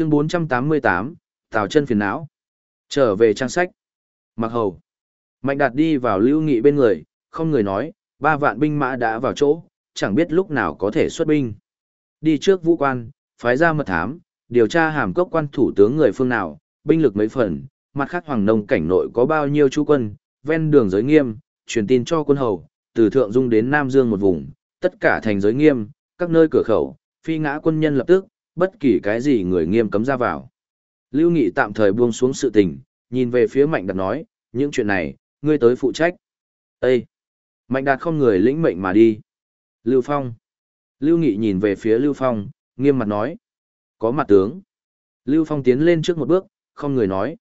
Chương 488, Tào chân phiền não. Trở về trang sách. Mặc hầu. Mạnh đạt đi vào lưu nghị bên người, không người nói, ba vạn binh mã đã vào chỗ, chẳng biết lúc nào có thể xuất binh. Đi trước vũ quan, phái ra mật thám, điều tra hàm cốc quan thủ tướng người phương nào, binh lực mấy phần, mặt khác hoàng nông cảnh nội có bao nhiêu chú quân, ven đường giới nghiêm, truyền tin cho quân hầu, từ Thượng Dung đến Nam Dương một vùng, tất cả thành giới nghiêm, các nơi cửa khẩu, phi ngã quân nhân lập tức, bất kỳ cái gì người nghiêm cấm ra vào. Lưu Nghị tạm thời buông xuống sự tình, nhìn về phía Mạnh Đạt nói, những chuyện này, ngươi tới phụ trách. Ê! Mạnh Đạt không người lĩnh mệnh mà đi. Lưu Phong! Lưu Nghị nhìn về phía Lưu Phong, nghiêm mặt nói. Có mặt tướng. Lưu Phong tiến lên trước một bước, không người nói.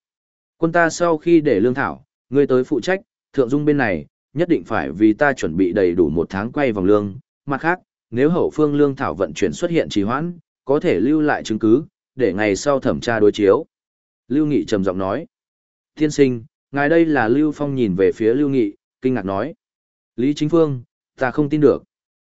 Quân ta sau khi để lương thảo, ngươi tới phụ trách, thượng dung bên này, nhất định phải vì ta chuẩn bị đầy đủ một tháng quay vòng lương. Mặt khác, nếu hậu phương lương thảo vận chuyển xuất hiện trì hoãn, có thể lưu lại chứng cứ, để ngày sau thẩm tra đối chiếu. Lưu Nghị trầm giọng nói. Tiên sinh, ngài đây là Lưu Phong nhìn về phía Lưu Nghị, kinh ngạc nói. Lý Chính Phương, ta không tin được.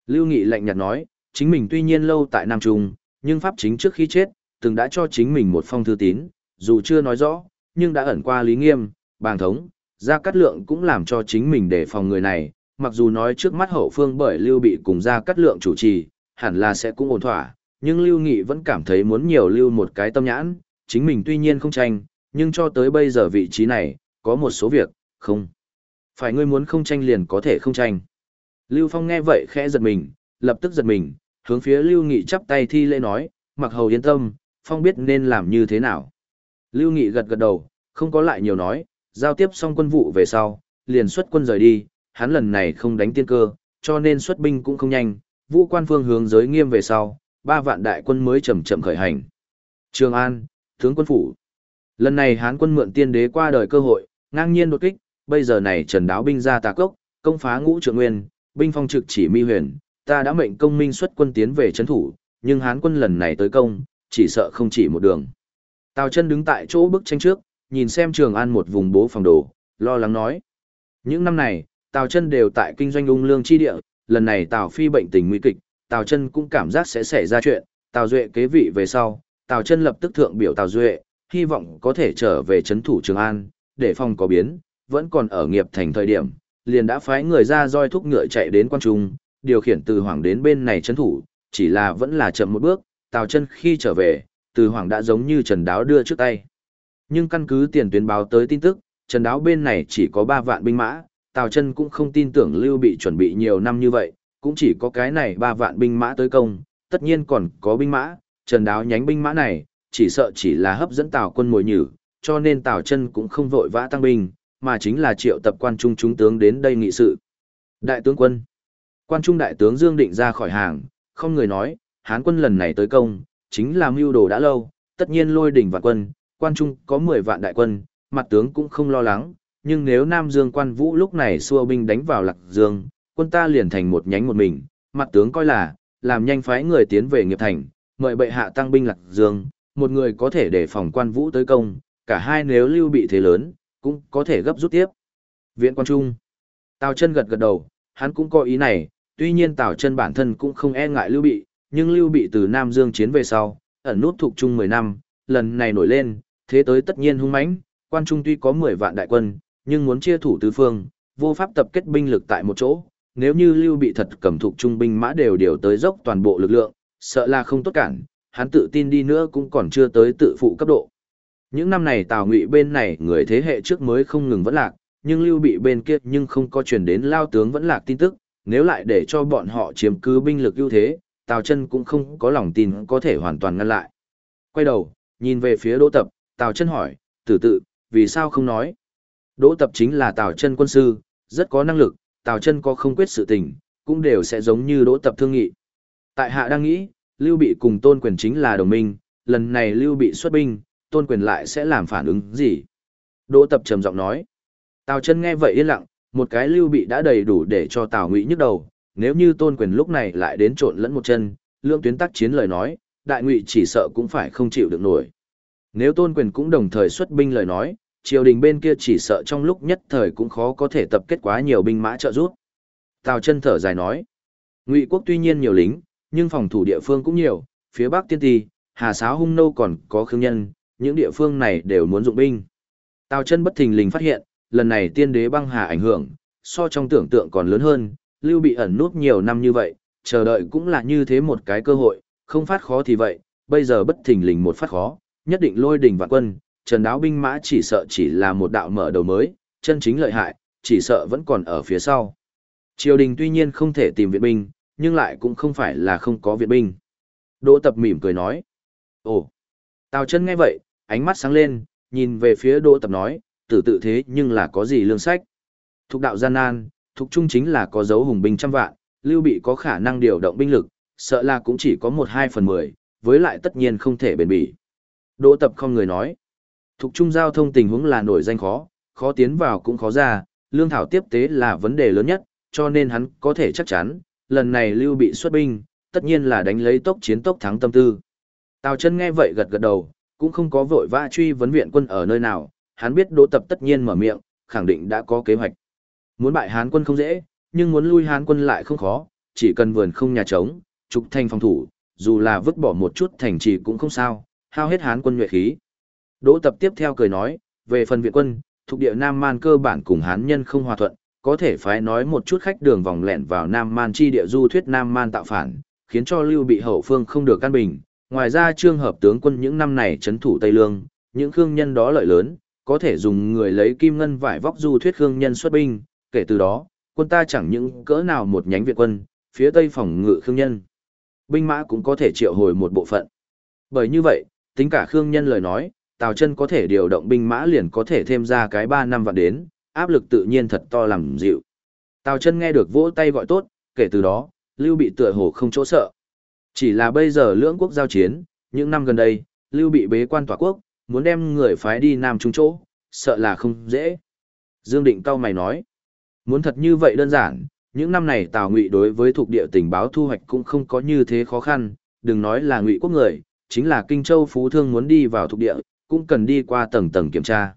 Lưu Nghị lạnh nhạt nói, chính mình tuy nhiên lâu tại Nam Trung, nhưng Pháp chính trước khi chết, từng đã cho chính mình một phong thư tín, dù chưa nói rõ, nhưng đã ẩn qua Lý Nghiêm, bàng thống, Gia Cát Lượng cũng làm cho chính mình đề phòng người này, mặc dù nói trước mắt hậu phương bởi Lưu Bị cùng Gia Cát Lượng chủ trì, hẳn là sẽ cũng ổn thỏa, nhưng Lưu Nghị vẫn cảm thấy muốn nhiều lưu một cái tâm nhãn, chính mình tuy nhiên không tranh, nhưng cho tới bây giờ vị trí này, có một số việc, không. Phải ngươi muốn không tranh liền có thể không tranh. Lưu Phong nghe vậy khẽ giật mình, lập tức giật mình, hướng phía Lưu Nghị chắp tay thi lễ nói, mặc hầu yên tâm, Phong biết nên làm như thế nào. Lưu Nghị gật gật đầu, không có lại nhiều nói, giao tiếp xong quân vụ về sau, liền xuất quân rời đi, hắn lần này không đánh tiên cơ, cho nên xuất binh cũng không nhanh, vũ quan phương hướng giới nghiêm về sau, ba vạn đại quân mới chậm chậm khởi hành. Trường An, tướng quân phủ. Lần này Hán quân mượn tiên đế qua đời cơ hội, ngang nhiên đột kích, bây giờ này Trần Đáo binh ra tà cốc, công phá ngũ trượng nguyên, binh phong trực chỉ mi huyền, ta đã mệnh công minh xuất quân tiến về trấn thủ, nhưng Hán quân lần này tới công, chỉ sợ không chỉ một đường. Tào chân đứng tại chỗ bức tranh trước, nhìn xem Trường An một vùng bố phòng đồ, lo lắng nói. Những năm này, Tào chân đều tại kinh doanh ung lương chi địa, lần này Tào phi bệnh tình nguy kịch, Tào chân cũng cảm giác sẽ xảy ra chuyện, Tào Duệ kế vị về sau, Tào chân lập tức thượng biểu Tào Duệ, hy vọng có thể trở về trấn thủ Trường An, để phòng có biến, vẫn còn ở nghiệp thành thời điểm, liền đã phái người ra roi thúc ngựa chạy đến quan trung, điều khiển từ hoàng đến bên này trấn thủ, chỉ là vẫn là chậm một bước, Tào chân khi trở về, từ hoàng đã giống như Trần Đáo đưa trước tay. Nhưng căn cứ tiền tuyến báo tới tin tức, Trần Đáo bên này chỉ có 3 vạn binh mã, Tào chân cũng không tin tưởng Lưu bị chuẩn bị nhiều năm như vậy, cũng chỉ có cái này ba vạn binh mã tới công, tất nhiên còn có binh mã, Trần Đáo nhánh binh mã này, chỉ sợ chỉ là hấp dẫn Tào quân mồi nhử, cho nên Tào chân cũng không vội vã tăng binh, mà chính là triệu tập quan trung chúng tướng đến đây nghị sự. Đại tướng quân, quan trung đại tướng Dương Định ra khỏi hàng, không người nói, Hán quân lần này tới công, chính là mưu đồ đã lâu, tất nhiên lôi đỉnh vạn quân, quan trung có 10 vạn đại quân, mặt tướng cũng không lo lắng, nhưng nếu Nam Dương quan vũ lúc này xua binh đánh vào Lạc Dương, quân ta liền thành một nhánh một mình, mặt tướng coi là, làm nhanh phái người tiến về nghiệp thành, mời bệ hạ tăng binh Lạc Dương, một người có thể để phòng quan vũ tới công, cả hai nếu lưu bị thế lớn, cũng có thể gấp rút tiếp. Viện quan trung. Tào chân gật gật đầu, hắn cũng có ý này, tuy nhiên Tào chân bản thân cũng không e ngại lưu bị, nhưng lưu bị từ Nam Dương chiến về sau, ẩn nút thuộc trung 10 năm, lần này nổi lên, thế tới tất nhiên hung mãnh, quan trung tuy có 10 vạn đại quân, nhưng muốn chia thủ tứ phương, vô pháp tập kết binh lực tại một chỗ, nếu như lưu bị thật cầm thuộc trung binh mã đều điều tới dốc toàn bộ lực lượng, sợ là không tốt cản, hắn tự tin đi nữa cũng còn chưa tới tự phụ cấp độ. Những năm này Tào Ngụy bên này người thế hệ trước mới không ngừng vẫn lạc, nhưng lưu bị bên kia nhưng không có truyền đến lao tướng vẫn lạc tin tức, nếu lại để cho bọn họ chiếm cứ binh lực ưu thế, Tào chân cũng không có lòng tin có thể hoàn toàn ngăn lại. Quay đầu, nhìn về phía Đỗ Tập, Tào chân hỏi, tử tự, vì sao không nói? Đỗ Tập chính là Tào chân quân sư, rất có năng lực, Tào chân có không quyết sự tình, cũng đều sẽ giống như Đỗ Tập thương nghị. Tại hạ đang nghĩ, Lưu Bị cùng Tôn Quyền chính là đồng minh, lần này Lưu Bị xuất binh, Tôn Quyền lại sẽ làm phản ứng gì? Đỗ Tập trầm giọng nói. Tào chân nghe vậy yên lặng, một cái Lưu Bị đã đầy đủ để cho Tào Ngụy nhức đầu, nếu như tôn quyền lúc này lại đến trộn lẫn một chân, lương tuyến tác chiến lời nói, đại ngụy chỉ sợ cũng phải không chịu được nổi. Nếu tôn quyền cũng đồng thời xuất binh lời nói, triều đình bên kia chỉ sợ trong lúc nhất thời cũng khó có thể tập kết quá nhiều binh mã trợ giúp. Tào chân thở dài nói, ngụy quốc tuy nhiên nhiều lính, nhưng phòng thủ địa phương cũng nhiều, phía bắc tiên ti, Hà Sáo hung nô còn có khương nhân, những địa phương này đều muốn dụng binh. Tào chân bất thình lình phát hiện, lần này tiên đế băng hà ảnh hưởng, so trong tưởng tượng còn lớn hơn, lưu bị ẩn nút nhiều năm như vậy, chờ đợi cũng là như thế một cái cơ hội, không phát khó thì vậy, bây giờ bất thình lình một phát khó, nhất định lôi đỉnh vạn quân, trần đáo binh mã chỉ sợ chỉ là một đạo mở đầu mới, chân chính lợi hại, chỉ sợ vẫn còn ở phía sau. Triều đình tuy nhiên không thể tìm viện binh, nhưng lại cũng không phải là không có viện binh. Đỗ tập mỉm cười nói. Ồ! Tào chân nghe vậy, ánh mắt sáng lên, nhìn về phía đỗ tập nói, tử tự thế nhưng là có gì lương sách. Thục đạo gian nan, thục trung chính là có dấu hùng binh trăm vạn, lưu bị có khả năng điều động binh lực, sợ là cũng chỉ có một hai phần mười, với lại tất nhiên không thể bền bỉ. Đỗ tập không người nói. Thục trung giao thông tình huống là nổi danh khó, khó tiến vào cũng khó ra, lương thảo tiếp tế là vấn đề lớn nhất, cho nên hắn có thể chắc chắn, lần này lưu bị xuất binh, tất nhiên là đánh lấy tốc chiến tốc thắng tâm tư. Tào chân nghe vậy gật gật đầu, cũng không có vội vã truy vấn viện quân ở nơi nào, hắn biết đỗ tập tất nhiên mở miệng, khẳng định đã có kế hoạch. Muốn bại hán quân không dễ, nhưng muốn lui hán quân lại không khó, chỉ cần vườn không nhà trống, trục thành phòng thủ, dù là vứt bỏ một chút thành trì cũng không sao, hao hết hán quân nhuệ khí. Đỗ tập tiếp theo cười nói, về phần viện quân, thuộc địa Nam Man cơ bản cùng hán nhân không hòa thuận, có thể phải nói một chút khách đường vòng lẹn vào Nam Man chi địa du thuyết Nam Man tạo phản, khiến cho Lưu bị hậu phương không được căn bình. Ngoài ra trương hợp tướng quân những năm này chấn thủ Tây Lương, những khương nhân đó lợi lớn, có thể dùng người lấy kim ngân vải vóc du thuyết khương nhân xuất binh, kể từ đó, quân ta chẳng những cỡ nào một nhánh viện quân, phía tây phòng ngự khương nhân. Binh mã cũng có thể triệu hồi một bộ phận. Bởi như vậy, tính cả khương nhân lời nói, Tào chân có thể điều động binh mã liền có thể thêm ra cái ba năm vạn đến, áp lực tự nhiên thật to làm dịu. Tào chân nghe được vỗ tay gọi tốt, kể từ đó, Lưu bị tựa hồ không chỗ sợ. Chỉ là bây giờ lưỡng quốc giao chiến, những năm gần đây, Lưu bị bế quan tỏa quốc, muốn đem người phái đi Nam Trung chỗ, sợ là không dễ. Dương Định cao mày nói, muốn thật như vậy đơn giản, những năm này Tào Ngụy đối với thuộc địa tình báo thu hoạch cũng không có như thế khó khăn, đừng nói là Ngụy quốc người, chính là Kinh Châu Phú Thương muốn đi vào thuộc địa, cũng cần đi qua tầng tầng kiểm tra.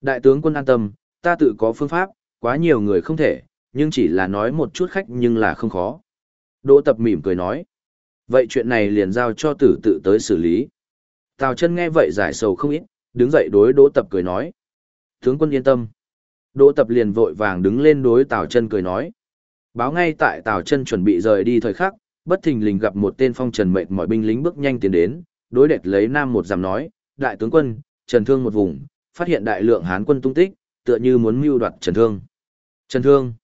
Đại tướng quân an tâm, ta tự có phương pháp, quá nhiều người không thể, nhưng chỉ là nói một chút khách nhưng là không khó. Đỗ tập mỉm cười nói. Vậy chuyện này liền giao cho tử tự tới xử lý. Tào chân nghe vậy giải sầu không ít, đứng dậy đối đỗ tập cười nói. Tướng quân yên tâm. Đỗ tập liền vội vàng đứng lên đối Tào chân cười nói. Báo ngay tại Tào chân chuẩn bị rời đi thời khắc, bất thình lình gặp một tên phong trần mệt mọi binh lính bước nhanh tiến đến, đối đệt lấy nam một giảm nói, đại tướng quân, trần thương một vùng, phát hiện đại lượng hán quân tung tích, tựa như muốn mưu đoạt trần thương. Trần thương.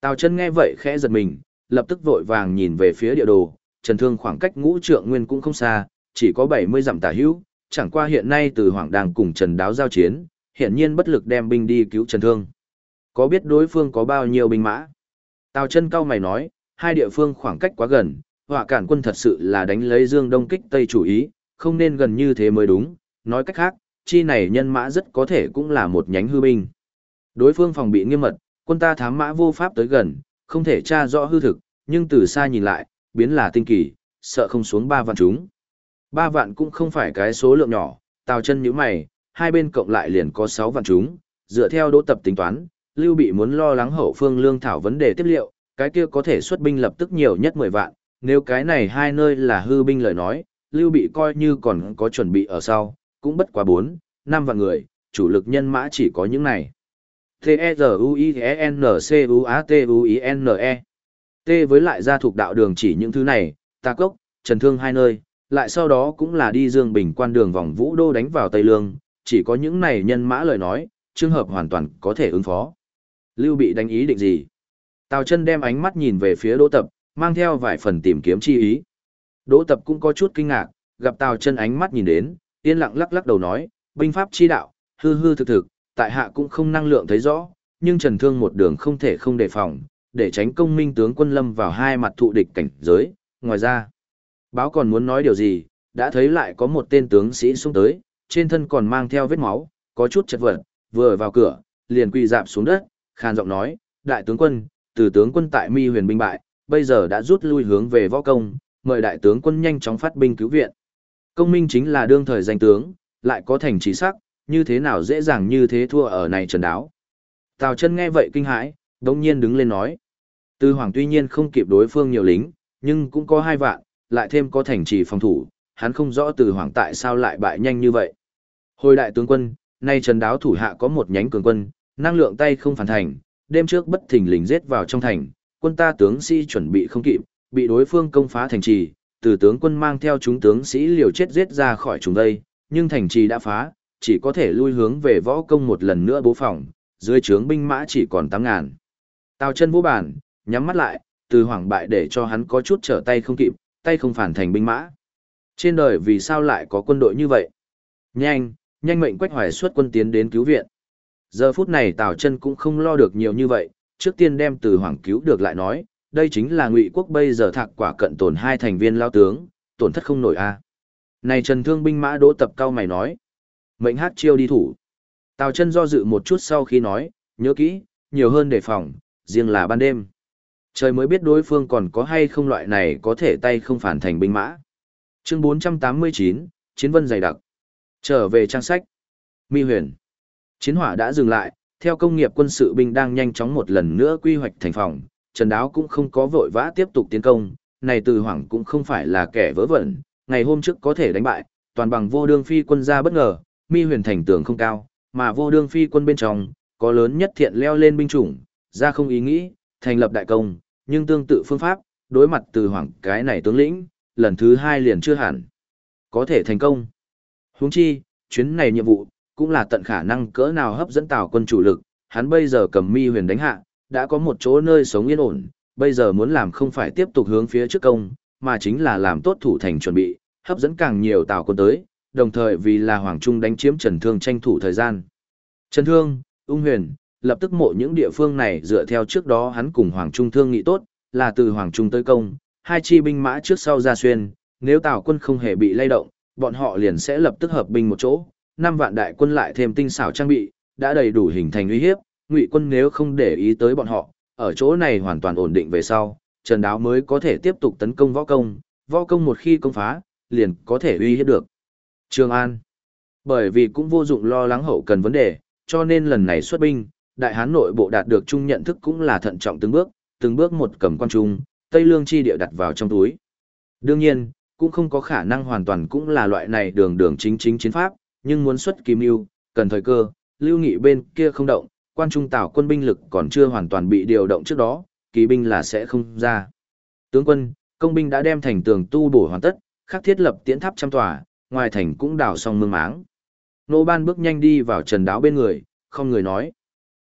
Tào chân nghe vậy khẽ giật mình, lập tức vội vàng nhìn về phía địa đồ, trần thương khoảng cách ngũ trượng nguyên cũng không xa, chỉ có 70 dặm tả hữu, chẳng qua hiện nay từ Hoàng đang cùng Trần Đáo giao chiến, hiện nhiên bất lực đem binh đi cứu Trần Thương. Có biết đối phương có bao nhiêu binh mã? Tào chân cao mày nói, hai địa phương khoảng cách quá gần, họa cản quân thật sự là đánh lấy dương đông kích tây chủ ý, không nên gần như thế mới đúng, nói cách khác, chi này nhân mã rất có thể cũng là một nhánh hư binh. Đối phương phòng bị nghiêm mật, quân ta thám mã vô pháp tới gần, không thể tra rõ hư thực, nhưng từ xa nhìn lại, biến là tinh kỳ, sợ không xuống ba vạn chúng. Ba vạn cũng không phải cái số lượng nhỏ, tào chân nhíu mày, hai bên cộng lại liền có sáu vạn chúng, dựa theo đỗ tập tính toán, Lưu Bị muốn lo lắng hậu phương lương thảo vấn đề tiếp liệu, cái kia có thể xuất binh lập tức nhiều nhất 10 vạn, nếu cái này hai nơi là hư binh lời nói, Lưu Bị coi như còn có chuẩn bị ở sau, cũng bất quá 4, 5 vạn người, chủ lực nhân mã chỉ có những này. T-E-Z-U-I-E-N-C-U-A-T-U-I-N-E e. T với lại gia thuộc đạo đường chỉ những thứ này, ta cốc, trần thương hai nơi, lại sau đó cũng là đi dương bình quan đường vòng vũ đô đánh vào Tây Lương, chỉ có những này nhân mã lời nói, trường hợp hoàn toàn có thể ứng phó. Lưu bị đánh ý định gì? Tào chân đem ánh mắt nhìn về phía đỗ tập, mang theo vài phần tìm kiếm chi ý. Đỗ tập cũng có chút kinh ngạc, gặp Tào chân ánh mắt nhìn đến, yên lặng lắc lắc đầu nói, binh pháp chi đạo, hư hư thực thực, tại hạ cũng không năng lượng thấy rõ, nhưng Trần Thương một đường không thể không đề phòng, để tránh công minh tướng quân lâm vào hai mặt thụ địch cảnh giới, ngoài ra. Báo còn muốn nói điều gì, đã thấy lại có một tên tướng sĩ xuống tới, trên thân còn mang theo vết máu, có chút chật vật, vừa vào cửa, liền quỳ dạp xuống đất, khan giọng nói, đại tướng quân, từ tướng quân tại mi huyền binh bại, bây giờ đã rút lui hướng về võ công, mời đại tướng quân nhanh chóng phát binh cứu viện. Công minh chính là đương thời danh tướng, lại có thành trí sắc, như thế nào dễ dàng như thế thua ở này trần đáo. Tào chân nghe vậy kinh hãi, đồng nhiên đứng lên nói. Tư hoàng tuy nhiên không kịp đối phương nhiều lính, nhưng cũng có hai vạn, lại thêm có thành trì phòng thủ, hắn không rõ từ hoàng tại sao lại bại nhanh như vậy. Hồi đại tướng quân, nay Trần Đáo thủ hạ có một nhánh cường quân, năng lượng tay không phản thành, đêm trước bất thình lình giết vào trong thành, quân ta tướng sĩ chuẩn bị không kịp, bị đối phương công phá thành trì, từ tướng quân mang theo chúng tướng sĩ liều chết giết ra khỏi chúng đây, nhưng thành trì đã phá, chỉ có thể lui hướng về võ công một lần nữa bố phòng, dưới trướng binh mã chỉ còn 8 ngàn. Tào chân vũ bản, nhắm mắt lại, từ hoảng bại để cho hắn có chút trở tay không kịp, tay không phản thành binh mã. Trên đời vì sao lại có quân đội như vậy? Nhanh, nhanh mệnh quách hoài xuất quân tiến đến cứu viện. Giờ phút này Tào chân cũng không lo được nhiều như vậy, trước tiên đem từ hoảng cứu được lại nói, đây chính là ngụy quốc bây giờ thạc quả cận tổn hai thành viên lao tướng, tổn thất không nổi a. Này Trần Thương binh mã đỗ tập cao mày nói, mệnh hát chiêu đi thủ. Tào chân do dự một chút sau khi nói, nhớ kỹ, nhiều hơn đề phòng, riêng là ban đêm. Trời mới biết đối phương còn có hay không loại này có thể tay không phản thành binh mã. Chương 489, Chiến vân dày đặc. Trở về trang sách. Mi huyền. Chiến hỏa đã dừng lại, theo công nghiệp quân sự binh đang nhanh chóng một lần nữa quy hoạch thành phòng, Trần Đáo cũng không có vội vã tiếp tục tiến công, này từ hoảng cũng không phải là kẻ vớ vẩn, ngày hôm trước có thể đánh bại, toàn bằng vô đương phi quân ra bất ngờ, mi huyền thành tường không cao, mà vô đương phi quân bên trong, có lớn nhất thiện leo lên binh chủng, ra không ý nghĩ, thành lập đại công, nhưng tương tự phương pháp, đối mặt từ hoảng cái này tướng lĩnh, lần thứ hai liền chưa hẳn. Có thể thành công. Huống chi, chuyến này nhiệm vụ, cũng là tận khả năng cỡ nào hấp dẫn tào quân chủ lực, hắn bây giờ cầm mi huyền đánh hạ, đã có một chỗ nơi sống yên ổn, bây giờ muốn làm không phải tiếp tục hướng phía trước công, mà chính là làm tốt thủ thành chuẩn bị, hấp dẫn càng nhiều tào quân tới, đồng thời vì là Hoàng Trung đánh chiếm Trần Thương tranh thủ thời gian. Trần Thương, Ung Huyền, lập tức mộ những địa phương này dựa theo trước đó hắn cùng Hoàng Trung thương nghị tốt, là từ Hoàng Trung tới công, hai chi binh mã trước sau ra xuyên, nếu Tào quân không hề bị lay động, bọn họ liền sẽ lập tức hợp binh một chỗ, năm vạn đại quân lại thêm tinh xảo trang bị, đã đầy đủ hình thành uy hiếp, Ngụy quân nếu không để ý tới bọn họ, ở chỗ này hoàn toàn ổn định về sau, Trần Đáo mới có thể tiếp tục tấn công võ công, võ công một khi công phá, liền có thể uy hiếp được. Trường An Bởi vì cũng vô dụng lo lắng hậu cần vấn đề, cho nên lần này xuất binh, đại hán nội bộ đạt được chung nhận thức cũng là thận trọng từng bước, từng bước một cầm quan trung, Tây Lương chi địa đặt vào trong túi. Đương nhiên, cũng không có khả năng hoàn toàn cũng là loại này đường đường chính chính chiến pháp, nhưng muốn xuất kim mưu cần thời cơ, lưu nghị bên kia không động, quan trung Tạo quân binh lực còn chưa hoàn toàn bị điều động trước đó, kỳ binh là sẽ không ra. Tướng quân, công binh đã đem thành tường tu bổ hoàn tất, khắc thiết lập tiễn tháp trăm tòa, ngoài thành cũng đào xong mương máng. Nô ban bước nhanh đi vào trần đáo bên người, không người nói.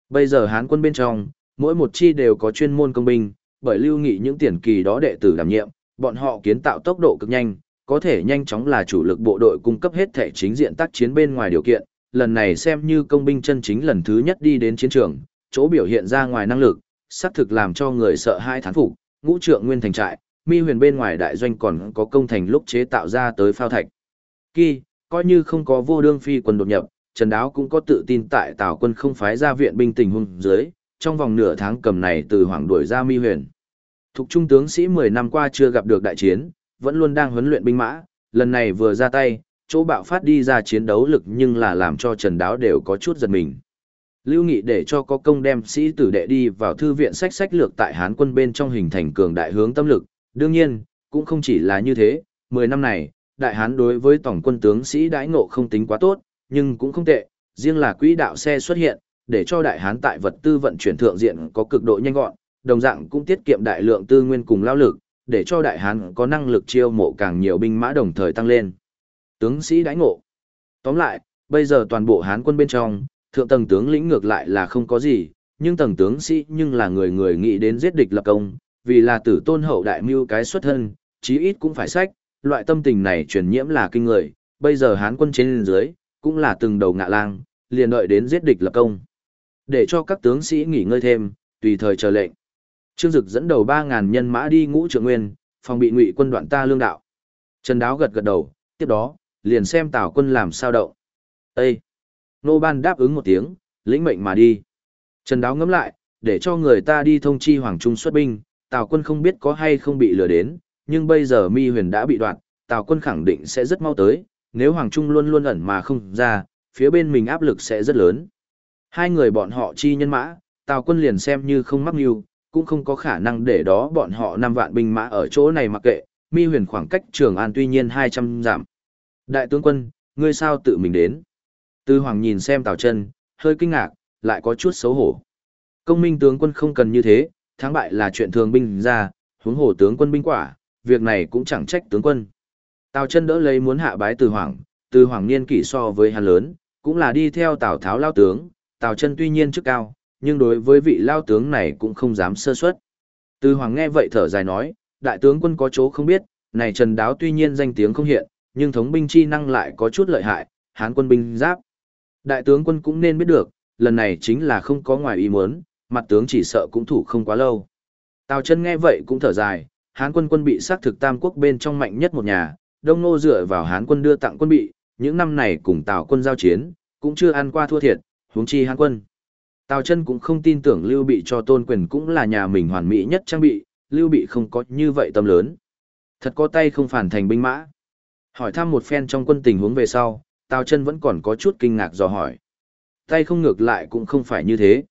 Bây giờ hán quân bên trong, mỗi một chi đều có chuyên môn công binh, bởi lưu nghị những tiền kỳ đó đệ tử đảm nhiệm, bọn họ kiến tạo tốc độ cực nhanh, có thể nhanh chóng là chủ lực bộ đội cung cấp hết thể chính diện tác chiến bên ngoài điều kiện, lần này xem như công binh chân chính lần thứ nhất đi đến chiến trường, chỗ biểu hiện ra ngoài năng lực, xác thực làm cho người sợ hai thán phục, ngũ trượng nguyên thành trại, mi huyền bên ngoài đại doanh còn có công thành lúc chế tạo ra tới phao thạch. Kỳ, coi như không có vô đương phi quân đột nhập, Trần Đáo cũng có tự tin tại Tào quân không phái ra viện binh tình huống dưới, trong vòng nửa tháng cầm này từ hoàng đuổi ra mi huyền. Thục trung tướng sĩ 10 năm qua chưa gặp được đại chiến, vẫn luôn đang huấn luyện binh mã, lần này vừa ra tay, chỗ bạo phát đi ra chiến đấu lực nhưng là làm cho Trần Đáo đều có chút giật mình. Lưu Nghị để cho có công đem sĩ tử đệ đi vào thư viện sách sách lược tại Hán quân bên trong hình thành cường đại hướng tâm lực, đương nhiên, cũng không chỉ là như thế, 10 năm này, đại hán đối với tổng quân tướng sĩ đãi ngộ không tính quá tốt, nhưng cũng không tệ, riêng là quỹ đạo xe xuất hiện, để cho đại hán tại vật tư vận chuyển thượng diện có cực độ nhanh gọn, đồng dạng cũng tiết kiệm đại lượng tư nguyên cùng lao lực, để cho đại hán có năng lực chiêu mộ càng nhiều binh mã đồng thời tăng lên. Tướng sĩ đãi ngộ. Tóm lại, bây giờ toàn bộ hán quân bên trong, thượng tầng tướng lĩnh ngược lại là không có gì, nhưng tầng tướng sĩ nhưng là người người nghĩ đến giết địch lập công, vì là tử tôn hậu đại mưu cái xuất thân, chí ít cũng phải sách, loại tâm tình này truyền nhiễm là kinh người, bây giờ hán quân trên dưới, cũng là từng đầu ngạ lang, liền đợi đến giết địch lập công. Để cho các tướng sĩ nghỉ ngơi thêm, tùy thời chờ lệnh. Trương Dực dẫn đầu 3000 nhân mã đi ngũ trưởng nguyên, phòng bị ngụy quân đoạn ta lương đạo. Trần Đáo gật gật đầu, tiếp đó, liền xem Tào quân làm sao động. Ê! Nô Ban đáp ứng một tiếng, lĩnh mệnh mà đi. Trần Đáo ngẫm lại, để cho người ta đi thông chi Hoàng Trung xuất binh, Tào quân không biết có hay không bị lừa đến, nhưng bây giờ mi huyền đã bị đoạt, Tào quân khẳng định sẽ rất mau tới, nếu Hoàng Trung luôn luôn ẩn mà không ra, phía bên mình áp lực sẽ rất lớn. Hai người bọn họ chi nhân mã, Tào quân liền xem như không mắc mưu, cũng không có khả năng để đó bọn họ năm vạn binh mã ở chỗ này mặc kệ, mi huyền khoảng cách Trường An tuy nhiên 200 giảm. Đại tướng quân, ngươi sao tự mình đến? Tư Hoàng nhìn xem Tào Chân, hơi kinh ngạc, lại có chút xấu hổ. Công minh tướng quân không cần như thế, thắng bại là chuyện thường binh ra, huống hồ tướng quân binh quả, việc này cũng chẳng trách tướng quân. Tào chân đỡ lấy muốn hạ bái từ hoàng, từ hoàng niên kỷ so với hắn lớn, cũng là đi theo Tào Tháo lao tướng, Tào chân tuy nhiên chức cao, nhưng đối với vị lao tướng này cũng không dám sơ suất. Từ hoàng nghe vậy thở dài nói, đại tướng quân có chỗ không biết, này Trần Đáo tuy nhiên danh tiếng không hiện, nhưng thống binh chi năng lại có chút lợi hại, hán quân binh giáp. Đại tướng quân cũng nên biết được, lần này chính là không có ngoài ý muốn, mặt tướng chỉ sợ cũng thủ không quá lâu. Tào chân nghe vậy cũng thở dài, Hán quân quân bị xác thực tam quốc bên trong mạnh nhất một nhà, Đông Nô dựa vào Hán quân đưa tặng quân bị, những năm này cùng Tào quân giao chiến, cũng chưa ăn qua thua thiệt, huống chi Hán quân. Tào chân cũng không tin tưởng Lưu Bị cho tôn quyền cũng là nhà mình hoàn mỹ nhất trang bị, Lưu Bị không có như vậy tâm lớn. Thật có tay không phản thành binh mã. Hỏi thăm một phen trong quân tình huống về sau, Tào chân vẫn còn có chút kinh ngạc dò hỏi. Tay không ngược lại cũng không phải như thế.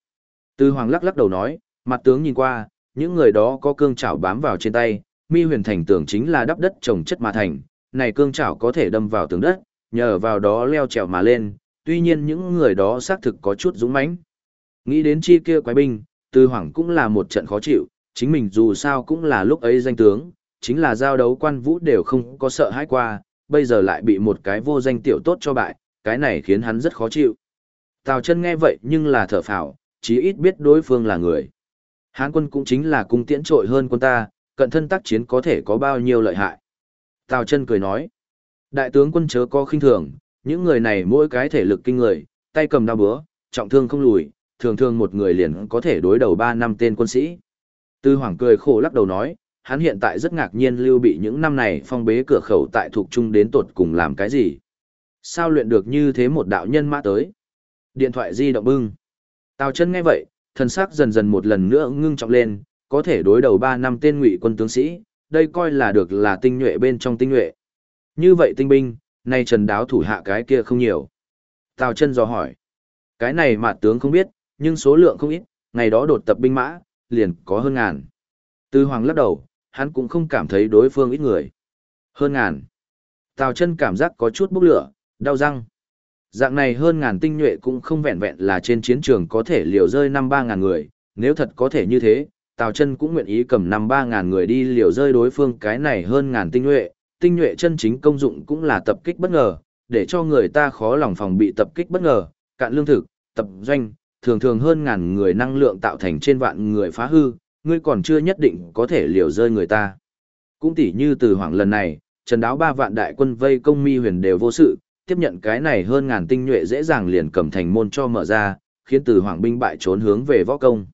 Tư Hoàng lắc lắc đầu nói, mặt tướng nhìn qua, những người đó có cương chảo bám vào trên tay, mi huyền thành tưởng chính là đắp đất trồng chất mà thành, này cương chảo có thể đâm vào tường đất, nhờ vào đó leo trèo mà lên, tuy nhiên những người đó xác thực có chút dũng mãnh. Nghĩ đến chi kia quái binh, Tư Hoàng cũng là một trận khó chịu, chính mình dù sao cũng là lúc ấy danh tướng, chính là giao đấu quan vũ đều không có sợ hãi qua, bây giờ lại bị một cái vô danh tiểu tốt cho bại, cái này khiến hắn rất khó chịu. Tào chân nghe vậy nhưng là thở phào, chí ít biết đối phương là người. Hán quân cũng chính là cung tiễn trội hơn quân ta, cận thân tác chiến có thể có bao nhiêu lợi hại. Tào chân cười nói, đại tướng quân chớ có khinh thường, những người này mỗi cái thể lực kinh người, tay cầm đao búa, trọng thương không lùi, thường thường một người liền có thể đối đầu 3 năm tên quân sĩ. Tư Hoàng cười khổ lắc đầu nói, hắn hiện tại rất ngạc nhiên lưu bị những năm này phong bế cửa khẩu tại thuộc trung đến tột cùng làm cái gì. Sao luyện được như thế một đạo nhân mã tới? Điện thoại di động bưng. Tào chân nghe vậy, thần sắc dần dần một lần nữa ngưng trọng lên, có thể đối đầu ba năm tên ngụy quân tướng sĩ, đây coi là được là tinh nhuệ bên trong tinh nhuệ. Như vậy tinh binh, nay trần đáo thủ hạ cái kia không nhiều. Tào chân dò hỏi. Cái này mà tướng không biết, nhưng số lượng không ít, ngày đó đột tập binh mã, liền có hơn ngàn. Tư Hoàng lắc đầu, hắn cũng không cảm thấy đối phương ít người. Hơn ngàn. Tào chân cảm giác có chút bốc lửa, đau răng. Dạng này hơn ngàn tinh nhuệ cũng không vẹn vẹn là trên chiến trường có thể liều rơi năm ba ngàn người, nếu thật có thể như thế, Tào chân cũng nguyện ý cầm năm ba ngàn người đi liều rơi đối phương cái này hơn ngàn tinh nhuệ, tinh nhuệ chân chính công dụng cũng là tập kích bất ngờ, để cho người ta khó lòng phòng bị tập kích bất ngờ, cạn lương thực, tập doanh, thường thường hơn ngàn người năng lượng tạo thành trên vạn người phá hư, ngươi còn chưa nhất định có thể liều rơi người ta. Cũng tỉ như từ hoàng lần này, trần đáo ba vạn đại quân vây công mi huyền đều vô sự, tiếp nhận cái này hơn ngàn tinh nhuệ dễ dàng liền cầm thành môn cho mở ra, khiến từ hoàng binh bại trốn hướng về võ công.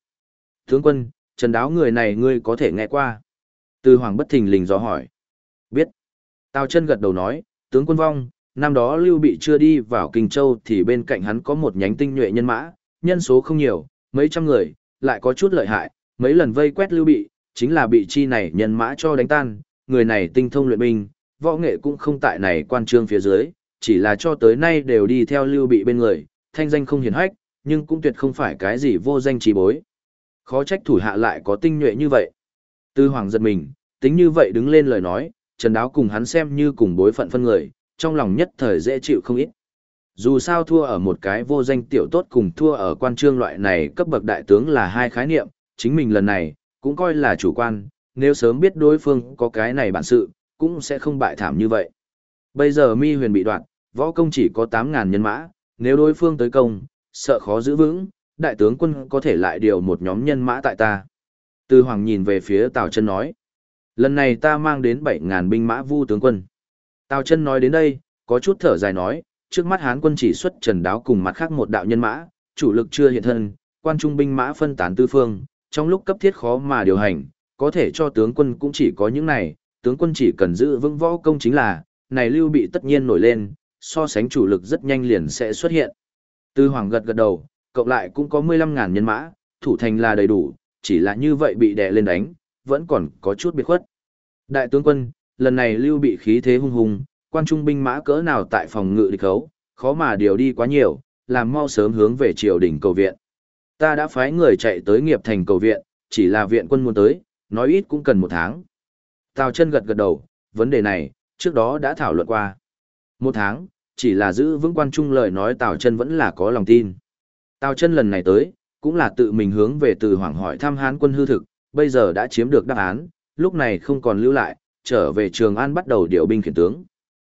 Tướng quân, trần đáo người này ngươi có thể nghe qua. Từ hoàng bất thình lình dò hỏi. Biết. Tào chân gật đầu nói, tướng quân vong, năm đó Lưu Bị chưa đi vào Kinh Châu thì bên cạnh hắn có một nhánh tinh nhuệ nhân mã, nhân số không nhiều, mấy trăm người, lại có chút lợi hại, mấy lần vây quét Lưu Bị, chính là bị chi này nhân mã cho đánh tan, người này tinh thông luyện binh, võ nghệ cũng không tại này quan trương phía dưới, chỉ là cho tới nay đều đi theo lưu bị bên người, thanh danh không hiển hách, nhưng cũng tuyệt không phải cái gì vô danh trí bối. Khó trách thủ hạ lại có tinh nhuệ như vậy. Tư hoàng giật mình, tính như vậy đứng lên lời nói, Trần Đáo cùng hắn xem như cùng bối phận phân người, trong lòng nhất thời dễ chịu không ít. Dù sao thua ở một cái vô danh tiểu tốt cùng thua ở quan trương loại này cấp bậc đại tướng là hai khái niệm, chính mình lần này, cũng coi là chủ quan, nếu sớm biết đối phương có cái này bản sự, cũng sẽ không bại thảm như vậy. Bây giờ mi huyền bị đoạn, võ công chỉ có 8.000 nhân mã, nếu đối phương tới công, sợ khó giữ vững, đại tướng quân có thể lại điều một nhóm nhân mã tại ta. Từ Hoàng nhìn về phía Tào Chân nói, lần này ta mang đến 7.000 binh mã vu tướng quân. Tào Chân nói đến đây, có chút thở dài nói, trước mắt Hán quân chỉ xuất trần đáo cùng mặt khác một đạo nhân mã, chủ lực chưa hiện thân, quan trung binh mã phân tán tư phương, trong lúc cấp thiết khó mà điều hành, có thể cho tướng quân cũng chỉ có những này, tướng quân chỉ cần giữ vững võ công chính là, này lưu bị tất nhiên nổi lên, so sánh chủ lực rất nhanh liền sẽ xuất hiện. Tư Hoàng gật gật đầu, cộng lại cũng có 15.000 nhân mã, thủ thành là đầy đủ, chỉ là như vậy bị đè lên đánh, vẫn còn có chút biệt khuất. Đại tướng quân, lần này lưu bị khí thế hung hùng, quan trung binh mã cỡ nào tại phòng ngự địch khấu, khó mà điều đi quá nhiều, làm mau sớm hướng về triều đình cầu viện. Ta đã phái người chạy tới nghiệp thành cầu viện, chỉ là viện quân muốn tới, nói ít cũng cần một tháng. Tào chân gật gật đầu, Vấn đề này, trước đó đã thảo luận qua. Một tháng, chỉ là giữ vững quan trung lời nói Tào chân vẫn là có lòng tin. Tào chân lần này tới, cũng là tự mình hướng về từ hoàng hỏi thăm hán quân hư thực, bây giờ đã chiếm được đáp án, lúc này không còn lưu lại, trở về Trường An bắt đầu điều binh khiển tướng.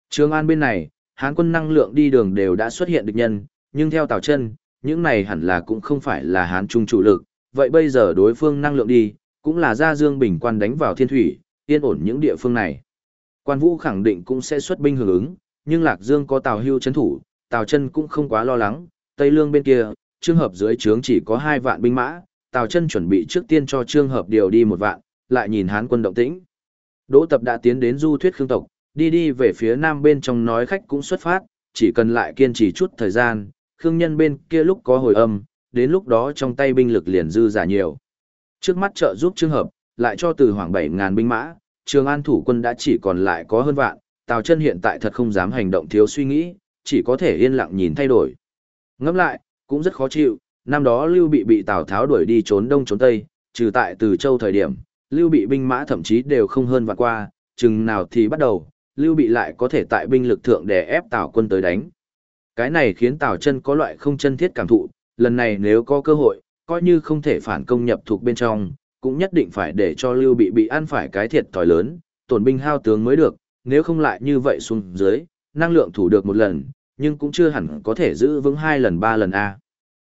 Trường An bên này, hán quân năng lượng đi đường đều đã xuất hiện địch nhân, nhưng theo Tào chân, những này hẳn là cũng không phải là hán trung chủ lực, vậy bây giờ đối phương năng lượng đi, cũng là ra dương bình quan đánh vào thiên thủy, yên ổn những địa phương này. Quan Vũ khẳng định cũng sẽ xuất binh hưởng ứng, nhưng Lạc Dương có Tào Hưu chấn thủ, Tào Chân cũng không quá lo lắng, Tây Lương bên kia, trường hợp dưới trướng chỉ có hai vạn binh mã, Tào Chân chuẩn bị trước tiên cho trường hợp điều đi một vạn, lại nhìn Hán quân động tĩnh. Đỗ Tập đã tiến đến du thuyết khương tộc, đi đi về phía nam bên trong nói khách cũng xuất phát, chỉ cần lại kiên trì chút thời gian, khương nhân bên kia lúc có hồi âm, đến lúc đó trong tay binh lực liền dư giả nhiều. Trước mắt trợ giúp trường hợp, lại cho từ khoảng 7.000 binh mã, Trường An thủ quân đã chỉ còn lại có hơn vạn, Tào chân hiện tại thật không dám hành động thiếu suy nghĩ, chỉ có thể yên lặng nhìn thay đổi. Ngẫm lại, cũng rất khó chịu, năm đó Lưu Bị bị Tào Tháo đuổi đi trốn đông trốn tây, trừ tại Từ Châu thời điểm, Lưu Bị binh mã thậm chí đều không hơn vạn qua, chừng nào thì bắt đầu, Lưu Bị lại có thể tại binh lực thượng để ép Tào quân tới đánh. Cái này khiến Tào chân có loại không chân thiết cảm thụ, lần này nếu có cơ hội, coi như không thể phản công nhập thuộc bên trong, cũng nhất định phải để cho Lưu Bị bị ăn phải cái thiệt thòi lớn, tổn binh hao tướng mới được, nếu không lại như vậy xuống dưới, năng lượng thủ được một lần, nhưng cũng chưa hẳn có thể giữ vững hai lần ba lần A.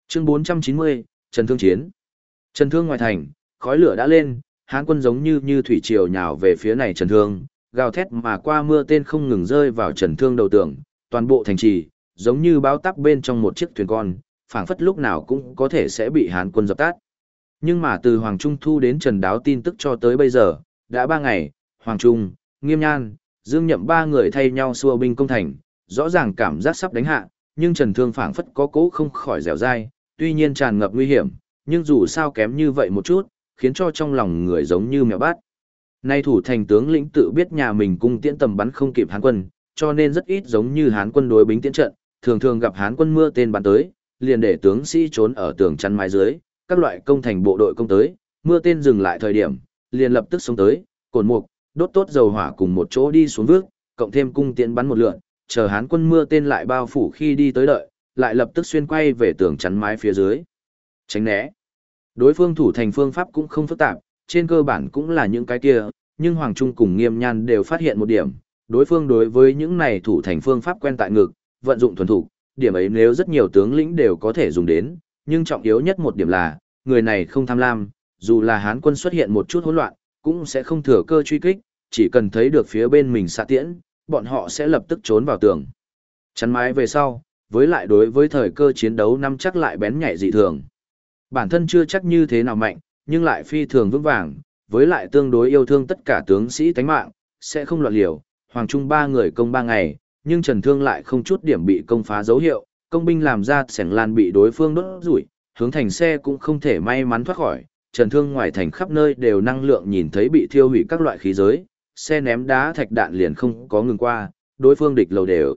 Chương 490, Trần Thương Chiến Trần Thương ngoài thành, khói lửa đã lên, hán quân giống như như thủy triều nhào về phía này Trần Thương, gào thét mà qua mưa tên không ngừng rơi vào Trần Thương đầu tường, toàn bộ thành trì, giống như báo tắp bên trong một chiếc thuyền con, phảng phất lúc nào cũng có thể sẽ bị hán quân dập tắt. Nhưng mà từ Hoàng Trung thu đến Trần Đáo tin tức cho tới bây giờ, đã ba ngày, Hoàng Trung, Nghiêm Nhan, Dương Nhậm ba người thay nhau xua binh công thành, rõ ràng cảm giác sắp đánh hạ, nhưng Trần Thương phảng phất có cố không khỏi dẻo dai, tuy nhiên tràn ngập nguy hiểm, nhưng dù sao kém như vậy một chút, khiến cho trong lòng người giống như mèo bát. Nay thủ thành tướng lĩnh tự biết nhà mình cung tiễn tầm bắn không kịp Hán quân, cho nên rất ít giống như Hán quân đối binh tiễn trận, thường thường gặp Hán quân mưa tên bắn tới, liền để tướng sĩ trốn ở tường chắn mái dưới, các loại công thành bộ đội công tới, mưa tên dừng lại thời điểm, liền lập tức xuống tới, cồn mục, đốt tốt dầu hỏa cùng một chỗ đi xuống vước, cộng thêm cung tiễn bắn một lượn, chờ hán quân mưa tên lại bao phủ khi đi tới đợi, lại lập tức xuyên quay về tường chắn mái phía dưới. Tránh né. Đối phương thủ thành phương pháp cũng không phức tạp, trên cơ bản cũng là những cái kia, nhưng Hoàng Trung cùng Nghiêm Nhan đều phát hiện một điểm, đối phương đối với những này thủ thành phương pháp quen tại ngực, vận dụng thuần thủ, điểm ấy nếu rất nhiều tướng lĩnh đều có thể dùng đến, nhưng trọng yếu nhất một điểm là, người này không tham lam, dù là hán quân xuất hiện một chút hỗn loạn, cũng sẽ không thừa cơ truy kích, chỉ cần thấy được phía bên mình xạ tiễn, bọn họ sẽ lập tức trốn vào tường. Chắn mái về sau, với lại đối với thời cơ chiến đấu năm chắc lại bén nhạy dị thường. Bản thân chưa chắc như thế nào mạnh, nhưng lại phi thường vững vàng, với lại tương đối yêu thương tất cả tướng sĩ tánh mạng, sẽ không loạn liều. Hoàng Trung ba người công ba ngày, nhưng Trần Thương lại không chút điểm bị công phá dấu hiệu, công binh làm ra sẻng lan bị đối phương đốt rủi, hướng thành xe cũng không thể may mắn thoát khỏi, trần thương ngoài thành khắp nơi đều năng lượng nhìn thấy bị thiêu hủy các loại khí giới, xe ném đá thạch đạn liền không có ngừng qua, đối phương địch lầu đều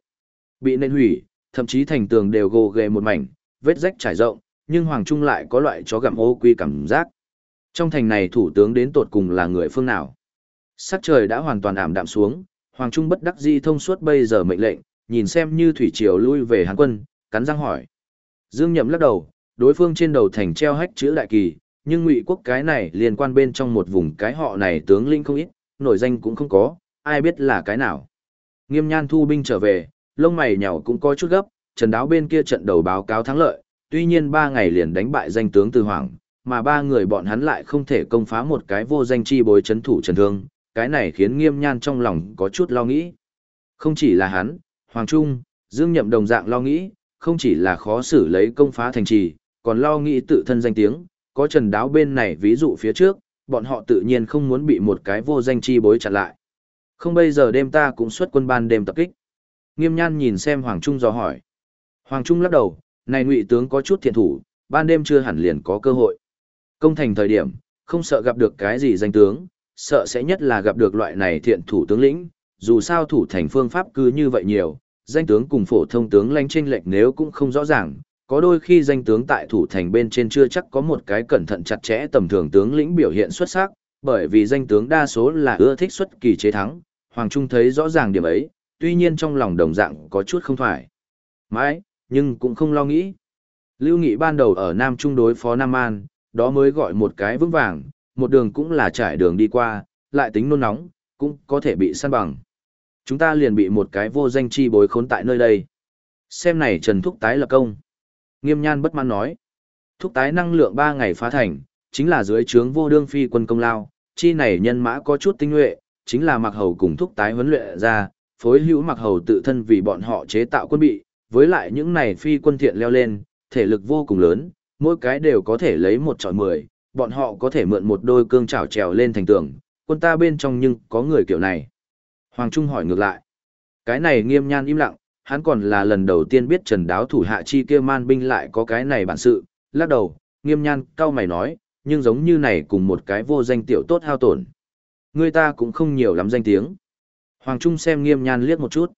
bị nên hủy, thậm chí thành tường đều gồ ghề một mảnh, vết rách trải rộng, nhưng Hoàng Trung lại có loại chó gặm ô quy cảm giác. Trong thành này thủ tướng đến tột cùng là người phương nào? Sắc trời đã hoàn toàn ảm đạm xuống, Hoàng Trung bất đắc dĩ thông suốt bây giờ mệnh lệnh, nhìn xem như thủy triều lui về Hán quân, cắn răng hỏi. Dương Nhậm lắc đầu, đối phương trên đầu thành treo hách chữ đại kỳ, nhưng ngụy quốc cái này liên quan bên trong một vùng cái họ này tướng linh không ít, nổi danh cũng không có, ai biết là cái nào. Nghiêm nhan thu binh trở về, lông mày nhàu cũng có chút gấp, trần đáo bên kia trận đầu báo cáo thắng lợi, tuy nhiên ba ngày liền đánh bại danh tướng từ hoàng, mà ba người bọn hắn lại không thể công phá một cái vô danh chi bối chấn thủ trần thương, cái này khiến nghiêm nhan trong lòng có chút lo nghĩ. Không chỉ là hắn, Hoàng Trung, Dương Nhậm đồng dạng lo nghĩ, không chỉ là khó xử lấy công phá thành trì, còn lo nghĩ tự thân danh tiếng, có trần đáo bên này ví dụ phía trước, bọn họ tự nhiên không muốn bị một cái vô danh chi bối chặn lại. Không bây giờ đêm ta cũng xuất quân ban đêm tập kích. Nghiêm nhan nhìn xem Hoàng Trung dò hỏi. Hoàng Trung lắc đầu, này ngụy tướng có chút thiện thủ, ban đêm chưa hẳn liền có cơ hội. Công thành thời điểm, không sợ gặp được cái gì danh tướng, sợ sẽ nhất là gặp được loại này thiện thủ tướng lĩnh, dù sao thủ thành phương pháp cứ như vậy nhiều, danh tướng cùng phổ thông tướng lãnh chênh lệch nếu cũng không rõ ràng, có đôi khi danh tướng tại thủ thành bên trên chưa chắc có một cái cẩn thận chặt chẽ tầm thường tướng lĩnh biểu hiện xuất sắc, bởi vì danh tướng đa số là ưa thích xuất kỳ chế thắng, Hoàng Trung thấy rõ ràng điểm ấy, tuy nhiên trong lòng đồng dạng có chút không thoải Mãi, nhưng cũng không lo nghĩ. Lưu Nghị ban đầu ở Nam Trung đối phó Nam An, đó mới gọi một cái vững vàng, một đường cũng là trải đường đi qua, lại tính nôn nóng, cũng có thể bị săn bằng. Chúng ta liền bị một cái vô danh chi bối khốn tại nơi đây. Xem này Trần Thúc tái lập công. Nghiêm nhan bất mãn nói. Thúc tái năng lượng 3 ngày phá thành, chính là dưới trướng vô đương phi quân công lao, chi này nhân mã có chút tinh nhuệ, chính là mặc hầu cùng thúc tái huấn luyện ra, phối hữu mặc hầu tự thân vì bọn họ chế tạo quân bị, với lại những này phi quân thiện leo lên, thể lực vô cùng lớn, mỗi cái đều có thể lấy một trọi mười, bọn họ có thể mượn một đôi cương chảo trèo lên thành tường, quân ta bên trong nhưng có người kiểu này. Hoàng Trung hỏi ngược lại. Cái này nghiêm nhan im lặng, hắn còn là lần đầu tiên biết trần đáo thủ hạ chi kia man binh lại có cái này bản sự, lắc đầu, nghiêm nhan cao mày nói, nhưng giống như này cùng một cái vô danh tiểu tốt hao tổn. Người ta cũng không nhiều lắm danh tiếng. Hoàng Trung xem nghiêm nhan liếc một chút.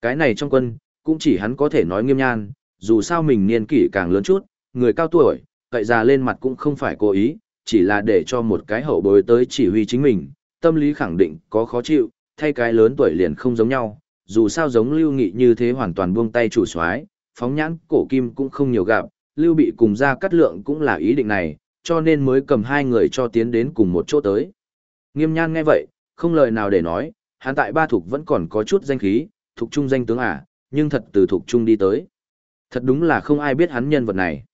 Cái này trong quân, cũng chỉ hắn có thể nói nghiêm nhan, dù sao mình niên kỷ càng lớn chút, người cao tuổi, cậy già lên mặt cũng không phải cố ý, chỉ là để cho một cái hậu bối tới chỉ huy chính mình, tâm lý khẳng định có khó chịu, thay cái lớn tuổi liền không giống nhau, dù sao giống lưu nghị như thế hoàn toàn buông tay chủ soái phóng nhãn cổ kim cũng không nhiều gặp, lưu bị cùng ra cắt lượng cũng là ý định này, cho nên mới cầm hai người cho tiến đến cùng một chỗ tới. Nghiêm nhan nghe vậy, không lời nào để nói, hắn tại ba thục vẫn còn có chút danh khí, thục trung danh tướng à, nhưng thật từ thục trung đi tới. Thật đúng là không ai biết hắn nhân vật này.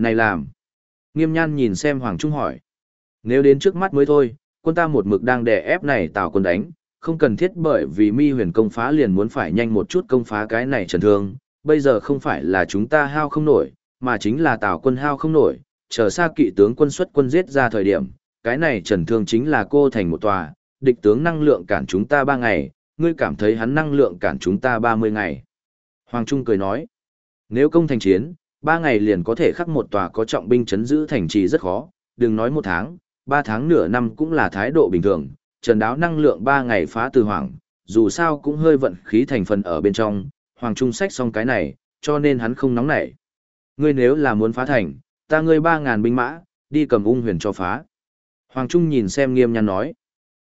Này làm. Nghiêm nhan nhìn xem Hoàng Trung hỏi. Nếu đến trước mắt mới thôi, quân ta một mực đang đè ép này tào quân đánh, không cần thiết bởi vì mi huyền công phá liền muốn phải nhanh một chút công phá cái này trần thương. Bây giờ không phải là chúng ta hao không nổi, mà chính là tào quân hao không nổi, chờ xa kỵ tướng quân xuất quân giết ra thời điểm, cái này trần thương chính là cô thành một tòa, địch tướng năng lượng cản chúng ta ba ngày, ngươi cảm thấy hắn năng lượng cản chúng ta ba mươi ngày. Hoàng Trung cười nói, nếu công thành chiến, ba ngày liền có thể khắc một tòa có trọng binh chấn giữ thành trì rất khó, đừng nói một tháng, ba tháng nửa năm cũng là thái độ bình thường, trần đáo năng lượng ba ngày phá từ hoàng, dù sao cũng hơi vận khí thành phần ở bên trong, Hoàng Trung sách xong cái này, cho nên hắn không nóng nảy. Ngươi nếu là muốn phá thành, ta ngươi ba ngàn binh mã, đi cầm ung huyền cho phá. Hoàng Trung nhìn xem nghiêm nhăn nói.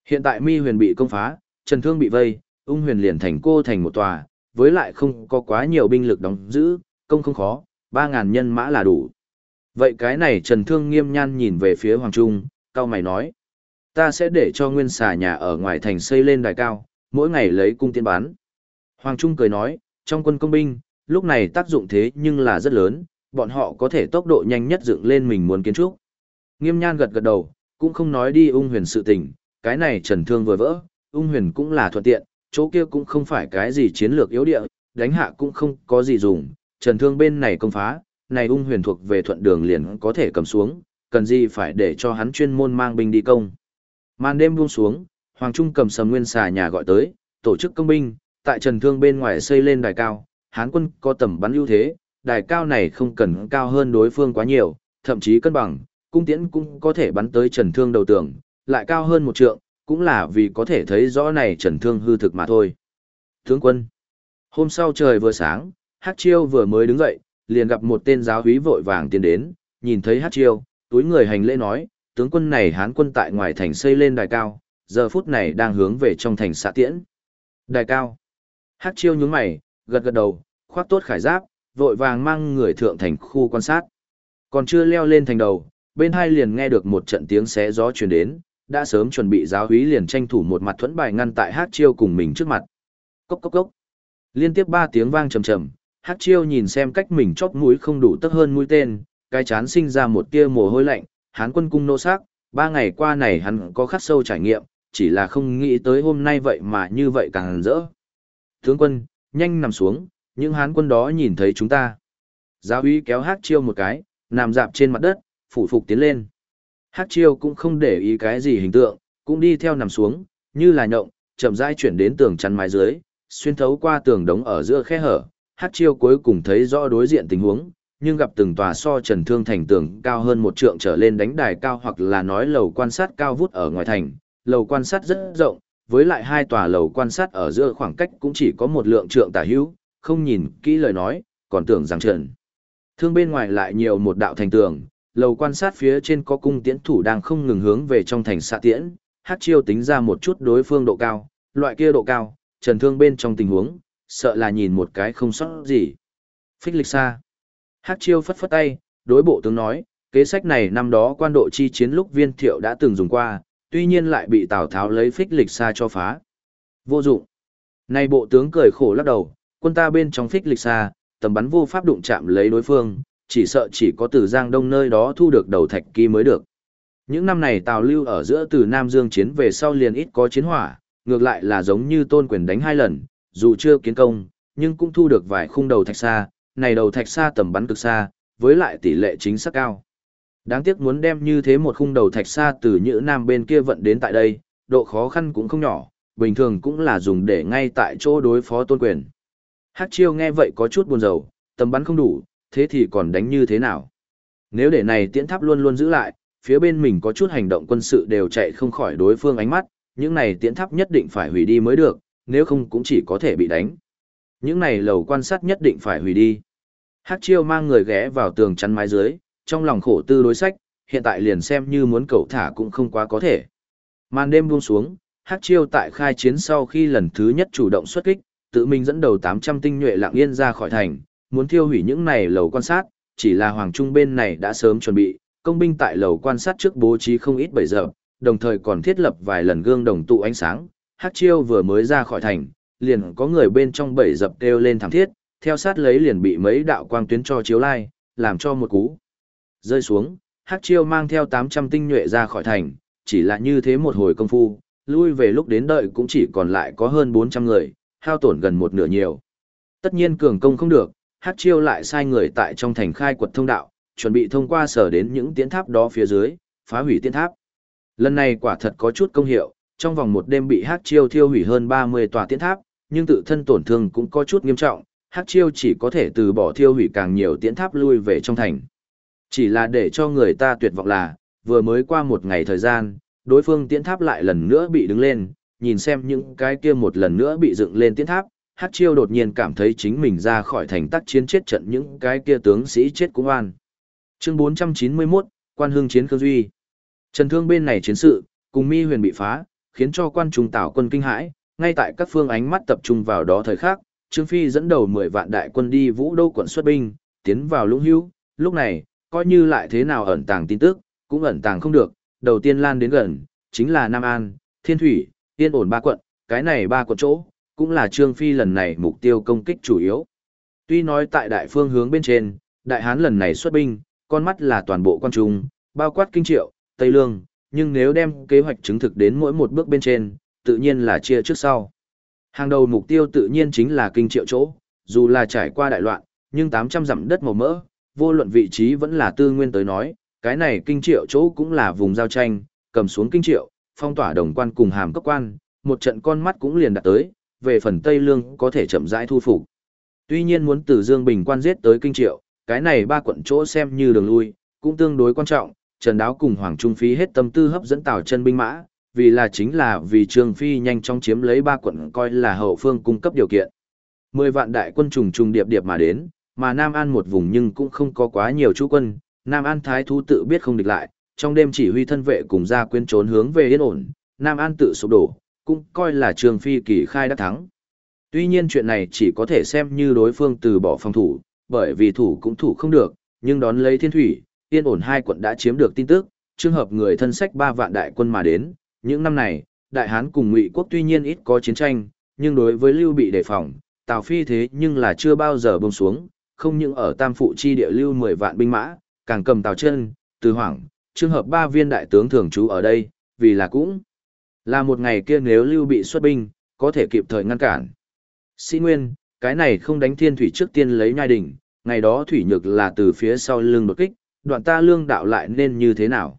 Hiện tại mi huyền bị công phá, Trần Thương bị vây, ung huyền liền thành cô thành một tòa, với lại không có quá nhiều binh lực đóng giữ, công không khó, ba ngàn nhân mã là đủ. Vậy cái này Trần Thương nghiêm nhan nhìn về phía Hoàng Trung, cao mày nói. Ta sẽ để cho nguyên xà nhà ở ngoài thành xây lên đài cao, mỗi ngày lấy cung tiên bán. Hoàng Trung cười nói, trong quân công binh, lúc này tác dụng thế nhưng là rất lớn, bọn họ có thể tốc độ nhanh nhất dựng lên mình muốn kiến trúc. Nghiêm nhan gật gật đầu, cũng không nói đi ung huyền sự tình, cái này trần thương vừa vỡ, ung huyền cũng là thuận tiện, chỗ kia cũng không phải cái gì chiến lược yếu địa, đánh hạ cũng không có gì dùng, trần thương bên này công phá, này ung huyền thuộc về thuận đường liền có thể cầm xuống, cần gì phải để cho hắn chuyên môn mang binh đi công. Màn đêm buông xuống, Hoàng Trung cầm sầm nguyên xà nhà gọi tới, tổ chức công binh, tại trần thương bên ngoài xây lên đài cao, hán quân có tầm bắn ưu thế, đài cao này không cần cao hơn đối phương quá nhiều, thậm chí cân bằng, cung tiễn cũng có thể bắn tới trần thương đầu tường, lại cao hơn một trượng, cũng là vì có thể thấy rõ này trần thương hư thực mà thôi. Tướng quân, hôm sau trời vừa sáng, Hát Chiêu vừa mới đứng dậy, liền gặp một tên giáo húy vội vàng tiến đến, nhìn thấy Hát Chiêu, túi người hành lễ nói, tướng quân này hán quân tại ngoài thành xây lên đài cao, giờ phút này đang hướng về trong thành xạ tiễn. Đài cao. Hát Chiêu nhướng mày, gật gật đầu, khoác tốt khải giáp, vội vàng mang người thượng thành khu quan sát. Còn chưa leo lên thành đầu, bên hai liền nghe được một trận tiếng xé gió truyền đến, đã sớm chuẩn bị giáo húy liền tranh thủ một mặt thuẫn bài ngăn tại hát chiêu cùng mình trước mặt. Cốc cốc cốc. Liên tiếp ba tiếng vang trầm trầm, hát chiêu nhìn xem cách mình chóp mũi không đủ tức hơn mũi tên, cái chán sinh ra một tia mồ hôi lạnh, hán quân cung nô sắc, ba ngày qua này hắn có khắc sâu trải nghiệm, chỉ là không nghĩ tới hôm nay vậy mà như vậy càng rỡ. Tướng quân, nhanh nằm xuống, những hán quân đó nhìn thấy chúng ta. Giáo uy kéo hát chiêu một cái, nằm dạp trên mặt đất, phủ phục tiến lên. Hát chiêu cũng không để ý cái gì hình tượng, cũng đi theo nằm xuống, như là nhộng, chậm rãi chuyển đến tường chắn mái dưới, xuyên thấu qua tường đống ở giữa khe hở. Hát chiêu cuối cùng thấy rõ đối diện tình huống, nhưng gặp từng tòa so trần thương thành tường cao hơn một trượng trở lên đánh đài cao hoặc là nói lầu quan sát cao vút ở ngoài thành. Lầu quan sát rất rộng, với lại hai tòa lầu quan sát ở giữa khoảng cách cũng chỉ có một lượng trượng tả hữu, không nhìn kỹ lời nói, còn tưởng rằng trần. Thương bên ngoài lại nhiều một đạo thành tường, lầu quan sát phía trên có cung tiễn thủ đang không ngừng hướng về trong thành xạ tiễn, hát chiêu tính ra một chút đối phương độ cao, loại kia độ cao, trần thương bên trong tình huống, sợ là nhìn một cái không sót gì. Phích lịch xa. Hát chiêu phất phất tay, đối bộ tướng nói, kế sách này năm đó quan độ chi chiến lúc viên thiệu đã từng dùng qua, tuy nhiên lại bị Tào Tháo lấy phích lịch xa cho phá. Vô dụng. Nay bộ tướng cười khổ lắc đầu, quân ta bên trong phích lịch xa, tầm bắn vô pháp đụng chạm lấy đối phương, chỉ sợ chỉ có từ Giang Đông nơi đó thu được đầu thạch kỳ mới được. Những năm này Tào Lưu ở giữa từ Nam Dương chiến về sau liền ít có chiến hỏa, ngược lại là giống như tôn quyền đánh hai lần, dù chưa kiến công, nhưng cũng thu được vài khung đầu thạch xa, này đầu thạch xa tầm bắn cực xa, với lại tỷ lệ chính xác cao. Đáng tiếc muốn đem như thế một khung đầu thạch xa từ Nhữ Nam bên kia vận đến tại đây, độ khó khăn cũng không nhỏ, bình thường cũng là dùng để ngay tại chỗ đối phó tôn quyền. Hát chiêu nghe vậy có chút buồn rầu, tầm bắn không đủ, thế thì còn đánh như thế nào? Nếu để này tiễn tháp luôn luôn giữ lại, phía bên mình có chút hành động quân sự đều chạy không khỏi đối phương ánh mắt, những này tiễn tháp nhất định phải hủy đi mới được, nếu không cũng chỉ có thể bị đánh. Những này lầu quan sát nhất định phải hủy đi. Hát chiêu mang người ghé vào tường chắn mái dưới, trong lòng khổ tư đối sách, hiện tại liền xem như muốn cậu thả cũng không quá có thể. Màn đêm buông xuống, Hát chiêu tại khai chiến sau khi lần thứ nhất chủ động xuất kích, tự mình dẫn đầu 800 tinh nhuệ lặng yên ra khỏi thành, muốn thiêu hủy những này lầu quan sát, chỉ là Hoàng Trung bên này đã sớm chuẩn bị, công binh tại lầu quan sát trước bố trí không ít bầy giờ, đồng thời còn thiết lập vài lần gương đồng tụ ánh sáng. Hát chiêu vừa mới ra khỏi thành, liền có người bên trong bầy dập kêu lên thảm thiết, theo sát lấy liền bị mấy đạo quang tuyến cho chiếu lai, làm cho một cú. Rơi xuống, Hát chiêu mang theo 800 tinh nhuệ ra khỏi thành, chỉ là như thế một hồi công phu, lui về lúc đến đợi cũng chỉ còn lại có hơn 400 người, hao tổn gần một nửa nhiều. Tất nhiên cường công không được, Hát chiêu lại sai người tại trong thành khai quật thông đạo, chuẩn bị thông qua sở đến những tiến tháp đó phía dưới, phá hủy tiến tháp. Lần này quả thật có chút công hiệu, trong vòng một đêm bị Hát chiêu thiêu hủy hơn 30 tòa tiễn tháp, nhưng tự thân tổn thương cũng có chút nghiêm trọng, Hát chiêu chỉ có thể từ bỏ thiêu hủy càng nhiều tiễn tháp lui về trong thành. Chỉ là để cho người ta tuyệt vọng là, vừa mới qua một ngày thời gian, đối phương tiễn tháp lại lần nữa bị đứng lên, nhìn xem những cái kia một lần nữa bị dựng lên tiễn tháp, Hát chiêu đột nhiên cảm thấy chính mình ra khỏi thành tác chiến chết trận những cái kia tướng sĩ chết cũng oan. Chương 491, Quan Hưng chiến Khương Duy. Trần Thương bên này chiến sự, cùng Mi Huyền bị phá, khiến cho quan trung tảo quân kinh hãi, ngay tại các phương ánh mắt tập trung vào đó thời khắc, Trương Phi dẫn đầu 10 vạn đại quân đi Vũ Đô quận xuất binh, tiến vào Lũng hữu lúc này, coi như lại thế nào ẩn tàng tin tức, cũng ẩn tàng không được, đầu tiên lan đến gần, chính là Nam An, Thiên Thủy, Yên ổn ba quận, cái này ba quận chỗ, cũng là Trương Phi lần này mục tiêu công kích chủ yếu. Tuy nói tại đại phương hướng bên trên, đại hán lần này xuất binh, con mắt là toàn bộ quan trung, bao quát kinh triệu, Tây Lương, nhưng nếu đem kế hoạch chứng thực đến mỗi một bước bên trên, tự nhiên là chia trước sau. Hàng đầu mục tiêu tự nhiên chính là kinh triệu chỗ, dù là trải qua đại loạn, nhưng 800 dặm đất màu mỡ, vô luận vị trí vẫn là tư nguyên tới nói, cái này kinh triệu chỗ cũng là vùng giao tranh, cầm xuống kinh triệu, phong tỏa đồng quan cùng hàm cấp quan, một trận con mắt cũng liền đạt tới, về phần Tây Lương có thể chậm rãi thu phục. Tuy nhiên muốn từ Dương Bình quan giết tới kinh triệu, cái này ba quận chỗ xem như đường lui, cũng tương đối quan trọng, Trần Đáo cùng Hoàng Trung phi hết tâm tư hấp dẫn Tào chân binh mã, vì là chính là vì Trương Phi nhanh chóng chiếm lấy ba quận coi là hậu phương cung cấp điều kiện. Mười vạn đại quân trùng trùng điệp điệp mà đến, mà Nam An một vùng nhưng cũng không có quá nhiều chú quân, Nam An thái thú tự biết không địch lại, trong đêm chỉ huy thân vệ cùng ra quyến trốn hướng về yên ổn, Nam An tự sụp đổ, cũng coi là Trương Phi kỳ khai đã thắng. Tuy nhiên chuyện này chỉ có thể xem như đối phương từ bỏ phòng thủ, bởi vì thủ cũng thủ không được, nhưng đón lấy thiên thủy, yên ổn hai quận đã chiếm được tin tức, trường hợp người thân sách ba vạn đại quân mà đến, những năm này, đại hán cùng ngụy quốc tuy nhiên ít có chiến tranh, nhưng đối với lưu bị đề phòng, Tào Phi thế nhưng là chưa bao giờ buông xuống, không những ở Tam Phụ chi địa lưu 10 vạn binh mã, càng cầm Tào chân, từ hoảng, trường hợp ba viên đại tướng thường trú ở đây, vì là cũng là một ngày kia nếu lưu bị xuất binh, có thể kịp thời ngăn cản. Sĩ Nguyên, cái này không đánh thiên thủy trước tiên lấy nhai đỉnh, ngày đó thủy nhược là từ phía sau lưng đột kích, đoạn ta lương đạo lại nên như thế nào.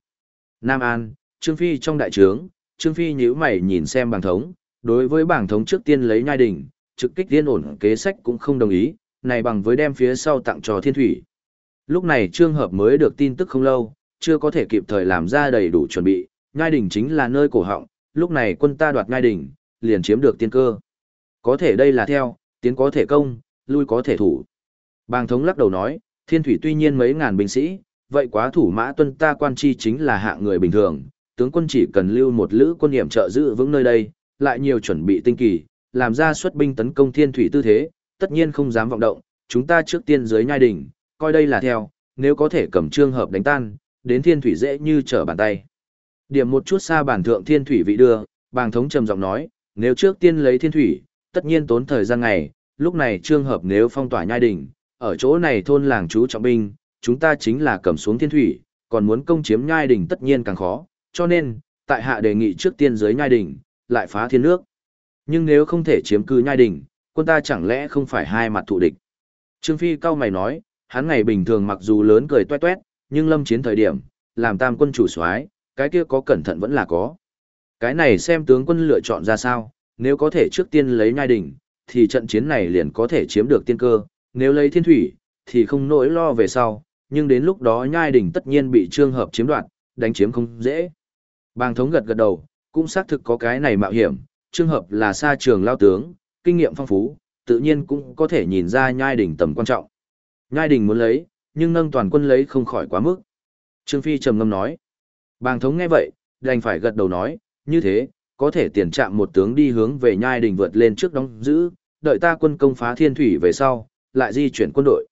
Nam An, Trương Phi trong đại trướng, Trương Phi nhíu mày nhìn xem bảng thống, đối với bảng thống trước tiên lấy nhai đỉnh, trực kích tiên ổn kế sách cũng không đồng ý, này bằng với đem phía sau tặng cho thiên thủy. Lúc này trương hợp mới được tin tức không lâu, chưa có thể kịp thời làm ra đầy đủ chuẩn bị, nhai đỉnh chính là nơi cổ họng, lúc này quân ta đoạt nhai đỉnh, liền chiếm được tiên cơ. Có thể đây là theo, tiến có thể công, lui có thể thủ. Bàng thống lắc đầu nói, thiên thủy tuy nhiên mấy ngàn binh sĩ, vậy quá thủ mã tuân ta quan chi chính là hạ người bình thường, tướng quân chỉ cần lưu một lữ quân hiểm trợ giữ vững nơi đây, lại nhiều chuẩn bị tinh kỳ, làm ra xuất binh tấn công thiên thủy tư thế, tất nhiên không dám vọng động, chúng ta trước tiên dưới nhai đỉnh, coi đây là theo, nếu có thể cầm trương hợp đánh tan, đến thiên thủy dễ như trở bàn tay. Điểm một chút xa bản thượng thiên thủy vị đưa, bàng thống trầm giọng nói, nếu trước tiên lấy thiên thủy, tất nhiên tốn thời gian ngày, lúc này trương hợp nếu phong tỏa nhai đỉnh, ở chỗ này thôn làng chú trọng binh, chúng ta chính là cầm xuống thiên thủy, còn muốn công chiếm nhai đỉnh tất nhiên càng khó, cho nên, tại hạ đề nghị trước tiên dưới nhai đỉnh, lại phá thiên nước. Nhưng nếu không thể chiếm cư nhai đỉnh, quân ta chẳng lẽ không phải hai mặt thù địch. Trương Phi cao mày nói, hắn ngày bình thường mặc dù lớn cười toe toét, nhưng lâm chiến thời điểm, làm tam quân chủ soái, cái kia có cẩn thận vẫn là có. Cái này xem tướng quân lựa chọn ra sao, nếu có thể trước tiên lấy nhai đỉnh, thì trận chiến này liền có thể chiếm được tiên cơ, nếu lấy thiên thủy, thì không nỗi lo về sau, nhưng đến lúc đó nhai đỉnh tất nhiên bị trương hợp chiếm đoạt, đánh chiếm không dễ. Bàng thống gật gật đầu, cũng xác thực có cái này mạo hiểm, trương hợp là xa trường lao tướng, kinh nghiệm phong phú, tự nhiên cũng có thể nhìn ra nhai đỉnh tầm quan trọng. Nhai đỉnh muốn lấy, nhưng nâng toàn quân lấy không khỏi quá mức. Trương Phi trầm ngâm nói. Bàng thống nghe vậy, đành phải gật đầu nói, như thế, có thể tiền chạm một tướng đi hướng về nhai đỉnh vượt lên trước đóng giữ, đợi ta quân công phá thiên thủy về sau, lại di chuyển quân đội.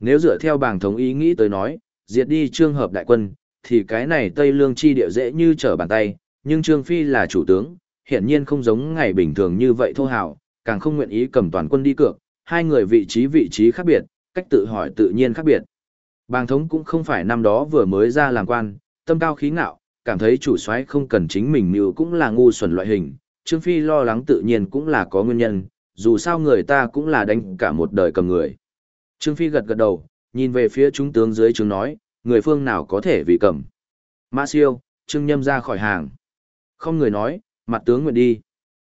Nếu dựa theo bảng thống ý nghĩ tới nói, diệt đi trương hợp đại quân, thì cái này Tây Lương chi địa dễ như trở bàn tay, nhưng Trương Phi là chủ tướng, hiển nhiên không giống ngày bình thường như vậy thô hào, càng không nguyện ý cầm toàn quân đi cược, hai người vị trí vị trí khác biệt, cách tự hỏi tự nhiên khác biệt. Bàng thống cũng không phải năm đó vừa mới ra làm quan, tâm cao khí ngạo, cảm thấy chủ soái không cần chính mình mưu cũng là ngu xuẩn loại hình, Trương Phi lo lắng tự nhiên cũng là có nguyên nhân, dù sao người ta cũng là đánh cả một đời cầm người. Trương Phi gật gật đầu, nhìn về phía chúng tướng dưới trướng nói, người phương nào có thể vì cầm. Mã siêu, Trương Nhâm ra khỏi hàng. Không người nói, mặt tướng nguyện đi.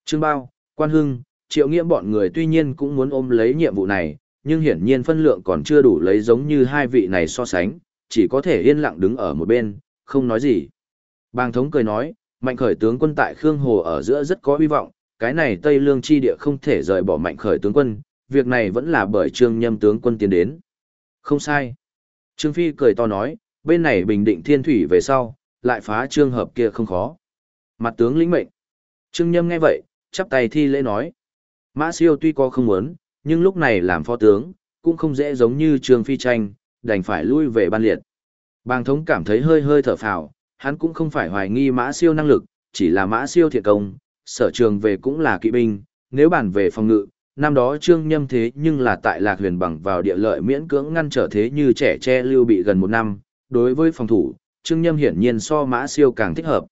Trương Bao, Quan Hưng, Triệu Nghĩa bọn người tuy nhiên cũng muốn ôm lấy nhiệm vụ này, nhưng hiển nhiên phân lượng còn chưa đủ lấy giống như hai vị này so sánh, chỉ có thể yên lặng đứng ở một bên, không nói gì. Bàng thống cười nói, mạnh khởi tướng quân tại Khương Hồ ở giữa rất có hy vọng, cái này Tây Lương chi địa không thể rời bỏ mạnh khởi tướng quân, việc này vẫn là bởi Trương Nhâm tướng quân tiến đến. Không sai. Trương Phi cười to nói, bên này bình định thiên thủy về sau, lại phá trương hợp kia không khó. Mặt tướng lĩnh mệnh. Trương Nhâm nghe vậy, chắp tay thi lễ nói. Mã siêu tuy có không muốn, nhưng lúc này làm phó tướng, cũng không dễ giống như Trương Phi tranh, đành phải lui về ban liệt. Bàng thống cảm thấy hơi hơi thở phào, hắn cũng không phải hoài nghi mã siêu năng lực, chỉ là mã siêu thiệt công, sở trường về cũng là kỵ binh, nếu bàn về phòng ngự, năm đó trương nhâm thế nhưng là tại lạc huyền bằng vào địa lợi miễn cưỡng ngăn trở thế như trẻ tre lưu bị gần một năm, đối với phòng thủ, trương nhâm hiển nhiên so mã siêu càng thích hợp.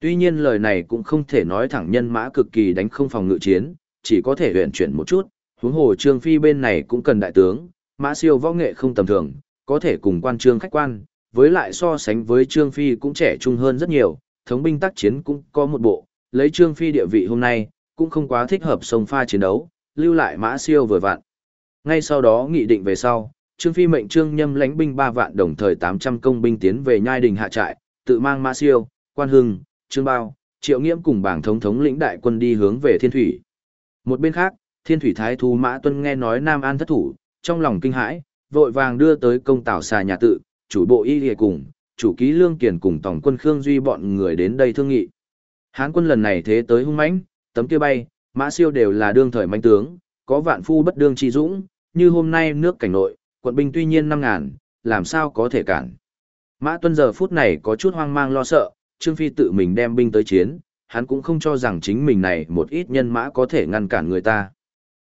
Tuy nhiên lời này cũng không thể nói thẳng nhân mã cực kỳ đánh không phòng ngự chiến, chỉ có thể huyện chuyển một chút, huống hồ trương phi bên này cũng cần đại tướng, mã siêu võ nghệ không tầm thường, có thể cùng quan trương khách quan, với lại so sánh với trương phi cũng trẻ trung hơn rất nhiều, thống binh tác chiến cũng có một bộ, lấy trương phi địa vị hôm nay, cũng không quá thích hợp sông pha chiến đấu, lưu lại mã siêu vừa vạn Ngay sau đó nghị định về sau, Trương Phi mệnh Trương Nhâm lãnh binh 3 vạn đồng thời 800 công binh tiến về nhai đình hạ trại, tự mang mã siêu, quan hưng, Trương Bao, Triệu Nghiễm cùng bảng thống thống lĩnh đại quân đi hướng về Thiên Thủy. Một bên khác, Thiên Thủy Thái Thú Mã Tuân nghe nói Nam An thất thủ, trong lòng kinh hãi, vội vàng đưa tới công tảo xà nhà tự, chủ bộ y lìa cùng, chủ ký lương kiền cùng tổng quân Khương Duy bọn người đến đây thương nghị. Hán quân lần này thế tới hung mãnh, tấm kia bay, Mã siêu đều là đương thời manh tướng, có vạn phu bất đương chi dũng, như hôm nay nước cảnh nội, quận binh tuy nhiên năm ngàn, làm sao có thể cản. Mã tuân giờ phút này có chút hoang mang lo sợ, Trương Phi tự mình đem binh tới chiến, hắn cũng không cho rằng chính mình này một ít nhân mã có thể ngăn cản người ta.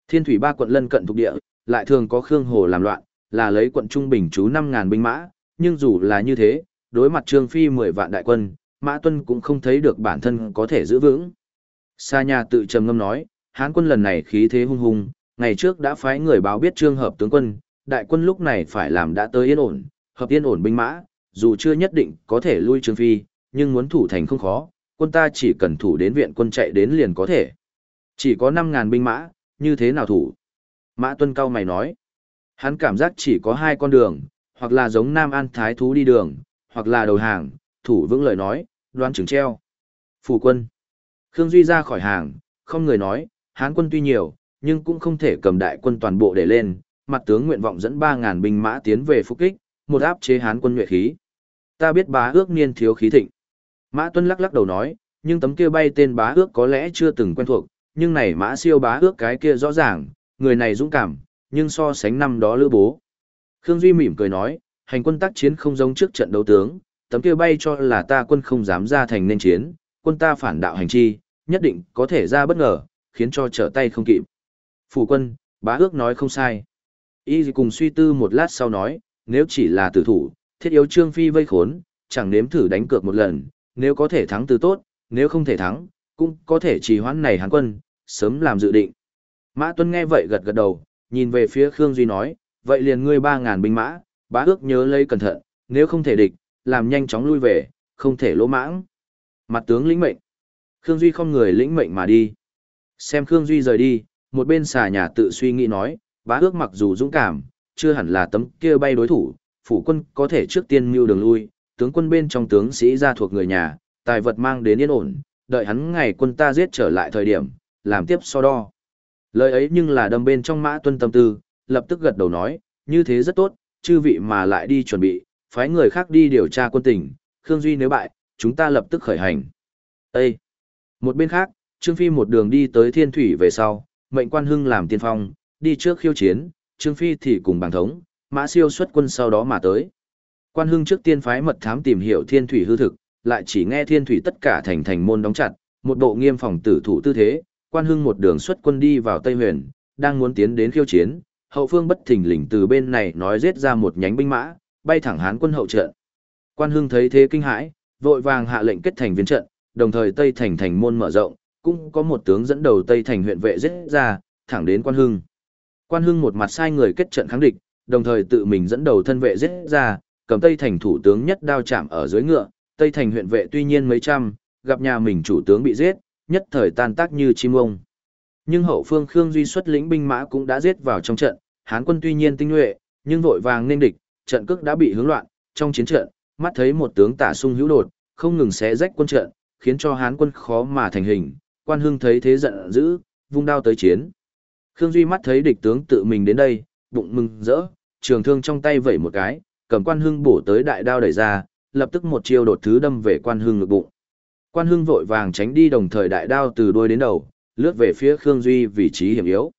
Thiên thủy ba quận lân cận thuộc địa, lại thường có Khương Hồ làm loạn, là lấy quận trung bình chú năm ngàn binh mã, nhưng dù là như thế, đối mặt Trương Phi mười vạn đại quân, Mã Tuân cũng không thấy được bản thân có thể giữ vững. Sa nhà tự trầm ngâm nói, Hán quân lần này khí thế hung hùng, ngày trước đã phái người báo biết trương hợp tướng quân, đại quân lúc này phải làm đã tới yên ổn, hợp yên ổn binh mã, dù chưa nhất định có thể lui trương phi, nhưng muốn thủ thành không khó, quân ta chỉ cần thủ đến viện quân chạy đến liền có thể. Chỉ có 5.000 binh mã, như thế nào thủ? Mã Tuân cao mày nói, hắn cảm giác chỉ có hai con đường, hoặc là giống Nam An Thái Thú đi đường, hoặc là đầu hàng, thủ vững lời nói, đoán chừng treo. Phủ quân. Khương Duy ra khỏi hàng, không người nói, Hán quân tuy nhiều, nhưng cũng không thể cầm đại quân toàn bộ để lên, mặt tướng nguyện vọng dẫn 3.000 binh mã tiến về phục kích, một áp chế Hán quân nhuệ khí. Ta biết bá ước niên thiếu khí thịnh. Mã Tuân lắc lắc đầu nói, nhưng tấm kia bay tên bá ước có lẽ chưa từng quen thuộc, nhưng này mã siêu bá ước cái kia rõ ràng, người này dũng cảm, nhưng so sánh năm đó lữ bố. Khương Duy mỉm cười nói, hành quân tác chiến không giống trước trận đấu tướng, tấm kia bay cho là ta quân không dám ra thành nên chiến, quân ta phản đạo hành chi, nhất định có thể ra bất ngờ, khiến cho trở tay không kịp. Phủ quân, bá ước nói không sai. Y cùng suy tư một lát sau nói, nếu chỉ là tử thủ, thiết yếu trương phi vây khốn, chẳng nếm thử đánh cược một lần, nếu có thể thắng từ tốt, nếu không thể thắng, cũng có thể trì hoãn này hán quân, sớm làm dự định. Mã Tuân nghe vậy gật gật đầu, nhìn về phía Khương Duy nói, vậy liền ngươi ba ngàn binh mã, bá ước nhớ lấy cẩn thận, nếu không thể địch, làm nhanh chóng lui về, không thể lỗ mãng. Mặt tướng lĩnh mệnh. Khương Duy không người lĩnh mệnh mà đi. Xem Khương Duy rời đi, một bên xà nhà tự suy nghĩ nói, bá ước mặc dù dũng cảm, chưa hẳn là tấm kia bay đối thủ, phủ quân có thể trước tiên mưu đường lui, tướng quân bên trong tướng sĩ ra thuộc người nhà, tài vật mang đến yên ổn, đợi hắn ngày quân ta giết trở lại thời điểm, làm tiếp so đo. Lời ấy nhưng là đâm bên trong mã tuân tâm tư, lập tức gật đầu nói, như thế rất tốt, chư vị mà lại đi chuẩn bị, phái người khác đi điều tra quân tình, Khương Duy nếu bại, chúng ta lập tức khởi hành. Ê! Một bên khác, Trương Phi một đường đi tới thiên thủy về sau, mệnh quan hưng làm tiên phong, đi trước khiêu chiến, Trương Phi thì cùng bằng thống, mã siêu xuất quân sau đó mà tới. Quan hưng trước tiên phái mật thám tìm hiểu thiên thủy hư thực, lại chỉ nghe thiên thủy tất cả thành thành môn đóng chặt, một bộ nghiêm phòng tử thủ tư thế, quan hưng một đường xuất quân đi vào Tây Huyền, đang muốn tiến đến khiêu chiến, hậu phương bất thình lình từ bên này nói giết ra một nhánh binh mã, bay thẳng hán quân hậu trận. Quan hưng thấy thế kinh hãi, vội vàng hạ lệnh kết thành viên trận, đồng thời Tây thành thành môn mở rộng, cũng có một tướng dẫn đầu Tây thành huyện vệ giết ra, thẳng đến quan hưng. Quan hưng một mặt sai người kết trận kháng địch, đồng thời tự mình dẫn đầu thân vệ giết ra, cầm Tây thành thủ tướng nhất đao chạm ở dưới ngựa, Tây thành huyện vệ tuy nhiên mấy trăm, gặp nhà mình chủ tướng bị giết, nhất thời tan tác như chim ông. Nhưng hậu phương Khương Duy xuất lĩnh binh mã cũng đã giết vào trong trận, Hán quân tuy nhiên tinh nhuệ, nhưng vội vàng nên địch, trận cước đã bị hướng loạn, trong chiến trận, mắt thấy một tướng tả sung hữu đột, không ngừng xé rách quân trận, khiến cho Hán quân khó mà thành hình, quan hưng thấy thế giận dữ, vung đao tới chiến. Khương Duy mắt thấy địch tướng tự mình đến đây, bụng mừng rỡ, trường thương trong tay vẩy một cái, cầm quan hưng bổ tới đại đao đẩy ra, lập tức một chiêu đột thứ đâm về quan hưng ngực bụng. Quan hưng vội vàng tránh đi đồng thời đại đao từ đuôi đến đầu, lướt về phía Khương Duy vị trí hiểm yếu.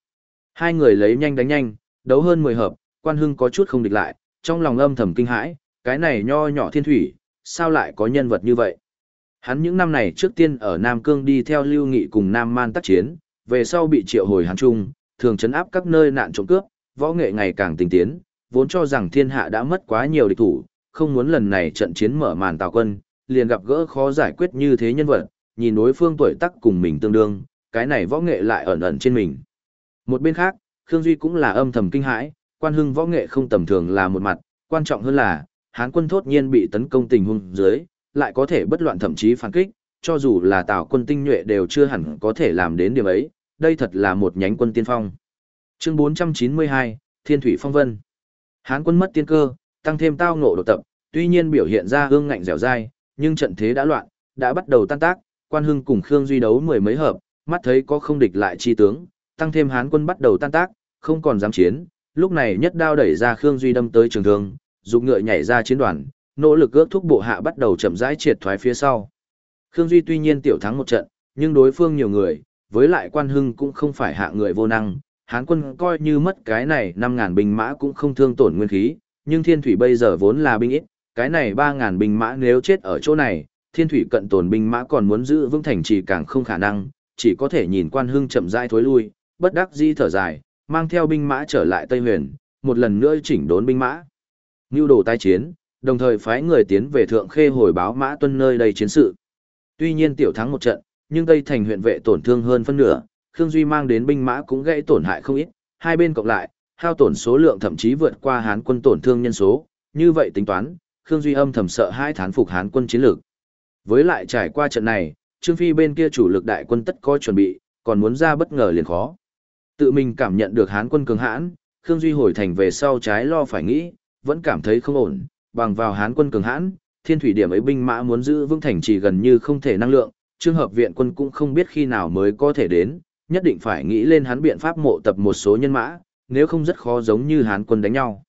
Hai người lấy nhanh đánh nhanh, đấu hơn 10 hợp, quan hưng có chút không địch lại, trong lòng âm thầm kinh hãi, cái này nho nhỏ thiên thủy, sao lại có nhân vật như vậy? Hắn những năm này trước tiên ở Nam Cương đi theo Lưu Nghị cùng Nam Man tác chiến, về sau bị triệu hồi Hán Trung, thường chấn áp các nơi nạn trộm cướp, võ nghệ ngày càng tinh tiến, vốn cho rằng thiên hạ đã mất quá nhiều địch thủ, không muốn lần này trận chiến mở màn tào quân, liền gặp gỡ khó giải quyết như thế nhân vật, nhìn đối phương tuổi tác cùng mình tương đương, cái này võ nghệ lại ẩn ẩn trên mình. Một bên khác, Khương Duy cũng là âm thầm kinh hãi, quan hưng võ nghệ không tầm thường là một mặt, quan trọng hơn là, Hán quân thốt nhiên bị tấn công tình huống dưới, lại có thể bất loạn thậm chí phản kích, cho dù là Tào quân tinh nhuệ đều chưa hẳn có thể làm đến điểm ấy, đây thật là một nhánh quân tiên phong. Chương 492, Thiên Thủy Phong Vân. Hán quân mất tiên cơ, tăng thêm tao ngộ đột tập, tuy nhiên biểu hiện ra hương ngạnh dẻo dai, nhưng trận thế đã loạn, đã bắt đầu tan tác, quan hưng cùng Khương Duy đấu mười mấy hợp, mắt thấy có không địch lại chi tướng, tăng thêm hán quân bắt đầu tan tác, không còn dám chiến, lúc này nhất đao đẩy ra Khương Duy đâm tới trường thương, dục ngựa nhảy ra chiến đoàn, nỗ lực ước thúc bộ hạ bắt đầu chậm rãi triệt thoái phía sau. Khương Duy tuy nhiên tiểu thắng một trận, nhưng đối phương nhiều người, với lại quan hưng cũng không phải hạ người vô năng, hán quân coi như mất cái này 5.000 binh mã cũng không thương tổn nguyên khí, nhưng thiên thủy bây giờ vốn là binh ít, cái này 3.000 binh mã nếu chết ở chỗ này, thiên thủy cận tổn binh mã còn muốn giữ vững thành trì càng không khả năng, chỉ có thể nhìn quan hưng chậm rãi thối lui, bất đắc di thở dài, mang theo binh mã trở lại Tây Huyền, một lần nữa chỉnh đốn binh mã. Nưu đồ tái chiến, đồng thời phái người tiến về Thượng Khê hồi báo mã tuân nơi đây chiến sự. Tuy nhiên tiểu thắng một trận, nhưng Tây Thành huyện vệ tổn thương hơn phân nửa, Khương Duy mang đến binh mã cũng gãy tổn hại không ít, hai bên cộng lại, hao tổn số lượng thậm chí vượt qua Hán quân tổn thương nhân số, như vậy tính toán, Khương Duy âm thầm sợ hai thán phục Hán quân chiến lược. Với lại trải qua trận này, Trương Phi bên kia chủ lực đại quân tất có chuẩn bị, còn muốn ra bất ngờ liền khó. Tự mình cảm nhận được Hán quân cường hãn, Khương Duy hồi thành về sau trái lo phải nghĩ, vẫn cảm thấy không ổn, bằng vào Hán quân cường hãn, thiên thủy điểm ấy binh mã muốn giữ vững thành trì gần như không thể năng lượng, trường hợp viện quân cũng không biết khi nào mới có thể đến, nhất định phải nghĩ lên hắn biện pháp mộ tập một số nhân mã, nếu không rất khó giống như Hán quân đánh nhau.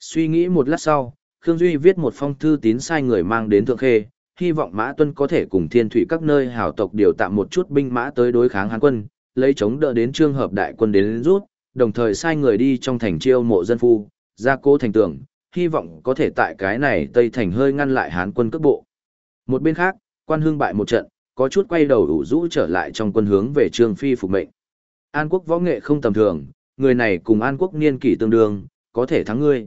Suy nghĩ một lát sau, Khương Duy viết một phong thư tín sai người mang đến Thượng Khê, hy vọng Mã Tuân có thể cùng thiên thủy các nơi hảo tộc điều tạm một chút binh mã tới đối kháng Hán quân, lấy chống đỡ đến trương hợp đại quân đến rút, đồng thời sai người đi trong thành chiêu mộ dân phu, gia cố thành tưởng, hy vọng có thể tại cái này Tây Thành hơi ngăn lại Hán quân cước bộ. Một bên khác, quan hương bại một trận, có chút quay đầu ủ rũ trở lại trong quân hướng về Trương Phi phục mệnh. An quốc võ nghệ không tầm thường, người này cùng An quốc niên kỷ tương đương, có thể thắng ngươi.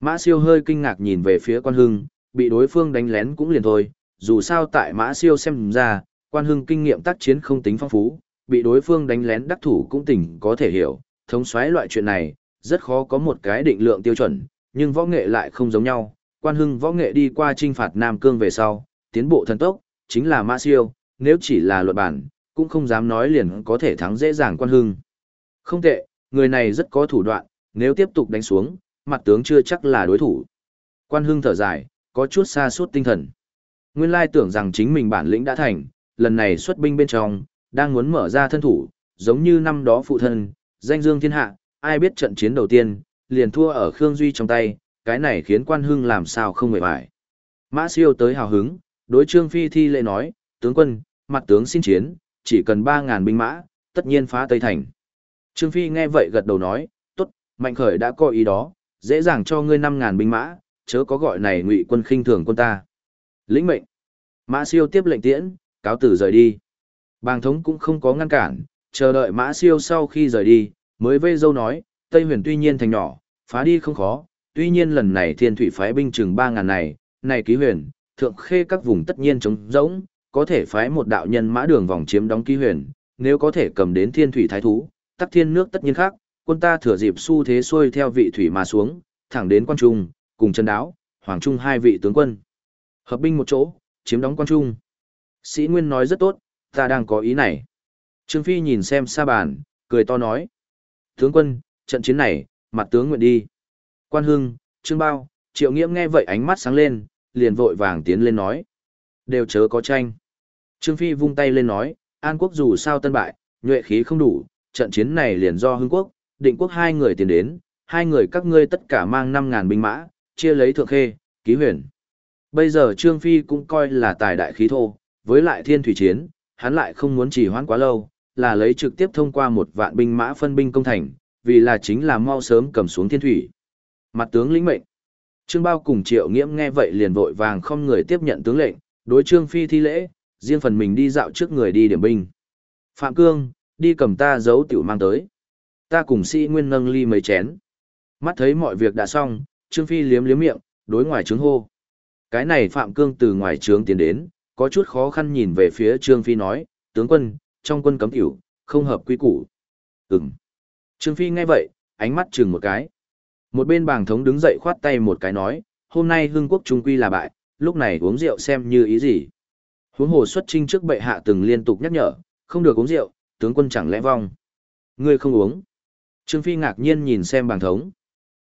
Mã siêu hơi kinh ngạc nhìn về phía quan hưng, bị đối phương đánh lén cũng liền thôi, dù sao tại mã siêu xem ra, quan hưng kinh nghiệm tác chiến không tính phong phú, bị đối phương đánh lén đắc thủ cũng tỉnh có thể hiểu, thống xoáy loại chuyện này, rất khó có một cái định lượng tiêu chuẩn, nhưng võ nghệ lại không giống nhau, quan hưng võ nghệ đi qua trinh phạt Nam Cương về sau, tiến bộ thần tốc, chính là mã siêu, nếu chỉ là luật bản, cũng không dám nói liền có thể thắng dễ dàng quan hưng. Không tệ, người này rất có thủ đoạn, nếu tiếp tục đánh xuống, mặt tướng chưa chắc là đối thủ. Quan hưng thở dài, có chút xa suốt tinh thần. Nguyên lai tưởng rằng chính mình bản lĩnh đã thành, lần này xuất binh bên trong, đang muốn mở ra thân thủ, giống như năm đó phụ thân, danh dương thiên hạ, ai biết trận chiến đầu tiên, liền thua ở Khương Duy trong tay, cái này khiến quan hưng làm sao không mệt mỏi. Mã siêu tới hào hứng, đối trương phi thi lệ nói, tướng quân, mặt tướng xin chiến, chỉ cần 3.000 binh mã, tất nhiên phá Tây Thành. Trương phi nghe vậy gật đầu nói, tốt, mạnh khởi đã có ý đó, dễ dàng cho ngươi 5.000 binh mã, chớ có gọi này ngụy quân khinh thường quân ta. Lĩnh mệnh. Mã siêu tiếp lệnh tiễn, cáo tử rời đi. Bàng thống cũng không có ngăn cản, chờ đợi mã siêu sau khi rời đi, mới vây dâu nói, Tây huyền tuy nhiên thành nhỏ, phá đi không khó, tuy nhiên lần này thiên thủy phái binh chừng 3.000 này, này ký huyền, thượng khê các vùng tất nhiên trống rỗng, có thể phái một đạo nhân mã đường vòng chiếm đóng ký huyền, nếu có thể cầm đến thiên thủy thái thú, tắc thiên nước tất nhiên khác, quân ta thừa dịp xu thế xuôi theo vị thủy mà xuống, thẳng đến quan trung, cùng chân đáo, hoàng trung hai vị tướng quân. Hợp binh một chỗ, chiếm đóng quan trung. Sĩ Nguyên nói rất tốt, ta đang có ý này. Trương Phi nhìn xem xa bàn, cười to nói. Tướng quân, trận chiến này, mặt tướng nguyện đi. Quan Hưng, Trương Bao, Triệu Nghiễm nghe vậy ánh mắt sáng lên, liền vội vàng tiến lên nói. Đều chớ có tranh. Trương Phi vung tay lên nói, An quốc dù sao tân bại, nhuệ khí không đủ, trận chiến này liền do Hưng quốc, định quốc hai người tiến đến, hai người các ngươi tất cả mang 5.000 binh mã, chia lấy thượng khê, ký huyền. Bây giờ Trương Phi cũng coi là tài đại khí thô, với lại thiên thủy chiến, hắn lại không muốn trì hoãn quá lâu, là lấy trực tiếp thông qua một vạn binh mã phân binh công thành, vì là chính là mau sớm cầm xuống thiên thủy. Mặt tướng lĩnh mệnh. Trương Bao cùng Triệu Nghiễm nghe vậy liền vội vàng không người tiếp nhận tướng lệnh, đối Trương Phi thi lễ, riêng phần mình đi dạo trước người đi điểm binh. Phạm Cương, đi cầm ta giấu tiểu mang tới. Ta cùng sĩ nguyên nâng ly mấy chén. Mắt thấy mọi việc đã xong, Trương Phi liếm liếm miệng, đối ngoài trướng hô. Cái này Phạm Cương từ ngoài trướng tiến đến, có chút khó khăn nhìn về phía Trương Phi nói, tướng quân, trong quân cấm tiểu, không hợp quy củ. Ừm. Trương Phi nghe vậy, ánh mắt chừng một cái. Một bên bàng thống đứng dậy khoát tay một cái nói, hôm nay hương quốc trung quy là bại, lúc này uống rượu xem như ý gì. Huống hồ xuất trinh trước bệ hạ từng liên tục nhắc nhở, không được uống rượu, tướng quân chẳng lẽ vong. Ngươi không uống. Trương Phi ngạc nhiên nhìn xem bàng thống.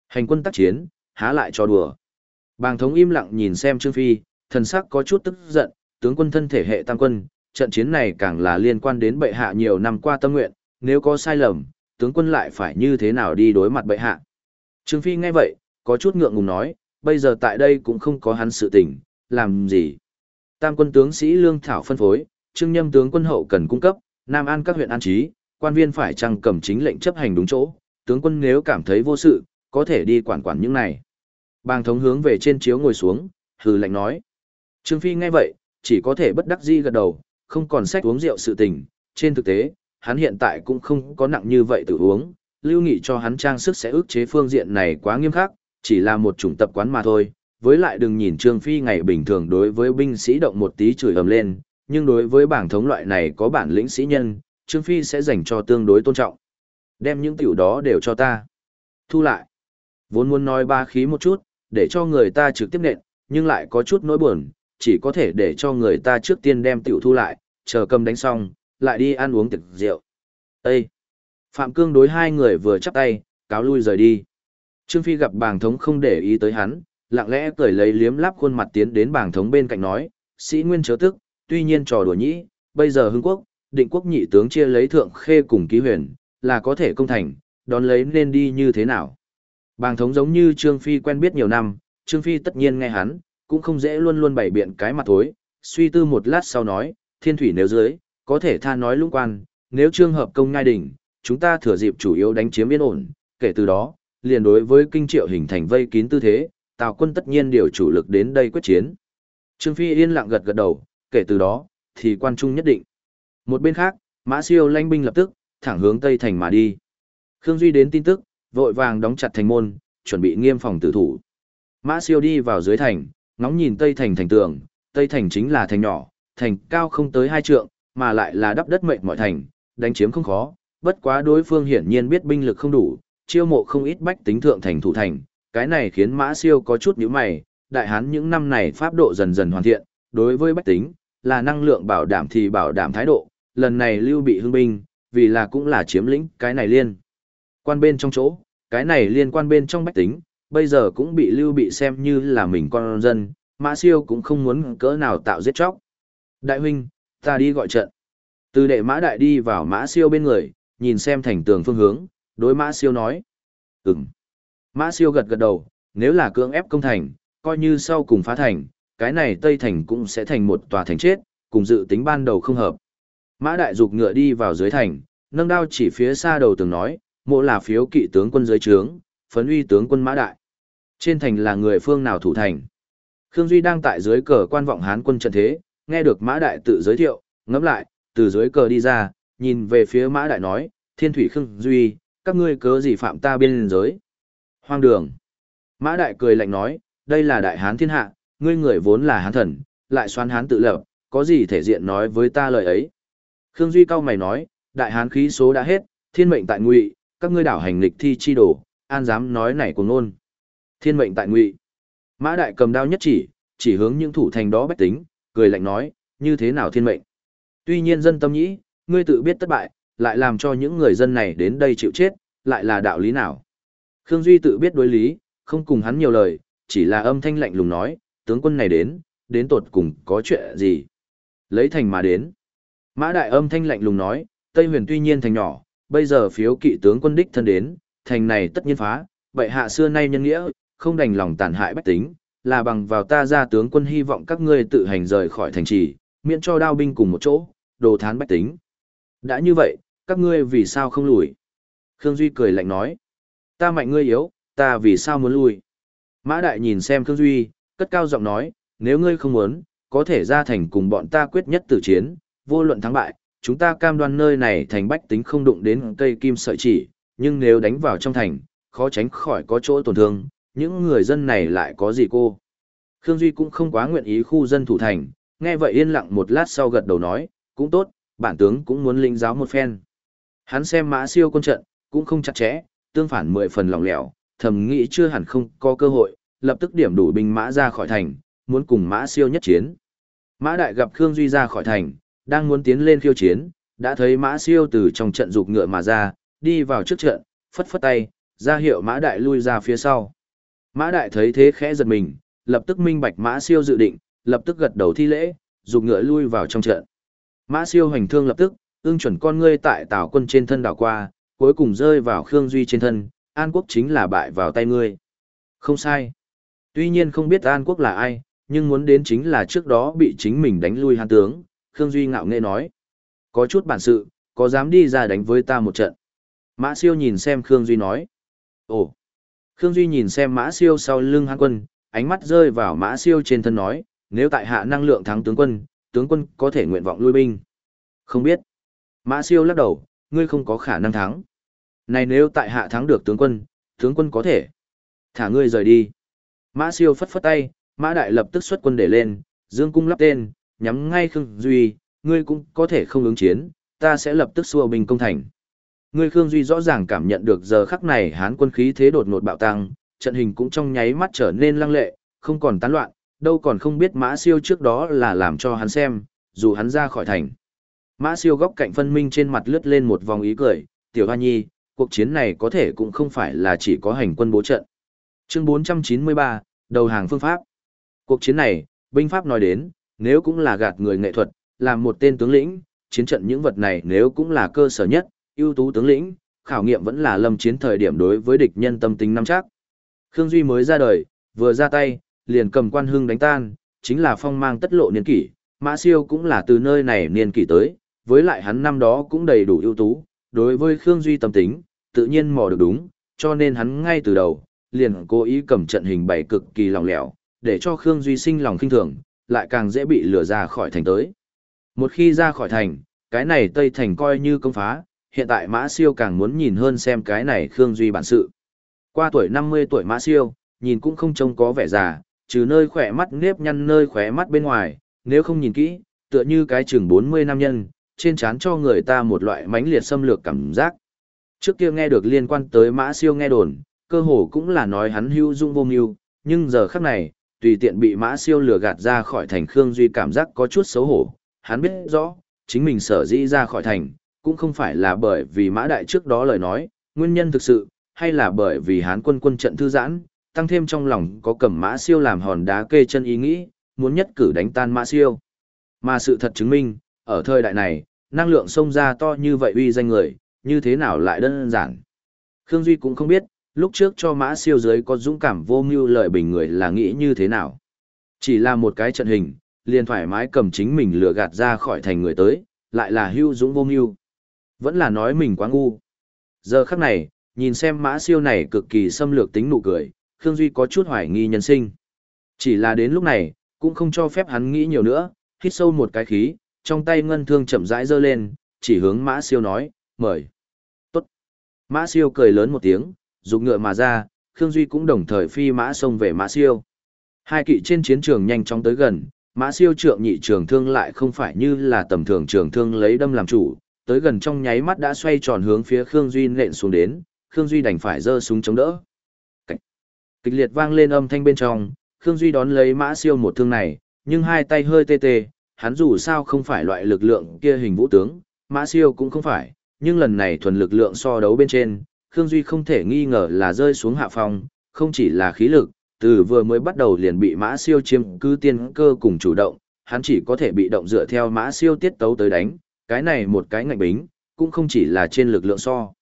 Hành quân tác chiến, há lại cho đùa. Bàng thống im lặng nhìn xem Trương Phi, thần sắc có chút tức giận, tướng quân thân thể hệ tăng quân, trận chiến này càng là liên quan đến bệ hạ nhiều năm qua tâm nguyện, nếu có sai lầm, tướng quân lại phải như thế nào đi đối mặt bệ hạ. Trương Phi nghe vậy, có chút ngượng ngùng nói, bây giờ tại đây cũng không có hắn sự tình, làm gì. Tam quân tướng sĩ lương thảo phân phối, trương nhâm tướng quân hậu cần cung cấp, Nam An các huyện an trí, quan viên phải chăng cầm chính lệnh chấp hành đúng chỗ, tướng quân nếu cảm thấy vô sự, có thể đi quản quản những này. Bàng thống hướng về trên chiếu ngồi xuống, hừ lạnh nói. Trương Phi nghe vậy, chỉ có thể bất đắc di gật đầu, không còn sách uống rượu sự tình. Trên thực tế, hắn hiện tại cũng không có nặng như vậy tự uống, lưu nghị cho hắn trang sức sẽ ức chế phương diện này quá nghiêm khắc, chỉ là một chủng tập quán mà thôi. Với lại đừng nhìn Trương Phi ngày bình thường đối với binh sĩ động một tí chửi ầm lên, nhưng đối với bảng thống loại này có bản lĩnh sĩ nhân, Trương Phi sẽ dành cho tương đối tôn trọng. Đem những tiểu đó đều cho ta. Thu lại. Vốn muốn nói ba khí một chút, để cho người ta trực tiếp nện, nhưng lại có chút nỗi buồn, chỉ có thể để cho người ta trước tiên đem tiểu thu lại, chờ cầm đánh xong, lại đi ăn uống tiệc rượu. Ê! Phạm Cương đối hai người vừa chắp tay, cáo lui rời đi. Trương Phi gặp bàng thống không để ý tới hắn, lặng lẽ cởi lấy liếm láp khuôn mặt tiến đến bàng thống bên cạnh nói, sĩ nguyên chớ tức, tuy nhiên trò đùa nhĩ, bây giờ hưng quốc, định quốc nhị tướng chia lấy thượng khê cùng ký huyền, là có thể công thành, đón lấy nên đi như thế nào. Bàng thống giống như Trương Phi quen biết nhiều năm, Trương Phi tất nhiên nghe hắn, cũng không dễ luôn luôn bày biện cái mặt thối, suy tư một lát sau nói, thiên thủy nếu dưới, có thể tha nói lũng quan, nếu trường hợp công ngai đỉnh, chúng ta thừa dịp chủ yếu đánh chiếm yên ổn, kể từ đó, liền đối với kinh triệu hình thành vây kín tư thế, Tào quân tất nhiên điều chủ lực đến đây quyết chiến. Trương Phi yên lặng gật gật đầu, kể từ đó, thì quan trung nhất định. Một bên khác, Mã Siêu lãnh binh lập tức, thẳng hướng Tây Thành mà đi. Khương Duy đến tin tức, vội vàng đóng chặt thành môn, chuẩn bị nghiêm phòng tử thủ. Mã Siêu đi vào dưới thành, ngóng nhìn Tây Thành thành tường, Tây Thành chính là thành nhỏ, thành cao không tới hai trượng, mà lại là đắp đất mệnh mọi thành, đánh chiếm không khó, bất quá đối phương hiển nhiên biết binh lực không đủ, chiêu mộ không ít bách tính thượng thành thủ thành, cái này khiến Mã Siêu có chút nhíu mày, đại hán những năm này pháp độ dần dần hoàn thiện, đối với bách tính, là năng lượng bảo đảm thì bảo đảm thái độ, lần này lưu bị hưng binh, vì là cũng là chiếm lĩnh cái này liên. Quan bên trong chỗ, cái này liên quan bên trong bách tính, bây giờ cũng bị lưu bị xem như là mình con dân, Mã Siêu cũng không muốn cỡ nào tạo giết chóc. Đại huynh, ta đi gọi trận. Từ đệ Mã Đại đi vào Mã Siêu bên người, nhìn xem thành tường phương hướng, đối Mã Siêu nói. Ừm. Mã Siêu gật gật đầu, nếu là cưỡng ép công thành, coi như sau cùng phá thành, cái này Tây Thành cũng sẽ thành một tòa thành chết, cùng dự tính ban đầu không hợp. Mã Đại dục ngựa đi vào dưới thành, nâng đao chỉ phía xa đầu tường nói, mộ là phiếu kỵ tướng quân dưới trướng, phấn uy tướng quân Mã Đại. Trên thành là người phương nào thủ thành. Khương Duy đang tại dưới cờ quan vọng hán quân trận thế, nghe được Mã Đại tự giới thiệu, ngẫm lại, từ dưới cờ đi ra, nhìn về phía Mã Đại nói, Thiên Thủy Khương Duy, các ngươi cớ gì phạm ta biên giới. Hoang đường. Mã Đại cười lạnh nói, đây là đại hán thiên hạ, ngươi người vốn là hán thần, lại xoan hán tự lập, có gì thể diện nói với ta lời ấy. Khương Duy cao mày nói, đại hán khí số đã hết, thiên mệnh tại ngụy, các ngươi đảo hành lịch thi chi đổ, an dám nói này cùng ngôn. Thiên mệnh tại ngụy. Mã Đại cầm đao nhất chỉ, chỉ hướng những thủ thành đó bách tính, cười lạnh nói, như thế nào thiên mệnh. Tuy nhiên dân tâm nhĩ, ngươi tự biết thất bại, lại làm cho những người dân này đến đây chịu chết, lại là đạo lý nào. Khương Duy tự biết đối lý, không cùng hắn nhiều lời, chỉ là âm thanh lạnh lùng nói, tướng quân này đến, đến tột cùng có chuyện gì. Lấy thành mà đến. Mã đại âm thanh lạnh lùng nói, Tây huyền tuy nhiên thành nhỏ, bây giờ phiếu kỵ tướng quân đích thân đến, thành này tất nhiên phá, vậy hạ xưa nay nhân nghĩa, không đành lòng tàn hại bách tính, là bằng vào ta ra tướng quân hy vọng các ngươi tự hành rời khỏi thành trì, miễn cho đao binh cùng một chỗ, đồ thán bách tính. Đã như vậy, các ngươi vì sao không lùi? Khương Duy cười lạnh nói, ta mạnh ngươi yếu, ta vì sao muốn lùi? Mã Đại nhìn xem Khương Duy, cất cao giọng nói, nếu ngươi không muốn, có thể ra thành cùng bọn ta quyết nhất tử chiến, vô luận thắng bại, chúng ta cam đoan nơi này thành bách tính không đụng đến cây kim sợi chỉ, nhưng nếu đánh vào trong thành, khó tránh khỏi có chỗ tổn thương, những người dân này lại có gì cô? Khương Duy cũng không quá nguyện ý khu dân thủ thành, nghe vậy yên lặng một lát sau gật đầu nói, cũng tốt, bản tướng cũng muốn linh giáo một phen. Hắn xem mã siêu quân trận, cũng không chặt chẽ, tương phản mười phần lòng lẻo, thầm nghĩ chưa hẳn không có cơ hội, lập tức điểm đủ binh mã ra khỏi thành, muốn cùng mã siêu nhất chiến. Mã đại gặp Khương Duy ra khỏi thành, đang muốn tiến lên khiêu chiến, đã thấy mã siêu từ trong trận dục ngựa mà ra, đi vào trước trận, phất phất tay, ra hiệu mã đại lui ra phía sau. Mã đại thấy thế khẽ giật mình, lập tức minh bạch mã siêu dự định, lập tức gật đầu thi lễ, dùng ngựa lui vào trong trận. Mã siêu hành thương lập tức, ương chuẩn con ngươi tại tào quân trên thân đảo qua, cuối cùng rơi vào Khương Duy trên thân, An Quốc chính là bại vào tay ngươi. Không sai. Tuy nhiên không biết An Quốc là ai, nhưng muốn đến chính là trước đó bị chính mình đánh lui hàn tướng, Khương Duy ngạo nghễ nói. Có chút bản sự, có dám đi ra đánh với ta một trận. Mã siêu nhìn xem Khương Duy nói. Ồ. Khương Duy nhìn xem mã siêu sau lưng hắn quân, ánh mắt rơi vào mã siêu trên thân nói, nếu tại hạ năng lượng thắng tướng quân, tướng quân có thể nguyện vọng lui binh. Không biết. Mã siêu lắc đầu, ngươi không có khả năng thắng. Này nếu tại hạ thắng được tướng quân, tướng quân có thể. Thả ngươi rời đi. Mã siêu phất phất tay, mã đại lập tức xuất quân để lên, dương cung lắp tên, nhắm ngay Khương Duy, ngươi cũng có thể không ứng chiến, ta sẽ lập tức xua binh công thành. Ngươi Khương Duy rõ ràng cảm nhận được giờ khắc này hán quân khí thế đột ngột bạo tăng, trận hình cũng trong nháy mắt trở nên lăng lệ, không còn tán loạn, đâu còn không biết mã siêu trước đó là làm cho hắn xem, dù hắn ra khỏi thành. Mã siêu góc cạnh phân minh trên mặt lướt lên một vòng ý cười, tiểu hoa nhi, cuộc chiến này có thể cũng không phải là chỉ có hành quân bố trận. Chương 493, đầu hàng phương pháp. Cuộc chiến này, binh pháp nói đến, nếu cũng là gạt người nghệ thuật, làm một tên tướng lĩnh, chiến trận những vật này nếu cũng là cơ sở nhất, ưu tú tướng lĩnh, khảo nghiệm vẫn là lâm chiến thời điểm đối với địch nhân tâm tính nắm chắc. Khương Duy mới ra đời, vừa ra tay, liền cầm quan hưng đánh tan, chính là phong mang tất lộ niên kỷ, Mã Siêu cũng là từ nơi này niên kỷ tới, với lại hắn năm đó cũng đầy đủ ưu tú, đối với Khương Duy tâm tính, tự nhiên mò được đúng, cho nên hắn ngay từ đầu, liền cố ý cầm trận hình bày cực kỳ lòng lẻo, để cho Khương Duy sinh lòng khinh thường, lại càng dễ bị lừa ra khỏi thành tới. Một khi ra khỏi thành, cái này Tây Thành coi như công phá, hiện tại Mã Siêu càng muốn nhìn hơn xem cái này Khương Duy bản sự. Qua tuổi 50 tuổi Mã Siêu, nhìn cũng không trông có vẻ già, trừ nơi khỏe mắt nếp nhăn nơi khỏe mắt bên ngoài, nếu không nhìn kỹ, tựa như cái chừng 40 năm nhân, trên trán cho người ta một loại mãnh liệt xâm lược cảm giác. Trước kia nghe được liên quan tới Mã Siêu nghe đồn, cơ hồ cũng là nói hắn hưu dung vô mưu, nhưng giờ khắc này, tùy tiện bị Mã Siêu lừa gạt ra khỏi thành Khương Duy cảm giác có chút xấu hổ, hắn biết rõ, chính mình sở dĩ ra khỏi thành, cũng không phải là bởi vì Mã Đại trước đó lời nói, nguyên nhân thực sự, hay là bởi vì hán quân quân trận thư giãn, tăng thêm trong lòng có cầm Mã Siêu làm hòn đá kê chân ý nghĩ, muốn nhất cử đánh tan Mã Siêu. Mà sự thật chứng minh, ở thời đại này, năng lượng sông ra to như vậy uy danh người, như thế nào lại đơn giản. Khương Duy cũng không biết, lúc trước cho mã siêu dưới có dũng cảm vô mưu lợi bình người là nghĩ như thế nào. Chỉ là một cái trận hình, liền thoải mái cầm chính mình lừa gạt ra khỏi thành người tới, lại là hưu dũng vô mưu. Vẫn là nói mình quá ngu. Giờ khắc này, nhìn xem mã siêu này cực kỳ xâm lược tính nụ cười, Khương Duy có chút hoài nghi nhân sinh. Chỉ là đến lúc này, cũng không cho phép hắn nghĩ nhiều nữa, hít sâu một cái khí, trong tay ngân thương chậm rãi giơ lên, chỉ hướng mã siêu nói, mời. Tốt. Mã siêu cười lớn một tiếng, dục ngựa mà ra, Khương Duy cũng đồng thời phi mã xông về mã siêu. Hai kỵ trên chiến trường nhanh chóng tới gần, mã siêu trượng nhị trường thương lại không phải như là tầm thường trường thương lấy đâm làm chủ, tới gần trong nháy mắt đã xoay tròn hướng phía Khương Duy nện xuống đến, Khương Duy đành phải giơ súng chống đỡ. Cách. Kịch liệt vang lên âm thanh bên trong, Khương Duy đón lấy mã siêu một thương này, nhưng hai tay hơi tê tê, hắn dù sao không phải loại lực lượng kia hình vũ tướng, mã siêu cũng không phải, nhưng lần này thuần lực lượng so đấu bên trên, Khương Duy không thể nghi ngờ là rơi xuống hạ phong, không chỉ là khí lực, từ vừa mới bắt đầu liền bị mã siêu chiếm cứ tiên cơ cùng chủ động, hắn chỉ có thể bị động dựa theo mã siêu tiết tấu tới đánh, cái này một cái ngạnh bính, cũng không chỉ là trên lực lượng so.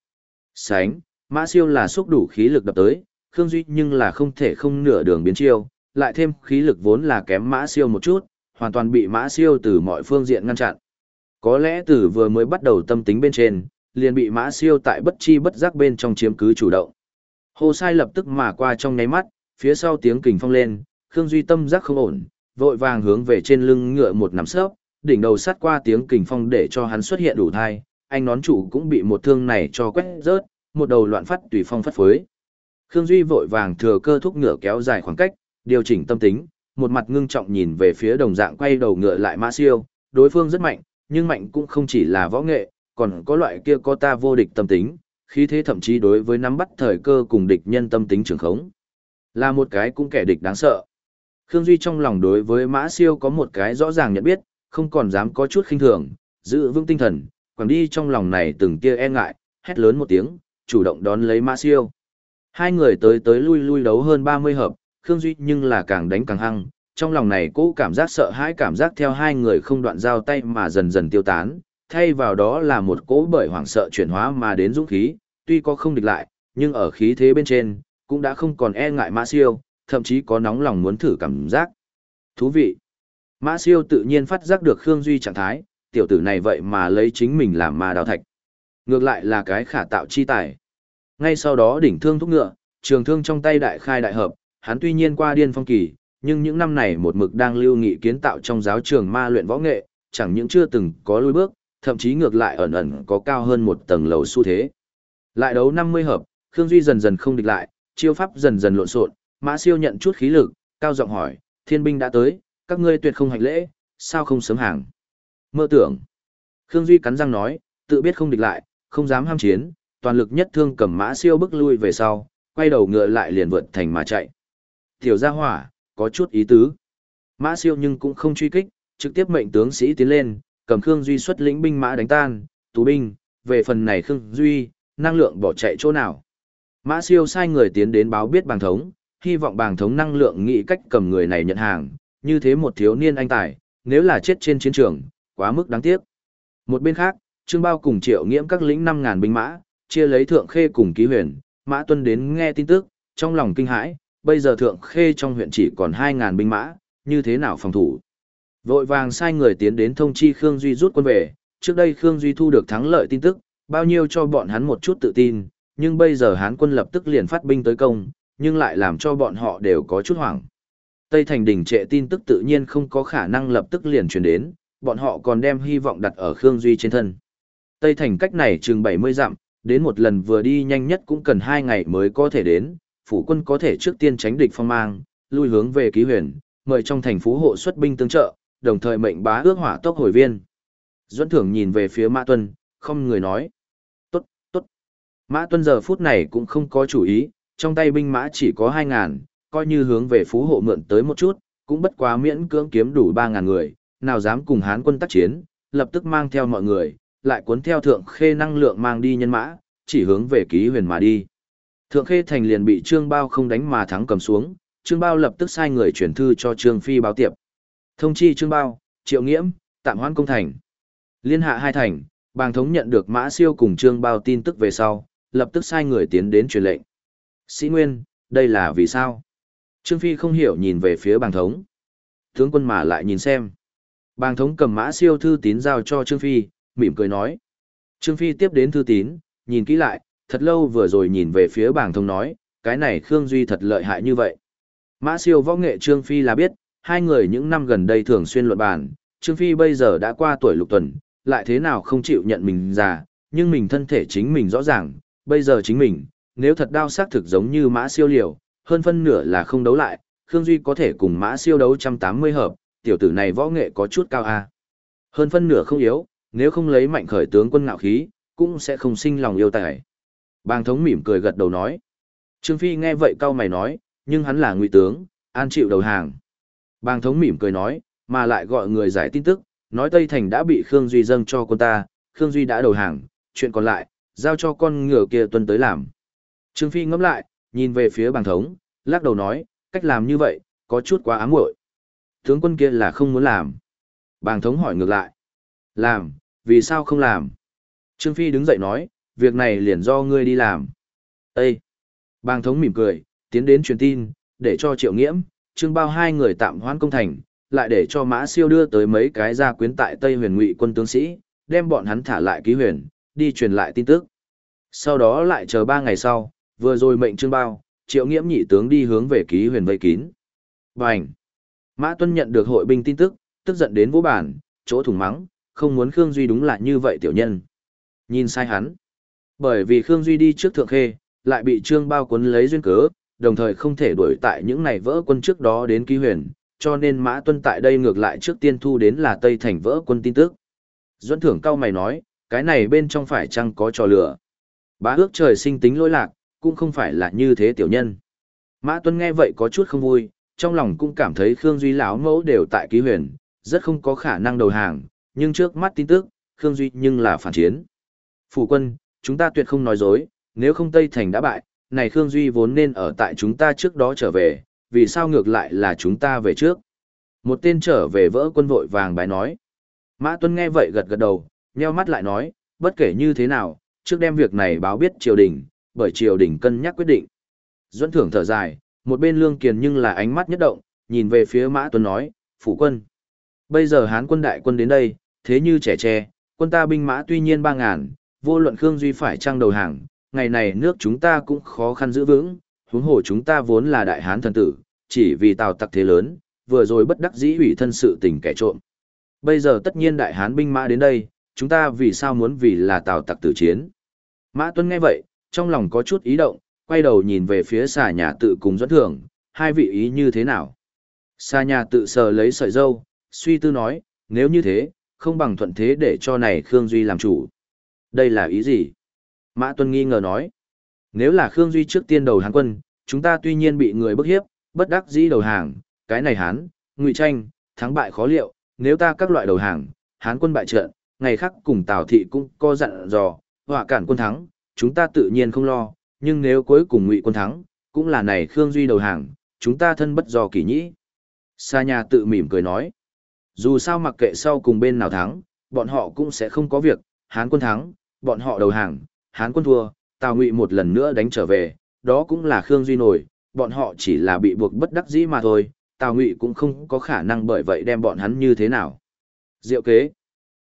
Sánh, mã siêu là xúc đủ khí lực đập tới, Khương Duy nhưng là không thể không nửa đường biến chiêu, lại thêm khí lực vốn là kém mã siêu một chút, hoàn toàn bị mã siêu từ mọi phương diện ngăn chặn. Có lẽ từ vừa mới bắt đầu tâm tính bên trên, liền bị mã siêu tại bất chi bất giác bên trong chiếm cứ chủ động. Hồ sai lập tức mà qua trong nháy mắt, phía sau tiếng kình phong lên, Khương Duy tâm giác không ổn, vội vàng hướng về trên lưng ngựa một nắm sấp, đỉnh đầu sát qua tiếng kình phong để cho hắn xuất hiện đủ thai, anh nón chủ cũng bị một thương này cho quét rớt, một đầu loạn phát tùy phong phất phới. Khương Duy vội vàng thừa cơ thúc ngựa kéo dài khoảng cách, điều chỉnh tâm tính, một mặt ngưng trọng nhìn về phía đồng dạng quay đầu ngựa lại mã siêu, đối phương rất mạnh, nhưng mạnh cũng không chỉ là võ nghệ, còn có loại kia có ta vô địch tâm tính, khí thế thậm chí đối với nắm bắt thời cơ cùng địch nhân tâm tính trường khống. Là một cái cũng kẻ địch đáng sợ. Khương Duy trong lòng đối với Mã Siêu có một cái rõ ràng nhận biết, không còn dám có chút khinh thường, giữ vững tinh thần, quẳng đi trong lòng này từng kia e ngại, hét lớn một tiếng, chủ động đón lấy Mã Siêu. Hai người tới tới lui lui đấu hơn 30 hợp, Khương Duy nhưng là càng đánh càng hăng, trong lòng này cũ cảm giác sợ hãi cảm giác theo hai người không đoạn giao tay mà dần dần tiêu tán, thay vào đó là một cỗ bởi hoảng sợ chuyển hóa mà đến dũng khí, tuy có không địch lại, nhưng ở khí thế bên trên, cũng đã không còn e ngại Mã Siêu, thậm chí có nóng lòng muốn thử cảm giác. Thú vị. Mã Siêu tự nhiên phát giác được Khương Duy trạng thái, tiểu tử này vậy mà lấy chính mình làm ma đào thạch. Ngược lại là cái khả tạo chi tài. Ngay sau đó đỉnh thương thúc ngựa, trường thương trong tay đại khai đại hợp, hắn tuy nhiên qua điên phong kỳ, nhưng những năm này một mực đang lưu nghị kiến tạo trong giáo trường ma luyện võ nghệ, chẳng những chưa từng có lùi bước, thậm chí ngược lại ẩn ẩn có cao hơn một tầng lầu xu thế. Lại đấu 50 hợp, Khương Duy dần dần không địch lại, chiêu pháp dần dần lộn xộn, Mã Siêu nhận chút khí lực, cao giọng hỏi, "Thiên binh đã tới, các ngươi tuyệt không hành lễ, sao không sớm hàng?" Mơ tưởng. Khương Duy cắn răng nói, tự biết không địch lại, không dám ham chiến, toàn lực nhất thương cầm Mã Siêu bước lui về sau, quay đầu ngựa lại liền vượt thành mà chạy. Tiểu gia hỏa, có chút ý tứ. Mã Siêu nhưng cũng không truy kích, trực tiếp mệnh tướng sĩ tiến lên, cầm Khương Duy xuất lĩnh binh mã đánh tan, tù binh, về phần này Khương Duy, năng lượng bỏ chạy chỗ nào. Mã siêu sai người tiến đến báo biết bàng thống, hy vọng bàng thống năng lượng nghĩ cách cầm người này nhận hàng, như thế một thiếu niên anh tài, nếu là chết trên chiến trường, quá mức đáng tiếc. Một bên khác, Trương Bao cùng Triệu Nghiễm các lĩnh 5000 binh mã, chia lấy Thượng Khê cùng Ký Huyền, Mã Tuân đến nghe tin tức, trong lòng kinh hãi, bây giờ Thượng Khê trong huyện chỉ còn 2000 binh mã, như thế nào phòng thủ. Vội vàng sai người tiến đến thông chi Khương Duy rút quân về, trước đây Khương Duy thu được thắng lợi tin tức, bao nhiêu cho bọn hắn một chút tự tin, nhưng bây giờ Hán quân lập tức liền phát binh tới công, nhưng lại làm cho bọn họ đều có chút hoảng. Tây Thành đỉnh trệ tin tức tự nhiên không có khả năng lập tức liền truyền đến, bọn họ còn đem hy vọng đặt ở Khương Duy trên thân. Tây Thành cách này chừng 70 dặm, đến một lần vừa đi nhanh nhất cũng cần 2 ngày mới có thể đến, phủ quân có thể trước tiên tránh địch phong mang, lui hướng về ký huyền, mời trong thành phú hộ xuất binh tương trợ, đồng thời mệnh bá ước hỏa tốc hồi viên. Duẫn Thưởng nhìn về phía Mã Tuân, không người nói. Tốt, tốt. Mã Tuân giờ phút này cũng không có chủ ý, trong tay binh mã chỉ có 2.000, coi như hướng về phú hộ mượn tới một chút, cũng bất quá miễn cưỡng kiếm đủ 3.000 người, nào dám cùng Hán quân tác chiến, lập tức mang theo mọi người, lại cuốn theo thượng khê năng lượng mang đi nhân mã, chỉ hướng về ký huyền mà đi. Thượng khê thành liền bị Trương Bao không đánh mà thắng cầm xuống, Trương Bao lập tức sai người chuyển thư cho Trương Phi báo tiệp. Thông chi Trương Bao, Triệu Nghiễm, tạm hoãn công thành. Liên hạ hai thành, bàng thống nhận được Mã Siêu cùng Trương Bao tin tức về sau, lập tức sai người tiến đến truyền lệnh. Sĩ Nguyên, đây là vì sao? Trương Phi không hiểu nhìn về phía bàng thống. Tướng quân mà lại nhìn xem. Bàng thống cầm Mã Siêu thư tín giao cho Trương Phi, mỉm cười nói. Trương Phi tiếp đến thư tín, nhìn kỹ lại, thật lâu vừa rồi nhìn về phía bàng thống nói, cái này Khương Duy thật lợi hại như vậy. Mã siêu võ nghệ Trương Phi là biết, hai người những năm gần đây thường xuyên luận bàn, Trương Phi bây giờ đã qua tuổi lục tuần, lại thế nào không chịu nhận mình già, nhưng mình thân thể chính mình rõ ràng, bây giờ chính mình, nếu thật đau xác thực giống như mã siêu liều, hơn phân nửa là không đấu lại, Khương Duy có thể cùng mã siêu đấu 180 hợp, tiểu tử này võ nghệ có chút cao a. Hơn phân nửa không yếu, nếu không lấy mạnh khởi tướng quân ngạo khí, cũng sẽ không sinh lòng yêu tài. Bàng thống mỉm cười gật đầu nói. Trương Phi nghe vậy cao mày nói, nhưng hắn là ngụy tướng, an chịu đầu hàng. Bàng thống mỉm cười nói, mà lại gọi người giải tin tức, nói Tây Thành đã bị Khương Duy dâng cho quân ta, Khương Duy đã đầu hàng, chuyện còn lại, giao cho con ngựa kia tuân tới làm. Trương Phi ngẫm lại, nhìn về phía bàng thống, lắc đầu nói, cách làm như vậy, có chút quá ám muội. Tướng quân kia là không muốn làm. Bàng thống hỏi ngược lại. Làm, vì sao không làm? Trương Phi đứng dậy nói, việc này liền do ngươi đi làm. Ê! Bàng thống mỉm cười, tiến đến truyền tin, để cho triệu nghiễm, trương bao hai người tạm hoãn công thành, lại để cho mã siêu đưa tới mấy cái gia quyến tại Tây huyền ngụy quân tướng sĩ, đem bọn hắn thả lại ký huyền, đi truyền lại tin tức. Sau đó lại chờ ba ngày sau, vừa rồi mệnh trương bao, triệu nghiễm nhị tướng đi hướng về ký huyền vây kín. Bành! Mã Tuân nhận được hội binh tin tức, tức giận đến vũ bản, chỗ thủng mắng, không muốn Khương Duy đúng là như vậy tiểu nhân. Nhìn sai hắn. Bởi vì Khương Duy đi trước thượng khê, lại bị trương bao cuốn lấy duyên cớ, đồng thời không thể đuổi tại những này vỡ quân trước đó đến ký huyền, cho nên Mã Tuân tại đây ngược lại trước tiên thu đến là Tây Thành vỡ quân tin tức. Duẫn thưởng cao mày nói, cái này bên trong phải chăng có trò lửa. Bá ước trời sinh tính lỗi lạc, cũng không phải là như thế tiểu nhân. Mã Tuân nghe vậy có chút không vui, trong lòng cũng cảm thấy Khương Duy lão mẫu đều tại ký huyền, rất không có khả năng đầu hàng, nhưng trước mắt tin tức, Khương Duy nhưng là phản chiến. Phủ quân, chúng ta tuyệt không nói dối, nếu không Tây Thành đã bại, này Khương Duy vốn nên ở tại chúng ta trước đó trở về, vì sao ngược lại là chúng ta về trước. Một tên trở về vỡ quân vội vàng bài nói. Mã Tuân nghe vậy gật gật đầu, nheo mắt lại nói, bất kể như thế nào, trước đem việc này báo biết triều đình, bởi triều đình cân nhắc quyết định. Duẫn thưởng thở dài, một bên lương kiền nhưng là ánh mắt nhất động, nhìn về phía Mã tuấn nói, phủ quân. Bây giờ Hán quân đại quân đến đây, thế như trẻ tre, quân ta binh mã tuy nhiên ba ngàn, vô luận Khương Duy phải trang đầu hàng, ngày này nước chúng ta cũng khó khăn giữ vững, huống hồ chúng ta vốn là đại hán thần tử, chỉ vì tào tặc thế lớn, vừa rồi bất đắc dĩ hủy thân sự tình kẻ trộm. Bây giờ tất nhiên đại hán binh mã đến đây, chúng ta vì sao muốn vì là tào tặc tử chiến. Mã tuấn nghe vậy, trong lòng có chút ý động, quay đầu nhìn về phía xà nhà tự cùng dẫn thưởng, hai vị ý như thế nào. Xà nhà tự sờ lấy sợi dâu, suy tư nói, nếu như thế, không bằng thuận thế để cho này Khương Duy làm chủ. Đây là ý gì? Mã Tuân nghi ngờ nói. Nếu là Khương Duy trước tiên đầu Hán quân, chúng ta tuy nhiên bị người bức hiếp, bất đắc dĩ đầu hàng, cái này Hán, ngụy tranh, thắng bại khó liệu, nếu ta các loại đầu hàng, Hán quân bại trận, ngày khác cùng Tào thị cũng co dặn dò, họa cản quân thắng, chúng ta tự nhiên không lo, nhưng nếu cuối cùng ngụy quân thắng, cũng là này Khương Duy đầu hàng, chúng ta thân bất do kỳ nhĩ. Sa nhà tự mỉm cười nói, dù sao mặc kệ sau cùng bên nào thắng, bọn họ cũng sẽ không có việc, Hán quân thắng, bọn họ đầu hàng, Hán quân thua, Tào Ngụy một lần nữa đánh trở về, đó cũng là Khương Duy nổi, bọn họ chỉ là bị buộc bất đắc dĩ mà thôi, Tào Ngụy cũng không có khả năng bởi vậy đem bọn hắn như thế nào. Diệu kế.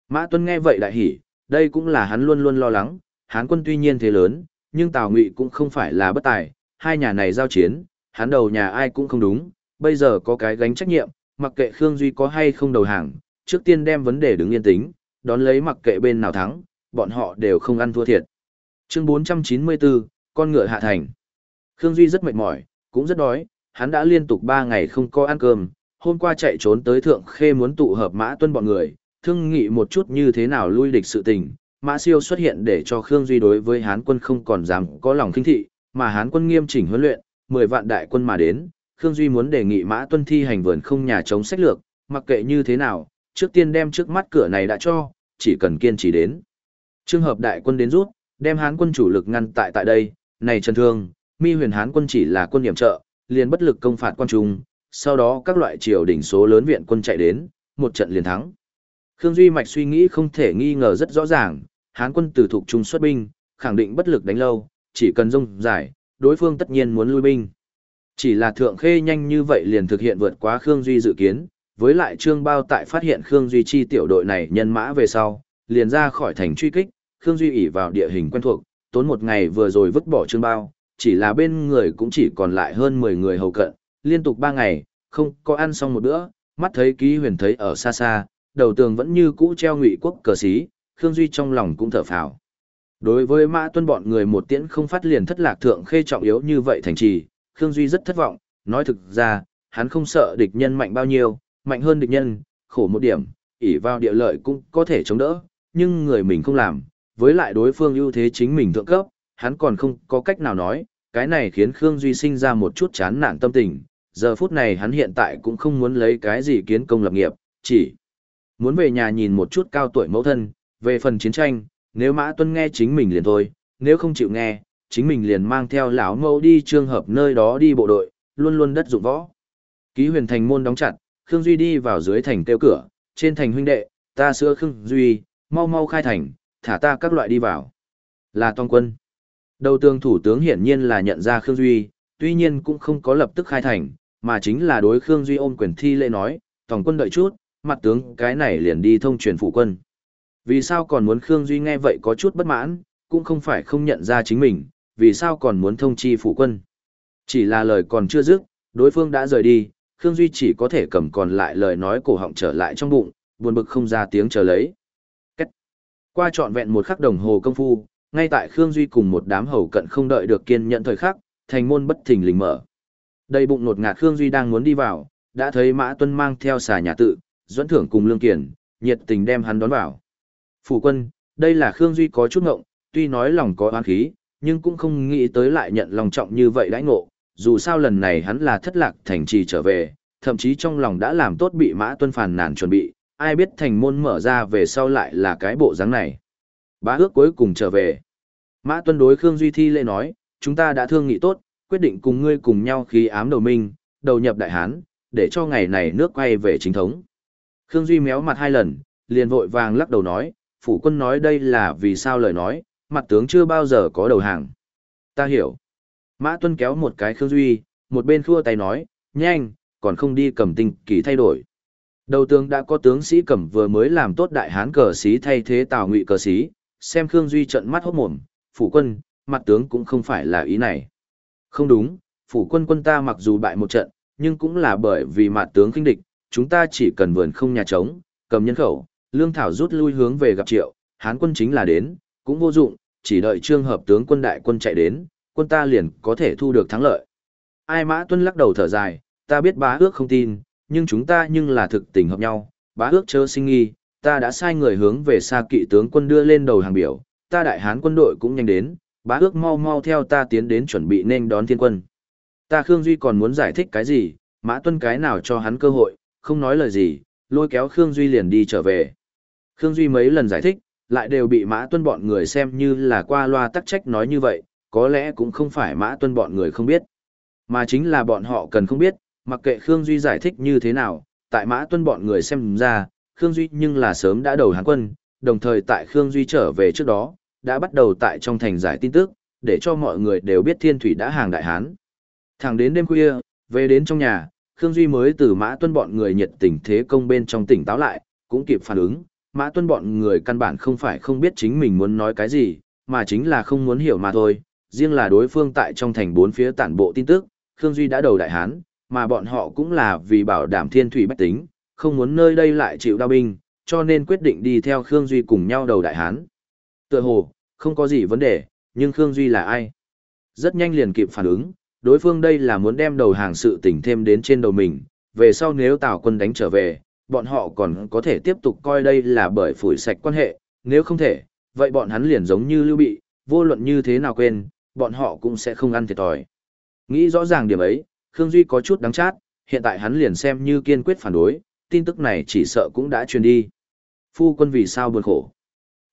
Mã Tuân nghe vậy đại hỉ, đây cũng là hắn luôn luôn lo lắng, Hán quân tuy nhiên thế lớn, nhưng Tào Ngụy cũng không phải là bất tài, hai nhà này giao chiến, hắn đầu nhà ai cũng không đúng, bây giờ có cái gánh trách nhiệm, mặc kệ Khương Duy có hay không đầu hàng, trước tiên đem vấn đề đứng yên tính, đón lấy mặc kệ bên nào thắng, bọn họ đều không ăn thua thiệt. Chương 494, con ngựa hạ thành. Khương Duy rất mệt mỏi, cũng rất đói, hắn đã liên tục 3 ngày không có ăn cơm, hôm qua chạy trốn tới Thượng Khê muốn tụ hợp Mã Tuân bọn người, thương nghị một chút như thế nào lui địch sự tình. Mã Siêu xuất hiện để cho Khương Duy đối với Hán quân không còn dám có lòng kinh thị, mà Hán quân nghiêm chỉnh huấn luyện, 10 vạn đại quân mà đến, Khương Duy muốn đề nghị Mã Tuân thi hành vườn không nhà chống sách lược, mặc kệ như thế nào, trước tiên đem trước mắt cửa này đã cho, chỉ cần kiên trì đến. Trường hợp đại quân đến rút, đem Hán quân chủ lực ngăn tại tại đây, này Trần Thương, Mi Huyền Hán quân chỉ là quân điểm trợ, liền bất lực công phạt quan trung, sau đó các loại triều đỉnh số lớn viện quân chạy đến, một trận liền thắng. Khương Duy Mạch suy nghĩ không thể nghi ngờ rất rõ ràng, Hán quân từ thuộc trung xuất binh, khẳng định bất lực đánh lâu, chỉ cần rông giải, đối phương tất nhiên muốn lui binh. Chỉ là thượng khê nhanh như vậy liền thực hiện vượt quá Khương Duy dự kiến, với lại Trương Bao tại phát hiện Khương Duy chi tiểu đội này nhân mã về sau, liền ra khỏi thành truy kích, Khương Duy ỉ vào địa hình quen thuộc, tốn một ngày vừa rồi vứt bỏ Trương Bao, chỉ là bên người cũng chỉ còn lại hơn 10 người hầu cận, liên tục 3 ngày, không có ăn xong một bữa, mắt thấy ký huyền thấy ở xa xa, đầu tường vẫn như cũ treo ngụy quốc cờ xí, Khương Duy trong lòng cũng thở phào. Đối với Mã Tuân bọn người một tiễn không phát liền thất lạc thượng khê trọng yếu như vậy thành trì, Khương Duy rất thất vọng, nói thực ra, hắn không sợ địch nhân mạnh bao nhiêu, mạnh hơn địch nhân, khổ một điểm, ỷ vào địa lợi cũng có thể chống đỡ, nhưng người mình không làm, với lại đối phương ưu thế chính mình thượng cấp, hắn còn không có cách nào nói, cái này khiến Khương Duy sinh ra một chút chán nản tâm tình, giờ phút này hắn hiện tại cũng không muốn lấy cái gì kiến công lập nghiệp, chỉ muốn về nhà nhìn một chút cao tuổi mẫu thân, về phần chiến tranh, nếu Mã Tuân nghe chính mình liền thôi, nếu không chịu nghe, chính mình liền mang theo lão mẫu đi trường hợp nơi đó đi bộ đội, luôn luôn đất dụng võ. Ký huyền thành môn đóng chặt, Khương Duy đi vào dưới thành kêu cửa, trên thành huynh đệ, ta sữa Khương Duy, mau mau khai thành, thả ta các loại đi vào. Là toàn quân. Đầu tường thủ tướng hiển nhiên là nhận ra Khương Duy, tuy nhiên cũng không có lập tức khai thành, mà chính là đối Khương Duy ôm quyền thi lễ nói, toàn quân đợi chút, mặt tướng cái này liền đi thông truyền phụ quân. Vì sao còn muốn Khương Duy nghe vậy có chút bất mãn, cũng không phải không nhận ra chính mình, vì sao còn muốn thông chi phụ quân. Chỉ là lời còn chưa dứt, đối phương đã rời đi, Khương Duy chỉ có thể cầm còn lại lời nói cổ họng trở lại trong bụng, buồn bực không ra tiếng chờ lấy. Cách. Qua trọn vẹn một khắc đồng hồ công phu, ngay tại Khương Duy cùng một đám hầu cận không đợi được kiên nhận thời khắc, thành môn bất thình lình mở. Đầy bụng nột ngạt Khương Duy đang muốn đi vào, đã thấy Mã Tuân mang theo xà nhà tự, dẫn thưởng cùng Lương Kiển, nhiệt tình đem hắn đón vào. Phủ quân, đây là Khương Duy có chút ngộng, tuy nói lòng có oán khí, nhưng cũng không nghĩ tới lại nhận lòng trọng như vậy đãi ngộ, dù sao lần này hắn là thất lạc thành trì trở về, thậm chí trong lòng đã làm tốt bị Mã Tuân phàn nàn chuẩn bị, ai biết thành môn mở ra về sau lại là cái bộ dáng này. Bá ước cuối cùng trở về. Mã Tuân đối Khương Duy thi lễ nói, chúng ta đã thương nghị tốt, quyết định cùng ngươi cùng nhau khí ám đầu minh, đầu nhập đại hán, để cho ngày này nước quay về chính thống. Khương Duy méo mặt hai lần, liền vội vàng lắc đầu nói, phủ quân nói đây là vì sao lời nói, mặt tướng chưa bao giờ có đầu hàng. Ta hiểu. Mã Tuân kéo một cái Khương Duy, một bên khua tay nói, nhanh, còn không đi cầm tinh kỳ thay đổi. Đầu tướng đã có tướng sĩ cẩm vừa mới làm tốt đại hán cờ sĩ thay thế tào ngụy cờ sĩ, xem Khương Duy trận mắt hốt mồm, phủ quân, mặt tướng cũng không phải là ý này. Không đúng, phủ quân quân ta mặc dù bại một trận, nhưng cũng là bởi vì mặt tướng khinh địch, chúng ta chỉ cần vườn không nhà trống, cầm nhân khẩu, lương thảo rút lui hướng về gặp triệu, hán quân chính là đến, cũng vô dụng, chỉ đợi trương hợp tướng quân đại quân chạy đến, quân ta liền có thể thu được thắng lợi. Ai mã tuân lắc đầu thở dài, ta biết bá ước không tin, nhưng chúng ta nhưng là thực tình hợp nhau, bá ước chớ sinh nghi, ta đã sai người hướng về xa kỵ tướng quân đưa lên đầu hàng biểu, ta đại hán quân đội cũng nhanh đến, bá ước mau mau theo ta tiến đến chuẩn bị nên đón thiên quân. Ta Khương Duy còn muốn giải thích cái gì, mã tuân cái nào cho hắn cơ hội, không nói lời gì, lôi kéo Khương Duy liền đi trở về. Khương Duy mấy lần giải thích, lại đều bị mã tuân bọn người xem như là qua loa tắc trách nói như vậy, có lẽ cũng không phải mã tuân bọn người không biết, mà chính là bọn họ cần không biết, mặc kệ Khương Duy giải thích như thế nào, tại mã tuân bọn người xem ra, Khương Duy nhưng là sớm đã đầu hàng quân, đồng thời tại Khương Duy trở về trước đó, đã bắt đầu tại trong thành giải tin tức, để cho mọi người đều biết thiên thủy đã hàng đại hán. Thẳng đến đêm khuya, về đến trong nhà, Khương Duy mới từ Mã Tuân bọn người nhiệt tình thế công bên trong tỉnh táo lại, cũng kịp phản ứng, Mã Tuân bọn người căn bản không phải không biết chính mình muốn nói cái gì, mà chính là không muốn hiểu mà thôi, riêng là đối phương tại trong thành bốn phía tản bộ tin tức, Khương Duy đã đầu đại hán, mà bọn họ cũng là vì bảo đảm thiên thủy bách tính, không muốn nơi đây lại chịu đao binh, cho nên quyết định đi theo Khương Duy cùng nhau đầu đại hán. Tựa hồ, không có gì vấn đề, nhưng Khương Duy là ai? Rất nhanh liền kịp phản ứng, đối phương đây là muốn đem đầu hàng sự tình thêm đến trên đầu mình, về sau nếu Tào quân đánh trở về, bọn họ còn có thể tiếp tục coi đây là bởi phủi sạch quan hệ, nếu không thể, vậy bọn hắn liền giống như lưu bị, vô luận như thế nào quên, bọn họ cũng sẽ không ăn thiệt thòi. Nghĩ rõ ràng điểm ấy, Khương Duy có chút đáng chát, hiện tại hắn liền xem như kiên quyết phản đối, tin tức này chỉ sợ cũng đã truyền đi. Phu quân vì sao buồn khổ?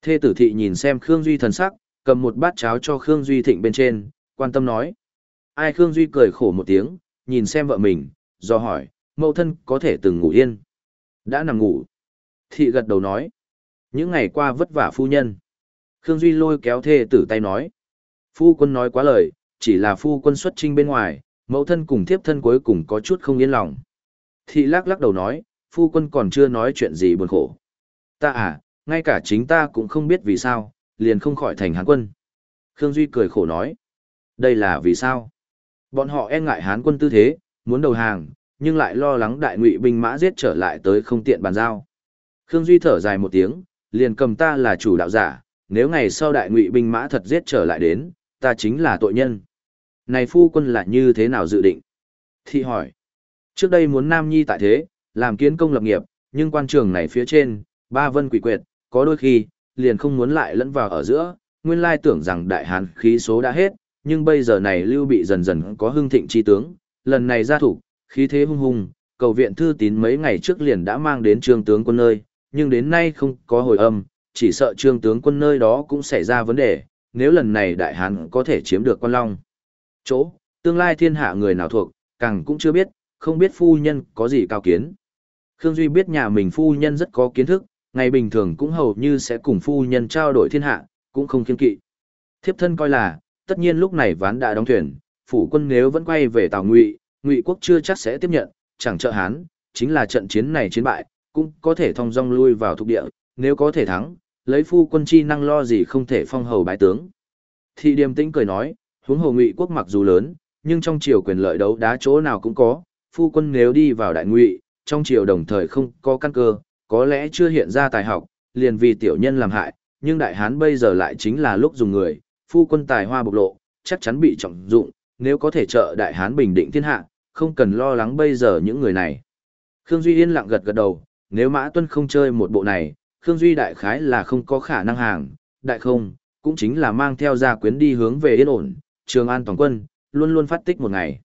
Thê tử thị nhìn xem Khương Duy thần sắc, cầm một bát cháo cho Khương Duy thịnh bên trên, quan tâm nói. Ai Khương Duy cười khổ một tiếng, nhìn xem vợ mình, do hỏi, mẫu thân có thể từng ngủ yên. Đã nằm ngủ. Thị gật đầu nói. Những ngày qua vất vả phu nhân. Khương Duy lôi kéo thê tử tay nói. Phu quân nói quá lời, chỉ là phu quân xuất trinh bên ngoài, mẫu thân cùng thiếp thân cuối cùng có chút không yên lòng. Thị lắc lắc đầu nói, phu quân còn chưa nói chuyện gì buồn khổ. Ta à, ngay cả chính ta cũng không biết vì sao, liền không khỏi thành hán quân. Khương Duy cười khổ nói, đây là vì sao? Bọn họ e ngại hán quân tư thế, muốn đầu hàng, nhưng lại lo lắng đại ngụy binh mã giết trở lại tới không tiện bàn giao. Khương Duy thở dài một tiếng, liền cầm ta là chủ đạo giả, nếu ngày sau đại ngụy binh mã thật giết trở lại đến, ta chính là tội nhân. Này phu quân là như thế nào dự định? Thị hỏi. Trước đây muốn Nam Nhi tại thế, làm kiến công lập nghiệp, nhưng quan trường này phía trên, ba vân quỷ quyệt, có đôi khi, liền không muốn lại lẫn vào ở giữa, nguyên lai tưởng rằng đại hán khí số đã hết, nhưng bây giờ này lưu bị dần dần có hưng thịnh chi tướng, lần này ra thủ, khí thế hung hùng, cầu viện thư tín mấy ngày trước liền đã mang đến trương tướng quân nơi, nhưng đến nay không có hồi âm, chỉ sợ trương tướng quân nơi đó cũng xảy ra vấn đề, nếu lần này đại hán có thể chiếm được quan long. Chỗ, tương lai thiên hạ người nào thuộc, càng cũng chưa biết, không biết phu nhân có gì cao kiến. Khương Duy biết nhà mình phu nhân rất có kiến thức, ngày bình thường cũng hầu như sẽ cùng phu nhân trao đổi thiên hạ, cũng không kiên kỵ. Thiếp thân coi là, tất nhiên lúc này ván đã đóng thuyền, phủ quân nếu vẫn quay về Tào Ngụy, Ngụy quốc chưa chắc sẽ tiếp nhận, chẳng trợ hán, chính là trận chiến này chiến bại, cũng có thể thong dong lui vào thuộc địa, nếu có thể thắng, lấy phu quân chi năng lo gì không thể phong hầu bái tướng. Thị điềm tĩnh cười nói, huống hồ Ngụy quốc mặc dù lớn, nhưng trong triều quyền lợi đấu đá chỗ nào cũng có, phu quân nếu đi vào đại ngụy, trong triều đồng thời không có căn cơ, có lẽ chưa hiện ra tài học, liền vì tiểu nhân làm hại, nhưng đại hán bây giờ lại chính là lúc dùng người, phu quân tài hoa bộc lộ, chắc chắn bị trọng dụng, nếu có thể trợ đại hán bình định thiên hạ, không cần lo lắng bây giờ những người này. Khương Duy yên lặng gật gật đầu, nếu Mã Tuân không chơi một bộ này, Khương Duy đại khái là không có khả năng hàng, đại không, cũng chính là mang theo gia quyến đi hướng về yên ổn, trường an toàn quân, luôn luôn phát tích một ngày.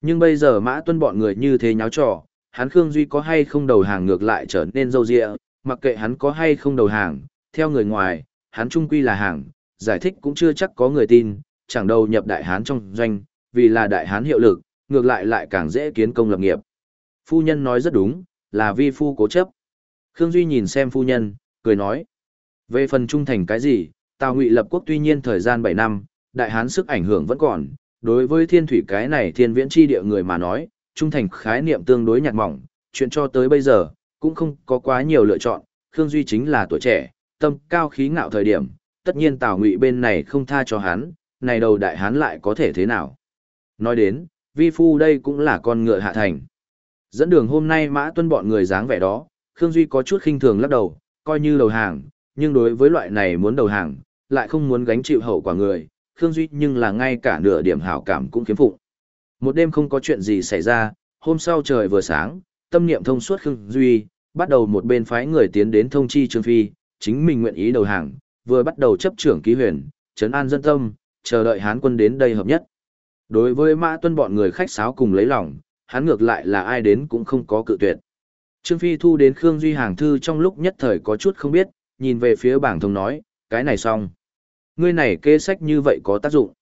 Nhưng bây giờ Mã Tuân bọn người như thế nháo trò, hắn Khương Duy có hay không đầu hàng ngược lại trở nên dâu dịa, mặc kệ hắn có hay không đầu hàng, theo người ngoài, hắn trung quy là hàng, giải thích cũng chưa chắc có người tin, chẳng đầu nhập đại hán trong doanh, vì là đại hán hiệu lực, ngược lại lại càng dễ kiến công lập nghiệp. Phu nhân nói rất đúng, là vi phu cố chấp. Khương Duy nhìn xem phu nhân, cười nói. Về phần trung thành cái gì, Tào Ngụy lập quốc tuy nhiên thời gian 7 năm, đại hán sức ảnh hưởng vẫn còn, đối với thiên thủy cái này thiên viễn chi địa người mà nói, trung thành khái niệm tương đối nhạt mỏng, chuyện cho tới bây giờ, cũng không có quá nhiều lựa chọn, Khương Duy chính là tuổi trẻ, tâm cao khí ngạo thời điểm, tất nhiên Tào Ngụy bên này không tha cho hắn, này đầu đại hán lại có thể thế nào. Nói đến, vi phu đây cũng là con ngựa hạ thành. Dẫn đường hôm nay mã tuân bọn người dáng vẻ đó, Khương Duy có chút khinh thường lắc đầu, coi như đầu hàng, nhưng đối với loại này muốn đầu hàng, lại không muốn gánh chịu hậu quả người, Khương Duy nhưng là ngay cả nửa điểm hảo cảm cũng kiếm phụng. Một đêm không có chuyện gì xảy ra, hôm sau trời vừa sáng, tâm niệm thông suốt Khương Duy, bắt đầu một bên phái người tiến đến thông chi Trương Phi, chính mình nguyện ý đầu hàng, vừa bắt đầu chấp trưởng ký huyền, trấn an dân tâm, chờ đợi Hán quân đến đây hợp nhất. Đối với Mã Tuân bọn người khách sáo cùng lấy lòng, hắn ngược lại là ai đến cũng không có cự tuyệt. Trương Phi thu đến Khương Duy hàng thư trong lúc nhất thời có chút không biết, nhìn về phía bảng thông nói, cái này xong. Ngươi này kê sách như vậy có tác dụng.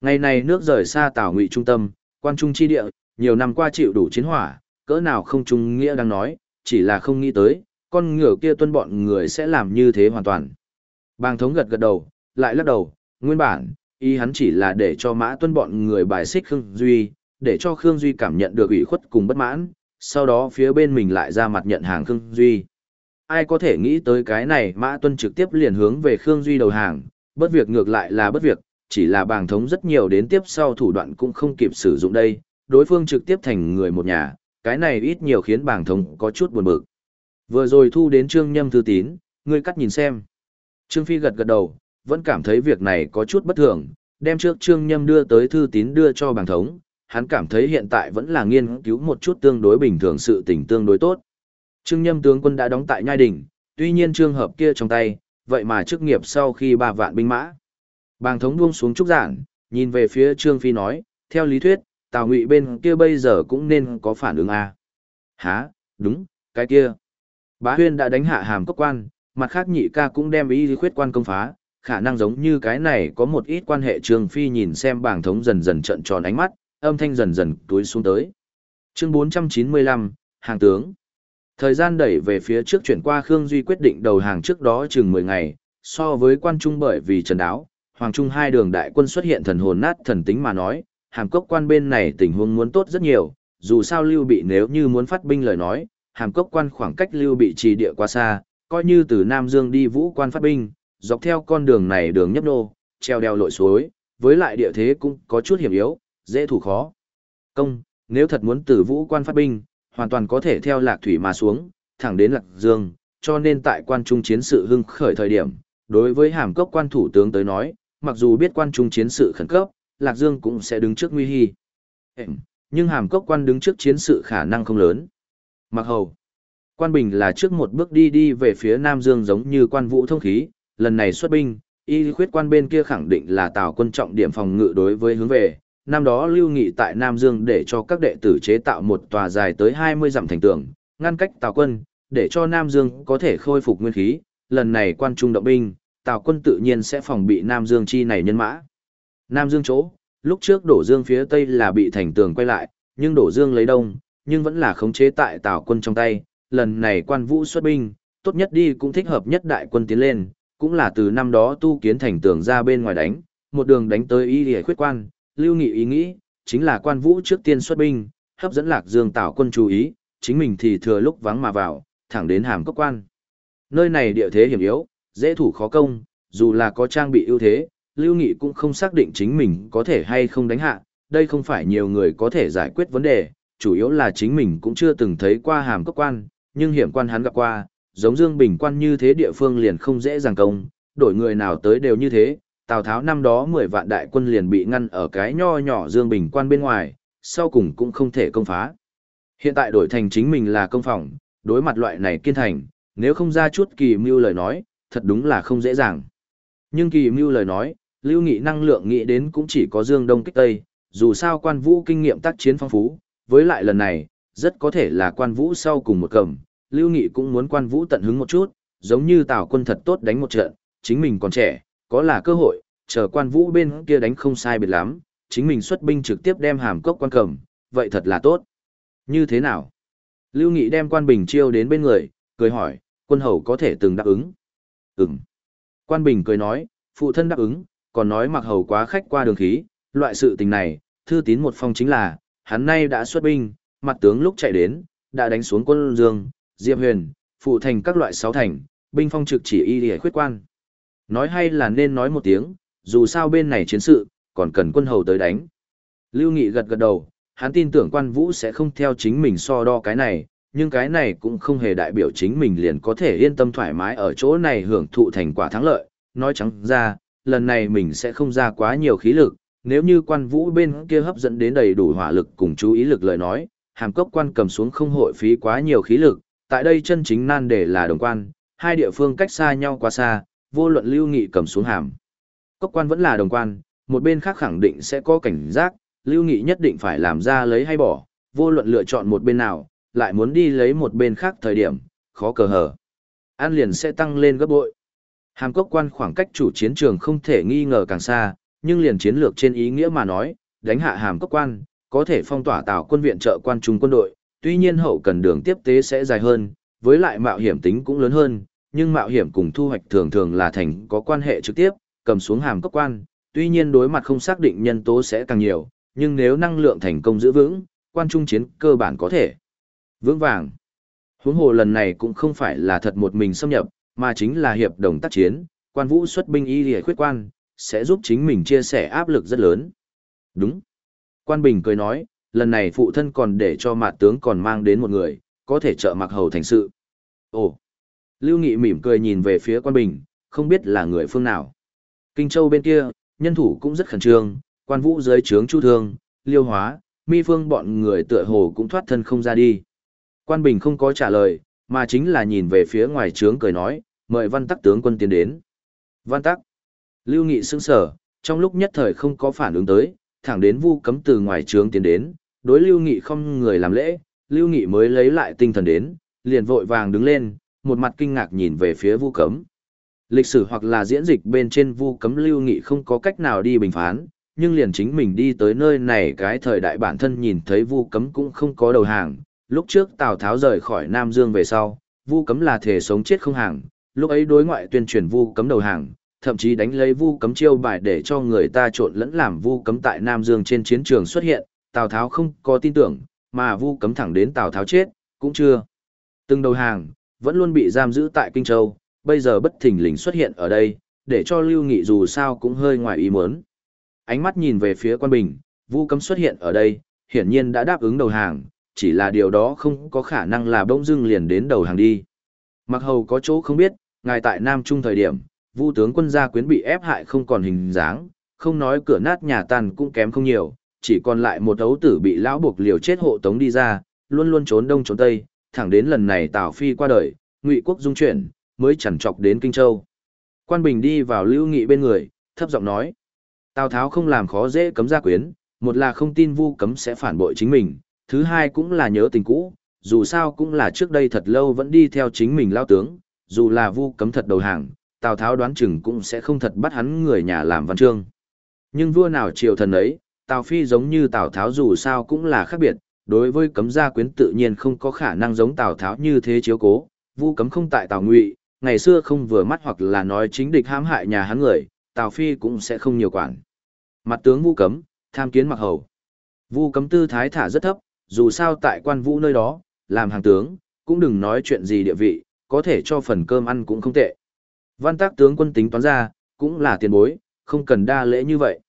Ngày này nước rời xa Tảo Ngụy trung tâm, quan trung chi địa, nhiều năm qua chịu đủ chiến hỏa, cỡ nào không trung nghĩa đang nói, chỉ là không nghĩ tới, con ngựa kia tuân bọn người sẽ làm như thế hoàn toàn. Bàng thống gật gật đầu, lại lắc đầu, nguyên bản, ý hắn chỉ là để cho mã tuân bọn người bài xích Khương Duy, để cho Khương Duy cảm nhận được ủy khuất cùng bất mãn, sau đó phía bên mình lại ra mặt nhận hàng Khương Duy. Ai có thể nghĩ tới cái này Mã Tuân trực tiếp liền hướng về Khương Duy đầu hàng, bất việc ngược lại là bất việc, chỉ là bàng thống rất nhiều đến tiếp sau thủ đoạn cũng không kịp sử dụng đây, đối phương trực tiếp thành người một nhà, cái này ít nhiều khiến bàng thống có chút buồn bực. Vừa rồi thu đến Trương Nhâm thư tín, ngươi cắt nhìn xem. Trương Phi gật gật đầu, vẫn cảm thấy việc này có chút bất thường, đem trước Trương Nhâm đưa tới thư tín đưa cho bàng thống, hắn cảm thấy hiện tại vẫn là nghiên cứu một chút tương đối bình thường sự tình tương đối tốt. Trương Nhâm tướng quân đã đóng tại Nhai Đình, tuy nhiên trường hợp kia trong tay, vậy mà chức nghiệp sau khi ba vạn binh mã. Bàng thống buông xuống trúc giản, nhìn về phía Trương Phi nói, theo lý thuyết, Tào Ngụy bên kia bây giờ cũng nên có phản ứng à? Hả, đúng, cái kia. Bá Huyên đã đánh hạ hàm cốc quan, mặt khác nhị ca cũng đem ý lý khuyết quan công phá, khả năng giống như cái này có một ít quan hệ Trương Phi nhìn xem bảng thống dần dần trận tròn ánh mắt, âm thanh dần dần túi xuống tới. Chương 495, Hàng tướng. Thời gian đẩy về phía trước chuyển qua Khương Duy quyết định đầu hàng trước đó chừng 10 ngày, so với quan trung bởi vì trần đáo, Hoàng Trung hai đường đại quân xuất hiện thần hồn nát thần tính mà nói, hàm cốc quan bên này tình huống muốn tốt rất nhiều, dù sao lưu bị nếu như muốn phát binh lời nói, hàm cốc quan khoảng cách lưu bị trì địa quá xa, coi như từ Nam Dương đi vũ quan phát binh, dọc theo con đường này đường nhấp nô, treo đeo lội suối, với lại địa thế cũng có chút hiểm yếu, dễ thủ khó. Công, nếu thật muốn từ vũ quan phát binh, hoàn toàn có thể theo lạc thủy mà xuống, thẳng đến lạc dương, cho nên tại quan trung chiến sự hưng khởi thời điểm, đối với hàm cốc quan thủ tướng tới nói, mặc dù biết quan trung chiến sự khẩn cấp, lạc dương cũng sẽ đứng trước nguy hi. Nhưng hàm cốc quan đứng trước chiến sự khả năng không lớn. Mặc hầu, quan bình là trước một bước đi đi về phía Nam Dương giống như quan vũ thông khí, lần này xuất binh, y khuyết quan bên kia khẳng định là tào quân trọng điểm phòng ngự đối với hướng về, năm đó lưu nghị tại Nam Dương để cho các đệ tử chế tạo một tòa dài tới 20 dặm thành tường, ngăn cách Tào quân, để cho Nam Dương có thể khôi phục nguyên khí, lần này quan trung động binh, Tào quân tự nhiên sẽ phòng bị Nam Dương chi này nhân mã. Nam Dương chỗ, lúc trước đổ dương phía tây là bị thành tường quay lại, nhưng đổ dương lấy đông, nhưng vẫn là khống chế tại Tào quân trong tay, lần này quan vũ xuất binh, tốt nhất đi cũng thích hợp nhất đại quân tiến lên, cũng là từ năm đó tu kiến thành tường ra bên ngoài đánh, một đường đánh tới y lìa khuyết quan, Lưu Nghị ý nghĩ, chính là quan vũ trước tiên xuất binh, hấp dẫn lạc dương tảo quân chú ý, chính mình thì thừa lúc vắng mà vào, thẳng đến hàm cốc quan. Nơi này địa thế hiểm yếu, dễ thủ khó công, dù là có trang bị ưu thế, Lưu Nghị cũng không xác định chính mình có thể hay không đánh hạ, đây không phải nhiều người có thể giải quyết vấn đề, chủ yếu là chính mình cũng chưa từng thấy qua hàm cốc quan, nhưng hiểm quan hắn gặp qua, giống Dương Bình quan như thế địa phương liền không dễ dàng công, đổi người nào tới đều như thế, Tào Tháo năm đó 10 vạn đại quân liền bị ngăn ở cái nho nhỏ Dương Bình quan bên ngoài, sau cùng cũng không thể công phá. Hiện tại đổi thành chính mình là công phòng, đối mặt loại này kiên thành, nếu không ra chút kỳ mưu lời nói, thật đúng là không dễ dàng. Nhưng kỳ mưu lời nói, lưu nghị năng lượng nghĩ đến cũng chỉ có Dương Đông kích Tây, dù sao quan vũ kinh nghiệm tác chiến phong phú, với lại lần này, rất có thể là quan vũ sau cùng một cầm, lưu nghị cũng muốn quan vũ tận hứng một chút, giống như tào quân thật tốt đánh một trận, chính mình còn trẻ, có là cơ hội, chờ quan vũ bên kia đánh không sai biệt lắm, chính mình xuất binh trực tiếp đem hàm cốc quan cầm, vậy thật là tốt. Như thế nào? Lưu Nghị đem quan bình chiêu đến bên người, cười hỏi, quân hầu có thể từng đáp ứng. Ừm. Quan bình cười nói, phụ thân đáp ứng, còn nói mặc hầu quá khách qua đường khí, loại sự tình này, thư tín một phong chính là, hắn nay đã xuất binh, mặt tướng lúc chạy đến, đã đánh xuống quân dương, diệp huyền, phụ thành các loại sáu thành, binh phong trực chỉ y để khuyết quan. Nói hay là nên nói một tiếng, dù sao bên này chiến sự, còn cần quân hầu tới đánh. Lưu Nghị gật gật đầu, hắn tin tưởng quan vũ sẽ không theo chính mình so đo cái này, nhưng cái này cũng không hề đại biểu chính mình liền có thể yên tâm thoải mái ở chỗ này hưởng thụ thành quả thắng lợi. Nói trắng ra, lần này mình sẽ không ra quá nhiều khí lực, nếu như quan vũ bên kia hấp dẫn đến đầy đủ hỏa lực cùng chú ý lực lời nói, hàm cốc quan cầm xuống không hội phí quá nhiều khí lực, tại đây chân chính nan để là đồng quan, hai địa phương cách xa nhau quá xa, vô luận lưu nghị cầm xuống hàm. Cốc quan vẫn là đồng quan, một bên khác khẳng định sẽ có cảnh giác, lưu nghị nhất định phải làm ra lấy hay bỏ, vô luận lựa chọn một bên nào, lại muốn đi lấy một bên khác thời điểm, khó cờ hở. An liền sẽ tăng lên gấp bội. Hàm cốc quan khoảng cách chủ chiến trường không thể nghi ngờ càng xa, nhưng liền chiến lược trên ý nghĩa mà nói, đánh hạ hàm cốc quan, có thể phong tỏa tạo quân viện trợ quan trung quân đội, tuy nhiên hậu cần đường tiếp tế sẽ dài hơn, với lại mạo hiểm tính cũng lớn hơn, nhưng mạo hiểm cùng thu hoạch thường thường là thành có quan hệ trực tiếp, cầm xuống hàm cấp quan, tuy nhiên đối mặt không xác định nhân tố sẽ càng nhiều, nhưng nếu năng lượng thành công giữ vững, quan trung chiến cơ bản có thể vững vàng. Huống hồ lần này cũng không phải là thật một mình xâm nhập, mà chính là hiệp đồng tác chiến, quan vũ xuất binh y lìa khuyết quan, sẽ giúp chính mình chia sẻ áp lực rất lớn. Đúng. Quan Bình cười nói, lần này phụ thân còn để cho mạt tướng còn mang đến một người, có thể trợ mặc hầu thành sự. Ồ. Lưu Nghị mỉm cười nhìn về phía Quan Bình, không biết là người phương nào. Kinh Châu bên kia, nhân thủ cũng rất khẩn trương, quan vũ dưới trướng Chu Thương, Liêu Hóa, Mi Phương bọn người tựa hồ cũng thoát thân không ra đi. Quan Bình không có trả lời, mà chính là nhìn về phía ngoài trướng cười nói, mời văn tắc tướng quân tiến đến. Văn tắc. Lưu Nghị sững sở, trong lúc nhất thời không có phản ứng tới, thẳng đến vu cấm từ ngoài trướng tiến đến, đối Lưu Nghị không người làm lễ, Lưu Nghị mới lấy lại tinh thần đến, liền vội vàng đứng lên, một mặt kinh ngạc nhìn về phía vu cấm. Lịch sử hoặc là diễn dịch bên trên vu cấm Lưu Nghị không có cách nào đi bình phán, nhưng liền chính mình đi tới nơi này cái thời đại bản thân nhìn thấy vu cấm cũng không có đầu hàng. Lúc trước Tào Tháo rời khỏi Nam Dương về sau, vu cấm là thể sống chết không hàng, lúc ấy đối ngoại tuyên truyền vu cấm đầu hàng, thậm chí đánh lấy vu cấm chiêu bài để cho người ta trộn lẫn làm vu cấm tại Nam Dương trên chiến trường xuất hiện, Tào Tháo không có tin tưởng, mà vu cấm thẳng đến Tào Tháo chết, cũng chưa. Từng đầu hàng, vẫn luôn bị giam giữ tại Kinh Châu, bây giờ bất thình lình xuất hiện ở đây, để cho Lưu Nghị dù sao cũng hơi ngoài ý muốn. Ánh mắt nhìn về phía quan bình, vu cấm xuất hiện ở đây, hiển nhiên đã đáp ứng đầu hàng, chỉ là điều đó không có khả năng là bỗng dưng liền đến đầu hàng đi. Mặc hầu có chỗ không biết, ngài tại Nam Trung thời điểm, vu tướng quân gia quyến bị ép hại không còn hình dáng, không nói cửa nát nhà tàn cũng kém không nhiều, chỉ còn lại một ấu tử bị lão buộc liều chết hộ tống đi ra, luôn luôn trốn đông trốn tây, thẳng đến lần này Tào Phi qua đời, Ngụy quốc dung chuyển, mới chẳng chọc đến Kinh Châu. Quan Bình đi vào Lưu Nghị bên người, thấp giọng nói: Tào Tháo không làm khó dễ cấm gia quyến, một là không tin Vu cấm sẽ phản bội chính mình, thứ hai cũng là nhớ tình cũ, dù sao cũng là trước đây thật lâu vẫn đi theo chính mình lao tướng, dù là Vu cấm thật đầu hàng, Tào Tháo đoán chừng cũng sẽ không thật bắt hắn người nhà làm văn chương. Nhưng vua nào triều thần ấy, Tào Phi giống như Tào Tháo dù sao cũng là khác biệt, đối với cấm gia quyến tự nhiên không có khả năng giống Tào Tháo như thế chiếu cố, Vu cấm không tại Tào Ngụy, ngày xưa không vừa mắt hoặc là nói chính địch hãm hại nhà hắn người, Tào Phi cũng sẽ không nhiều quản. Mặt tướng Vu cấm, tham kiến mặc hầu. Vu cấm tư thái thả rất thấp, dù sao tại quan vũ nơi đó, làm hàng tướng, cũng đừng nói chuyện gì địa vị, có thể cho phần cơm ăn cũng không tệ. Văn tác tướng quân tính toán ra, cũng là tiền bối, không cần đa lễ như vậy.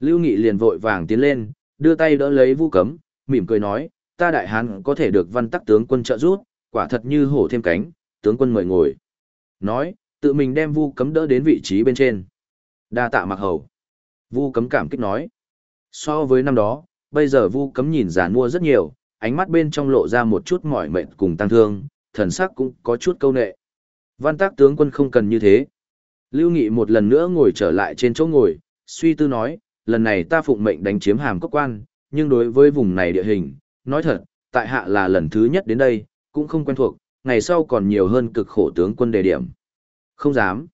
Lưu Nghị liền vội vàng tiến lên, đưa tay đỡ lấy Vu Cấm, mỉm cười nói, ta đại hán có thể được văn tắc tướng quân trợ giúp, quả thật như hổ thêm cánh, tướng quân mời ngồi. Nói, tự mình đem Vu Cấm đỡ đến vị trí bên trên. Đa tạ mặc hầu. Vu Cấm cảm kích nói. So với năm đó, bây giờ Vu Cấm nhìn giàn mua rất nhiều, ánh mắt bên trong lộ ra một chút mỏi mệt cùng tăng thương, thần sắc cũng có chút câu nệ. Văn tác tướng quân không cần như thế. Lưu Nghị một lần nữa ngồi trở lại trên chỗ ngồi, suy tư nói, lần này ta phụng mệnh đánh chiếm hàm cốc quan, nhưng đối với vùng này địa hình, nói thật, tại hạ là lần thứ nhất đến đây, cũng không quen thuộc, ngày sau còn nhiều hơn cực khổ tướng quân đề điểm. Không dám.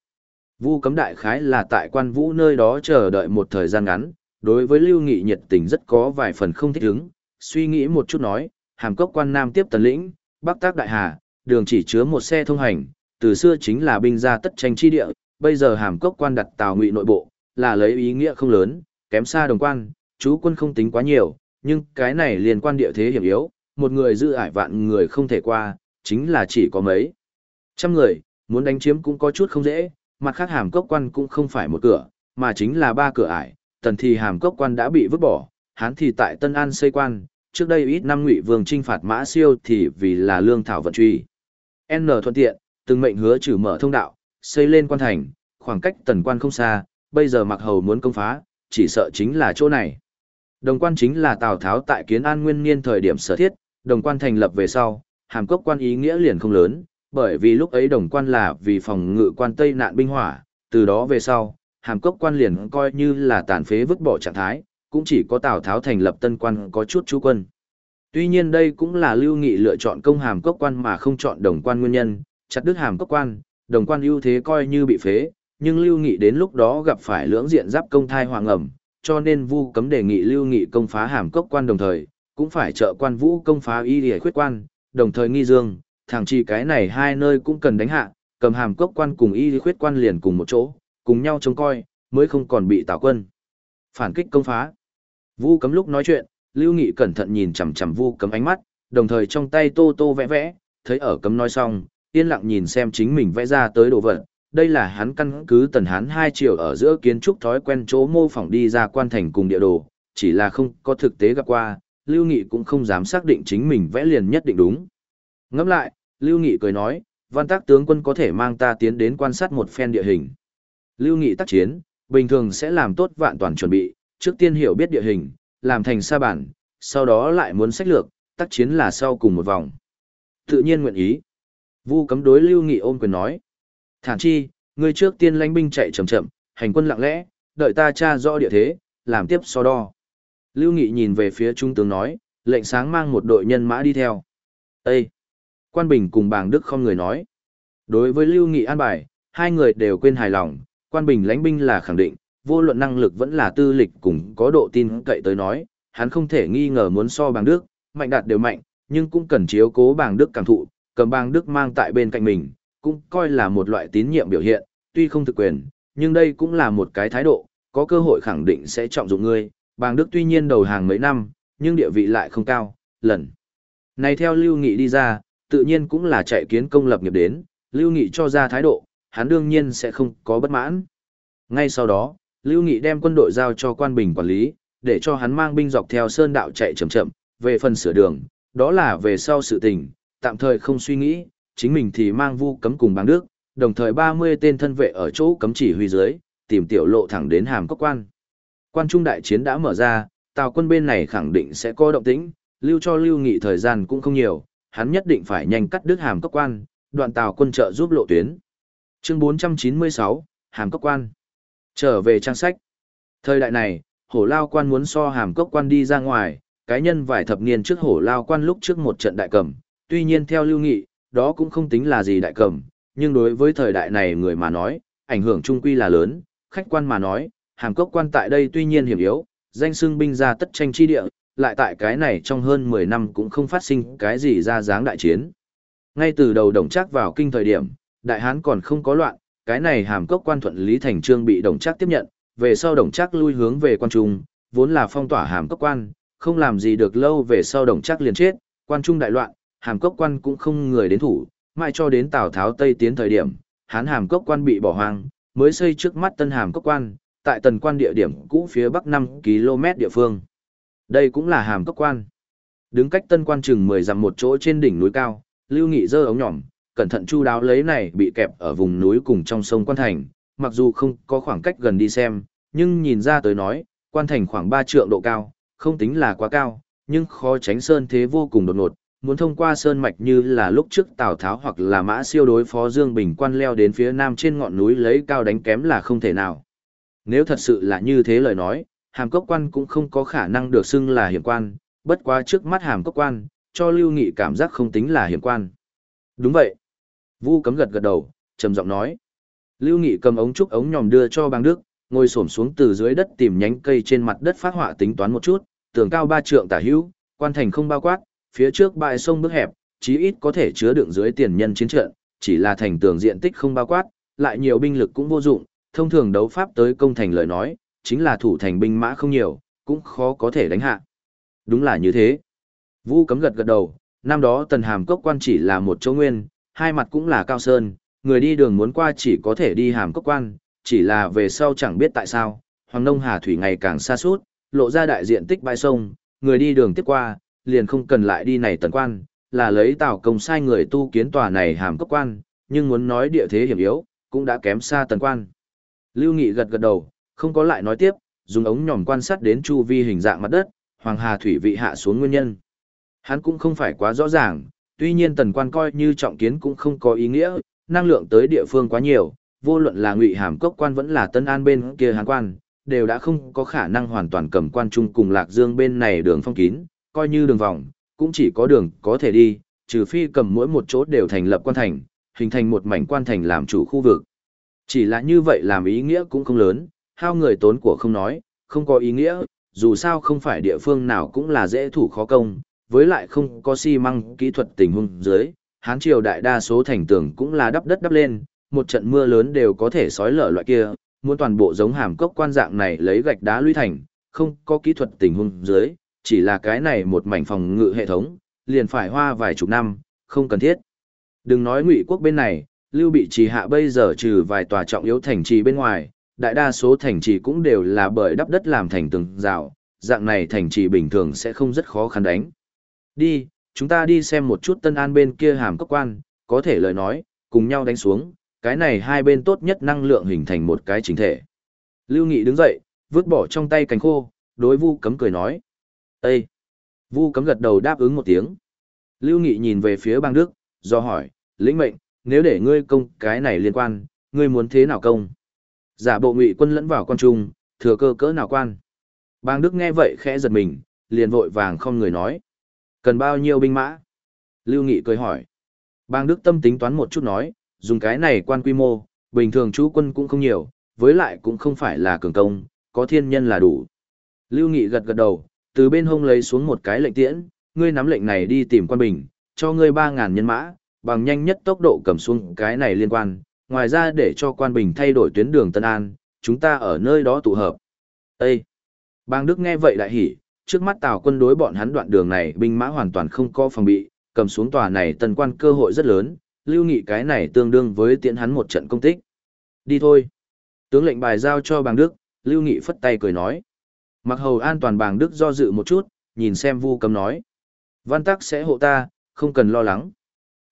Vu cấm đại khái là tại quan vũ nơi đó chờ đợi một thời gian ngắn, đối với Lưu Nghị nhiệt tình rất có vài phần không thích ứng, suy nghĩ một chút nói, hàm cốc quan nam tiếp tần lĩnh, bắc tác đại hà, đường chỉ chứa một xe thông hành, từ xưa chính là binh gia tất tranh chi địa, bây giờ hàm cốc quan đặt tào ngụy nội bộ, là lấy ý nghĩa không lớn, kém xa đồng quan, chú quân không tính quá nhiều, nhưng cái này liên quan địa thế hiểm yếu, một người giữ ải vạn người không thể qua, chính là chỉ có mấy. Trăm người, muốn đánh chiếm cũng có chút không dễ, mặt khác hàm cốc quan cũng không phải một cửa, mà chính là ba cửa ải, tần thì hàm cốc quan đã bị vứt bỏ, hán thì tại Tân An xây quan, trước đây ít năm ngụy vương trinh phạt mã siêu thì vì là lương thảo vận truy. N thuận tiện, từng mệnh hứa trừ mở thông đạo, xây lên quan thành, khoảng cách tần quan không xa, bây giờ mặc hầu muốn công phá, chỉ sợ chính là chỗ này. Đồng quan chính là Tào Tháo tại kiến an nguyên niên thời điểm sở thiết, đồng quan thành lập về sau, hàm cốc quan ý nghĩa liền không lớn, bởi vì lúc ấy đồng quan là vì phòng ngự quan Tây nạn binh hỏa, từ đó về sau, hàm cốc quan liền coi như là tàn phế vứt bỏ trạng thái, cũng chỉ có Tào Tháo thành lập tân quan có chút chú quân. Tuy nhiên đây cũng là lưu nghị lựa chọn công hàm cốc quan mà không chọn đồng quan nguyên nhân, chặt đứt hàm cốc quan, đồng quan ưu thế coi như bị phế, nhưng Lưu Nghị đến lúc đó gặp phải lưỡng diện giáp công thai hoàng ẩm, cho nên Vu cấm đề nghị Lưu Nghị công phá hàm cốc quan đồng thời, cũng phải trợ quan vũ công phá y địa khuyết quan, đồng thời nghi dương, thẳng chi cái này hai nơi cũng cần đánh hạ, cầm hàm cốc quan cùng y khuyết quan liền cùng một chỗ, cùng nhau trông coi, mới không còn bị tào quân. Phản kích công phá. Vu cấm lúc nói chuyện, Lưu Nghị cẩn thận nhìn chằm chằm Vu cấm ánh mắt, đồng thời trong tay tô tô vẽ vẽ, thấy ở cấm nói xong, yên lặng nhìn xem chính mình vẽ ra tới đồ vật. Đây là hắn căn cứ tần hán hai chiều ở giữa kiến trúc thói quen chỗ mô phỏng đi ra quan thành cùng địa đồ, chỉ là không có thực tế gặp qua, Lưu Nghị cũng không dám xác định chính mình vẽ liền nhất định đúng. Ngẫm lại, Lưu Nghị cười nói, văn tác tướng quân có thể mang ta tiến đến quan sát một phen địa hình. Lưu Nghị tác chiến, bình thường sẽ làm tốt vạn toàn chuẩn bị, trước tiên hiểu biết địa hình, làm thành sa bản, sau đó lại muốn sách lược, tác chiến là sau cùng một vòng. Tự nhiên nguyện ý. Vu cấm đối Lưu Nghị ôm quyền nói. Thản chi, ngươi trước tiên lãnh binh chạy chậm chậm, hành quân lặng lẽ, đợi ta tra rõ địa thế, làm tiếp so đo. Lưu Nghị nhìn về phía trung tướng nói, lệnh sáng mang một đội nhân mã đi theo. Ê! Quan Bình cùng bàng Đức không người nói. Đối với Lưu Nghị an bài, hai người đều quên hài lòng, Quan Bình lãnh binh là khẳng định, vô luận năng lực vẫn là tư lịch cùng có độ tin cậy tới nói, hắn không thể nghi ngờ muốn so bàng Đức, mạnh đạt đều mạnh, nhưng cũng cần chiếu cố bàng Đức cảm thụ, cầm bang Đức mang tại bên cạnh mình, cũng coi là một loại tín nhiệm biểu hiện, tuy không thực quyền, nhưng đây cũng là một cái thái độ, có cơ hội khẳng định sẽ trọng dụng ngươi, bang Đức tuy nhiên đầu hàng mấy năm, nhưng địa vị lại không cao, lần. Này theo Lưu Nghị đi ra, tự nhiên cũng là chạy kiến công lập nghiệp đến, Lưu Nghị cho ra thái độ, hắn đương nhiên sẽ không có bất mãn. Ngay sau đó, Lưu Nghị đem quân đội giao cho quan bình quản lý, để cho hắn mang binh dọc theo sơn đạo chạy chậm chậm, về phần sửa đường, đó là về sau sự tình, tạm thời không suy nghĩ, chính mình thì mang vu cấm cùng bang đức, đồng thời 30 tên thân vệ ở chỗ cấm chỉ huy dưới, tìm tiểu lộ thẳng đến hàm cốc quan. Quan trung đại chiến đã mở ra, tàu quân bên này khẳng định sẽ có động tĩnh, lưu cho lưu nghị thời gian cũng không nhiều, hắn nhất định phải nhanh cắt đứt hàm cốc quan, đoạn tàu quân trợ giúp lộ tuyến. Chương 496, hàm cốc quan. Trở về trang sách. Thời đại này, hổ lao quan muốn so hàm cốc quan đi ra ngoài, cái nhân vài thập niên trước hổ lao quan lúc trước một trận đại cầm, tuy nhiên theo lưu nghị, đó cũng không tính là gì đại cầm, nhưng đối với thời đại này người mà nói, ảnh hưởng trung quy là lớn, khách quan mà nói, hàm cốc quan tại đây tuy nhiên hiểm yếu, danh xưng binh ra tất tranh chi địa, lại tại cái này trong hơn 10 năm cũng không phát sinh cái gì ra dáng đại chiến. Ngay từ đầu đồng chắc vào kinh thời điểm, đại hán còn không có loạn, cái này hàm cốc quan thuận lý thành trương bị đồng chắc tiếp nhận, về sau đồng chắc lui hướng về quan trung, vốn là phong tỏa hàm cốc quan, không làm gì được lâu về sau đồng chắc liền chết, quan trung đại loạn, hàm cốc quan cũng không người đến thủ, mãi cho đến Tào Tháo Tây tiến thời điểm, hán hàm cốc quan bị bỏ hoang, mới xây trước mắt tân hàm cốc quan, tại tần quan địa điểm cũ phía bắc 5 km địa phương. Đây cũng là hàm cốc quan. Đứng cách tân quan chừng 10 dặm một chỗ trên đỉnh núi cao, Lưu Nghị dơ ống nhỏm, cẩn thận chu đáo lấy này bị kẹp ở vùng núi cùng trong sông quan thành, mặc dù không có khoảng cách gần đi xem, nhưng nhìn ra tới nói, quan thành khoảng 3 trượng độ cao, không tính là quá cao, nhưng khó tránh sơn thế vô cùng đột ngột, muốn thông qua sơn mạch như là lúc trước Tào Tháo hoặc là Mã Siêu đối phó Dương Bình quan leo đến phía nam trên ngọn núi lấy cao đánh kém là không thể nào. Nếu thật sự là như thế lời nói, hàm cốc quan cũng không có khả năng được xưng là hiểm quan, bất quá trước mắt hàm cốc quan, cho Lưu Nghị cảm giác không tính là hiểm quan. Đúng vậy. Vu cấm gật gật đầu, trầm giọng nói. Lưu Nghị cầm ống trúc ống nhòm đưa cho bang Đức, ngồi xổm xuống từ dưới đất tìm nhánh cây trên mặt đất phát họa tính toán một chút, tường cao ba trượng tả hữu, quan thành không bao quát, phía trước bãi sông bước hẹp, chí ít có thể chứa đựng dưới tiền nhân chiến trận, chỉ là thành tường diện tích không bao quát, lại nhiều binh lực cũng vô dụng, thông thường đấu pháp tới công thành lời nói, chính là thủ thành binh mã không nhiều, cũng khó có thể đánh hạ. Đúng là như thế. Vũ cấm gật gật đầu, năm đó tần hàm cốc quan chỉ là một chỗ nguyên, hai mặt cũng là cao sơn, người đi đường muốn qua chỉ có thể đi hàm cốc quan, chỉ là về sau chẳng biết tại sao, Hoàng Nông Hà Thủy ngày càng xa suốt, lộ ra đại diện tích bãi sông, người đi đường tiếp qua, liền không cần lại đi này tần quan, là lấy tào công sai người tu kiến tòa này hàm cốc quan, nhưng muốn nói địa thế hiểm yếu, cũng đã kém xa tần quan. Lưu Nghị gật gật đầu, không có lại nói tiếp, dùng ống nhòm quan sát đến chu vi hình dạng mặt đất, Hoàng Hà Thủy vị hạ xuống nguyên nhân. Hắn cũng không phải quá rõ ràng, tuy nhiên tần quan coi như trọng kiến cũng không có ý nghĩa, năng lượng tới địa phương quá nhiều, vô luận là ngụy hàm cốc quan vẫn là tân an bên kia hàn quan, đều đã không có khả năng hoàn toàn cầm quan trung cùng lạc dương bên này đường phong kín, coi như đường vòng, cũng chỉ có đường có thể đi, trừ phi cầm mỗi một chỗ đều thành lập quan thành, hình thành một mảnh quan thành làm chủ khu vực. Chỉ là như vậy làm ý nghĩa cũng không lớn, hao người tốn của không nói, không có ý nghĩa, dù sao không phải địa phương nào cũng là dễ thủ khó công, với lại không có xi măng kỹ thuật tình huống dưới, hán triều đại đa số thành tường cũng là đắp đất đắp lên, một trận mưa lớn đều có thể sói lở loại kia, muốn toàn bộ giống hàm cốc quan dạng này lấy gạch đá lũy thành, không có kỹ thuật tình huống dưới, chỉ là cái này một mảnh phòng ngự hệ thống, liền phải hoa vài chục năm, không cần thiết. Đừng nói ngụy quốc bên này, lưu bị trì hạ bây giờ trừ vài tòa trọng yếu thành trì bên ngoài, đại đa số thành trì cũng đều là bởi đắp đất làm thành từng rào, dạng này thành trì bình thường sẽ không rất khó khăn đánh. Đi, chúng ta đi xem một chút tân an bên kia hàm cấp quan, có thể lời nói, cùng nhau đánh xuống, cái này hai bên tốt nhất năng lượng hình thành một cái chính thể. Lưu Nghị đứng dậy, vứt bỏ trong tay cánh khô, đối Vu Cấm cười nói. Ê! Vu Cấm gật đầu đáp ứng một tiếng. Lưu Nghị nhìn về phía bang Đức, do hỏi, lĩnh mệnh, nếu để ngươi công cái này liên quan, ngươi muốn thế nào công? Giả bộ ngụy quân lẫn vào con trung, thừa cơ cỡ nào quan? Bang Đức nghe vậy khẽ giật mình, liền vội vàng không người nói. Cần bao nhiêu binh mã? Lưu Nghị cười hỏi. Bang Đức tâm tính toán một chút nói, dùng cái này quan quy mô, bình thường chú quân cũng không nhiều, với lại cũng không phải là cường công, có thiên nhân là đủ. Lưu Nghị gật gật đầu, từ bên hông lấy xuống một cái lệnh tiễn, ngươi nắm lệnh này đi tìm quan bình, cho ngươi 3.000 nhân mã, bằng nhanh nhất tốc độ cầm xuống cái này liên quan, ngoài ra để cho quan bình thay đổi tuyến đường Tân An, chúng ta ở nơi đó tụ hợp. Ê! Bang Đức nghe vậy lại hỉ, trước mắt Tào quân đối bọn hắn đoạn đường này binh mã hoàn toàn không có phòng bị, cầm xuống tòa này tần quan cơ hội rất lớn, lưu nghị cái này tương đương với tiễn hắn một trận công tích. Đi thôi. Tướng lệnh bài giao cho Bang Đức, lưu nghị phất tay cười nói. Mặc hầu an toàn bàng Đức do dự một chút, nhìn xem vu cấm nói. Văn tắc sẽ hộ ta, không cần lo lắng.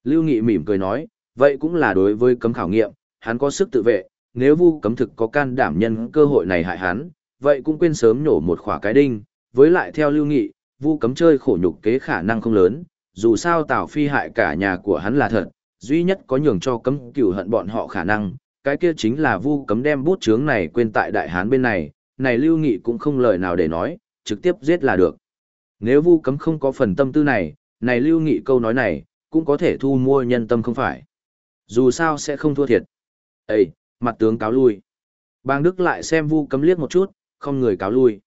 Lưu nghị mỉm cười nói, vậy cũng là đối với cấm khảo nghiệm, hắn có sức tự vệ, nếu vu cấm thực có can đảm nhân cơ hội này hại hắn, vậy cũng quên sớm nhổ một khỏa cái đinh, với lại theo lưu nghị, vu cấm chơi khổ nhục kế khả năng không lớn, dù sao Tào Phi hại cả nhà của hắn là thật, duy nhất có nhường cho cấm cửu hận bọn họ khả năng, cái kia chính là vu cấm đem bút chướng này quên tại đại hán bên này, này lưu nghị cũng không lời nào để nói, trực tiếp giết là được. Nếu vu cấm không có phần tâm tư này, này lưu nghị câu nói này, cũng có thể thu mua nhân tâm không phải. Dù sao sẽ không thua thiệt. Ê, mặt tướng cáo lui. Bang Đức lại xem vu cấm liếc một chút, không người cáo lui.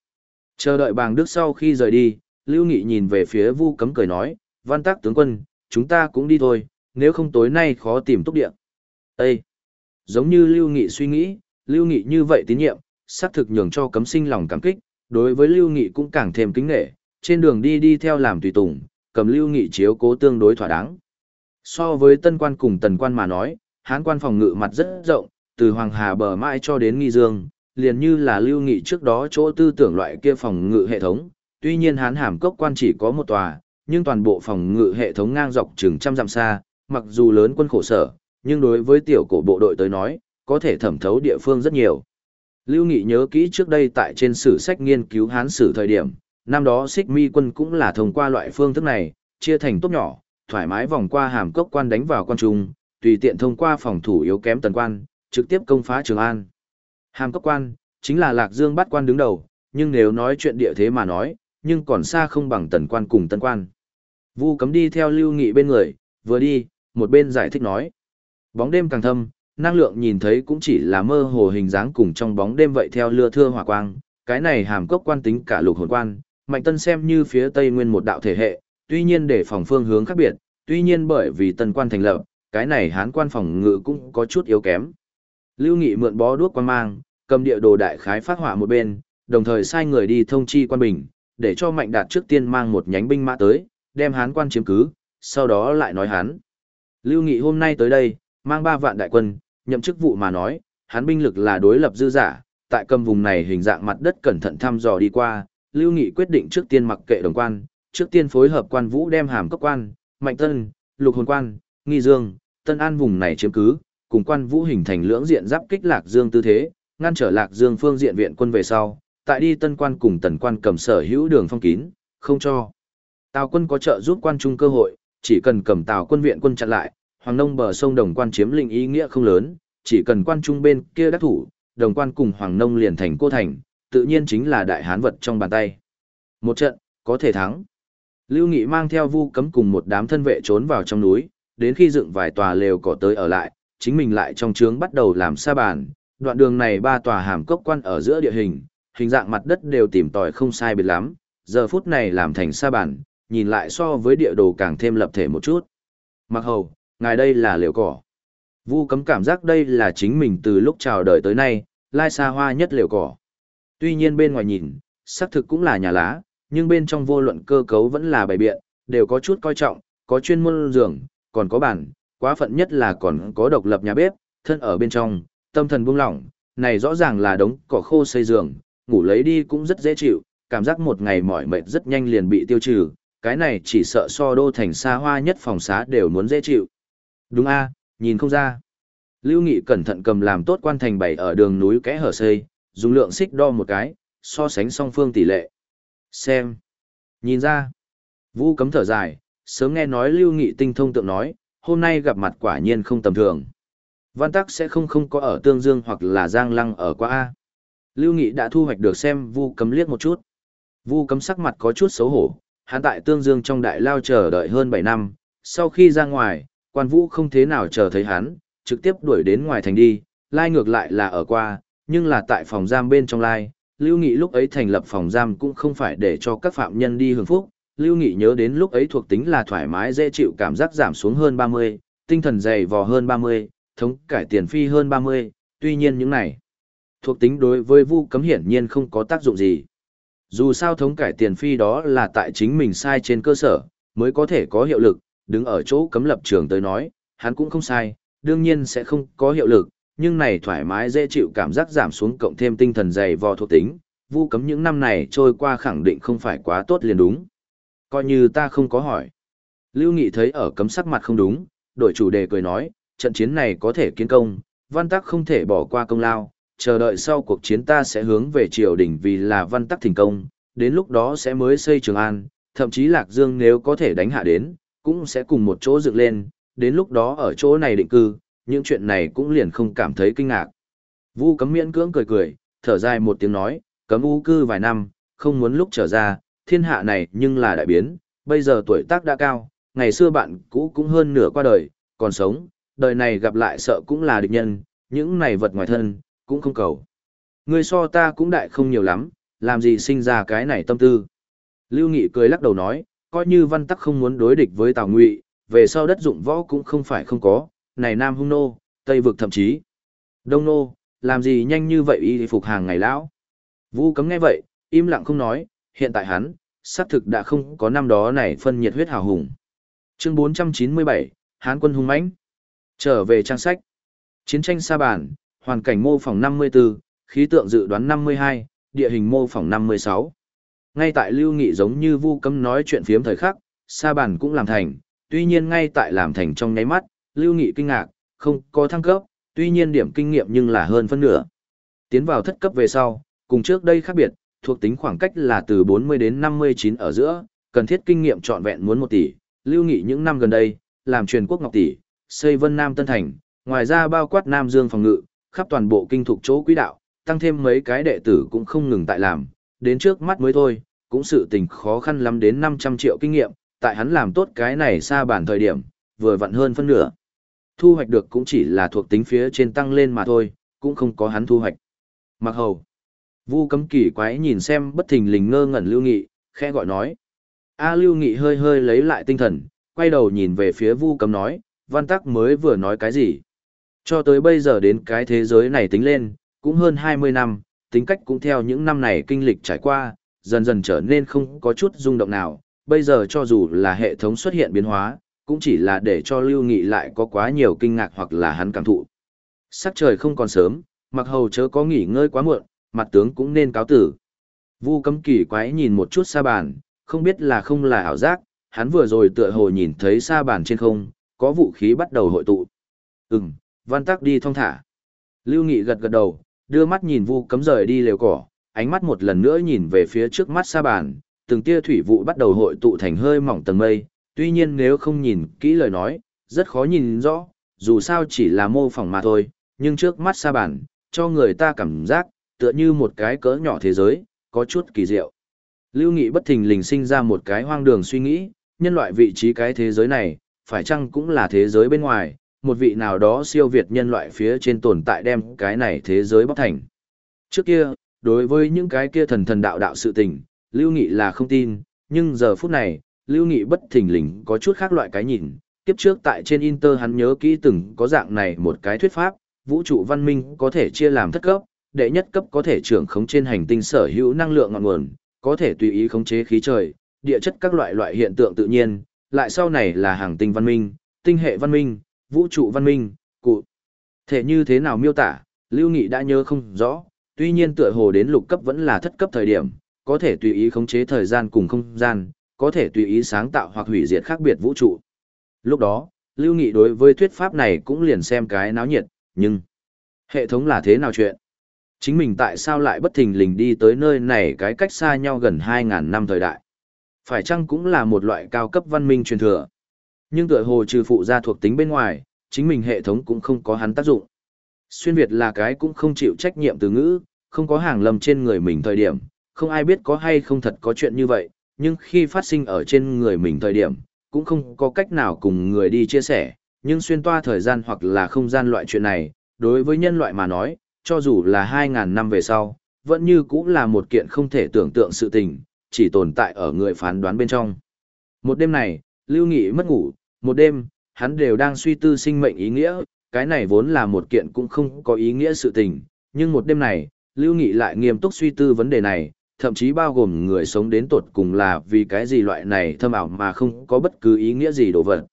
Chờ đợi bàng Đức sau khi rời đi, Lưu Nghị nhìn về phía vu cấm cười nói, văn tắc tướng quân, chúng ta cũng đi thôi, nếu không tối nay khó tìm túc địa. Ê! Giống như Lưu Nghị suy nghĩ, Lưu Nghị như vậy tín nhiệm, xác thực nhường cho cấm sinh lòng cảm kích, đối với Lưu Nghị cũng càng thêm kính nghệ, trên đường đi đi theo làm tùy tùng, cầm Lưu Nghị chiếu cố tương đối thỏa đáng. So với tân quan cùng tần quan mà nói, hán quan phòng ngự mặt rất rộng, từ Hoàng Hà bờ mãi cho đến Nghi Dương, liền như là Lưu Nghị trước đó chỗ tư tưởng loại kia phòng ngự hệ thống, tuy nhiên hán hàm cốc quan chỉ có một tòa, nhưng toàn bộ phòng ngự hệ thống ngang dọc chừng trăm dặm xa, mặc dù lớn quân khổ sở, nhưng đối với tiểu cổ bộ đội tới nói, có thể thẩm thấu địa phương rất nhiều. Lưu Nghị nhớ kỹ trước đây tại trên sử sách nghiên cứu hán sử thời điểm, năm đó xích mi quân cũng là thông qua loại phương thức này, chia thành tốt nhỏ, thoải mái vòng qua hàm cốc quan đánh vào quan trung, tùy tiện thông qua phòng thủ yếu kém tần quan, trực tiếp công phá Trường An. Hàm cốc quan, chính là Lạc Dương bắt quan đứng đầu, nhưng nếu nói chuyện địa thế mà nói, nhưng còn xa không bằng tần quan cùng tân quan. Vu cấm đi theo Lưu Nghị bên người, vừa đi, một bên giải thích nói. Bóng đêm càng thâm, năng lượng nhìn thấy cũng chỉ là mơ hồ hình dáng cùng trong bóng đêm vậy theo lưa thưa hỏa quang, cái này hàm cốc quan tính cả lục hồn quan, mạnh tân xem như phía tây nguyên một đạo thể hệ, tuy nhiên để phòng phương hướng khác biệt, tuy nhiên bởi vì tân quan thành lập, cái này hán quan phòng ngự cũng có chút yếu kém. Lưu Nghị mượn bó đuốc quan mang, cầm địa đồ đại khái phát hỏa một bên, đồng thời sai người đi thông chi quan bình, để cho Mạnh Đạt trước tiên mang một nhánh binh mã tới, đem hán quan chiếm cứ, sau đó lại nói hán. Lưu Nghị hôm nay tới đây, mang ba vạn đại quân, nhậm chức vụ mà nói, hán binh lực là đối lập dư giả, tại cầm vùng này hình dạng mặt đất cẩn thận thăm dò đi qua, Lưu Nghị quyết định trước tiên mặc kệ đồng quan, trước tiên phối hợp quan vũ đem hàm cấp quan, mạnh tân, lục hồn quan, nghi dương, tân an vùng này chiếm cứ, cùng quan vũ hình thành lưỡng diện giáp kích lạc dương tư thế, ngăn trở lạc dương phương diện viện quân về sau, tại đi tân quan cùng tần quan cầm sở hữu đường phong kín, không cho. Tào quân có trợ giúp quan trung cơ hội, chỉ cần cầm tào quân viện quân chặn lại, hoàng nông bờ sông đồng quan chiếm lĩnh ý nghĩa không lớn, chỉ cần quan trung bên kia đắc thủ, đồng quan cùng hoàng nông liền thành cô thành, tự nhiên chính là đại hán vật trong bàn tay. Một trận, có thể thắng. Lưu Nghị mang theo vu cấm cùng một đám thân vệ trốn vào trong núi, đến khi dựng vài tòa lều cỏ tới ở lại, chính mình lại trong trướng bắt đầu làm sa bàn. Đoạn đường này ba tòa hàm cốc quan ở giữa địa hình, hình dạng mặt đất đều tìm tòi không sai biệt lắm, giờ phút này làm thành sa bàn, nhìn lại so với địa đồ càng thêm lập thể một chút. Mặc hầu, ngài đây là liều cỏ. Vu cấm cảm giác đây là chính mình từ lúc chào đời tới nay, lai xa hoa nhất liều cỏ. Tuy nhiên bên ngoài nhìn, xác thực cũng là nhà lá, nhưng bên trong vô luận cơ cấu vẫn là bài biện, đều có chút coi trọng, có chuyên môn giường, còn có bàn, quá phận nhất là còn có độc lập nhà bếp, thân ở bên trong, tâm thần buông lỏng, này rõ ràng là đống cỏ khô xây giường, ngủ lấy đi cũng rất dễ chịu, cảm giác một ngày mỏi mệt rất nhanh liền bị tiêu trừ, cái này chỉ sợ so đô thành xa hoa nhất phòng xá đều muốn dễ chịu. Đúng a, nhìn không ra. Lưu Nghị cẩn thận cầm làm tốt quan thành bảy ở đường núi kẽ hở xây, dùng lượng xích đo một cái, so sánh song phương tỷ lệ. Xem. Nhìn ra. Vũ cấm thở dài, sớm nghe nói Lưu Nghị tinh thông tượng nói, hôm nay gặp mặt quả nhiên không tầm thường. Văn tắc sẽ không không có ở Tương Dương hoặc là Giang Lăng ở qua A. Lưu Nghị đã thu hoạch được xem Vu cấm liếc một chút. Vu cấm sắc mặt có chút xấu hổ, hắn tại Tương Dương trong đại lao chờ đợi hơn 7 năm, sau khi ra ngoài, quan vũ không thế nào chờ thấy hắn, trực tiếp đuổi đến ngoài thành đi, lai ngược lại là ở qua, nhưng là tại phòng giam bên trong lai, Lưu Nghị lúc ấy thành lập phòng giam cũng không phải để cho các phạm nhân đi hưởng phúc, Lưu Nghị nhớ đến lúc ấy thuộc tính là thoải mái dễ chịu cảm giác giảm xuống hơn 30, tinh thần dày vò hơn 30, thống cải tiền phi hơn 30, tuy nhiên những này thuộc tính đối với Vu Cấm hiển nhiên không có tác dụng gì. Dù sao thống cải tiền phi đó là tại chính mình sai trên cơ sở, mới có thể có hiệu lực, đứng ở chỗ cấm lập trường tới nói, hắn cũng không sai, đương nhiên sẽ không có hiệu lực, nhưng này thoải mái dễ chịu cảm giác giảm xuống cộng thêm tinh thần dày vò thuộc tính, vu cấm những năm này trôi qua khẳng định không phải quá tốt liền đúng. Coi như ta không có hỏi. Lưu Nghị thấy ở cấm sắc mặt không đúng, đổi chủ đề cười nói, trận chiến này có thể kiến công, văn tắc không thể bỏ qua công lao, chờ đợi sau cuộc chiến ta sẽ hướng về triều đình vì là văn tắc thành công, đến lúc đó sẽ mới xây Trường An, thậm chí Lạc Dương nếu có thể đánh hạ đến, cũng sẽ cùng một chỗ dựng lên, đến lúc đó ở chỗ này định cư, những chuyện này cũng liền không cảm thấy kinh ngạc. Vu cấm miễn cưỡng cười cười, thở dài một tiếng nói, cấm u cư vài năm, không muốn lúc trở ra, thiên hạ này nhưng là đại biến, bây giờ tuổi tác đã cao, ngày xưa bạn cũ cũng hơn nửa qua đời, còn sống, đời này gặp lại sợ cũng là địch nhân, những này vật ngoài thân, cũng không cầu. Người so ta cũng đại không nhiều lắm, làm gì sinh ra cái này tâm tư. Lưu Nghị cười lắc đầu nói, coi như văn tắc không muốn đối địch với Tào Ngụy, về sau đất dụng võ cũng không phải không có, này Nam Hung Nô, Tây Vực thậm chí. Đông Nô, làm gì nhanh như vậy y phục hàng ngày lão. Vu cấm nghe vậy, im lặng không nói, hiện tại hắn, xác thực đã không có năm đó này phân nhiệt huyết hào hùng. Chương 497, Hán quân hung mãnh. Trở về trang sách. Chiến tranh sa bản, hoàn cảnh mô phỏng 54, khí tượng dự đoán 52, địa hình mô phỏng 56. Ngay tại Lưu Nghị giống như Vu Cấm nói chuyện phiếm thời khắc, sa bản cũng làm thành, tuy nhiên ngay tại làm thành trong nháy mắt, Lưu Nghị kinh ngạc, không có thăng cấp, tuy nhiên điểm kinh nghiệm nhưng là hơn phân nửa. Tiến vào thất cấp về sau, cùng trước đây khác biệt, thuộc tính khoảng cách là từ 40 đến 59 ở giữa, cần thiết kinh nghiệm trọn vẹn muốn 1 tỷ. Lưu Nghị những năm gần đây, làm truyền quốc ngọc tỷ, xây Vân Nam Tân Thành, ngoài ra bao quát Nam Dương phòng ngự, khắp toàn bộ kinh thuộc chỗ quỹ đạo, tăng thêm mấy cái đệ tử cũng không ngừng tại làm, đến trước mắt mới thôi, cũng sự tình khó khăn lắm đến 500 triệu kinh nghiệm, tại hắn làm tốt cái này xa bản thời điểm, vừa vặn hơn phân nửa. Thu hoạch được cũng chỉ là thuộc tính phía trên tăng lên mà thôi, cũng không có hắn thu hoạch. Mặc hầu, vu cấm kỳ quái nhìn xem bất thình lình ngơ ngẩn lưu nghị, khẽ gọi nói. A lưu nghị hơi hơi lấy lại tinh thần, quay đầu nhìn về phía vu cấm nói, văn tắc mới vừa nói cái gì. Cho tới bây giờ đến cái thế giới này tính lên, cũng hơn 20 năm, tính cách cũng theo những năm này kinh lịch trải qua, dần dần trở nên không có chút rung động nào, bây giờ cho dù là hệ thống xuất hiện biến hóa, cũng chỉ là để cho Lưu Nghị lại có quá nhiều kinh ngạc hoặc là hắn cảm thụ. Sắc trời không còn sớm, mặc hầu chớ có nghỉ ngơi quá muộn, mặt tướng cũng nên cáo tử. Vu cấm kỳ quái nhìn một chút xa bàn, không biết là không là ảo giác, hắn vừa rồi tựa hồ nhìn thấy xa bàn trên không, có vũ khí bắt đầu hội tụ. Ừm, văn tắc đi thong thả. Lưu Nghị gật gật đầu, đưa mắt nhìn vu cấm rời đi lều cỏ, ánh mắt một lần nữa nhìn về phía trước mắt xa bàn, từng tia thủy vụ bắt đầu hội tụ thành hơi mỏng tầng mây, tuy nhiên nếu không nhìn kỹ lời nói, rất khó nhìn rõ, dù sao chỉ là mô phỏng mà thôi, nhưng trước mắt xa bàn, cho người ta cảm giác, tựa như một cái cỡ nhỏ thế giới, có chút kỳ diệu. Lưu Nghị bất thình lình sinh ra một cái hoang đường suy nghĩ, nhân loại vị trí cái thế giới này, phải chăng cũng là thế giới bên ngoài, một vị nào đó siêu việt nhân loại phía trên tồn tại đem cái này thế giới bóc thành. Trước kia, đối với những cái kia thần thần đạo đạo sự tình, Lưu Nghị là không tin, nhưng giờ phút này, Lưu Nghị bất thình lình có chút khác loại cái nhìn. Kiếp trước tại trên Inter hắn nhớ kỹ từng có dạng này một cái thuyết pháp, vũ trụ văn minh có thể chia làm thất cấp, đệ nhất cấp có thể trưởng khống trên hành tinh sở hữu năng lượng ngọn nguồn, có thể tùy ý khống chế khí trời, địa chất các loại loại hiện tượng tự nhiên, lại sau này là hàng tinh văn minh, tinh hệ văn minh, vũ trụ văn minh, cụ. Thể như thế nào miêu tả, Lưu Nghị đã nhớ không rõ, tuy nhiên tựa hồ đến lục cấp vẫn là thất cấp thời điểm, có thể tùy ý khống chế thời gian cùng không gian, có thể tùy ý sáng tạo hoặc hủy diệt khác biệt vũ trụ. Lúc đó, Lưu Nghị đối với thuyết pháp này cũng liền xem cái náo nhiệt, nhưng hệ thống là thế nào chuyện? Chính mình tại sao lại bất thình lình đi tới nơi này cái cách xa nhau gần 2.000 năm thời đại? Phải chăng cũng là một loại cao cấp văn minh truyền thừa? Nhưng tựa hồ trừ phụ gia thuộc tính bên ngoài, chính mình hệ thống cũng không có hắn tác dụng. Xuyên Việt là cái cũng không chịu trách nhiệm từ ngữ, không có hàng lầm trên người mình thời điểm, không ai biết có hay không thật có chuyện như vậy, nhưng khi phát sinh ở trên người mình thời điểm, cũng không có cách nào cùng người đi chia sẻ, nhưng xuyên toa thời gian hoặc là không gian loại chuyện này, đối với nhân loại mà nói, cho dù là 2.000 năm về sau, vẫn như cũng là một kiện không thể tưởng tượng sự tình, chỉ tồn tại ở người phán đoán bên trong. Một đêm này, Lưu Nghị mất ngủ, một đêm, hắn đều đang suy tư sinh mệnh ý nghĩa, cái này vốn là một kiện cũng không có ý nghĩa sự tình, nhưng một đêm này, Lưu Nghị lại nghiêm túc suy tư vấn đề này, thậm chí bao gồm người sống đến tột cùng là vì cái gì loại này thâm ảo mà không có bất cứ ý nghĩa gì đổ vật.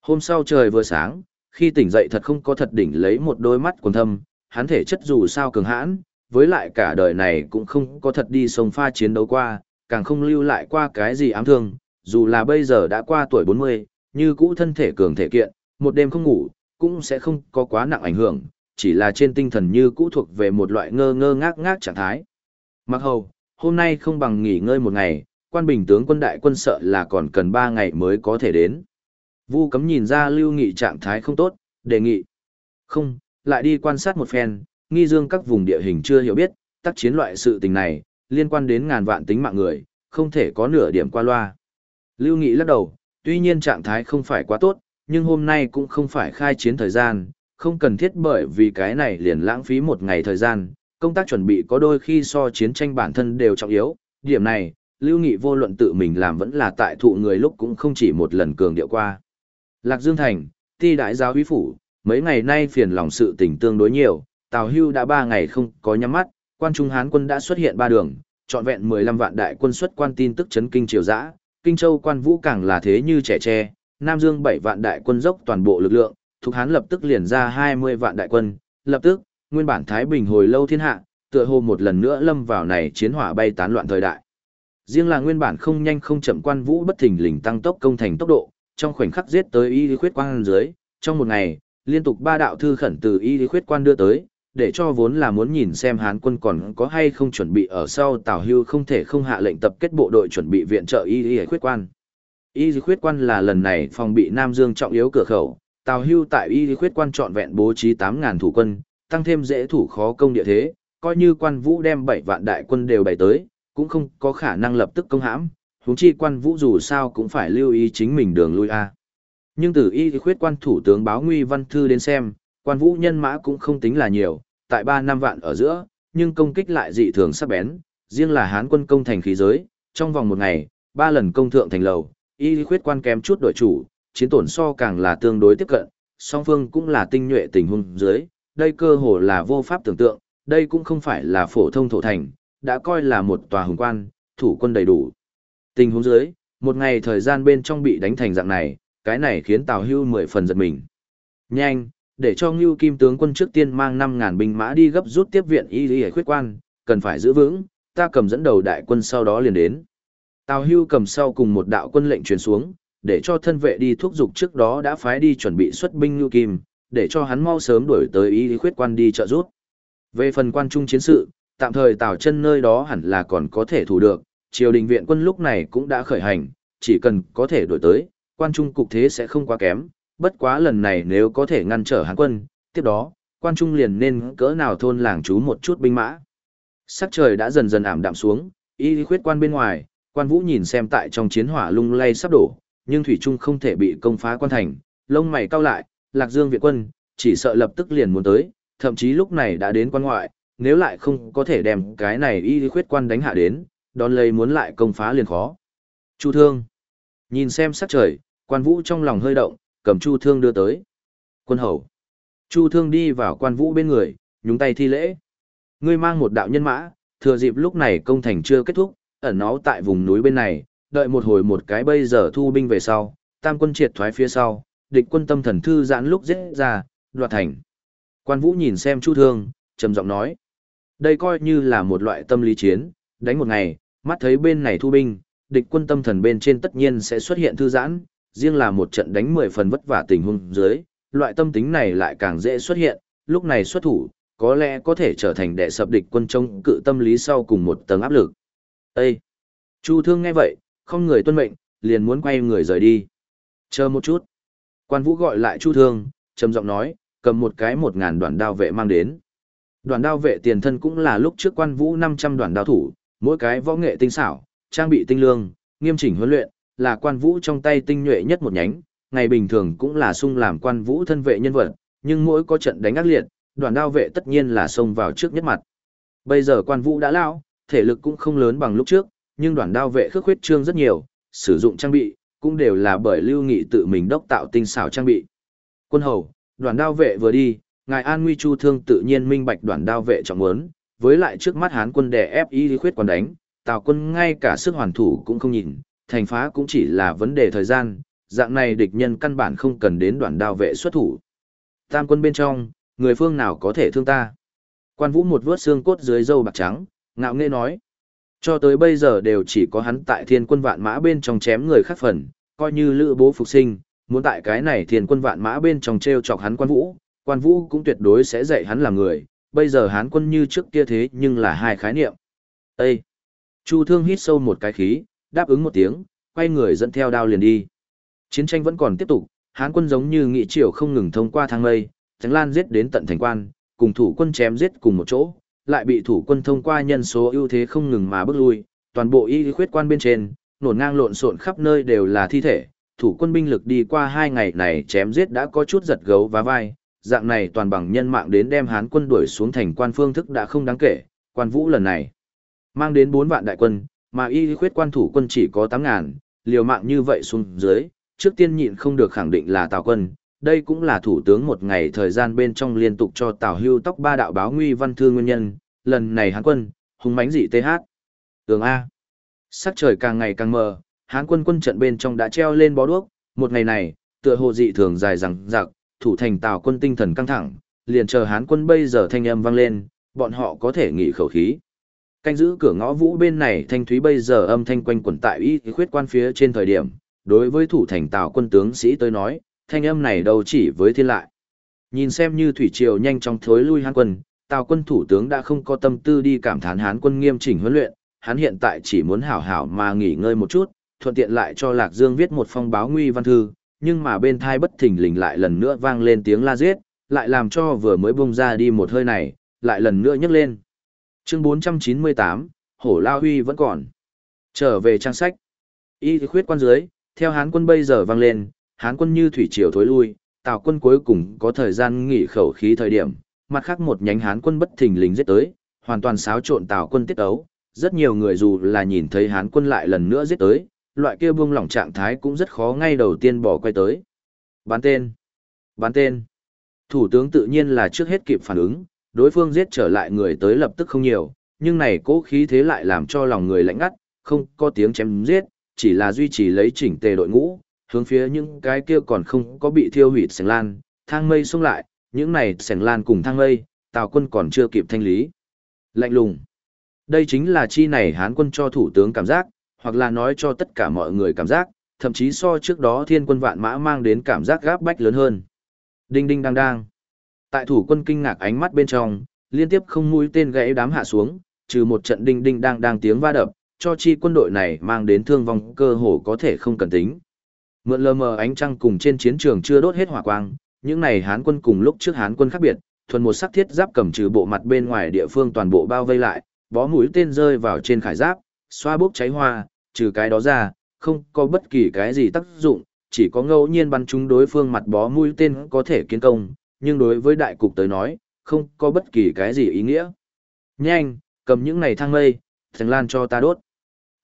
Hôm sau trời vừa sáng, khi tỉnh dậy thật không có thật đỉnh lấy một đôi mắt quần thâm, hắn thể chất dù sao cường hãn, với lại cả đời này cũng không có thật đi sông pha chiến đấu qua, càng không lưu lại qua cái gì ám thương, dù là bây giờ đã qua tuổi 40, như cũ thân thể cường thể kiện, một đêm không ngủ, cũng sẽ không có quá nặng ảnh hưởng, chỉ là trên tinh thần như cũ thuộc về một loại ngơ ngơ ngác ngác trạng thái. Mặc hầu, hôm nay không bằng nghỉ ngơi một ngày, quan bình tướng quân đại quân sợ là còn cần 3 ngày mới có thể đến. Vu cấm nhìn ra lưu nghị trạng thái không tốt, đề nghị. Không, lại đi quan sát một phen, nghi dương các vùng địa hình chưa hiểu biết, tác chiến loại sự tình này, liên quan đến ngàn vạn tính mạng người, không thể có nửa điểm qua loa. Lưu Nghị lắc đầu, tuy nhiên trạng thái không phải quá tốt, nhưng hôm nay cũng không phải khai chiến thời gian, không cần thiết bởi vì cái này liền lãng phí một ngày thời gian, công tác chuẩn bị có đôi khi so chiến tranh bản thân đều trọng yếu, điểm này, Lưu Nghị vô luận tự mình làm vẫn là tại thụ người lúc cũng không chỉ một lần cường điệu qua. Lạc Dương Thành, ti đại giáo huy phủ, mấy ngày nay phiền lòng sự tình tương đối nhiều, Tào Hưu đã ba ngày không có nhắm mắt, quan trung Hán quân đã xuất hiện ba đường, trọn vẹn 15 vạn đại quân xuất quan tin tức chấn kinh triều dã, Kinh Châu quan vũ càng là thế như trẻ tre, Nam Dương 7 vạn đại quân dốc toàn bộ lực lượng, thuộc Hán lập tức liền ra 20 vạn đại quân, lập tức, nguyên bản Thái Bình hồi lâu thiên hạ, tựa hồ một lần nữa lâm vào này chiến hỏa bay tán loạn thời đại. Riêng là nguyên bản không nhanh không chậm quan vũ bất thình lình tăng tốc công thành tốc độ, trong khoảnh khắc giết tới y lý khuyết quan dưới, trong một ngày, liên tục ba đạo thư khẩn từ y lý khuyết quan đưa tới, để cho vốn là muốn nhìn xem Hán quân còn có hay không chuẩn bị ở sau Tào Hưu không thể không hạ lệnh tập kết bộ đội chuẩn bị viện trợ y Y khuyết quan. Y lý khuyết quan là lần này phòng bị Nam Dương trọng yếu cửa khẩu, Tào Hưu tại y lý khuyết quan trọn vẹn bố trí tám ngàn thủ quân, tăng thêm dễ thủ khó công địa thế, coi như quan vũ đem 7 vạn đại quân đều bày tới, cũng không có khả năng lập tức công hãm, huống chi quan vũ dù sao cũng phải lưu ý chính mình đường lui a. Nhưng từ y khuyết quan thủ tướng báo nguy văn thư đến xem, quan vũ nhân mã cũng không tính là nhiều, tại 3 năm vạn ở giữa, nhưng công kích lại dị thường sắc bén, riêng là hán quân công thành khí giới, trong vòng một ngày, ba lần công thượng thành lầu, y khuyết quan kém chút đội chủ, chiến tổn so càng là tương đối tiếp cận, song phương cũng là tinh nhuệ tình huống dưới, đây cơ hồ là vô pháp tưởng tượng, đây cũng không phải là phổ thông thổ thành, đã coi là một tòa hùng quan, thủ quân đầy đủ. Tình huống dưới, một ngày thời gian bên trong bị đánh thành dạng này, cái này khiến Tào Hưu mười phần giật mình. Nhanh, để cho Ngưu Kim tướng quân trước tiên mang 5000 binh mã đi gấp rút tiếp viện y lý khuyết quan, cần phải giữ vững, ta cầm dẫn đầu đại quân sau đó liền đến. Tào Hưu cầm sau cùng một đạo quân lệnh truyền xuống, để cho thân vệ đi thúc dục trước đó đã phái đi chuẩn bị xuất binh Ngưu Kim, để cho hắn mau sớm đuổi tới y lý khuyết quan đi trợ giúp. Về phần quan trung chiến sự, tạm thời Tào chân nơi đó hẳn là còn có thể thủ được, triều đình viện quân lúc này cũng đã khởi hành, chỉ cần có thể đuổi tới, quan trung cục thế sẽ không quá kém, bất quá lần này nếu có thể ngăn trở Hán quân, tiếp đó, quan trung liền nên cỡ nào thôn làng trú một chút binh mã. Sắc trời đã dần dần ảm đạm xuống, y khuyết quan bên ngoài, quan vũ nhìn xem tại trong chiến hỏa lung lay sắp đổ, nhưng thủy trung không thể bị công phá quan thành, lông mày cau lại, lạc dương viện quân, chỉ sợ lập tức liền muốn tới, thậm chí lúc này đã đến quan ngoại, nếu lại không có thể đem cái này y khuyết quan đánh hạ đến, đón lấy muốn lại công phá liền khó. Chu thương. Nhìn xem sắc trời, quan vũ trong lòng hơi động, cầm chu thương đưa tới. Quân hầu. Chu thương đi vào quan vũ bên người, nhúng tay thi lễ. Ngươi mang một đạo nhân mã, thừa dịp lúc này công thành chưa kết thúc, ẩn náu tại vùng núi bên này, đợi một hồi một cái bây giờ thu binh về sau, tam quân triệt thoái phía sau, địch quân tâm thần thư giãn lúc giết ra, đoạt thành. Quan Vũ nhìn xem Chu Thương, trầm giọng nói: "Đây coi như là một loại tâm lý chiến, đánh một ngày, mắt thấy bên này thu binh, địch quân tâm thần bên trên tất nhiên sẽ xuất hiện thư giãn, riêng là một trận đánh 10 phần vất vả tình huống dưới, loại tâm tính này lại càng dễ xuất hiện, lúc này xuất thủ, có lẽ có thể trở thành đệ sập địch quân chống cự tâm lý sau cùng một tầng áp lực. Ê! Chu thương nghe vậy, không người tuân mệnh, liền muốn quay người rời đi. Chờ một chút. Quan vũ gọi lại Chu thương, trầm giọng nói, cầm một cái một ngàn đoàn đao vệ mang đến. Đoàn đao vệ tiền thân cũng là lúc trước quan vũ 500 đoàn đao thủ, mỗi cái võ nghệ tinh xảo, trang bị tinh lương, nghiêm chỉnh huấn luyện, là quan vũ trong tay tinh nhuệ nhất một nhánh, ngày bình thường cũng là sung làm quan vũ thân vệ nhân vật, nhưng mỗi có trận đánh ác liệt, đoàn đao vệ tất nhiên là xông vào trước nhất mặt. Bây giờ quan vũ đã lão, thể lực cũng không lớn bằng lúc trước, nhưng đoàn đao vệ khước huyết trương rất nhiều, sử dụng trang bị, cũng đều là bởi lưu nghị tự mình đốc tạo tinh xảo trang bị. Quân hầu, đoàn đao vệ vừa đi, ngài An Nguy Chu Thương tự nhiên minh bạch đoàn đao vệ trọng muốn, với lại trước mắt hán quân đè ép y khuyết quan đánh, tào quân ngay cả sức hoàn thủ cũng không nhìn, thành phá cũng chỉ là vấn đề thời gian, dạng này địch nhân căn bản không cần đến đoàn đao vệ xuất thủ. Tam quân bên trong, người phương nào có thể thương ta? Quan vũ một vớt xương cốt dưới dâu bạc trắng, ngạo nghễ nói. Cho tới bây giờ đều chỉ có hắn tại thiên quân vạn mã bên trong chém người khác phần, coi như lữ bố phục sinh, muốn tại cái này thiên quân vạn mã bên trong treo chọc hắn quan vũ, quan vũ cũng tuyệt đối sẽ dạy hắn làm người, bây giờ hán quân như trước kia thế nhưng là hai khái niệm. Ê! Chu thương hít sâu một cái khí, đáp ứng một tiếng, quay người dẫn theo đao liền đi. Chiến tranh vẫn còn tiếp tục, hán quân giống như nghị triều không ngừng thông qua thang mây, tránh lan giết đến tận thành quan, cùng thủ quân chém giết cùng một chỗ, lại bị thủ quân thông qua nhân số ưu thế không ngừng mà bước lui, toàn bộ y khuyết quan bên trên, nổn ngang lộn xộn khắp nơi đều là thi thể, thủ quân binh lực đi qua hai ngày này chém giết đã có chút giật gấu và vai, dạng này toàn bằng nhân mạng đến đem hán quân đuổi xuống thành quan phương thức đã không đáng kể, quan vũ lần này mang đến 4 vạn đại quân, mà y khuyết quan thủ quân chỉ có 8 ngàn, liều mạng như vậy xuống dưới, trước tiên nhịn không được khẳng định là Tào quân, đây cũng là thủ tướng một ngày thời gian bên trong liên tục cho Tào hưu tóc ba đạo báo nguy văn thư nguyên nhân, lần này hán quân, hùng mãnh dị TH. Tường A. Sắc trời càng ngày càng mờ, hán quân quân trận bên trong đã treo lên bó đuốc, một ngày này, tựa hồ dị thường dài rằng giặc, thủ thành Tào quân tinh thần căng thẳng, liền chờ hán quân bây giờ thanh âm vang lên, bọn họ có thể nghỉ khẩu khí. Canh giữ cửa ngõ vũ bên này thanh thúy bây giờ âm thanh quanh quẩn tại y khuyết quan phía trên thời điểm, đối với thủ thành Tào quân tướng sĩ tới nói, thanh âm này đâu chỉ với thiên lại. Nhìn xem như thủy triều nhanh chóng thối lui hán quân, Tào quân thủ tướng đã không có tâm tư đi cảm thán hán quân nghiêm chỉnh huấn luyện, hắn hiện tại chỉ muốn hảo hảo mà nghỉ ngơi một chút, thuận tiện lại cho Lạc Dương viết một phong báo nguy văn thư, nhưng mà bên thai bất thình lình lại lần nữa vang lên tiếng la giết, lại làm cho vừa mới bung ra đi một hơi này, lại lần nữa nhấc lên. Chương 498, Hổ Lao Huy vẫn còn. Trở về trang sách. Y khuyết quan dưới, theo Hán quân bây giờ vang lên, Hán quân như thủy triều thối lui, Tào quân cuối cùng có thời gian nghỉ khẩu khí thời điểm, mặt khác một nhánh Hán quân bất thình lình giết tới, hoàn toàn xáo trộn Tào quân tiết ấu. Rất nhiều người dù là nhìn thấy Hán quân lại lần nữa giết tới, loại kia buông lỏng trạng thái cũng rất khó ngay đầu tiên bỏ quay tới. Bán tên. Bán tên. Thủ tướng tự nhiên là trước hết kịp phản ứng, đối phương giết trở lại người tới lập tức không nhiều, nhưng này cố khí thế lại làm cho lòng người lạnh ngắt, không có tiếng chém giết, chỉ là duy trì lấy chỉnh tề đội ngũ, hướng phía những cái kia còn không có bị thiêu hủy sành lan, thang mây xuống lại, những này sành lan cùng thang mây, tào quân còn chưa kịp thanh lý. Lạnh lùng. Đây chính là chi này hán quân cho thủ tướng cảm giác, hoặc là nói cho tất cả mọi người cảm giác, thậm chí so trước đó thiên quân vạn mã mang đến cảm giác gáp bách lớn hơn. Đinh đinh đang đang. Tại thủ quân kinh ngạc ánh mắt bên trong, liên tiếp không mũi tên gãy đám hạ xuống, trừ một trận đinh đinh đang đang tiếng va đập, cho chi quân đội này mang đến thương vong cơ hồ có thể không cần tính. Mượn lờ mờ ánh trăng cùng trên chiến trường chưa đốt hết hỏa quang, những này hán quân cùng lúc trước hán quân khác biệt, thuần một sắc thiết giáp cầm trừ bộ mặt bên ngoài địa phương toàn bộ bao vây lại, bó mũi tên rơi vào trên khải giáp, xoa bốc cháy hoa, trừ cái đó ra, không có bất kỳ cái gì tác dụng, chỉ có ngẫu nhiên bắn trúng đối phương mặt bó mũi tên có thể kiến công, nhưng đối với đại cục tới nói, không có bất kỳ cái gì ý nghĩa. Nhanh, cầm những này thang mây, thành lan cho ta đốt.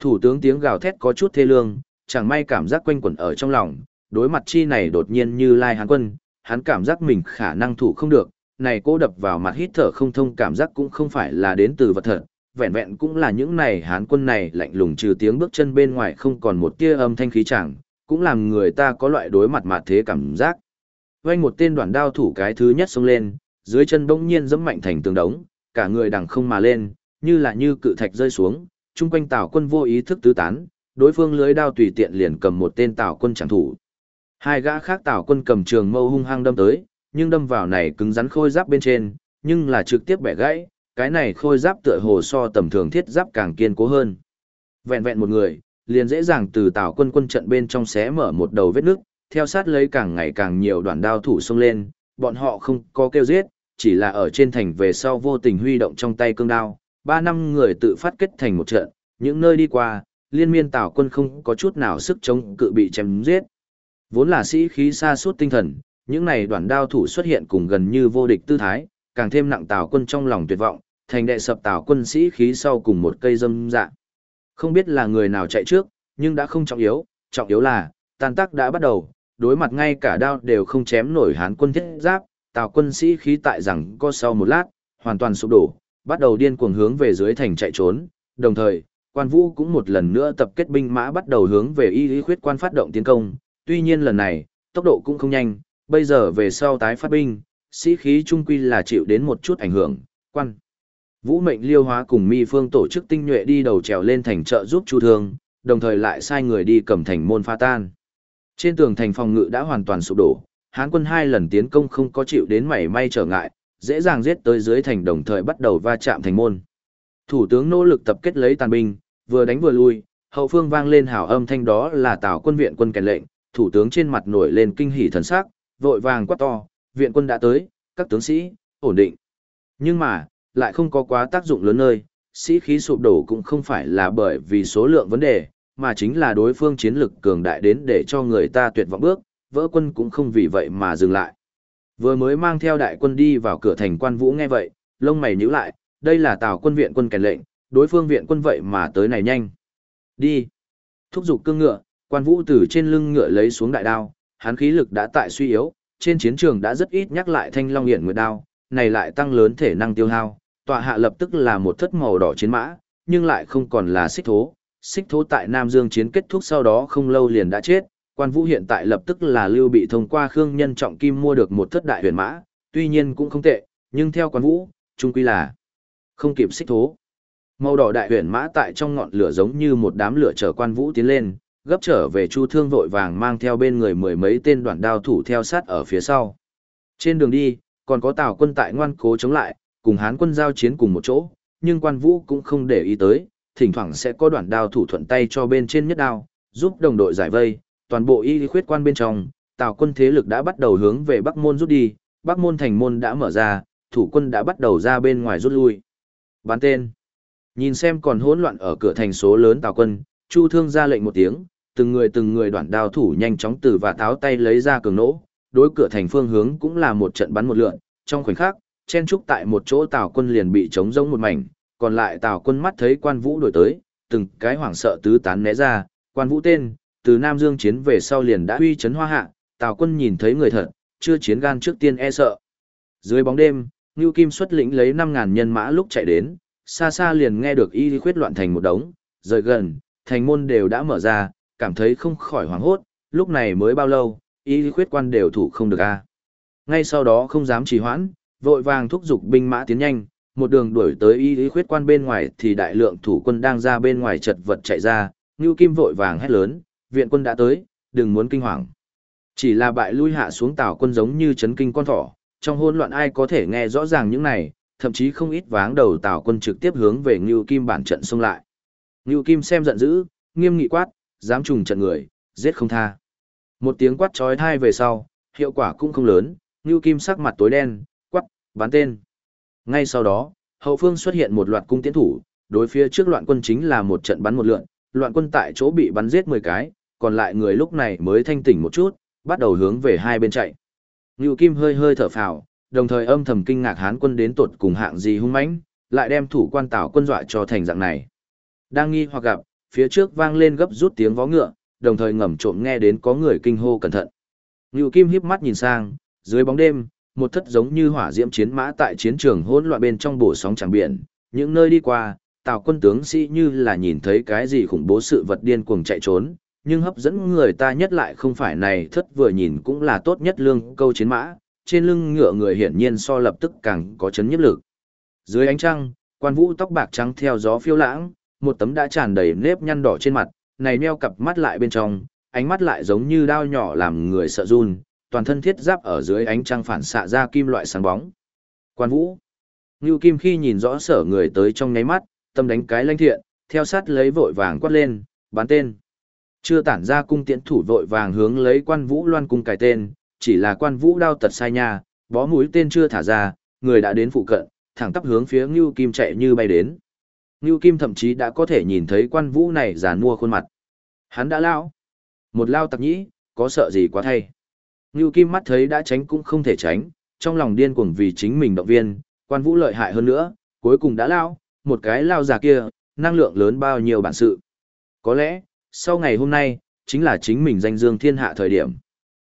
Thủ tướng tiếng gào thét có chút thê lương, chẳng may cảm giác quanh quẩn ở trong lòng, đối mặt chi này đột nhiên như lai hán quân, hắn cảm giác mình khả năng thủ không được, này cô đập vào mặt hít thở không thông cảm giác cũng không phải là đến từ vật thật, vẹn vẹn cũng là những này hán quân này lạnh lùng trừ tiếng bước chân bên ngoài không còn một tia âm thanh khí chẳng, cũng làm người ta có loại đối mặt mặt thế cảm giác. Vanh một tên đoàn đao thủ cái thứ nhất xông lên, dưới chân bỗng nhiên giẫm mạnh thành tường đống, cả người đằng không mà lên, như là như cự thạch rơi xuống, chung quanh Tào quân vô ý thức tứ tán, đối phương lưới đao tùy tiện liền cầm một tên Tào quân chẳng thủ. Hai gã khác Tào quân cầm trường mâu hung hăng đâm tới, nhưng đâm vào này cứng rắn khôi giáp bên trên, nhưng là trực tiếp bẻ gãy, cái này khôi giáp tựa hồ so tầm thường thiết giáp càng kiên cố hơn. Vẹn vẹn một người, liền dễ dàng từ Tào quân quân trận bên trong xé mở một đầu vết nước, theo sát lấy càng ngày càng nhiều đoàn đao thủ xông lên, bọn họ không có kêu giết, chỉ là ở trên thành về sau vô tình huy động trong tay cương đao, ba năm người tự phát kết thành một trận, những nơi đi qua, liên miên tào quân không có chút nào sức chống cự bị chém giết. Vốn là sĩ khí xa suốt tinh thần, những này đoàn đao thủ xuất hiện cùng gần như vô địch tư thái, càng thêm nặng tào quân trong lòng tuyệt vọng, thành đệ sập tào quân sĩ khí sau cùng một cây dâm dạ. Không biết là người nào chạy trước, nhưng đã không trọng yếu, trọng yếu là, tan tác đã bắt đầu, đối mặt ngay cả đao đều không chém nổi hán quân thiết giáp, tào quân sĩ khí tại rằng có sau một lát, hoàn toàn sụp đổ, bắt đầu điên cuồng hướng về dưới thành chạy trốn, đồng thời, quan vũ cũng một lần nữa tập kết binh mã bắt đầu hướng về y lý khuyết quan phát động tiến công, tuy nhiên lần này, tốc độ cũng không nhanh, bây giờ về sau tái phát binh, sĩ khí trung quy là chịu đến một chút ảnh hưởng, quan. Vũ mệnh liêu hóa cùng mi phương tổ chức tinh nhuệ đi đầu trèo lên thành trợ giúp chu thương, đồng thời lại sai người đi cầm thành môn pha tan. Trên tường thành phòng ngự đã hoàn toàn sụp đổ, Hán quân hai lần tiến công không có chịu đến mảy may trở ngại, dễ dàng giết tới dưới thành đồng thời bắt đầu va chạm thành môn. Thủ tướng nỗ lực tập kết lấy tàn binh, vừa đánh vừa lui, hậu phương vang lên hào âm thanh đó là Tào quân viện quân kèn lệnh, thủ tướng trên mặt nổi lên kinh hỉ thần sắc, vội vàng quát to, viện quân đã tới, các tướng sĩ, ổn định. Nhưng mà, lại không có quá tác dụng lớn nơi, sĩ khí sụp đổ cũng không phải là bởi vì số lượng vấn đề, mà chính là đối phương chiến lực cường đại đến để cho người ta tuyệt vọng bước, vỡ quân cũng không vì vậy mà dừng lại. Vừa mới mang theo đại quân đi vào cửa thành quan vũ nghe vậy, lông mày nhíu lại, đây là tào quân viện quân kèn lệnh, đối phương viện quân vậy mà tới này nhanh. Đi. Thúc giục cương ngựa, quan vũ từ trên lưng ngựa lấy xuống đại đao, hắn khí lực đã tại suy yếu, trên chiến trường đã rất ít nhắc lại thanh long hiển nguyệt đao, này lại tăng lớn thể năng tiêu hao, tọa hạ lập tức là một thất màu đỏ chiến mã, nhưng lại không còn là xích thố. Xích thố tại Nam Dương chiến kết thúc sau đó không lâu liền đã chết, quan vũ hiện tại lập tức là lưu bị thông qua khương nhân trọng kim mua được một thất đại huyền mã, tuy nhiên cũng không tệ, nhưng theo quan vũ, trung quy là không kịp xích thố. Màu đỏ đại huyền mã tại trong ngọn lửa giống như một đám lửa chở quan vũ tiến lên, gấp trở về chu thương vội vàng mang theo bên người mười mấy tên đoạn đao thủ theo sát ở phía sau. Trên đường đi, còn có tào quân tại ngoan cố chống lại, cùng hán quân giao chiến cùng một chỗ, nhưng quan vũ cũng không để ý tới, thỉnh thoảng sẽ có đoạn đao thủ thuận tay cho bên trên nhất đao, giúp đồng đội giải vây, toàn bộ y khuyết quan bên trong, tào quân thế lực đã bắt đầu hướng về Bắc Môn rút đi, Bắc Môn thành môn đã mở ra, thủ quân đã bắt đầu ra bên ngoài rút lui. Bán tên. Nhìn xem còn hỗn loạn ở cửa thành số lớn tào quân, Chu Thương ra lệnh một tiếng, từng người từng người đoạn đao thủ nhanh chóng từ và táo tay lấy ra cường nỗ, đối cửa thành phương hướng cũng là một trận bắn một lượn, trong khoảnh khắc, chen trúc tại một chỗ tào quân liền bị trống rỗng một mảnh, còn lại tào quân mắt thấy quan vũ đổi tới, từng cái hoảng sợ tứ tán né ra, quan vũ tên, từ Nam Dương chiến về sau liền đã uy chấn hoa hạ, Tào quân nhìn thấy người thật, chưa chiến gan trước tiên e sợ. Dưới bóng đêm, Ngưu Kim xuất lĩnh lấy 5.000 nhân mã lúc chạy đến, xa xa liền nghe được y khuyết loạn thành một đống, rời gần, thành môn đều đã mở ra, cảm thấy không khỏi hoảng hốt, lúc này mới bao lâu, y khuyết quan đều thủ không được a. Ngay sau đó không dám trì hoãn, vội vàng thúc giục binh mã tiến nhanh, một đường đuổi tới y lý khuyết quan bên ngoài thì đại lượng thủ quân đang ra bên ngoài chật vật chạy ra, Ngưu Kim vội vàng hét lớn, viện quân đã tới, đừng muốn kinh hoàng. Chỉ là bại lui hạ xuống tảo quân giống như chấn kinh con thỏ, trong hỗn loạn ai có thể nghe rõ ràng những này, thậm chí không ít váng đầu tảo quân trực tiếp hướng về Ngưu Kim bản trận xông lại. Ngưu Kim xem giận dữ, nghiêm nghị quát, dám trùng trận người, giết không tha. Một tiếng quát trói thai về sau, hiệu quả cũng không lớn, Ngưu Kim sắc mặt tối đen, quát, bán tên. Ngay sau đó, hậu phương xuất hiện một loạt cung tiến thủ, đối phía trước loạn quân chính là một trận bắn một lượn, loạn quân tại chỗ bị bắn giết 10 cái, còn lại người lúc này mới thanh tỉnh một chút, bắt đầu hướng về hai bên chạy. Ngưu Kim hơi hơi thở phào, đồng thời âm thầm kinh ngạc hán quân đến tột cùng hạng gì hung mãnh, lại đem thủ quan tảo quân dọa cho thành dạng này. Đang nghi hoặc gặp, phía trước vang lên gấp rút tiếng vó ngựa, đồng thời ngầm trộm nghe đến có người kinh hô cẩn thận. Ngưu Kim híp mắt nhìn sang, dưới bóng đêm, một thất giống như hỏa diễm chiến mã tại chiến trường hỗn loạn bên trong bổ sóng tràng biển, những nơi đi qua, tào quân tướng sĩ như là nhìn thấy cái gì khủng bố sự vật điên cuồng chạy trốn, nhưng hấp dẫn người ta nhất lại không phải này thất vừa nhìn cũng là tốt nhất lương câu chiến mã, trên lưng ngựa người hiển nhiên so lập tức càng có chấn nhiếp lực. Dưới ánh trăng, quan vũ tóc bạc trắng theo gió phiêu lãng, một tấm đã tràn đầy nếp nhăn đỏ trên mặt, này meo cặp mắt lại bên trong, ánh mắt lại giống như đao nhỏ làm người sợ run, toàn thân thiết giáp ở dưới ánh trăng phản xạ ra kim loại sáng bóng. Quan vũ. Ngưu Kim khi nhìn rõ sở người tới trong nháy mắt, tâm đánh cái lãnh thiện, theo sát lấy vội vàng quát lên, bán tên. Chưa tản ra cung tiễn thủ vội vàng hướng lấy quan vũ loan cung cài tên, chỉ là quan vũ đao tật sai nha, bó mũi tên chưa thả ra, người đã đến phụ cận, thẳng tắp hướng phía Ngưu Kim chạy như bay đến. Ngưu Kim thậm chí đã có thể nhìn thấy quan vũ này giàn mua khuôn mặt. Hắn đã lao. Một lao tặc nhĩ, có sợ gì quá thay. Ngưu Kim mắt thấy đã tránh cũng không thể tránh, trong lòng điên cuồng vì chính mình động viên, quan vũ lợi hại hơn nữa, cuối cùng đã lao, một cái lao già kia, năng lượng lớn bao nhiêu bản sự. Có lẽ, sau ngày hôm nay, chính là chính mình danh dương thiên hạ thời điểm.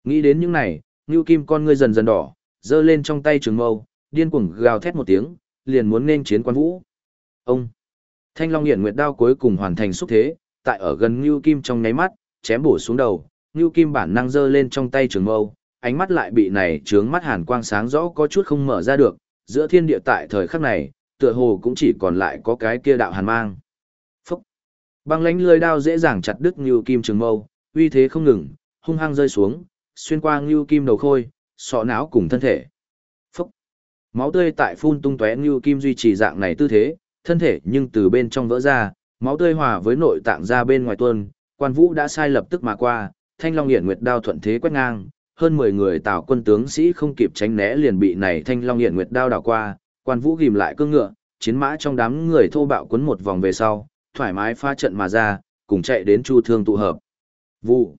Nghĩ đến những này, Ngưu Kim con ngươi dần dần đỏ, giơ lên trong tay trường mâu, điên cuồng gào thét một tiếng, liền muốn nên chiến quan vũ. Ông! Thanh Long Hiển Nguyệt đao cuối cùng hoàn thành xúc thế, tại ở gần Ngưu Kim trong nháy mắt, chém bổ xuống đầu, Ngưu Kim bản năng giơ lên trong tay trường mâu, ánh mắt lại bị này trướng mắt hàn quang sáng rõ có chút không mở ra được, giữa thiên địa tại thời khắc này, tựa hồ cũng chỉ còn lại có cái kia đạo hàn mang. Phúc! Băng lánh lưỡi đao dễ dàng chặt đứt Ngưu Kim trường mâu, uy thế không ngừng, hung hăng rơi xuống, xuyên qua Ngưu Kim đầu khôi, sọ não cùng thân thể. Phúc! Máu tươi tại phun tung tóe Ngưu Kim duy trì dạng này tư thế, thân thể nhưng từ bên trong vỡ ra, máu tươi hòa với nội tạng ra bên ngoài tuôn, quan vũ đã sai lập tức mà qua, thanh long hiển nguyệt đao thuận thế quét ngang, hơn 10 người tào quân tướng sĩ không kịp tránh né liền bị này thanh long hiển nguyệt đao đảo qua, quan vũ ghim lại cương ngựa, chiến mã trong đám người thô bạo quấn một vòng về sau, thoải mái pha trận mà ra, cùng chạy đến chu thương tụ hợp. Vụ.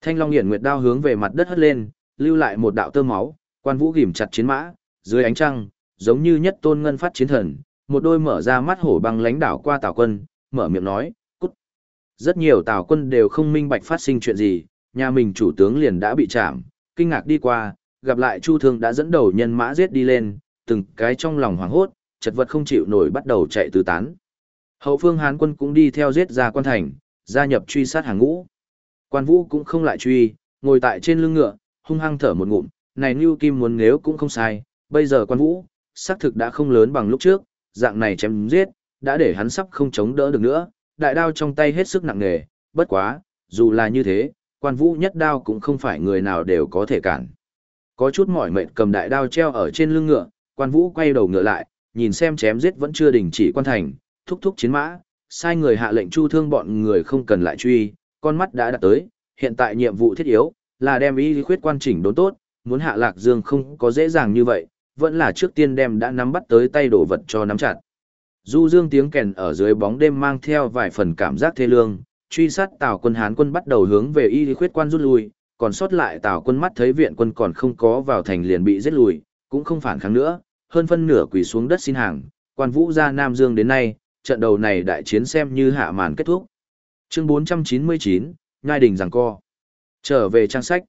Thanh long hiển nguyệt đao hướng về mặt đất hất lên, lưu lại một đạo tơ máu, quan vũ ghim chặt chiến mã, dưới ánh trăng, giống như nhất tôn ngân phát chiến thần, một đôi mở ra mắt hổ băng lãnh đảo qua tào quân, mở miệng nói, cút. Rất nhiều tào quân đều không minh bạch phát sinh chuyện gì, nhà mình chủ tướng liền đã bị chạm, kinh ngạc đi qua, gặp lại Chu Thương đã dẫn đầu nhân mã giết đi lên, từng cái trong lòng hoảng hốt, chật vật không chịu nổi bắt đầu chạy tứ tán. Hậu phương Hán quân cũng đi theo giết ra quan thành, gia nhập truy sát hàng ngũ. Quan Vũ cũng không lại truy, ngồi tại trên lưng ngựa, hung hăng thở một ngụm, này Nưu Kim muốn nếu cũng không sai, bây giờ Quan Vũ, xác thực đã không lớn bằng lúc trước, dạng này chém giết, đã để hắn sắp không chống đỡ được nữa, đại đao trong tay hết sức nặng nề, bất quá, dù là như thế, quan vũ nhất đao cũng không phải người nào đều có thể cản. Có chút mỏi mệt cầm đại đao treo ở trên lưng ngựa, quan vũ quay đầu ngựa lại, nhìn xem chém giết vẫn chưa đình chỉ quan thành, thúc thúc chiến mã, sai người hạ lệnh chu thương bọn người không cần lại truy, con mắt đã đạt tới, hiện tại nhiệm vụ thiết yếu, là đem ý khuyết quan chỉnh đốn tốt, muốn hạ lạc dương không có dễ dàng như vậy, vẫn là trước tiên đem đã nắm bắt tới tay đổ vật cho nắm chặt. Du dương tiếng kèn ở dưới bóng đêm mang theo vài phần cảm giác thê lương, truy sát Tào quân Hán quân bắt đầu hướng về y khuyết quan rút lui, còn sót lại Tào quân mắt thấy viện quân còn không có vào thành liền bị giết lùi, cũng không phản kháng nữa, hơn phân nửa quỳ xuống đất xin hàng, quan vũ ra Nam Dương đến nay, trận đầu này đại chiến xem như hạ màn kết thúc. Chương 499, Ngai Đình giằng co. Trở về trang sách.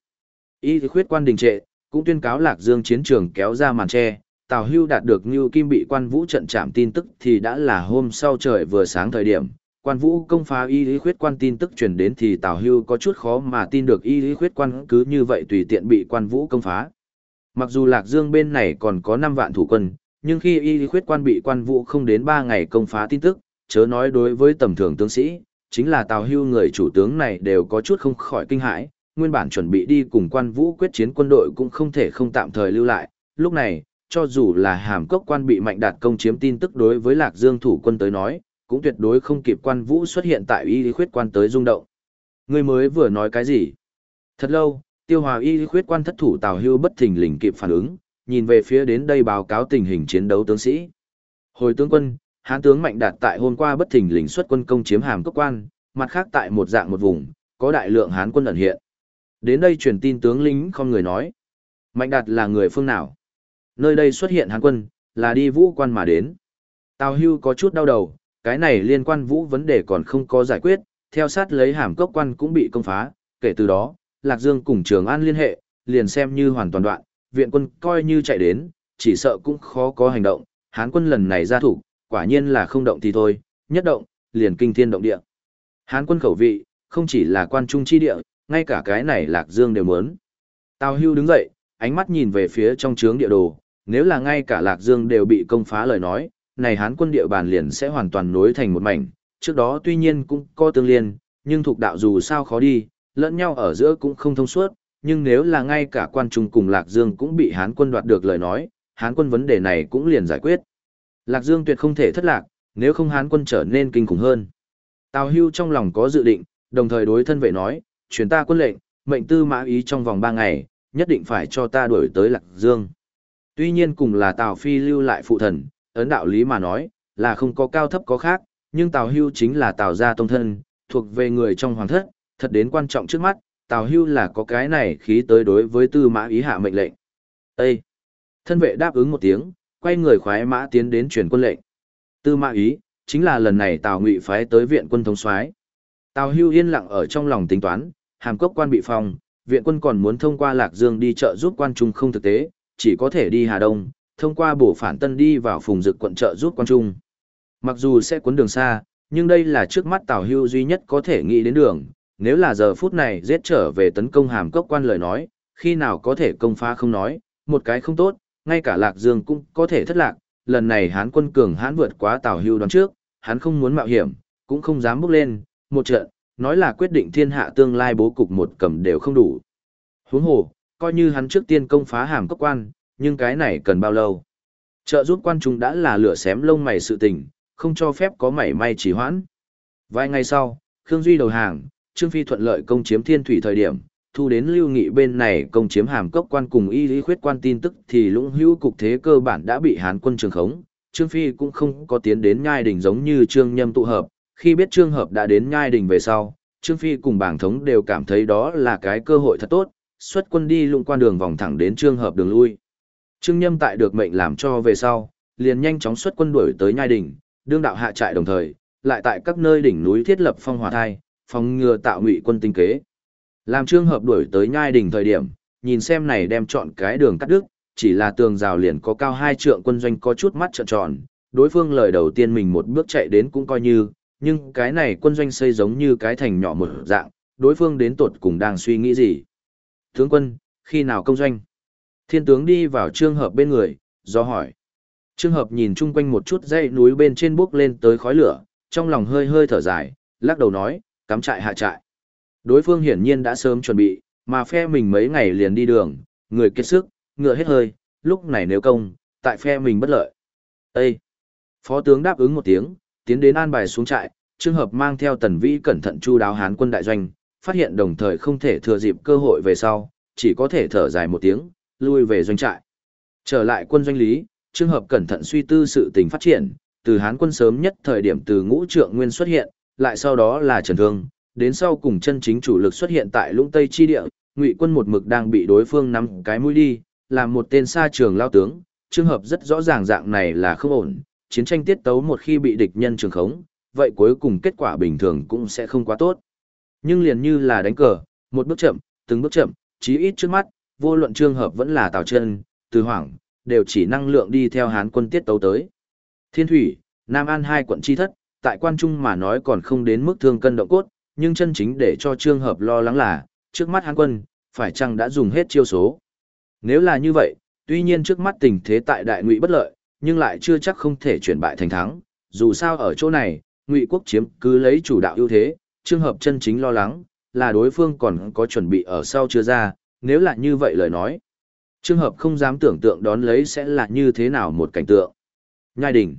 Y khuyết quan đình trệ, cũng tuyên cáo Lạc Dương chiến trường kéo ra màn che, Tào Hưu đạt được Như Kim bị quan vũ trận chạm tin tức thì đã là hôm sau trời vừa sáng thời điểm. Quan vũ công phá y lý khuyết quan tin tức truyền đến thì Tào Hưu có chút khó mà tin được y lý khuyết quan cứ như vậy tùy tiện bị quan vũ công phá. Mặc dù Lạc Dương bên này còn có năm vạn thủ quân, nhưng khi y lý khuyết quan bị quan vũ không đến ba ngày công phá tin tức, chớ nói đối với tầm thường tướng sĩ, chính là Tào Hưu người chủ tướng này đều có chút không khỏi kinh hãi, nguyên bản chuẩn bị đi cùng quan vũ quyết chiến quân đội cũng không thể không tạm thời lưu lại. Lúc này, cho dù là hàm cốc quan bị mạnh đạt công chiếm tin tức đối với lạc dương thủ quân tới nói, cũng tuyệt đối không kịp quan vũ xuất hiện tại y lý khuyết quan tới rung động. Người mới vừa nói cái gì? Thật lâu, tiêu hòa y lý khuyết quan thất thủ tào hưu bất thình lình kịp phản ứng, nhìn về phía đến đây báo cáo tình hình chiến đấu tướng sĩ. Hồi tướng quân, hán tướng mạnh đạt tại hôm qua bất thình lình xuất quân công chiếm hàm cấp quan, mặt khác tại một dạng một vùng, có đại lượng hán quân ẩn hiện. Đến đây truyền tin tướng lính không người nói. Mạnh đạt là người phương nào? Nơi đây xuất hiện hán quân, là đi vũ quan mà đến. Tào hưu có chút đau đầu, cái này liên quan vũ vấn đề còn không có giải quyết, theo sát lấy hàm cốc quan cũng bị công phá, kể từ đó, Lạc Dương cùng Trường An liên hệ, liền xem như hoàn toàn đoạn, viện quân coi như chạy đến, chỉ sợ cũng khó có hành động, Hán quân lần này ra thủ, quả nhiên là không động thì thôi, nhất động, liền kinh thiên động địa. Hán quân khẩu vị, không chỉ là quan trung chi địa, ngay cả cái này Lạc Dương đều muốn. Tào Hưu đứng dậy, ánh mắt nhìn về phía trong trướng địa đồ, nếu là ngay cả Lạc Dương đều bị công phá lời nói, này Hán quân địa bàn liền sẽ hoàn toàn nối thành một mảnh, trước đó tuy nhiên cũng có tương liên, nhưng thuộc đạo dù sao khó đi, lẫn nhau ở giữa cũng không thông suốt, nhưng nếu là ngay cả quan trung cùng Lạc Dương cũng bị Hán quân đoạt được lời nói, Hán quân vấn đề này cũng liền giải quyết. Lạc Dương tuyệt không thể thất lạc, nếu không Hán quân trở nên kinh khủng hơn. Tào Hưu trong lòng có dự định, đồng thời đối thân vệ nói, truyền ta quân lệnh, mệnh tư mã ý trong vòng 3 ngày, nhất định phải cho ta đuổi tới Lạc Dương. Tuy nhiên cùng là Tào Phi lưu lại phụ thần, ấn đạo lý mà nói, là không có cao thấp có khác, nhưng Tào Hưu chính là Tào gia tông thân, thuộc về người trong hoàng thất, thật đến quan trọng trước mắt, Tào Hưu là có cái này khí tới đối với tư mã ý hạ mệnh lệnh. Ê! Thân vệ đáp ứng một tiếng, quay người khoái mã tiến đến truyền quân lệnh. Tư mã ý, chính là lần này Tào Ngụy phái tới viện quân thống soái. Tào Hưu yên lặng ở trong lòng tính toán, hàm cốc quan bị phong, viện quân còn muốn thông qua Lạc Dương đi trợ giúp quan trung không thực tế, chỉ có thể đi Hà Đông, thông qua bổ phản tân đi vào phùng dực quận trợ giúp quan trung. Mặc dù sẽ cuốn đường xa, nhưng đây là trước mắt Tào Hưu duy nhất có thể nghĩ đến đường, nếu là giờ phút này giết trở về tấn công hàm cốc quan lời nói, khi nào có thể công phá không nói, một cái không tốt, ngay cả Lạc Dương cũng có thể thất lạc, lần này hán quân cường hán vượt quá Tào Hưu đoán trước, hắn không muốn mạo hiểm, cũng không dám bước lên, một trận, nói là quyết định thiên hạ tương lai bố cục một cầm đều không đủ. Huống hồ, coi như hắn trước tiên công phá hàm cốc quan, nhưng cái này cần bao lâu? Trợ giúp quan trung đã là lửa xém lông mày sự tình, không cho phép có mảy may chỉ hoãn. Vài ngày sau, Khương Duy đầu hàng, Trương Phi thuận lợi công chiếm thiên thủy thời điểm, thu đến lưu nghị bên này công chiếm hàm cốc quan cùng y lý khuyết quan tin tức thì lũng hữu cục thế cơ bản đã bị hán quân trường khống. Trương Phi cũng không có tiến đến nhai đỉnh giống như Trương Nhâm tụ hợp, khi biết Trương Hợp đã đến nhai đỉnh về sau, Trương Phi cùng bảng thống đều cảm thấy đó là cái cơ hội thật tốt, xuất quân đi lũng quan đường vòng thẳng đến Trương Hợp đường lui. Trương Nhâm tại được mệnh làm cho về sau, liền nhanh chóng xuất quân đuổi tới nhai đỉnh, đương đạo hạ trại đồng thời, lại tại các nơi đỉnh núi thiết lập phong hỏa thai, phòng ngừa tạo ngụy quân tinh kế. Làm Trương Hợp đuổi tới nhai đỉnh thời điểm, nhìn xem này đem chọn cái đường cắt đứt, chỉ là tường rào liền có cao hai trượng quân doanh có chút mắt trợn tròn, đối phương lời đầu tiên mình một bước chạy đến cũng coi như, nhưng cái này quân doanh xây giống như cái thành nhỏ một dạng, đối phương đến tột cùng đang suy nghĩ gì. Tướng quân, khi nào công doanh? Thiên tướng đi vào trương hợp bên người, do hỏi. Trương hợp nhìn chung quanh một chút dãy núi bên trên bước lên tới khói lửa, trong lòng hơi hơi thở dài, lắc đầu nói, cắm trại hạ trại. Đối phương hiển nhiên đã sớm chuẩn bị, mà phe mình mấy ngày liền đi đường, người kết sức, ngựa hết hơi, lúc này nếu công, tại phe mình bất lợi. Ê! Phó tướng đáp ứng một tiếng, tiến đến an bài xuống trại, trường hợp mang theo tần vĩ cẩn thận chu đáo hán quân đại doanh, phát hiện đồng thời không thể thừa dịp cơ hội về sau, chỉ có thể thở dài một tiếng, lui về doanh trại. Trở lại quân doanh lý, trường hợp cẩn thận suy tư sự tình phát triển, từ hán quân sớm nhất thời điểm từ ngũ trượng nguyên xuất hiện, lại sau đó là trần thương, đến sau cùng chân chính chủ lực xuất hiện tại lũng tây chi địa, ngụy quân một mực đang bị đối phương nắm cái mũi đi, làm một tên xa trường lao tướng, trường hợp rất rõ ràng dạng này là không ổn, chiến tranh tiết tấu một khi bị địch nhân trường khống, vậy cuối cùng kết quả bình thường cũng sẽ không quá tốt. Nhưng liền như là đánh cờ, một bước chậm, từng bước chậm, chí ít trước mắt, vô luận trường hợp vẫn là tào chân, từ hoảng, đều chỉ năng lượng đi theo hán quân tiết tấu tới. Thiên thủy, Nam An hai quận chi thất, tại quan trung mà nói còn không đến mức thương cân động cốt, nhưng chân chính để cho trường hợp lo lắng là, trước mắt hán quân, phải chăng đã dùng hết chiêu số. Nếu là như vậy, tuy nhiên trước mắt tình thế tại đại ngụy bất lợi, nhưng lại chưa chắc không thể chuyển bại thành thắng. Dù sao ở chỗ này, Ngụy quốc chiếm cứ lấy chủ đạo ưu thế, trường hợp chân chính lo lắng, là đối phương còn có chuẩn bị ở sau chưa ra, nếu là như vậy lời nói. Trường hợp không dám tưởng tượng đón lấy sẽ là như thế nào một cảnh tượng. Nhai đỉnh.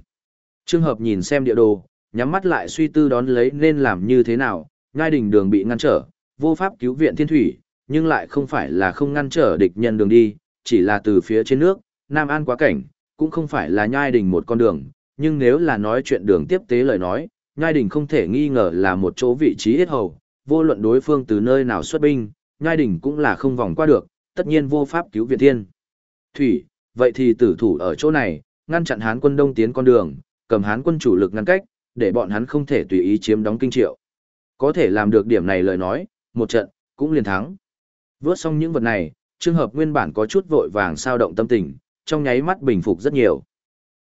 Trường hợp nhìn xem địa đồ, nhắm mắt lại suy tư đón lấy nên làm như thế nào, nhai đỉnh đường bị ngăn trở, vô pháp cứu viện thiên thủy, nhưng lại không phải là không ngăn trở địch nhân đường đi, chỉ là từ phía trên nước, Nam An quá cảnh, cũng không phải là nhai đình một con đường, nhưng nếu là nói chuyện đường tiếp tế lời nói, nhai đình không thể nghi ngờ là một chỗ vị trí hết hầu, vô luận đối phương từ nơi nào xuất binh, nhai đỉnh cũng là không vòng qua được, tất nhiên vô pháp cứu viện Thiên. Thủy, vậy thì tử thủ ở chỗ này, ngăn chặn Hán quân đông tiến con đường, cầm Hán quân chủ lực ngăn cách, để bọn hắn không thể tùy ý chiếm đóng kinh triệu. Có thể làm được điểm này lời nói, một trận, cũng liền thắng. Vớt xong những vật này, trường hợp nguyên bản có chút vội vàng sao động tâm tình, trong nháy mắt bình phục rất nhiều.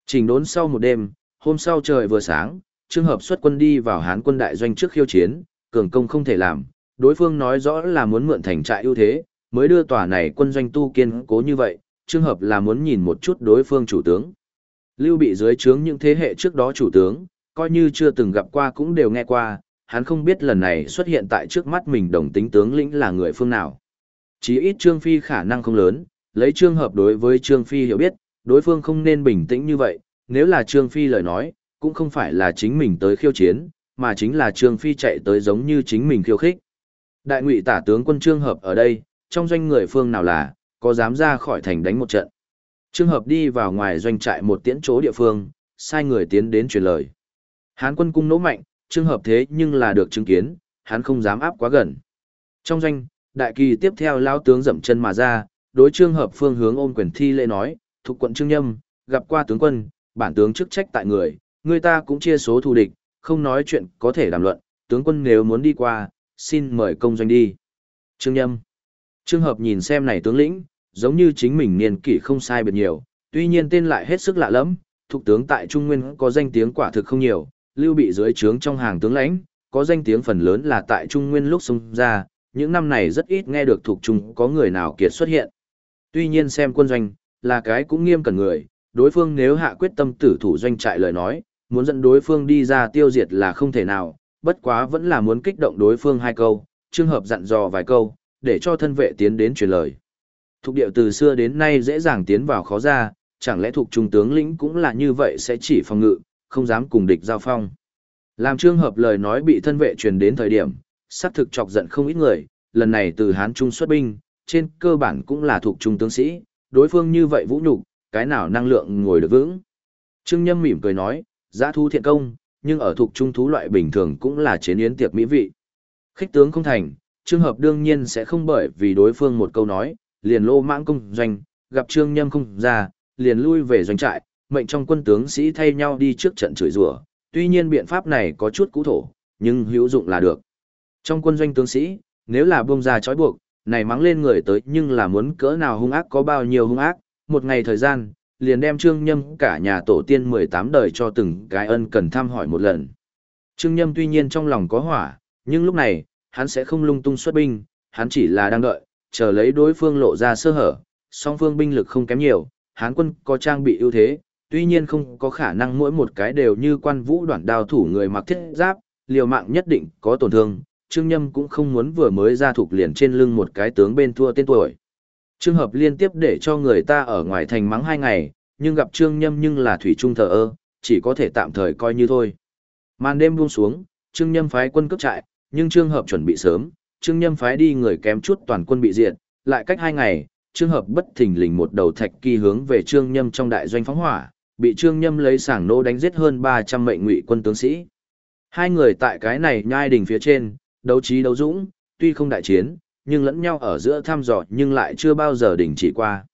Trình đốn sau một đêm, hôm sau trời vừa sáng, trường hợp xuất quân đi vào Hán quân đại doanh trước khiêu chiến, cường công không thể làm, đối phương nói rõ là muốn mượn thành trại ưu thế, mới đưa tòa này quân doanh tu kiên cố như vậy, trường hợp là muốn nhìn một chút đối phương chủ tướng. Lưu bị dưới trướng những thế hệ trước đó chủ tướng, coi như chưa từng gặp qua cũng đều nghe qua, hắn không biết lần này xuất hiện tại trước mắt mình đồng tính tướng lĩnh là người phương nào. Chỉ ít Trương Phi khả năng không lớn, lấy Trương Hợp đối với Trương Phi hiểu biết, đối phương không nên bình tĩnh như vậy, nếu là Trương Phi lời nói, cũng không phải là chính mình tới khiêu chiến, mà chính là Trương Phi chạy tới giống như chính mình khiêu khích. Đại ngụy tả tướng quân Trương Hợp ở đây, trong doanh người phương nào là, có dám ra khỏi thành đánh một trận. Trương Hợp đi vào ngoài doanh trại một tiễn chỗ địa phương, sai người tiến đến truyền lời. Hán quân cung nỗ mạnh, Trương Hợp thế nhưng là được chứng kiến, hắn không dám áp quá gần. Trong doanh, đại kỳ tiếp theo lao tướng dậm chân mà ra, đối Trương Hợp phương hướng ôm quyền thi lễ nói, thuộc quận Trương Nhâm, gặp qua tướng quân, bản tướng chức trách tại người, người ta cũng chia số thù địch, không nói chuyện có thể đàm luận, tướng quân nếu muốn đi qua, xin mời công doanh đi. Trương Nhâm. Trương Hợp nhìn xem này tướng lĩnh, giống như chính mình niên kỷ không sai biệt nhiều, tuy nhiên tên lại hết sức lạ lẫm, thuộc tướng tại Trung Nguyên có danh tiếng quả thực không nhiều, lưu bị dưới trướng trong hàng tướng lãnh, có danh tiếng phần lớn là tại Trung Nguyên lúc xung ra, những năm này rất ít nghe được thuộc trung có người nào kiệt xuất hiện. Tuy nhiên xem quân doanh, là cái cũng nghiêm cẩn người, đối phương nếu hạ quyết tâm tử thủ doanh trại lời nói, muốn dẫn đối phương đi ra tiêu diệt là không thể nào, bất quá vẫn là muốn kích động đối phương hai câu, trường hợp dặn dò vài câu, để cho thân vệ tiến đến truyền lời. Thục điệu từ xưa đến nay dễ dàng tiến vào khó ra, chẳng lẽ thuộc trung tướng lĩnh cũng là như vậy sẽ chỉ phòng ngự, không dám cùng địch giao phong. Làm trường hợp lời nói bị thân vệ truyền đến thời điểm, xác thực chọc giận không ít người, lần này từ Hán Trung xuất binh, trên cơ bản cũng là thuộc trung tướng sĩ, đối phương như vậy vũ nhục, cái nào năng lượng ngồi được vững. Trương Nhâm mỉm cười nói, giã thu thiện công, nhưng ở thuộc trung thú loại bình thường cũng là chế yến tiệc mỹ vị. Khích tướng không thành, trường hợp đương nhiên sẽ không bởi vì đối phương một câu nói, liền lô mãng công doanh, gặp Trương Nhâm không ra, liền lui về doanh trại, mệnh trong quân tướng sĩ thay nhau đi trước trận chửi rủa. Tuy nhiên biện pháp này có chút cũ thổ, nhưng hữu dụng là được. Trong quân doanh tướng sĩ, nếu là buông ra trói buộc, này mắng lên người tới nhưng là muốn cỡ nào hung ác có bao nhiêu hung ác, một ngày thời gian, liền đem Trương Nhâm cả nhà tổ tiên 18 đời cho từng cái ân cần thăm hỏi một lần. Trương Nhâm tuy nhiên trong lòng có hỏa, nhưng lúc này, hắn sẽ không lung tung xuất binh, hắn chỉ là đang đợi, chờ lấy đối phương lộ ra sơ hở, song phương binh lực không kém nhiều, hán quân có trang bị ưu thế, tuy nhiên không có khả năng mỗi một cái đều như quan vũ đoạn đao thủ người mặc thiết giáp, liều mạng nhất định có tổn thương, Trương Nhâm cũng không muốn vừa mới ra thuộc liền trên lưng một cái tướng bên thua tên tuổi. Trường hợp liên tiếp để cho người ta ở ngoài thành mắng hai ngày, nhưng gặp Trương Nhâm nhưng là thủy trung thờ ơ, chỉ có thể tạm thời coi như thôi. Màn đêm buông xuống, Trương Nhâm phái quân cấp trại, nhưng Trương hợp chuẩn bị sớm, Trương Nhâm phái đi người kém chút toàn quân bị diệt, lại cách hai ngày, Trương hợp bất thình lình một đầu thạch kỳ hướng về Trương Nhâm trong đại doanh phóng hỏa, bị Trương Nhâm lấy sảng nô đánh giết hơn 300 mệnh ngụy quân tướng sĩ. Hai người tại cái này nhai đỉnh phía trên, đấu trí đấu dũng, tuy không đại chiến, nhưng lẫn nhau ở giữa thăm dò nhưng lại chưa bao giờ đình chỉ qua.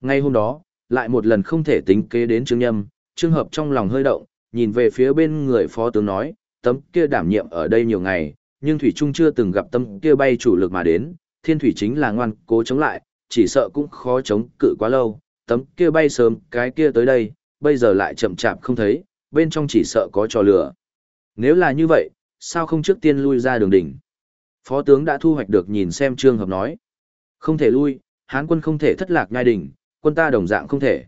Ngay hôm đó, lại một lần không thể tính kế đến Trương Nhâm, Trương Hợp trong lòng hơi động, nhìn về phía bên người phó tướng nói, tấm kia đảm nhiệm ở đây nhiều ngày, nhưng Thủy Trung chưa từng gặp tấm kia bay chủ lực mà đến, thiên thủy chính là ngoan cố chống lại, chỉ sợ cũng khó chống cự quá lâu, tấm kia bay sớm, cái kia tới đây, bây giờ lại chậm chạp không thấy, bên trong chỉ sợ có trò lửa. Nếu là như vậy, sao không trước tiên lui ra đường đỉnh? Phó tướng đã thu hoạch được nhìn xem Trương Hợp nói. Không thể lui, Hán quân không thể thất lạc nhai đỉnh, quân ta đồng dạng không thể.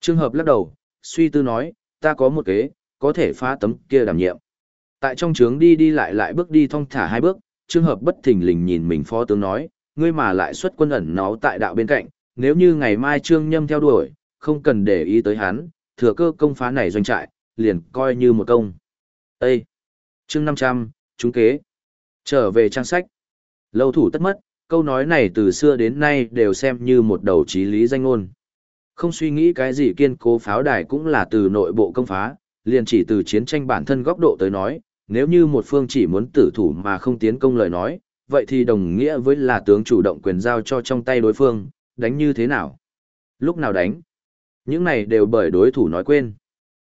Trương Hợp lắc đầu, suy tư nói, ta có một kế, có thể phá tấm kia đảm nhiệm. Tại trong trướng đi đi lại lại bước đi thong thả hai bước, trường Hợp bất thình lình nhìn mình phó tướng nói, ngươi mà lại xuất quân ẩn náu tại đạo bên cạnh, nếu như ngày mai Trương Nhâm theo đuổi, không cần để ý tới hắn, thừa cơ công phá này doanh trại, liền coi như một công. Ê! chương 500, chúng kế. Trở về trang sách. Lâu thủ tất mất, câu nói này từ xưa đến nay đều xem như một đầu trí lý danh ngôn. Không suy nghĩ cái gì kiên cố pháo đài cũng là từ nội bộ công phá, liền chỉ từ chiến tranh bản thân góc độ tới nói, nếu như một phương chỉ muốn tử thủ mà không tiến công lời nói, vậy thì đồng nghĩa với là tướng chủ động quyền giao cho trong tay đối phương, đánh như thế nào? Lúc nào đánh? Những này đều bởi đối thủ nói quên.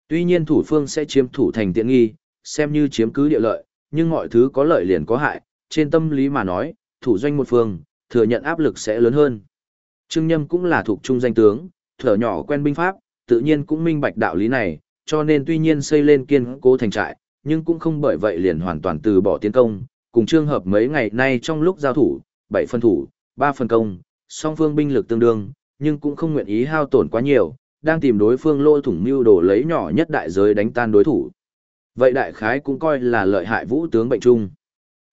Tuy nhiên thủ phương sẽ chiếm thủ thành tiện nghi, xem như chiếm cứ địa lợi, nhưng mọi thứ có lợi liền có hại, trên tâm lý mà nói, thủ doanh một phương, thừa nhận áp lực sẽ lớn hơn. Trương Nhâm cũng là thuộc trung danh tướng, thở nhỏ quen binh pháp, tự nhiên cũng minh bạch đạo lý này, cho nên tuy nhiên xây lên kiên cố thành trại, nhưng cũng không bởi vậy liền hoàn toàn từ bỏ tiến công, cùng trường hợp mấy ngày nay trong lúc giao thủ, bảy phân thủ, ba phân công, song phương binh lực tương đương, nhưng cũng không nguyện ý hao tổn quá nhiều, đang tìm đối phương lôi thủng mưu đồ lấy nhỏ nhất đại giới đánh tan đối thủ. Vậy đại khái cũng coi là lợi hại vũ tướng bệnh chung.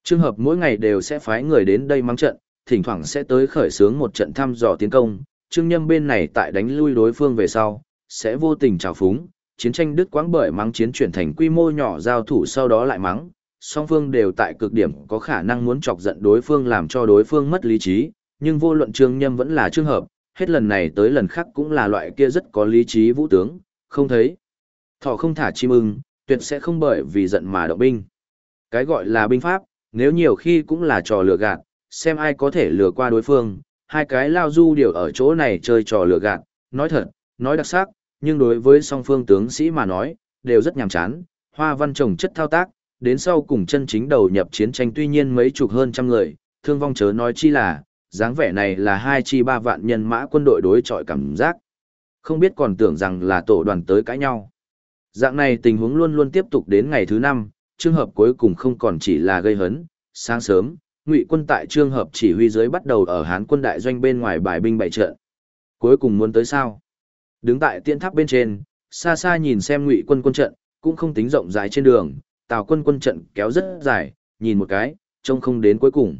Trường hợp mỗi ngày đều sẽ phái người đến đây mắng trận, thỉnh thoảng sẽ tới khởi xướng một trận thăm dò tiến công, Trương Nhâm bên này tại đánh lui đối phương về sau, sẽ vô tình trào phúng, chiến tranh đứt quãng bởi mắng chiến chuyển thành quy mô nhỏ giao thủ sau đó lại mắng, song phương đều tại cực điểm có khả năng muốn chọc giận đối phương làm cho đối phương mất lý trí, nhưng vô luận Trương Nhâm vẫn là trường hợp, hết lần này tới lần khác cũng là loại kia rất có lý trí vũ tướng, không thấy. Thỏ không thả chim ưng, tuyệt sẽ không bởi vì giận mà động binh. Cái gọi là binh pháp, nếu nhiều khi cũng là trò lừa gạt, xem ai có thể lừa qua đối phương, hai cái lao du đều ở chỗ này chơi trò lừa gạt, nói thật, nói đặc sắc, nhưng đối với song phương tướng sĩ mà nói, đều rất nhàm chán, hoa văn trồng chất thao tác, đến sau cùng chân chính đầu nhập chiến tranh tuy nhiên mấy chục hơn trăm người, thương vong chớ nói chi là, dáng vẻ này là hai chi ba vạn nhân mã quân đội đối chọi cảm giác. Không biết còn tưởng rằng là tổ đoàn tới cãi nhau. Dạng này tình huống luôn luôn tiếp tục đến ngày thứ năm, trường hợp cuối cùng không còn chỉ là gây hấn, sáng sớm, ngụy quân tại trường hợp chỉ huy dưới bắt đầu ở hán quân đại doanh bên ngoài bài binh bày trận. Cuối cùng muốn tới sao? Đứng tại tiễn tháp bên trên xa xa nhìn xem ngụy quân quân trận cũng không tính rộng rãi trên đường. Tào quân quân trận kéo rất dài nhìn một cái trông không đến cuối cùng.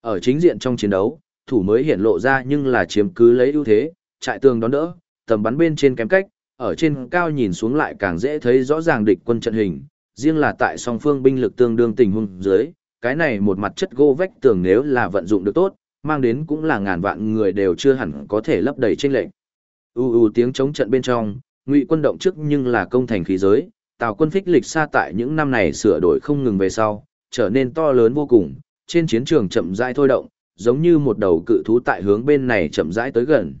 Ở chính diện trong chiến đấu thủ mới hiện lộ ra nhưng là chiếm cứ lấy ưu thế trại tường đón đỡ tầm bắn bên trên kém cách ở trên cao nhìn xuống lại càng dễ thấy rõ ràng địch quân trận hình riêng là tại song phương binh lực tương đương tình huống dưới cái này một mặt chất gỗ vách tường nếu là vận dụng được tốt, mang đến cũng là ngàn vạn người đều chưa hẳn có thể lấp đầy trên lệnh. U u tiếng chống trận bên trong, ngụy quân động trước nhưng là công thành khí giới, tào quân phích lịch xa tại những năm này sửa đổi không ngừng về sau, trở nên to lớn vô cùng, trên chiến trường chậm rãi thôi động, giống như một đầu cự thú tại hướng bên này chậm rãi tới gần.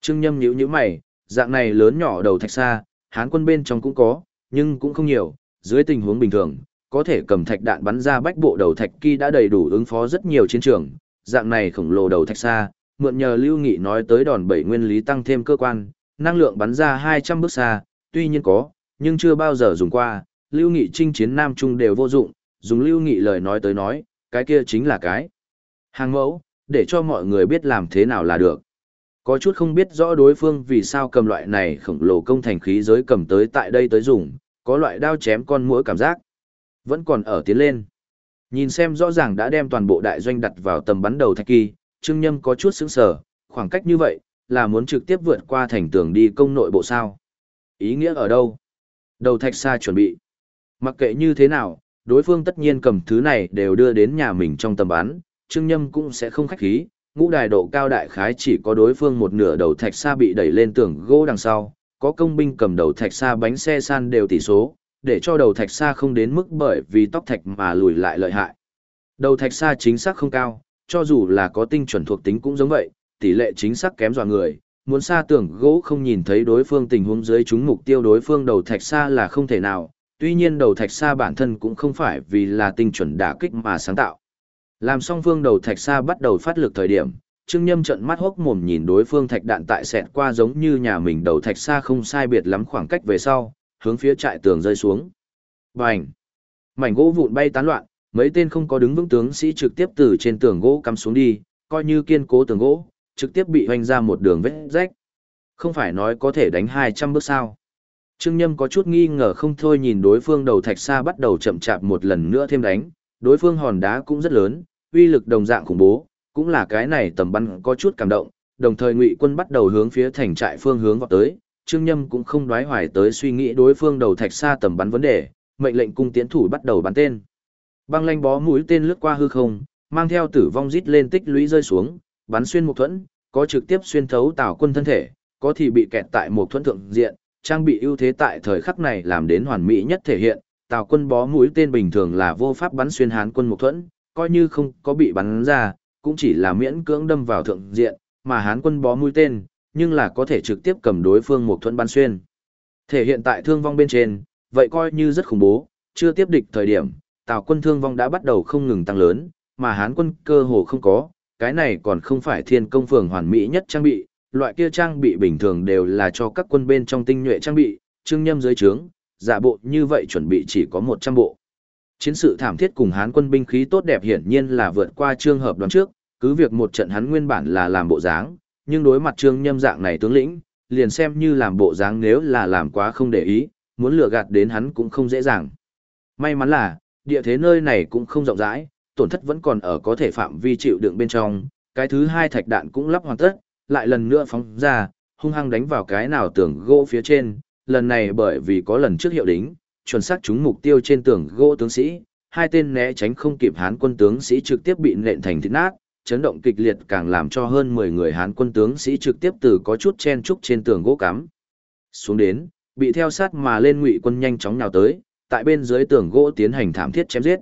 Trương Nhâm nhíu nhíu mày, dạng này lớn nhỏ đầu thạch xa, hán quân bên trong cũng có, nhưng cũng không nhiều, dưới tình huống bình thường, có thể cầm thạch đạn bắn ra bách bộ đầu thạch kỳ đã đầy đủ ứng phó rất nhiều chiến trường, dạng này khổng lồ đầu thạch xa, mượn nhờ Lưu Nghị nói tới đòn bẩy nguyên lý tăng thêm cơ quan, năng lượng bắn ra 200 bước xa, tuy nhiên có, nhưng chưa bao giờ dùng qua, Lưu Nghị chinh chiến Nam Trung đều vô dụng, dùng Lưu Nghị lời nói tới nói, cái kia chính là cái hàng mẫu, để cho mọi người biết làm thế nào là được. Có chút không biết rõ đối phương vì sao cầm loại này khổng lồ công thành khí giới cầm tới tại đây tới dùng, có loại đao chém con mũi cảm giác. Vẫn còn ở tiến lên. Nhìn xem rõ ràng đã đem toàn bộ đại doanh đặt vào tầm bắn đầu thạch kỳ, Trương Nhâm có chút sững sờ, khoảng cách như vậy, là muốn trực tiếp vượt qua thành tường đi công nội bộ sao. Ý nghĩa ở đâu? Đầu thạch xa chuẩn bị. Mặc kệ như thế nào, đối phương tất nhiên cầm thứ này đều đưa đến nhà mình trong tầm bắn, Trương Nhâm cũng sẽ không khách khí, ngũ đài độ cao đại khái chỉ có đối phương một nửa đầu thạch xa bị đẩy lên tường gỗ đằng sau, có công binh cầm đầu thạch xa bánh xe san đều tỷ số, để cho đầu thạch xa không đến mức bởi vì tóc thạch mà lùi lại lợi hại. Đầu thạch xa chính xác không cao, cho dù là có tinh chuẩn thuộc tính cũng giống vậy, tỷ lệ chính xác kém dọa người, muốn xa tưởng gỗ không nhìn thấy đối phương tình huống dưới chúng mục tiêu đối phương đầu thạch xa là không thể nào, tuy nhiên đầu thạch xa bản thân cũng không phải vì là tinh chuẩn đả kích mà sáng tạo. Làm song phương đầu thạch xa bắt đầu phát lực thời điểm, Trương Nhâm trận mắt hốc mồm nhìn đối phương thạch đạn tại xẹt qua giống như nhà mình đầu thạch xa không sai biệt lắm khoảng cách về sau, hướng phía trại tường rơi xuống. Bành! Mảnh gỗ vụn bay tán loạn, mấy tên không có đứng vững tướng sĩ trực tiếp từ trên tường gỗ cắm xuống đi, coi như kiên cố tường gỗ, trực tiếp bị hoành ra một đường vết rách. Không phải nói có thể đánh 200 bước sao. Trương Nhâm có chút nghi ngờ không thôi nhìn đối phương đầu thạch xa bắt đầu chậm chạp một lần nữa thêm đánh, đối phương hòn đá cũng rất lớn, uy lực đồng dạng khủng bố, cũng là cái này tầm bắn có chút cảm động, đồng thời ngụy quân bắt đầu hướng phía thành trại phương hướng vào tới, Trương Nhâm cũng không đoái hoài tới suy nghĩ đối phương đầu thạch xa tầm bắn vấn đề, mệnh lệnh cung tiến thủ bắt đầu bắn tên. Băng lanh bó mũi tên lướt qua hư không, mang theo tử vong rít lên tích lũy rơi xuống, bắn xuyên một thuẫn, có trực tiếp xuyên thấu tảo quân thân thể, có thì bị kẹt tại một thuẫn thượng diện, trang bị ưu thế tại thời khắc này làm đến hoàn mỹ nhất thể hiện, tào quân bó mũi tên bình thường là vô pháp bắn xuyên hán quân một thuẫn, coi như không có bị bắn ra, cũng chỉ là miễn cưỡng đâm vào thượng diện, mà hán quân bó mũi tên, nhưng là có thể trực tiếp cầm đối phương một thuẫn bắn xuyên. Thể hiện tại thương vong bên trên, vậy coi như rất khủng bố, chưa tiếp địch thời điểm, Tào quân thương vong đã bắt đầu không ngừng tăng lớn, mà Hán quân cơ hồ không có, cái này còn không phải thiên công phường hoàn mỹ nhất trang bị, loại kia trang bị bình thường đều là cho các quân bên trong tinh nhuệ trang bị, trương nhâm dưới trướng, giả bộ như vậy chuẩn bị chỉ có 100 bộ. Chiến sự thảm thiết cùng Hán quân binh khí tốt đẹp hiển nhiên là vượt qua trường hợp đoán trước, cứ việc một trận hắn nguyên bản là làm bộ dáng, nhưng đối mặt trương nhâm dạng này tướng lĩnh, liền xem như làm bộ dáng nếu là làm quá không để ý, muốn lừa gạt đến hắn cũng không dễ dàng. May mắn là, địa thế nơi này cũng không rộng rãi, tổn thất vẫn còn ở có thể phạm vi chịu đựng bên trong, cái thứ hai thạch đạn cũng lắp hoàn tất, lại lần nữa phóng ra, hung hăng đánh vào cái nào tường gỗ phía trên, lần này bởi vì có lần trước hiệu đính, chuẩn xác trúng mục tiêu trên tường gỗ tướng sĩ, hai tên né tránh không kịp hán quân tướng sĩ trực tiếp bị nện thành thịt nát, chấn động kịch liệt càng làm cho hơn 10 người hán quân tướng sĩ trực tiếp từ có chút chen trúc trên tường gỗ cắm. Xuống đến, bị theo sát mà lên ngụy quân nhanh chóng nhào tới, tại bên dưới tường gỗ tiến hành thảm thiết chém giết.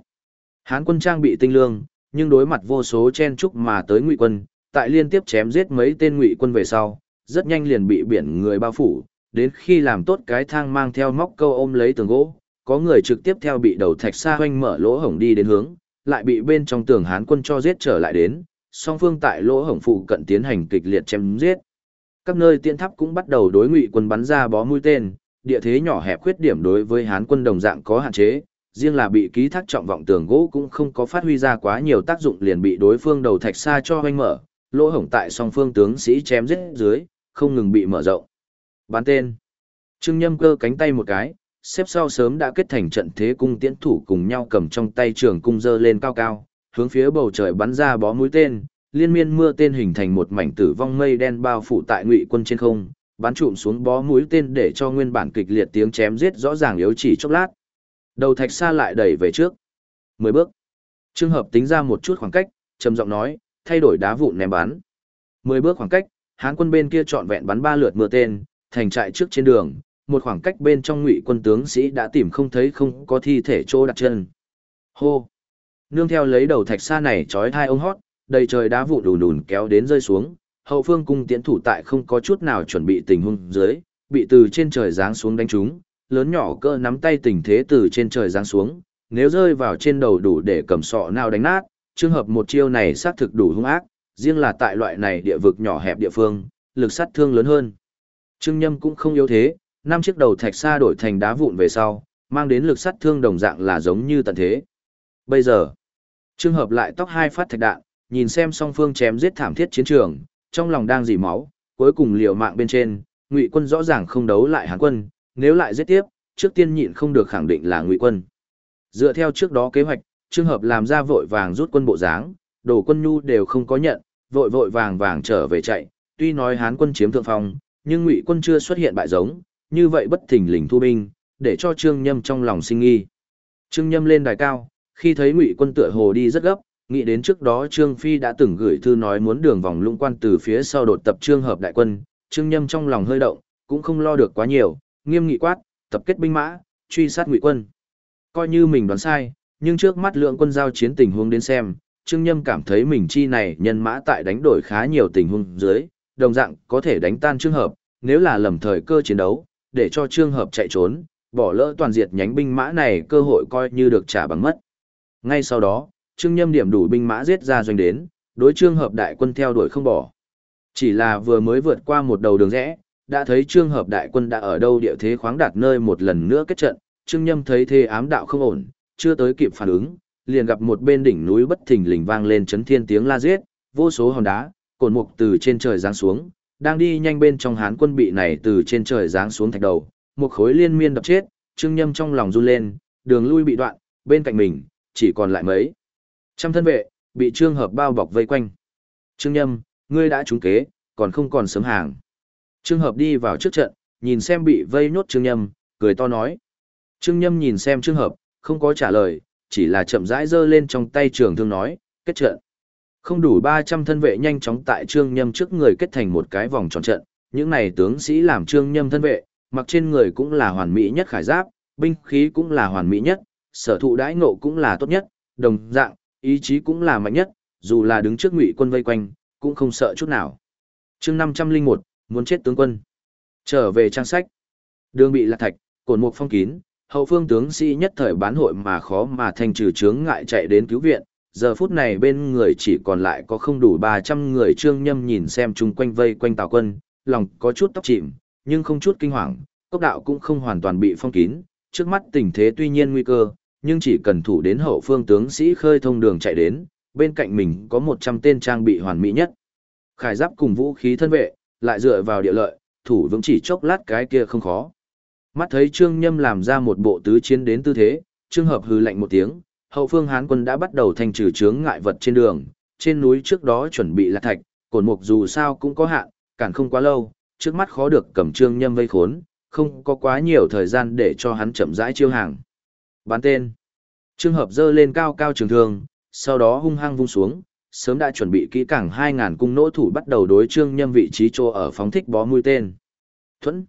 Hán quân trang bị tinh lương, nhưng đối mặt vô số chen trúc mà tới ngụy quân, tại liên tiếp chém giết mấy tên ngụy quân về sau, rất nhanh liền bị biển người bao phủ, đến khi làm tốt cái thang mang theo móc câu ôm lấy tường gỗ, có người trực tiếp theo bị đầu thạch xa hoanh mở lỗ hổng đi đến hướng, lại bị bên trong tường hán quân cho giết trở lại đến, song phương tại lỗ hổng phụ cận tiến hành kịch liệt chém giết. Các nơi tiên tháp cũng bắt đầu đối ngụy quân bắn ra bó mũi tên, địa thế nhỏ hẹp khuyết điểm đối với hán quân đồng dạng có hạn chế, riêng là bị ký thác trọng vọng tường gỗ cũng không có phát huy ra quá nhiều tác dụng liền bị đối phương đầu thạch xa cho hoanh mở, lỗ hổng tại song phương tướng sĩ chém giết dưới, không ngừng bị mở rộng. Bán tên. Trương Nhâm cơ cánh tay một cái, xếp sau sớm đã kết thành trận thế cung tiễn thủ cùng nhau cầm trong tay trường cung dơ lên cao cao, hướng phía bầu trời bắn ra bó mũi tên, liên miên mưa tên hình thành một mảnh tử vong mây đen bao phủ tại ngụy quân trên không, bắn trụm xuống bó mũi tên để cho nguyên bản kịch liệt tiếng chém giết rõ ràng yếu chỉ chốc lát. Đầu thạch xa lại đẩy về trước. Mười bước. Trường hợp tính ra một chút khoảng cách, trầm giọng nói, thay đổi đá vụn ném bắn. Mười bước khoảng cách, Hán quân bên kia trọn vẹn bắn ba lượt mưa tên, thành trại trước trên đường, một khoảng cách bên trong ngụy quân tướng sĩ đã tìm không thấy không có thi thể chỗ đặt chân. Hô! Nương theo lấy đầu thạch xa này trói thai ông hót, đầy trời đá vụ đùn đùn kéo đến rơi xuống, hậu phương cung tiễn thủ tại không có chút nào chuẩn bị tình huống dưới, bị từ trên trời giáng xuống đánh trúng, lớn nhỏ cơ nắm tay tình thế từ trên trời giáng xuống, nếu rơi vào trên đầu đủ để cầm sọ nào đánh nát, trường hợp một chiêu này xác thực đủ hung ác, riêng là tại loại này địa vực nhỏ hẹp địa phương, lực sát thương lớn hơn. Trương Nhâm cũng không yếu thế, năm chiếc đầu thạch xa đổi thành đá vụn về sau, mang đến lực sát thương đồng dạng là giống như tận thế. Bây giờ, Trương Hợp lại tóc hai phát thạch đạn, nhìn xem song phương chém giết thảm thiết chiến trường, trong lòng đang dỉ máu, cuối cùng liều mạng bên trên, Ngụy quân rõ ràng không đấu lại Hán quân, nếu lại giết tiếp, trước tiên nhịn không được khẳng định là Ngụy quân. Dựa theo trước đó kế hoạch, Trương Hợp làm ra vội vàng rút quân bộ dáng, đồ quân nhu đều không có nhận, vội vội vàng vàng trở về chạy, tuy nói Hán quân chiếm thượng phong, nhưng Ngụy quân chưa xuất hiện bại giống, như vậy bất thình lình thu binh, để cho Trương Nhâm trong lòng sinh nghi. Trương Nhâm lên đài cao, khi thấy Ngụy quân tựa hồ đi rất gấp, nghĩ đến trước đó Trương Phi đã từng gửi thư nói muốn đường vòng lũng quan từ phía sau đột tập Trương Hợp đại quân, Trương Nhâm trong lòng hơi động, cũng không lo được quá nhiều, nghiêm nghị quát, tập kết binh mã, truy sát Ngụy quân. Coi như mình đoán sai, nhưng trước mắt lượng quân giao chiến tình huống đến xem, Trương Nhâm cảm thấy mình chi này nhân mã tại đánh đổi khá nhiều tình huống dưới, đồng dạng có thể đánh tan Trương Hợp, nếu là lầm thời cơ chiến đấu, để cho Trương Hợp chạy trốn, bỏ lỡ toàn diệt nhánh binh mã này cơ hội coi như được trả bằng mất. Ngay sau đó, Trương Nhâm điểm đủ binh mã giết ra doanh đến, đối Trương Hợp đại quân theo đuổi không bỏ. Chỉ là vừa mới vượt qua một đầu đường rẽ, đã thấy Trương Hợp đại quân đã ở đâu địa thế khoáng đạt nơi một lần nữa kết trận, Trương Nhâm thấy thế ám đạo không ổn, chưa tới kịp phản ứng, liền gặp một bên đỉnh núi bất thình lình vang lên chấn thiên tiếng la giết, vô số hòn đá, cồn mục từ trên trời giáng xuống, đang đi nhanh bên trong hán quân bị này từ trên trời giáng xuống thạch đầu, một khối liên miên đập chết, Trương Nhâm trong lòng run lên, đường lui bị đoạn, bên cạnh mình chỉ còn lại mấy trăm thân vệ, bị Trương Hợp bao bọc vây quanh. Trương Nhâm, ngươi đã trúng kế, còn không còn sớm hàng. Trương Hợp đi vào trước trận, nhìn xem bị vây nhốt Trương Nhâm, cười to nói. Trương Nhâm nhìn xem Trương Hợp, không có trả lời, chỉ là chậm rãi giơ lên trong tay trường thương nói, kết trận. Không đủ 300 thân vệ nhanh chóng tại Trương Nhâm trước người kết thành một cái vòng tròn trận, những này tướng sĩ làm Trương Nhâm thân vệ, mặc trên người cũng là hoàn mỹ nhất khải giáp, binh khí cũng là hoàn mỹ nhất, sở thụ đãi ngộ cũng là tốt nhất, đồng dạng, ý chí cũng là mạnh nhất, dù là đứng trước ngụy quân vây quanh, cũng không sợ chút nào. chương 501, muốn chết tướng quân. Trở về trang sách. Đường bị lạc thạch, cổn mục phong kín, hậu phương tướng sĩ nhất thời bán hội mà khó mà thành trừ chướng ngại chạy đến cứu viện, giờ phút này bên người chỉ còn lại có không đủ 300 người trương nhâm nhìn xem chung quanh vây quanh tào quân, lòng có chút tóc chìm, nhưng không chút kinh hoàng, cốc đạo cũng không hoàn toàn bị phong kín, trước mắt tình thế tuy nhiên nguy cơ, nhưng chỉ cần thủ đến hậu phương tướng sĩ khơi thông đường chạy đến, bên cạnh mình có 100 tên trang bị hoàn mỹ nhất. Khải giáp cùng vũ khí thân vệ, lại dựa vào địa lợi, thủ vững chỉ chốc lát cái kia không khó. Mắt thấy Trương Nhâm làm ra một bộ tứ chiến đến tư thế, Trương Hợp hừ lạnh một tiếng, hậu phương Hán quân đã bắt đầu thành trừ chướng ngại vật trên đường, trên núi trước đó chuẩn bị là thạch, cổn mục dù sao cũng có hạn, cản không quá lâu, trước mắt khó được cầm Trương Nhâm vây khốn, không có quá nhiều thời gian để cho hắn chậm rãi chiêu hàng. Bán tên. Trương Hợp dơ lên cao cao trường thương, sau đó hung hăng vung xuống, sớm đã chuẩn bị kỹ càng hai ngàn cung nỗ thủ bắt đầu đối Trương Nhâm vị trí chỗ ở phóng thích bó mũi tên. Thuẫn.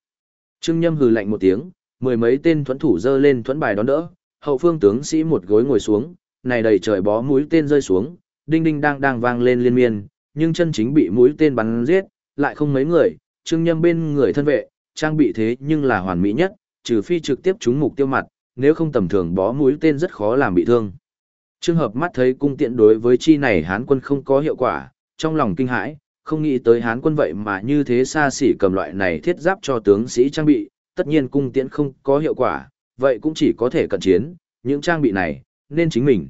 Trương Nhâm hừ lạnh một tiếng, mười mấy tên thuẫn thủ dơ lên thuẫn bài đón đỡ, hậu phương tướng sĩ một gối ngồi xuống, này đầy trời bó mũi tên rơi xuống, đinh đinh đang đang vang lên liên miên, nhưng chân chính bị mũi tên bắn giết, lại không mấy người, Trương Nhâm bên người thân vệ, trang bị thế nhưng là hoàn mỹ nhất, trừ phi trực tiếp trúng mục tiêu mặt, nếu không tầm thường bó mũi tên rất khó làm bị thương. Trường hợp mắt thấy cung tiện đối với chi này Hán quân không có hiệu quả, trong lòng kinh hãi, không nghĩ tới Hán quân vậy mà như thế xa xỉ cầm loại này thiết giáp cho tướng sĩ trang bị, tất nhiên cung tiễn không có hiệu quả, vậy cũng chỉ có thể cận chiến, những trang bị này, nên chính mình.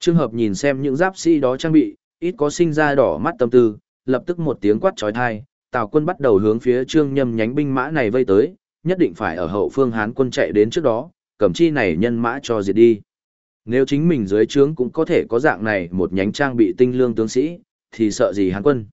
Trường hợp nhìn xem những giáp sĩ đó trang bị, ít có sinh ra đỏ mắt tâm tư, lập tức một tiếng quát trói thai, Tào quân bắt đầu hướng phía trương nhâm nhánh binh mã này vây tới, nhất định phải ở hậu phương Hán quân chạy đến trước đó, cầm chi này nhân mã cho diệt đi. Nếu chính mình dưới trướng cũng có thể có dạng này một nhánh trang bị tinh lương tướng sĩ, thì sợ gì Hán quân.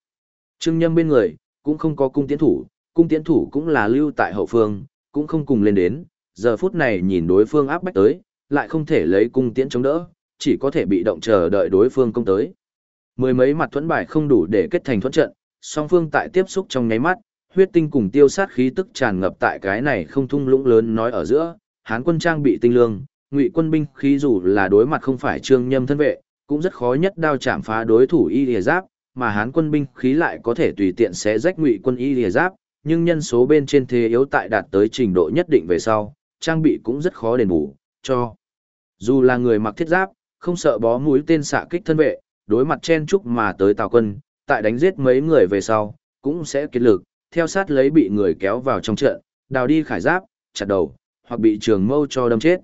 Trương nhâm bên người, cũng không có cung tiến thủ, cung tiến thủ cũng là lưu tại hậu phương, cũng không cùng lên đến, giờ phút này nhìn đối phương áp bách tới, lại không thể lấy cung tiễn chống đỡ, chỉ có thể bị động chờ đợi đối phương công tới. Mười mấy mặt thuẫn bài không đủ để kết thành thuẫn trận, song phương tại tiếp xúc trong nháy mắt, huyết tinh cùng tiêu sát khí tức tràn ngập tại cái này không thung lũng lớn nói ở giữa, Hán quân trang bị tinh lương, Ngụy quân binh khí dù là đối mặt không phải Trương Nhâm thân vệ, cũng rất khó nhất đao chạm phá đối thủ y lìa giáp, mà Hán quân binh khí lại có thể tùy tiện xé rách Ngụy quân y lìa giáp, nhưng nhân số bên trên thế yếu tại đạt tới trình độ nhất định về sau, trang bị cũng rất khó đền bù, cho. Dù là người mặc thiết giáp, không sợ bó mũi tên xạ kích thân vệ, đối mặt chen chúc mà tới Tào quân, tại đánh giết mấy người về sau, cũng sẽ kiệt lực, theo sát lấy bị người kéo vào trong trận, đào đi khải giáp, chặt đầu, hoặc bị trường mâu cho đâm chết.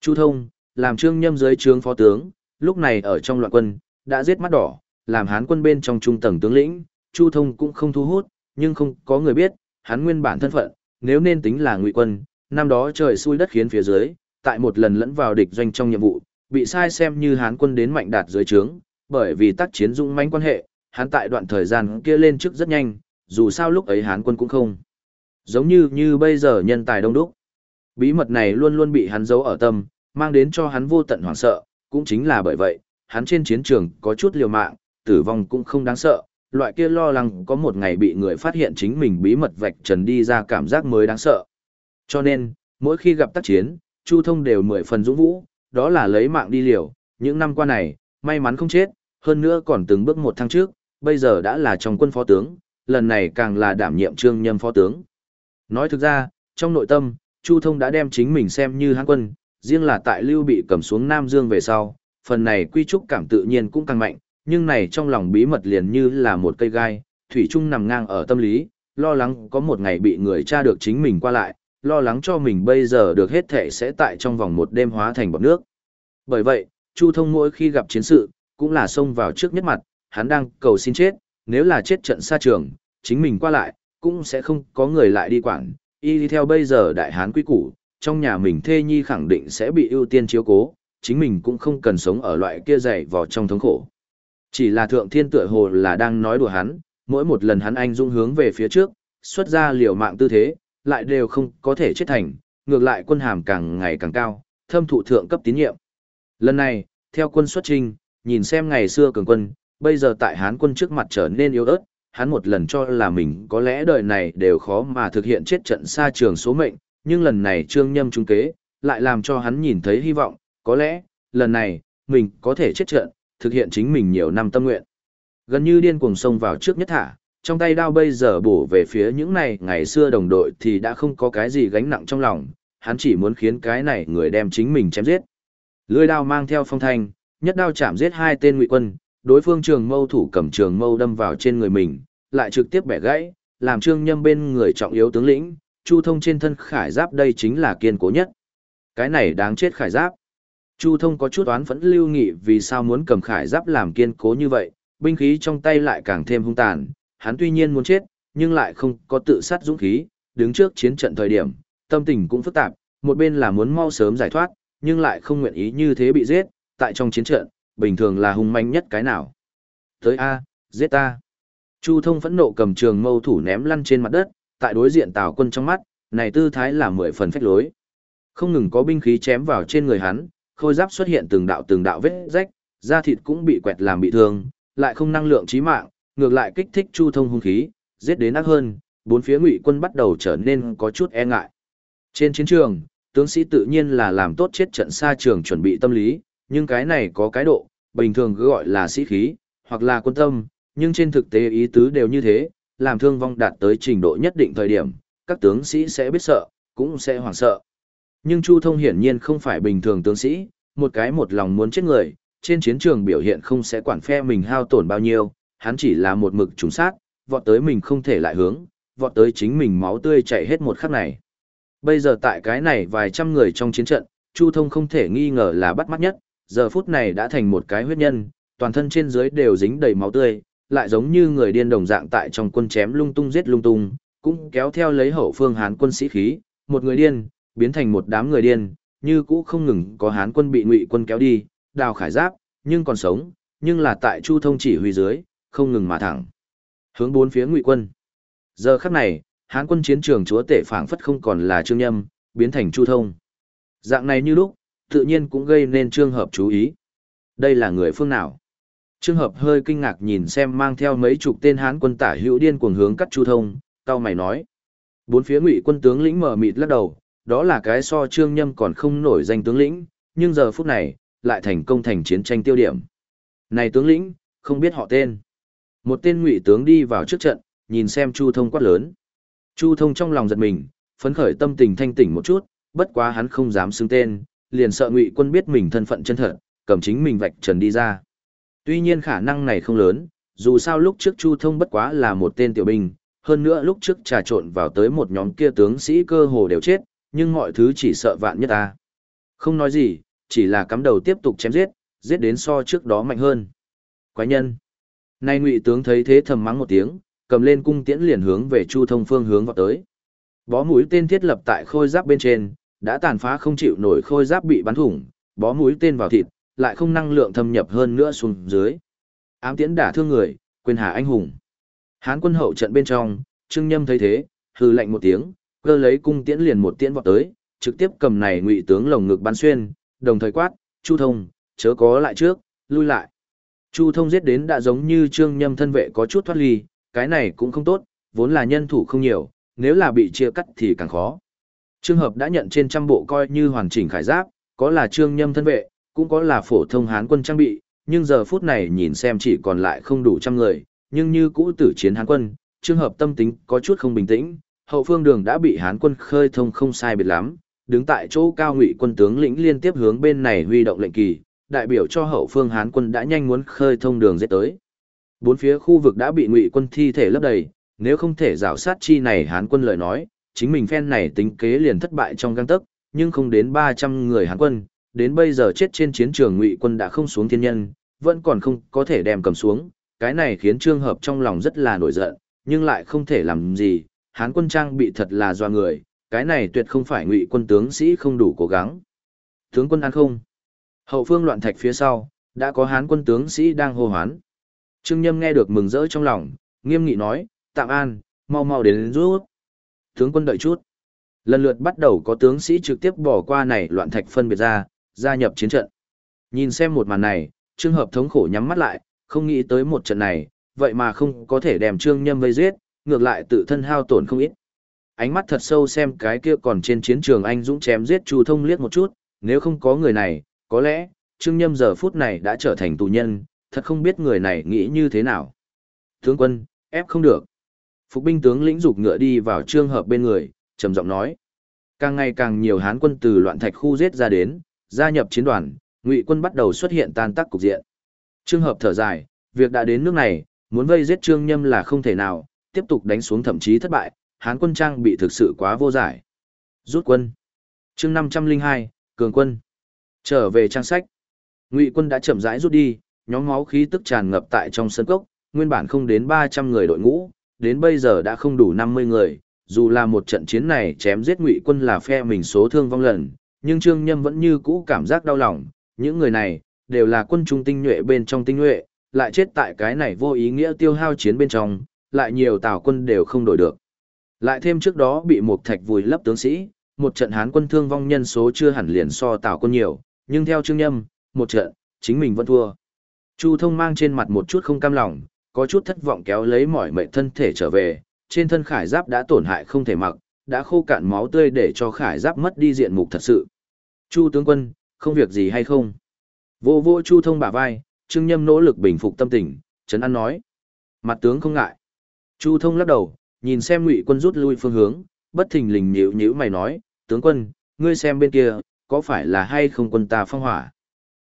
Chu Thông, làm trương nhâm dưới trướng phó tướng, lúc này ở trong loạn quân, đã giết mắt đỏ, làm hán quân bên trong trung tầng tướng lĩnh, Chu Thông cũng không thu hút, nhưng không có người biết, hắn nguyên bản thân phận, nếu nên tính là ngụy quân, năm đó trời xui đất khiến phía dưới, tại một lần lẫn vào địch doanh trong nhiệm vụ, bị sai xem như hán quân đến mạnh đạt dưới trướng, bởi vì tác chiến dũng mãnh quan hệ, hán tại đoạn thời gian kia lên trước rất nhanh, dù sao lúc ấy hán quân cũng không. Giống như như bây giờ nhân tài đông đúc. Bí mật này luôn luôn bị hắn giấu ở tâm, mang đến cho hắn vô tận hoảng sợ, cũng chính là bởi vậy, hắn trên chiến trường có chút liều mạng, tử vong cũng không đáng sợ, loại kia lo lắng có một ngày bị người phát hiện chính mình bí mật vạch trần đi ra cảm giác mới đáng sợ. Cho nên, mỗi khi gặp tác chiến, Chu Thông đều mười phần dũng vũ, đó là lấy mạng đi liều, những năm qua này, may mắn không chết, hơn nữa còn từng bước một thăng trước, bây giờ đã là trong quân phó tướng, lần này càng là đảm nhiệm trương nhâm phó tướng. Nói thực ra, trong nội tâm, Chu Thông đã đem chính mình xem như hán quân, riêng là tại Lưu bị cầm xuống Nam Dương về sau, phần này quy trúc cảm tự nhiên cũng càng mạnh, nhưng này trong lòng bí mật liền như là một cây gai, thủy chung nằm ngang ở tâm lý, lo lắng có một ngày bị người tra được chính mình qua lại, lo lắng cho mình bây giờ được hết thể sẽ tại trong vòng một đêm hóa thành bọt nước. Bởi vậy, Chu Thông mỗi khi gặp chiến sự, cũng là xông vào trước nhất mặt, hắn đang cầu xin chết, nếu là chết trận xa trường, chính mình qua lại, cũng sẽ không có người lại đi quản, y đi theo bây giờ đại hán quý củ, trong nhà mình thê nhi khẳng định sẽ bị ưu tiên chiếu cố, chính mình cũng không cần sống ở loại kia dày vò trong thống khổ. Chỉ là thượng thiên tựa hồ là đang nói đùa hắn, mỗi một lần hắn anh dung hướng về phía trước, xuất ra liều mạng tư thế, lại đều không có thể chết thành, ngược lại quân hàm càng ngày càng cao, thâm thụ thượng cấp tín nhiệm. Lần này, theo quân xuất trinh, nhìn xem ngày xưa cường quân, bây giờ tại Hán quân trước mặt trở nên yếu ớt, hắn một lần cho là mình có lẽ đời này đều khó mà thực hiện chết trận xa trường số mệnh, nhưng lần này trương nhâm trung kế, lại làm cho hắn nhìn thấy hy vọng, có lẽ, lần này, mình có thể chết trận, thực hiện chính mình nhiều năm tâm nguyện. Gần như điên cuồng xông vào trước nhất thả, trong tay đao bây giờ bổ về phía những này ngày xưa đồng đội thì đã không có cái gì gánh nặng trong lòng, hắn chỉ muốn khiến cái này người đem chính mình chém giết. Lưỡi đao mang theo phong thanh, nhất đao chạm giết hai tên ngụy quân, đối phương trường mâu thủ cầm trường mâu đâm vào trên người mình, lại trực tiếp bẻ gãy, làm trương nhâm bên người trọng yếu tướng lĩnh, Chu Thông trên thân khải giáp đây chính là kiên cố nhất. Cái này đáng chết khải giáp. Chu Thông có chút oán phẫn lưu nghị vì sao muốn cầm khải giáp làm kiên cố như vậy, binh khí trong tay lại càng thêm hung tàn, hắn tuy nhiên muốn chết, nhưng lại không có tự sát dũng khí, đứng trước chiến trận thời điểm, tâm tình cũng phức tạp, một bên là muốn mau sớm giải thoát, nhưng lại không nguyện ý như thế bị giết, tại trong chiến trận, bình thường là hung manh nhất cái nào. Tới A, giết ta. Chu thông phẫn nộ cầm trường mâu thủ ném lăn trên mặt đất, tại đối diện tào quân trong mắt, này tư thái là mười phần phách lối. Không ngừng có binh khí chém vào trên người hắn, khôi giáp xuất hiện từng đạo từng đạo vết rách, da thịt cũng bị quẹt làm bị thương, lại không năng lượng chí mạng, ngược lại kích thích chu thông hung khí, giết đến ác hơn, bốn phía ngụy quân bắt đầu trở nên có chút e ngại. Trên chiến trường, tướng sĩ tự nhiên là làm tốt chết trận xa trường chuẩn bị tâm lý, nhưng cái này có cái độ, bình thường cứ gọi là sĩ khí, hoặc là quân tâm, nhưng trên thực tế ý tứ đều như thế, làm thương vong đạt tới trình độ nhất định thời điểm, các tướng sĩ sẽ biết sợ, cũng sẽ hoảng sợ. Nhưng Chu Thông hiển nhiên không phải bình thường tướng sĩ, một cái một lòng muốn chết người, trên chiến trường biểu hiện không sẽ quản phe mình hao tổn bao nhiêu, hắn chỉ là một mực trúng sát, vọt tới mình không thể lại hướng, vọt tới chính mình máu tươi chảy hết một khắc này. Bây giờ tại cái này vài trăm người trong chiến trận, Chu Thông không thể nghi ngờ là bắt mắt nhất, giờ phút này đã thành một cái huyết nhân, toàn thân trên dưới đều dính đầy máu tươi, lại giống như người điên đồng dạng tại trong quân chém lung tung giết lung tung, cũng kéo theo lấy hậu phương Hán quân sĩ khí, một người điên, biến thành một đám người điên, như cũ không ngừng có Hán quân bị Ngụy quân kéo đi, đào khải giáp, nhưng còn sống, nhưng là tại Chu Thông chỉ huy dưới, không ngừng mà thẳng. Hướng bốn phía Ngụy quân. Giờ khắc này, Hán quân chiến trường chúa tể phảng phất không còn là Trương Nhâm, biến thành Chu Thông. Dạng này như lúc, tự nhiên cũng gây nên Trương Hợp chú ý. Đây là người phương nào? Trương Hợp hơi kinh ngạc nhìn xem mang theo mấy chục tên Hán quân tả hữu điên cuồng hướng cắt Chu Thông, cao mày nói. Bốn phía Ngụy quân tướng lĩnh mở mịt lắc đầu, đó là cái so Trương Nhâm còn không nổi danh tướng lĩnh, nhưng giờ phút này, lại thành công thành chiến tranh tiêu điểm. Này tướng lĩnh, không biết họ tên. Một tên Ngụy tướng đi vào trước trận, nhìn xem Chu Thông quát lớn. Chu Thông trong lòng giật mình, phấn khởi tâm tình thanh tỉnh một chút, bất quá hắn không dám xưng tên, liền sợ Ngụy quân biết mình thân phận chân thật, cầm chính mình vạch trần đi ra. Tuy nhiên khả năng này không lớn, dù sao lúc trước Chu Thông bất quá là một tên tiểu binh, hơn nữa lúc trước trà trộn vào tới một nhóm kia tướng sĩ cơ hồ đều chết, nhưng mọi thứ chỉ sợ vạn nhất ta. Không nói gì, chỉ là cắm đầu tiếp tục chém giết, giết đến so trước đó mạnh hơn. Quái nhân. Nay ngụy tướng thấy thế thầm mắng một tiếng, cầm lên cung tiễn liền hướng về Chu Thông phương hướng vào tới. Bó mũi tên thiết lập tại khôi giáp bên trên, đã tàn phá không chịu nổi khôi giáp bị bắn thủng, bó mũi tên vào thịt, lại không năng lượng thâm nhập hơn nữa xuống dưới. Ám tiễn đả thương người, quên hà anh hùng. Hán quân hậu trận bên trong, Trương Nhâm thấy thế, hừ lạnh một tiếng, cơ lấy cung tiễn liền một tiễn vọt tới, trực tiếp cầm này ngụy tướng lồng ngực bắn xuyên, đồng thời quát, "Chu Thông, chớ có lại trước, lui lại." Chu Thông giết đến đã giống như Trương Nhâm thân vệ có chút thoát ly, cái này cũng không tốt, vốn là nhân thủ không nhiều, nếu là bị chia cắt thì càng khó. Trường hợp đã nhận trên trăm bộ coi như hoàn chỉnh khải giáp, có là Trương Nhâm thân vệ, cũng có là phổ thông hán quân trang bị, nhưng giờ phút này nhìn xem chỉ còn lại không đủ trăm người, nhưng như cũ tử chiến hán quân, trường hợp tâm tính có chút không bình tĩnh, hậu phương đường đã bị hán quân khơi thông không sai biệt lắm, đứng tại chỗ cao ngụy quân tướng lĩnh liên tiếp hướng bên này huy động lệnh kỳ, đại biểu cho hậu phương hán quân đã nhanh muốn khơi thông đường dễ tới. Bốn phía khu vực đã bị ngụy quân thi thể lấp đầy, nếu không thể rào sát chi này hán quân lời nói, chính mình phen này tính kế liền thất bại trong găng tấc, nhưng không đến 300 người hán quân, đến bây giờ chết trên chiến trường ngụy quân đã không xuống thiên nhân, vẫn còn không có thể đem cầm xuống, cái này khiến trương hợp trong lòng rất là nổi giận, nhưng lại không thể làm gì, hán quân trang bị thật là doa người, cái này tuyệt không phải ngụy quân tướng sĩ không đủ cố gắng. Tướng quân ăn không? Hậu phương loạn thạch phía sau, đã có hán quân tướng sĩ đang hô hoán. Trương Nhâm nghe được mừng rỡ trong lòng, nghiêm nghị nói, tạm an, mau mau đến rút. Tướng quân đợi chút. Lần lượt bắt đầu có tướng sĩ trực tiếp bỏ qua này loạn thạch phân biệt ra, gia nhập chiến trận. Nhìn xem một màn này, Trương Hợp thống khổ nhắm mắt lại, không nghĩ tới một trận này, vậy mà không có thể đem Trương Nhâm vây giết, ngược lại tự thân hao tổn không ít. Ánh mắt thật sâu xem cái kia còn trên chiến trường anh dũng chém giết Chu Thông liếc một chút, nếu không có người này, có lẽ Trương Nhâm giờ phút này đã trở thành tù nhân, thật không biết người này nghĩ như thế nào. Tướng quân, ép không được. Phục binh tướng lĩnh dục ngựa đi vào trương hợp bên người, trầm giọng nói. Càng ngày càng nhiều hán quân từ loạn thạch khu giết ra đến, gia nhập chiến đoàn, Ngụy quân bắt đầu xuất hiện tan tác cục diện. trương hợp thở dài, việc đã đến nước này, muốn vây giết Trương Nhâm là không thể nào, tiếp tục đánh xuống thậm chí thất bại, Hán quân trang bị thực sự quá vô giải. Rút quân. Chương 502, Cường quân. Trở về trang sách. Ngụy quân đã chậm rãi rút đi, nhóm máu khí tức tràn ngập tại trong sân cốc, nguyên bản không đến 300 người đội ngũ, đến bây giờ đã không đủ 50 người, dù là một trận chiến này chém giết Ngụy quân là phe mình số thương vong lần, nhưng Trương Nhâm vẫn như cũ cảm giác đau lòng, những người này đều là quân trung tinh nhuệ bên trong tinh nhuệ, lại chết tại cái này vô ý nghĩa tiêu hao chiến bên trong, lại nhiều tào quân đều không đổi được. Lại thêm trước đó bị một thạch vùi lấp tướng sĩ, một trận hán quân thương vong nhân số chưa hẳn liền so tào quân nhiều, nhưng theo Trương Nhâm, một trận, chính mình vẫn thua. Chu thông mang trên mặt một chút không cam lòng, có chút thất vọng kéo lấy mỏi mệt thân thể trở về, trên thân khải giáp đã tổn hại không thể mặc, đã khô cạn máu tươi để cho khải giáp mất đi diện mục thật sự. Chu tướng quân, không việc gì hay không? Vô vô Chu thông bả vai, Trương Nhâm nỗ lực bình phục tâm tình, Trấn An nói. Mặt tướng không ngại. Chu thông lắc đầu, nhìn xem ngụy quân rút lui phương hướng, bất thình lình nhíu nhíu mày nói, tướng quân, ngươi xem bên kia, có phải là hay không quân ta phong hỏa?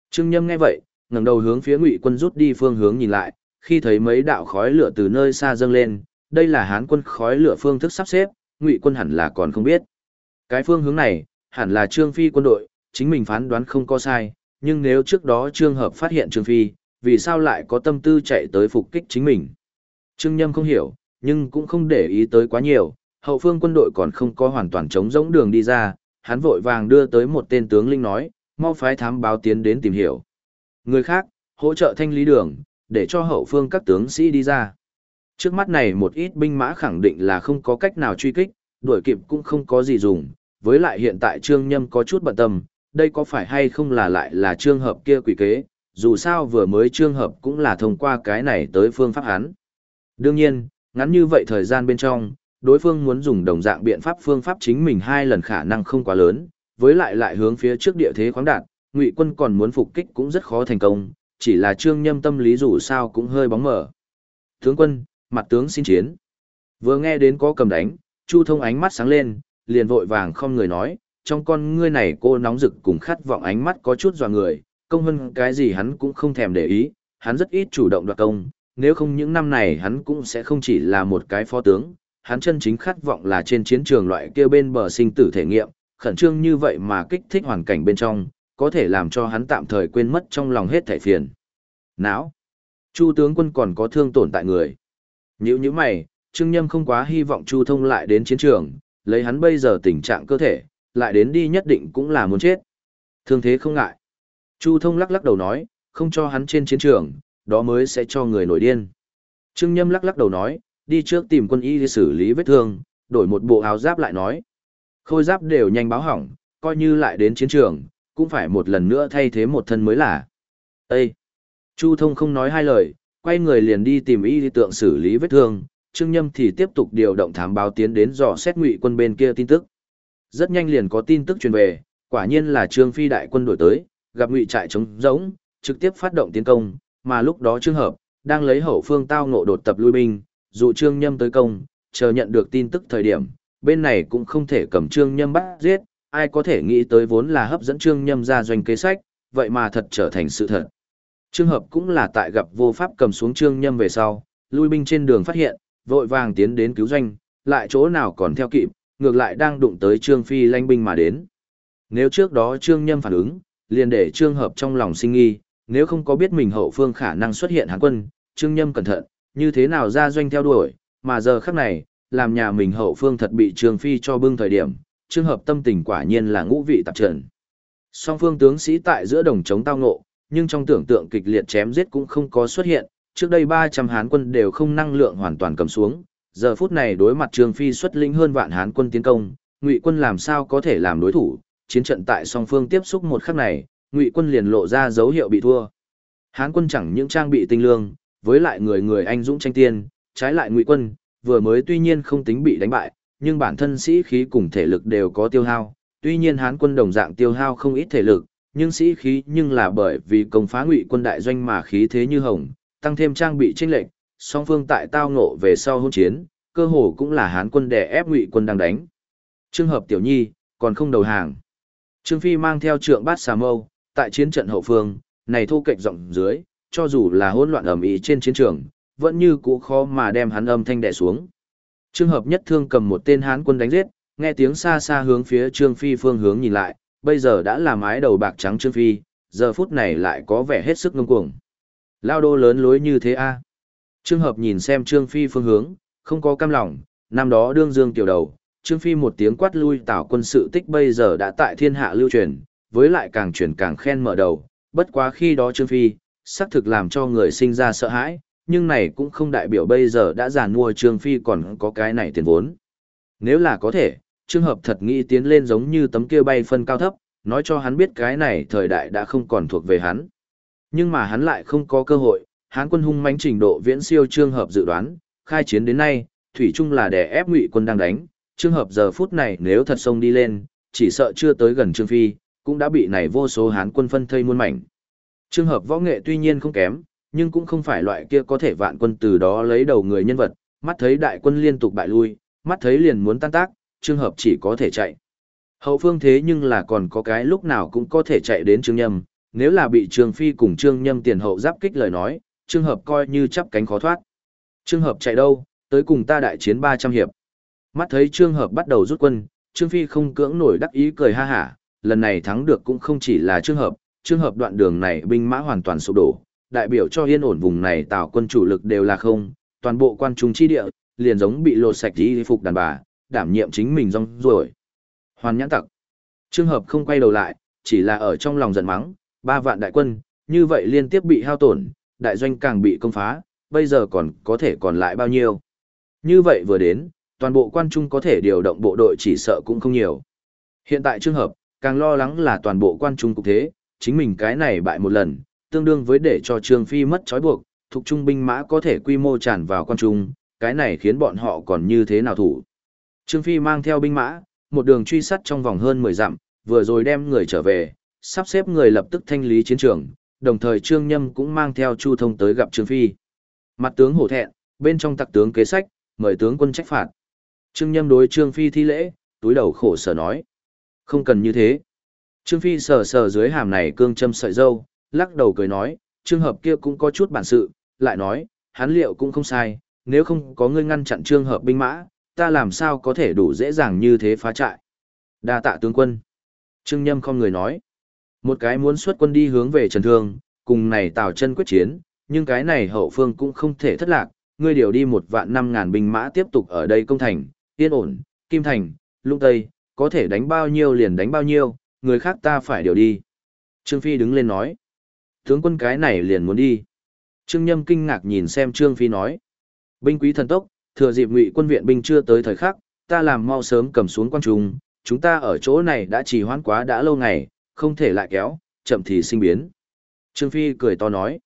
Trương Nhâm nghe vậy, ngẩng đầu hướng phía Ngụy Quân rút đi phương hướng nhìn lại, khi thấy mấy đạo khói lửa từ nơi xa dâng lên, đây là Hán quân khói lửa phương thức sắp xếp, Ngụy Quân hẳn là còn không biết. Cái phương hướng này, hẳn là Trương Phi quân đội, chính mình phán đoán không có sai, nhưng nếu trước đó Trương Hợp phát hiện Trương Phi, vì sao lại có tâm tư chạy tới phục kích chính mình? Trương Nhâm không hiểu, nhưng cũng không để ý tới quá nhiều, hậu phương quân đội còn không có hoàn toàn chống rỗng đường đi ra, hắn vội vàng đưa tới một tên tướng linh nói, mau phái thám báo tiến đến tìm hiểu. Người khác, hỗ trợ thanh lý đường, để cho hậu phương các tướng sĩ đi ra. Trước mắt này một ít binh mã khẳng định là không có cách nào truy kích, đuổi kịp cũng không có gì dùng, với lại hiện tại Trương Nhâm có chút bận tâm, đây có phải hay không là lại là trường hợp kia quỷ kế, dù sao vừa mới trường hợp cũng là thông qua cái này tới phương pháp hắn. Đương nhiên, ngắn như vậy thời gian bên trong, đối phương muốn dùng đồng dạng biện pháp phương pháp chính mình hai lần khả năng không quá lớn, với lại lại hướng phía trước địa thế khoáng đạt, ngụy quân còn muốn phục kích cũng rất khó thành công, chỉ là trương nhâm tâm lý dù sao cũng hơi bóng mở. Tướng quân, mặt tướng xin chiến. Vừa nghe đến có cầm đánh, Chu thông ánh mắt sáng lên, liền vội vàng không người nói, trong con ngươi này cô nóng rực cùng khát vọng ánh mắt có chút dò người, công hơn cái gì hắn cũng không thèm để ý, hắn rất ít chủ động đoạt công, nếu không những năm này hắn cũng sẽ không chỉ là một cái phó tướng, hắn chân chính khát vọng là trên chiến trường loại kia bên bờ sinh tử thể nghiệm, khẩn trương như vậy mà kích thích hoàn cảnh bên trong, có thể làm cho hắn tạm thời quên mất trong lòng hết thảy phiền. Não. Chu tướng quân còn có thương tổn tại người. Nhữ như mày, Trương Nhâm không quá hy vọng Chu Thông lại đến chiến trường, lấy hắn bây giờ tình trạng cơ thể, lại đến đi nhất định cũng là muốn chết. Thương thế không ngại. Chu Thông lắc lắc đầu nói, không cho hắn trên chiến trường, đó mới sẽ cho người nổi điên. Trương Nhâm lắc lắc đầu nói, đi trước tìm quân y để xử lý vết thương, đổi một bộ áo giáp lại nói. Khôi giáp đều nhanh báo hỏng, coi như lại đến chiến trường, cũng phải một lần nữa thay thế một thân mới là. Ê! Chu thông không nói hai lời, quay người liền đi tìm y tượng xử lý vết thương, Trương Nhâm thì tiếp tục điều động thám báo tiến đến dò xét ngụy quân bên kia tin tức. Rất nhanh liền có tin tức truyền về, quả nhiên là Trương Phi đại quân đổi tới, gặp ngụy trại chống rỗng, trực tiếp phát động tiến công, mà lúc đó Trương Hợp đang lấy hậu phương tao ngộ đột tập lui binh, dụ Trương Nhâm tới công, chờ nhận được tin tức thời điểm, bên này cũng không thể cầm Trương Nhâm bắt giết, ai có thể nghĩ tới vốn là hấp dẫn Trương Nhâm ra doanh kế sách, vậy mà thật trở thành sự thật. Trương hợp cũng là tại gặp vô pháp cầm xuống Trương Nhâm về sau, lui binh trên đường phát hiện, vội vàng tiến đến cứu doanh, lại chỗ nào còn theo kịp, ngược lại đang đụng tới Trương Phi lanh binh mà đến. Nếu trước đó Trương Nhâm phản ứng, liền để Trương hợp trong lòng sinh nghi, nếu không có biết mình hậu phương khả năng xuất hiện hán quân, Trương Nhâm cẩn thận, như thế nào ra doanh theo đuổi, mà giờ khắc này, làm nhà mình hậu phương thật bị Trương Phi cho bưng thời điểm, trường hợp tâm tình quả nhiên là ngũ vị tạp trần. Song phương tướng sĩ tại giữa đồng chống tao ngộ, nhưng trong tưởng tượng kịch liệt chém giết cũng không có xuất hiện, trước đây 300 hán quân đều không năng lượng hoàn toàn cầm xuống, giờ phút này đối mặt Trương Phi xuất lĩnh hơn vạn hán quân tiến công, Ngụy quân làm sao có thể làm đối thủ, chiến trận tại song phương tiếp xúc một khắc này, Ngụy quân liền lộ ra dấu hiệu bị thua. Hán quân chẳng những trang bị tinh lương, với lại người người anh dũng tranh tiên, trái lại Ngụy quân, vừa mới tuy nhiên không tính bị đánh bại, nhưng bản thân sĩ khí cùng thể lực đều có tiêu hao. Tuy nhiên Hán quân đồng dạng tiêu hao không ít thể lực, nhưng sĩ khí nhưng là bởi vì công phá ngụy quân đại doanh mà khí thế như hồng, tăng thêm trang bị chênh lệch, song phương tại tao ngộ về sau hôn chiến, cơ hồ cũng là Hán quân đè ép ngụy quân đang đánh. Trường hợp tiểu nhi, còn không đầu hàng. Trương Phi mang theo trượng bát xà mâu, tại chiến trận hậu phương, này thu kệch rộng dưới, cho dù là hỗn loạn ầm ĩ trên chiến trường, vẫn như cũ khó mà đem hắn âm thanh đè xuống. Trường hợp nhất thương cầm một tên hán quân đánh giết, nghe tiếng xa xa hướng phía Trương Phi phương hướng nhìn lại, bây giờ đã là mái đầu bạc trắng Trương Phi, giờ phút này lại có vẻ hết sức ngông cuồng. Lao đô lớn lối như thế a Trương hợp nhìn xem Trương Phi phương hướng, không có cam lòng, năm đó đương dương tiểu đầu, Trương Phi một tiếng quát lui tảo quân sự tích bây giờ đã tại thiên hạ lưu truyền, với lại càng truyền càng khen mở đầu, bất quá khi đó Trương Phi, xác thực làm cho người sinh ra sợ hãi, nhưng này cũng không đại biểu bây giờ đã giàn mua Trương Phi còn có cái này tiền vốn. Nếu là có thể, Trương Hợp thật nghĩ tiến lên giống như tấm kia bay phân cao thấp, nói cho hắn biết cái này thời đại đã không còn thuộc về hắn. Nhưng mà hắn lại không có cơ hội, Hán quân hung mãnh trình độ viễn siêu Trương Hợp dự đoán, khai chiến đến nay, thủy trung là đè ép Ngụy quân đang đánh, Trương Hợp giờ phút này nếu thật sông đi lên, chỉ sợ chưa tới gần Trương Phi, cũng đã bị này vô số Hán quân phân thây muôn mảnh. Trường Hợp võ nghệ tuy nhiên không kém, nhưng cũng không phải loại kia có thể vạn quân từ đó lấy đầu người nhân vật, mắt thấy đại quân liên tục bại lui, mắt thấy liền muốn tan tác, trường Hợp chỉ có thể chạy. Hậu phương thế nhưng là còn có cái lúc nào cũng có thể chạy đến Trương Nhâm, nếu là bị Trương Phi cùng Trương Nhâm tiền hậu giáp kích lời nói, trường Hợp coi như chắp cánh khó thoát. trường Hợp chạy đâu, tới cùng ta đại chiến 300 hiệp. Mắt thấy trường Hợp bắt đầu rút quân, Trương Phi không cưỡng nổi đắc ý cười ha hả, lần này thắng được cũng không chỉ là trường Hợp, Trường Hợp đoạn đường này binh mã hoàn toàn sụp đổ, đại biểu cho yên ổn vùng này tạo quân chủ lực đều là không, toàn bộ quan trung chi địa, liền giống bị lột sạch đi phục đàn bà, đảm nhiệm chính mình rong rồi. Hoàn nhãn tặc. Trường Hợp không quay đầu lại, chỉ là ở trong lòng giận mắng, ba vạn đại quân, như vậy liên tiếp bị hao tổn, đại doanh càng bị công phá, bây giờ còn có thể còn lại bao nhiêu. Như vậy vừa đến, toàn bộ quan trung có thể điều động bộ đội chỉ sợ cũng không nhiều. Hiện tại trường hợp, càng lo lắng là toàn bộ quan trung cục thế, chính mình cái này bại một lần, tương đương với để cho Trương Phi mất trói buộc, thuộc trung binh mã có thể quy mô tràn vào quan trung, cái này khiến bọn họ còn như thế nào thủ. Trương Phi mang theo binh mã, một đường truy sát trong vòng hơn 10 dặm, vừa rồi đem người trở về, sắp xếp người lập tức thanh lý chiến trường, đồng thời Trương Nhâm cũng mang theo Chu Thông tới gặp Trương Phi. Mặt tướng hổ thẹn, bên trong tặc tướng kế sách, mời tướng quân trách phạt. Trương Nhâm đối Trương Phi thi lễ, túi đầu khổ sở nói. Không cần như thế. Trương Phi sờ sờ dưới hàm này cương châm sợi dâu, lắc đầu cười nói, trường hợp kia cũng có chút bản sự, lại nói, hắn liệu cũng không sai, nếu không có ngươi ngăn chặn trường hợp binh mã, ta làm sao có thể đủ dễ dàng như thế phá trại. Đa tạ tướng quân. Trương Nhâm không người nói. Một cái muốn xuất quân đi hướng về Trần Thương, cùng này tào chân quyết chiến, nhưng cái này hậu phương cũng không thể thất lạc, ngươi điều đi một vạn năm ngàn binh mã tiếp tục ở đây công thành, yên ổn, kim thành, lũng tây, có thể đánh bao nhiêu liền đánh bao nhiêu, người khác ta phải điều đi. Trương Phi đứng lên nói, tướng quân cái này liền muốn đi. Trương Nhâm kinh ngạc nhìn xem Trương Phi nói, binh quý thần tốc, thừa dịp ngụy quân viện binh chưa tới thời khắc, ta làm mau sớm cầm xuống quan trung, chúng ta ở chỗ này đã trì hoãn quá đã lâu ngày, không thể lại kéo, chậm thì sinh biến. Trương Phi cười to nói,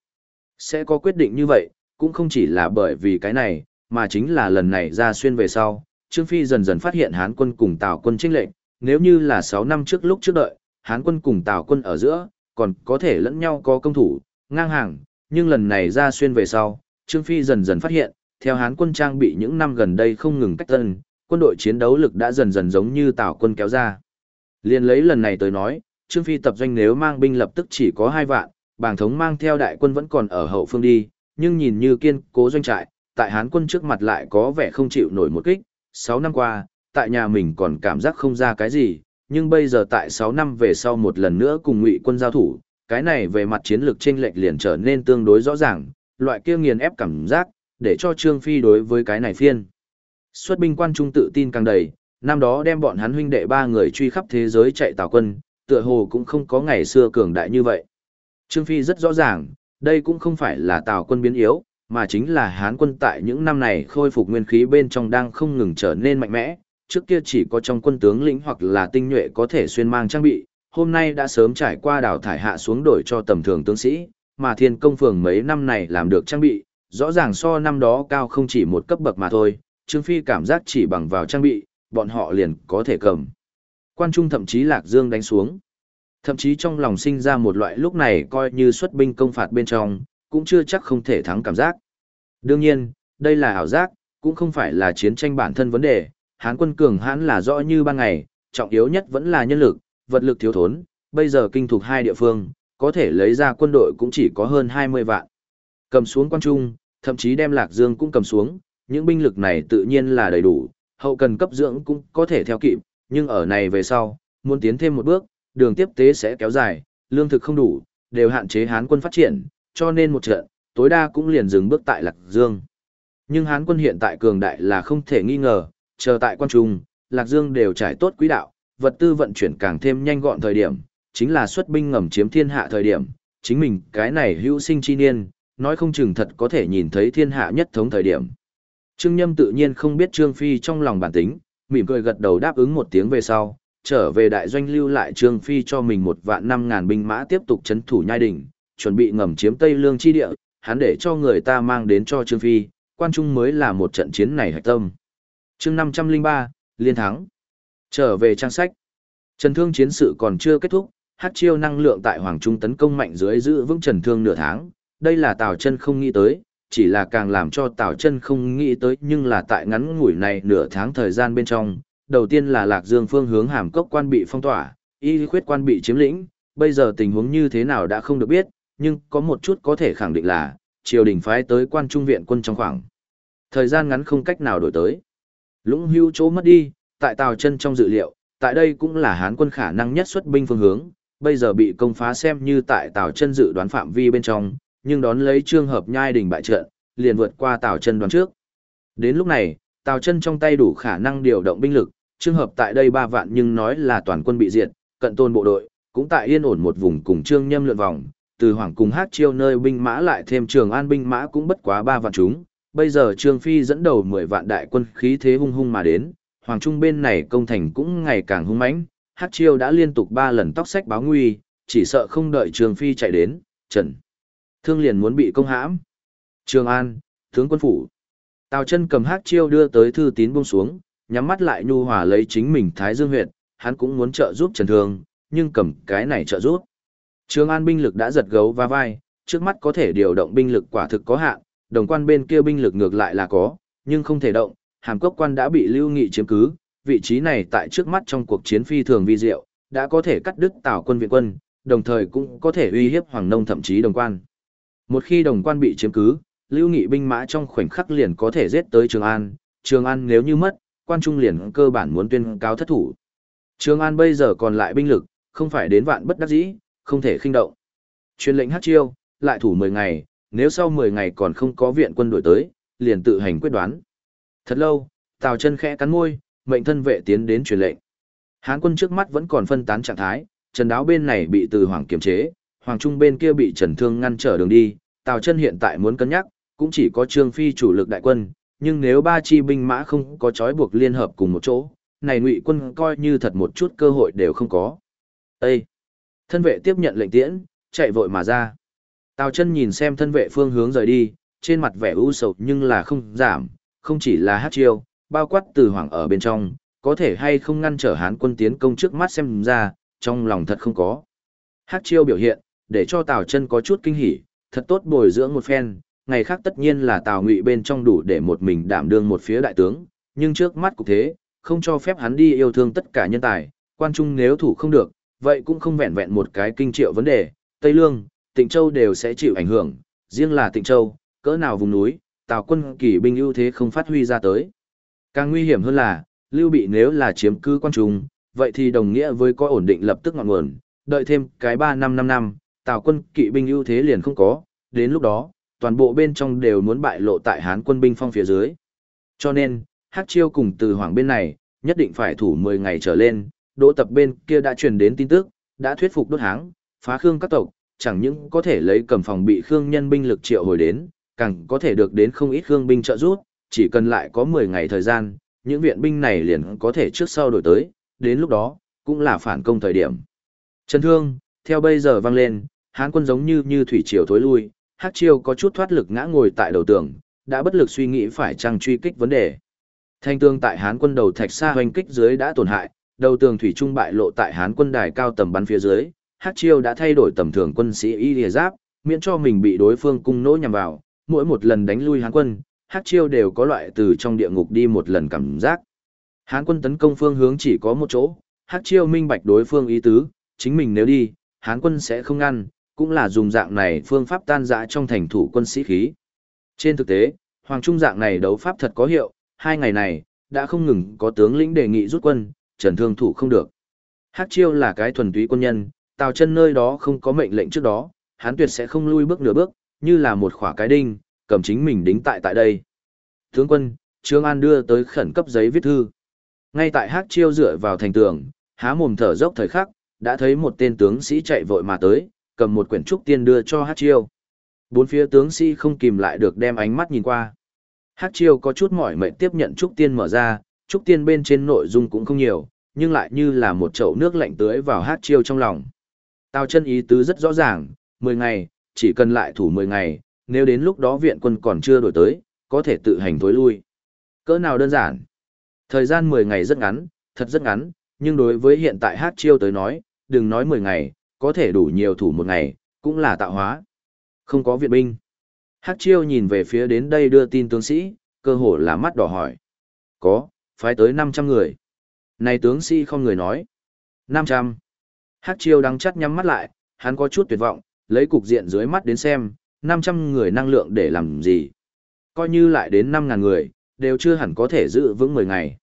sẽ có quyết định như vậy, cũng không chỉ là bởi vì cái này, mà chính là lần này ra xuyên về sau, Trương Phi dần dần phát hiện Hán quân cùng Tào quân chênh lệnh, nếu như là 6 năm trước lúc trước đợi, Hán quân cùng Tào quân ở giữa, còn có thể lẫn nhau có công thủ, ngang hàng, nhưng lần này ra xuyên về sau, Trương Phi dần dần phát hiện, theo Hán quân trang bị những năm gần đây không ngừng cách tân, quân đội chiến đấu lực đã dần dần giống như Tào quân kéo ra. Liên lấy lần này tới nói, Trương Phi tập doanh nếu mang binh lập tức chỉ có 2 vạn, bàng thống mang theo đại quân vẫn còn ở hậu phương đi, nhưng nhìn như kiên cố doanh trại, tại Hán quân trước mặt lại có vẻ không chịu nổi một kích. 6 năm qua, tại nhà mình còn cảm giác không ra cái gì, nhưng bây giờ tại 6 năm về sau một lần nữa cùng ngụy quân giao thủ, cái này về mặt chiến lược chênh lệch liền trở nên tương đối rõ ràng, loại kia nghiền ép cảm giác, để cho Trương Phi đối với cái này phiên. Xuất binh quan trung tự tin càng đầy, năm đó đem bọn hắn huynh đệ ba người truy khắp thế giới chạy tào quân, tựa hồ cũng không có ngày xưa cường đại như vậy. Trương Phi rất rõ ràng, đây cũng không phải là tào quân biến yếu, mà chính là Hán quân tại những năm này khôi phục nguyên khí bên trong đang không ngừng trở nên mạnh mẽ, trước kia chỉ có trong quân tướng lĩnh hoặc là tinh nhuệ có thể xuyên mang trang bị, hôm nay đã sớm trải qua đào thải hạ xuống đổi cho tầm thường tướng sĩ, mà thiên công phường mấy năm này làm được trang bị, rõ ràng so năm đó cao không chỉ một cấp bậc mà thôi, Trương Phi cảm giác chỉ bằng vào trang bị, bọn họ liền có thể cầm. Quan trung thậm chí Lạc Dương đánh xuống. Thậm chí trong lòng sinh ra một loại lúc này coi như xuất binh công phạt bên trong, cũng chưa chắc không thể thắng cảm giác. Đương nhiên, đây là ảo giác, cũng không phải là chiến tranh bản thân vấn đề, Hán quân cường hãn là rõ như ban ngày, trọng yếu nhất vẫn là nhân lực, vật lực thiếu thốn, bây giờ kinh thuộc hai địa phương, có thể lấy ra quân đội cũng chỉ có hơn 20 vạn. Cầm xuống quan trung, thậm chí đem Lạc Dương cũng cầm xuống, những binh lực này tự nhiên là đầy đủ, hậu cần cấp dưỡng cũng có thể theo kịp, nhưng ở này về sau, muốn tiến thêm một bước, đường tiếp tế sẽ kéo dài, lương thực không đủ, đều hạn chế Hán quân phát triển, cho nên một trận, tối đa cũng liền dừng bước tại Lạc Dương. Nhưng Hán quân hiện tại cường đại là không thể nghi ngờ, chờ tại quan trung, Lạc Dương đều trải tốt quỹ đạo, vật tư vận chuyển càng thêm nhanh gọn thời điểm, chính là xuất binh ngầm chiếm thiên hạ thời điểm, chính mình cái này hữu sinh chi niên, nói không chừng thật có thể nhìn thấy thiên hạ nhất thống thời điểm. Trương Nhâm tự nhiên không biết Trương Phi trong lòng bản tính, mỉm cười gật đầu đáp ứng một tiếng về sau, trở về đại doanh lưu lại Trương Phi cho mình một vạn năm ngàn binh mã tiếp tục chấn thủ nhai đỉnh, chuẩn bị ngầm chiếm Tây Lương chi địa, hắn để cho người ta mang đến cho Trương Phi, quan trung mới là một trận chiến này hạch tâm chương 503, Liên thắng. Trở về trang sách. Trần Thương chiến sự còn chưa kết thúc, hát chiêu năng lượng tại Hoàng Trung tấn công mạnh dưới giữ vững Trần Thương nửa tháng, đây là Tào chân không nghĩ tới, chỉ là càng làm cho Tào chân không nghĩ tới nhưng là tại ngắn ngủi này nửa tháng thời gian bên trong, đầu tiên là Lạc Dương phương hướng hàm cốc quan bị phong tỏa, y khuyết quan bị chiếm lĩnh, bây giờ tình huống như thế nào đã không được biết, nhưng có một chút có thể khẳng định là, triều đình phái tới quan trung viện quân trong khoảng. Thời gian ngắn không cách nào đổi tới. Lũng hưu chỗ mất đi, tại Tào chân trong dự liệu, tại đây cũng là hán quân khả năng nhất xuất binh phương hướng, bây giờ bị công phá xem như tại Tào chân dự đoán phạm vi bên trong, nhưng đón lấy trường hợp nhai đình bại trận, liền vượt qua Tào chân đoán trước. Đến lúc này, Tào chân trong tay đủ khả năng điều động binh lực, trường hợp tại đây ba vạn nhưng nói là toàn quân bị diệt, cận tôn bộ đội, cũng tại yên ổn một vùng cùng trương nhâm lượn vòng, từ hoàng cùng hát chiêu nơi binh mã lại thêm trường an binh mã cũng bất quá ba vạn chúng. Bây giờ Trương Phi dẫn đầu 10 vạn đại quân khí thế hung hung mà đến, Hoàng Trung bên này công thành cũng ngày càng hung mãnh, Hát Chiêu đã liên tục 3 lần tóc sách báo nguy, chỉ sợ không đợi Trương Phi chạy đến, Trần Thương liền muốn bị công hãm. Trường An, tướng quân phủ. Tào chân cầm Hát Chiêu đưa tới thư tín buông xuống, nhắm mắt lại nhu hòa lấy chính mình Thái Dương huyệt, hắn cũng muốn trợ giúp Trần Thương, nhưng cầm cái này trợ giúp. Trường An binh lực đã giật gấu va vai, trước mắt có thể điều động binh lực quả thực có hạn, đồng quan bên kia binh lực ngược lại là có, nhưng không thể động, hàm cốc quan đã bị lưu nghị chiếm cứ, vị trí này tại trước mắt trong cuộc chiến phi thường vi diệu, đã có thể cắt đứt tào quân viện quân, đồng thời cũng có thể uy hiếp hoàng nông thậm chí đồng quan. Một khi đồng quan bị chiếm cứ, lưu nghị binh mã trong khoảnh khắc liền có thể giết tới Trường An, Trường An nếu như mất, quan trung liền cơ bản muốn tuyên cáo thất thủ. Trường An bây giờ còn lại binh lực, không phải đến vạn bất đắc dĩ, không thể khinh động. Truyền lệnh hát chiêu, lại thủ 10 ngày, nếu sau 10 ngày còn không có viện quân đổi tới, liền tự hành quyết đoán. Thật lâu, Tào chân khẽ cắn môi, mệnh thân vệ tiến đến truyền lệnh. Hán quân trước mắt vẫn còn phân tán trạng thái, Trần Đáo bên này bị từ Hoàng kiềm chế, Hoàng Trung bên kia bị Trần Thương ngăn trở đường đi, Tào chân hiện tại muốn cân nhắc, cũng chỉ có Trương Phi chủ lực đại quân, nhưng nếu ba chi binh mã không có trói buộc liên hợp cùng một chỗ, này ngụy quân coi như thật một chút cơ hội đều không có. Ê! Thân vệ tiếp nhận lệnh tiễn, chạy vội mà ra. Tào chân nhìn xem thân vệ phương hướng rời đi, trên mặt vẻ u sầu nhưng là không giảm, không chỉ là hát chiêu, bao quát từ hoàng ở bên trong, có thể hay không ngăn trở hán quân tiến công trước mắt xem ra, trong lòng thật không có. Hát chiêu biểu hiện, để cho Tào chân có chút kinh hỉ, thật tốt bồi dưỡng một phen, ngày khác tất nhiên là Tào ngụy bên trong đủ để một mình đảm đương một phía đại tướng, nhưng trước mắt cũng thế, không cho phép hắn đi yêu thương tất cả nhân tài, quan trung nếu thủ không được, vậy cũng không vẹn vẹn một cái kinh triệu vấn đề, Tây Lương, Tịnh Châu đều sẽ chịu ảnh hưởng, riêng là Tịnh Châu, cỡ nào vùng núi, Tào quân kỳ binh ưu thế không phát huy ra tới. Càng nguy hiểm hơn là, Lưu Bị nếu là chiếm cứ quan trung, vậy thì đồng nghĩa với có ổn định lập tức ngọn nguồn, đợi thêm cái 3 năm 5 năm, Tào quân kỵ binh ưu thế liền không có, đến lúc đó, toàn bộ bên trong đều muốn bại lộ tại Hán quân binh phong phía dưới. Cho nên, Hắc Chiêu cùng từ Hoàng bên này, nhất định phải thủ 10 ngày trở lên, đỗ tập bên kia đã truyền đến tin tức, đã thuyết phục đốt háng, phá khương các tộc, chẳng những có thể lấy cầm phòng bị khương nhân binh lực triệu hồi đến, càng có thể được đến không ít khương binh trợ giúp, chỉ cần lại có 10 ngày thời gian, những viện binh này liền có thể trước sau đổi tới, đến lúc đó, cũng là phản công thời điểm. Trần Thương, theo bây giờ vang lên, Hán quân giống như như thủy triều thối lui, Hắc Chiêu có chút thoát lực ngã ngồi tại đầu tường, đã bất lực suy nghĩ phải chăng truy kích vấn đề. Thanh tương tại Hán quân đầu thạch xa hoành kích dưới đã tổn hại, đầu tường thủy trung bại lộ tại Hán quân đài cao tầm bắn phía dưới, Hát Chiêu đã thay đổi tầm thường quân sĩ y lìa giáp, miễn cho mình bị đối phương cung nỗ nhằm vào, mỗi một lần đánh lui Hán quân, Hát Chiêu đều có loại từ trong địa ngục đi một lần cảm giác. Hán quân tấn công phương hướng chỉ có một chỗ, Hát Chiêu minh bạch đối phương ý tứ, chính mình nếu đi, Hán quân sẽ không ngăn, cũng là dùng dạng này phương pháp tan dã trong thành thủ quân sĩ khí. Trên thực tế, Hoàng Trung dạng này đấu pháp thật có hiệu, hai ngày này, đã không ngừng có tướng lĩnh đề nghị rút quân, trần thương thủ không được. Hát chiêu là cái thuần túy quân nhân, tào chân nơi đó không có mệnh lệnh trước đó, hắn tuyệt sẽ không lui bước nửa bước, như là một khỏa cái đinh, cầm chính mình đính tại tại đây. Tướng quân, Trương An đưa tới khẩn cấp giấy viết thư. Ngay tại Hát chiêu dựa vào thành tường, há mồm thở dốc thời khắc, đã thấy một tên tướng sĩ chạy vội mà tới, cầm một quyển trúc tiên đưa cho Hát chiêu. Bốn phía tướng sĩ không kìm lại được đem ánh mắt nhìn qua. Hát chiêu có chút mỏi mệt tiếp nhận trúc tiên mở ra, trúc tiên bên trên nội dung cũng không nhiều, nhưng lại như là một chậu nước lạnh tưới vào hát chiêu trong lòng. Tào chân ý tứ rất rõ ràng, 10 ngày, chỉ cần lại thủ 10 ngày, nếu đến lúc đó viện quân còn chưa đổi tới, có thể tự hành tối lui. Cỡ nào đơn giản? Thời gian 10 ngày rất ngắn, thật rất ngắn, nhưng đối với hiện tại hát chiêu tới nói, đừng nói 10 ngày, có thể đủ nhiều thủ một ngày, cũng là tạo hóa. Không có viện binh. Hát chiêu nhìn về phía đến đây đưa tin tướng sĩ, cơ hồ là mắt đỏ hỏi. Có, phái tới 500 người. Này tướng sĩ không người nói. 500. Hát chiêu đắng chắt nhắm mắt lại, hắn có chút tuyệt vọng, lấy cục diện dưới mắt đến xem, 500 người năng lượng để làm gì. Coi như lại đến 5.000 người, đều chưa hẳn có thể giữ vững 10 ngày.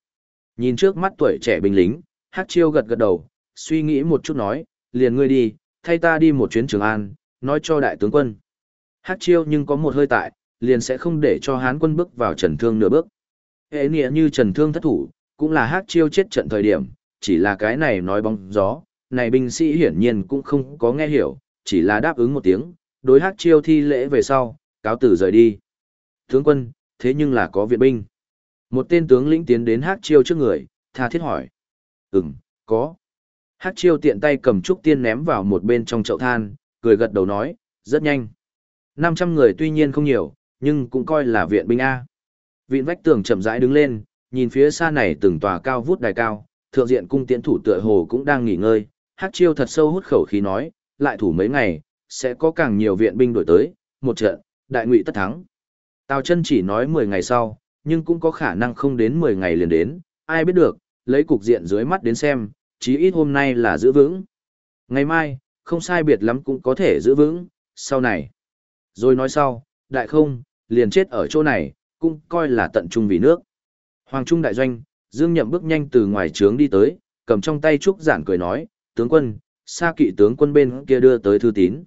Nhìn trước mắt tuổi trẻ binh lính, Hát chiêu gật gật đầu, suy nghĩ một chút nói, liền ngươi đi, thay ta đi một chuyến Trường An, nói cho đại tướng quân. Hát chiêu nhưng có một hơi tại, liền sẽ không để cho hán quân bước vào trần thương nửa bước. Hệ nghĩa như trần thương thất thủ, cũng là hát chiêu chết trận thời điểm, chỉ là cái này nói bóng gió, này binh sĩ hiển nhiên cũng không có nghe hiểu, chỉ là đáp ứng một tiếng, đối hát chiêu thi lễ về sau, cáo tử rời đi. Tướng quân, thế nhưng là có viện binh. Một tên tướng lĩnh tiến đến hát chiêu trước người, tha thiết hỏi. Ừm, có. Hát chiêu tiện tay cầm trúc tiên ném vào một bên trong chậu than, cười gật đầu nói, rất nhanh. 500 người tuy nhiên không nhiều, nhưng cũng coi là viện binh A. Viện vách tường chậm rãi đứng lên, nhìn phía xa này từng tòa cao vút đài cao, thượng diện cung tiễn thủ tựa hồ cũng đang nghỉ ngơi, Hát Chiêu thật sâu hút khẩu khí nói, lại thủ mấy ngày, sẽ có càng nhiều viện binh đổi tới, một trận, đại ngụy tất thắng. Tào chân chỉ nói 10 ngày sau, nhưng cũng có khả năng không đến 10 ngày liền đến, ai biết được, lấy cục diện dưới mắt đến xem, chí ít hôm nay là giữ vững. Ngày mai, không sai biệt lắm cũng có thể giữ vững, sau này. Rồi nói sau, đại không, liền chết ở chỗ này, cũng coi là tận trung vì nước. Hoàng Trung đại doanh, Dương Nhậm bước nhanh từ ngoài trướng đi tới, cầm trong tay trúc giản cười nói, tướng quân, xa kỵ tướng quân bên kia đưa tới thư tín.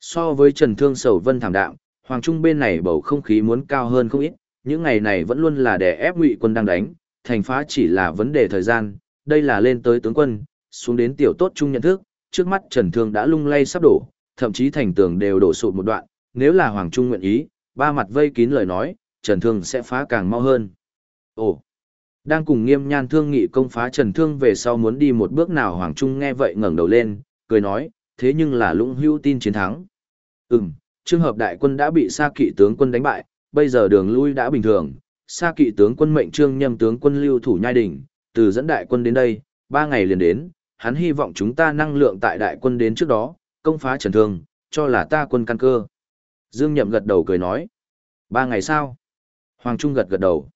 So với Trần Thương Sầu Vân thảm đạm, Hoàng Trung bên này bầu không khí muốn cao hơn không ít, những ngày này vẫn luôn là đè ép ngụy quân đang đánh, thành phá chỉ là vấn đề thời gian, đây là lên tới tướng quân, xuống đến tiểu tốt trung nhận thức, trước mắt Trần Thương đã lung lay sắp đổ, thậm chí thành tường đều đổ sụt một đoạn, nếu là Hoàng Trung nguyện ý, ba mặt vây kín lời nói, Trần Thương sẽ phá càng mau hơn. Ồ, đang cùng nghiêm nhan thương nghị công phá Trần Thương về sau muốn đi một bước nào Hoàng Trung nghe vậy ngẩng đầu lên, cười nói, thế nhưng là lũng hưu tin chiến thắng. Ừm, trường hợp đại quân đã bị Sa kỵ tướng quân đánh bại, bây giờ đường lui đã bình thường, Sa kỵ tướng quân mệnh trương nhâm tướng quân lưu thủ nhai đỉnh, từ dẫn đại quân đến đây, ba ngày liền đến, hắn hy vọng chúng ta năng lượng tại đại quân đến trước đó, công phá Trần Thương, cho là ta quân căn cơ. Dương Nhậm gật đầu cười nói, ba ngày sau. Hoàng Trung gật gật đầu.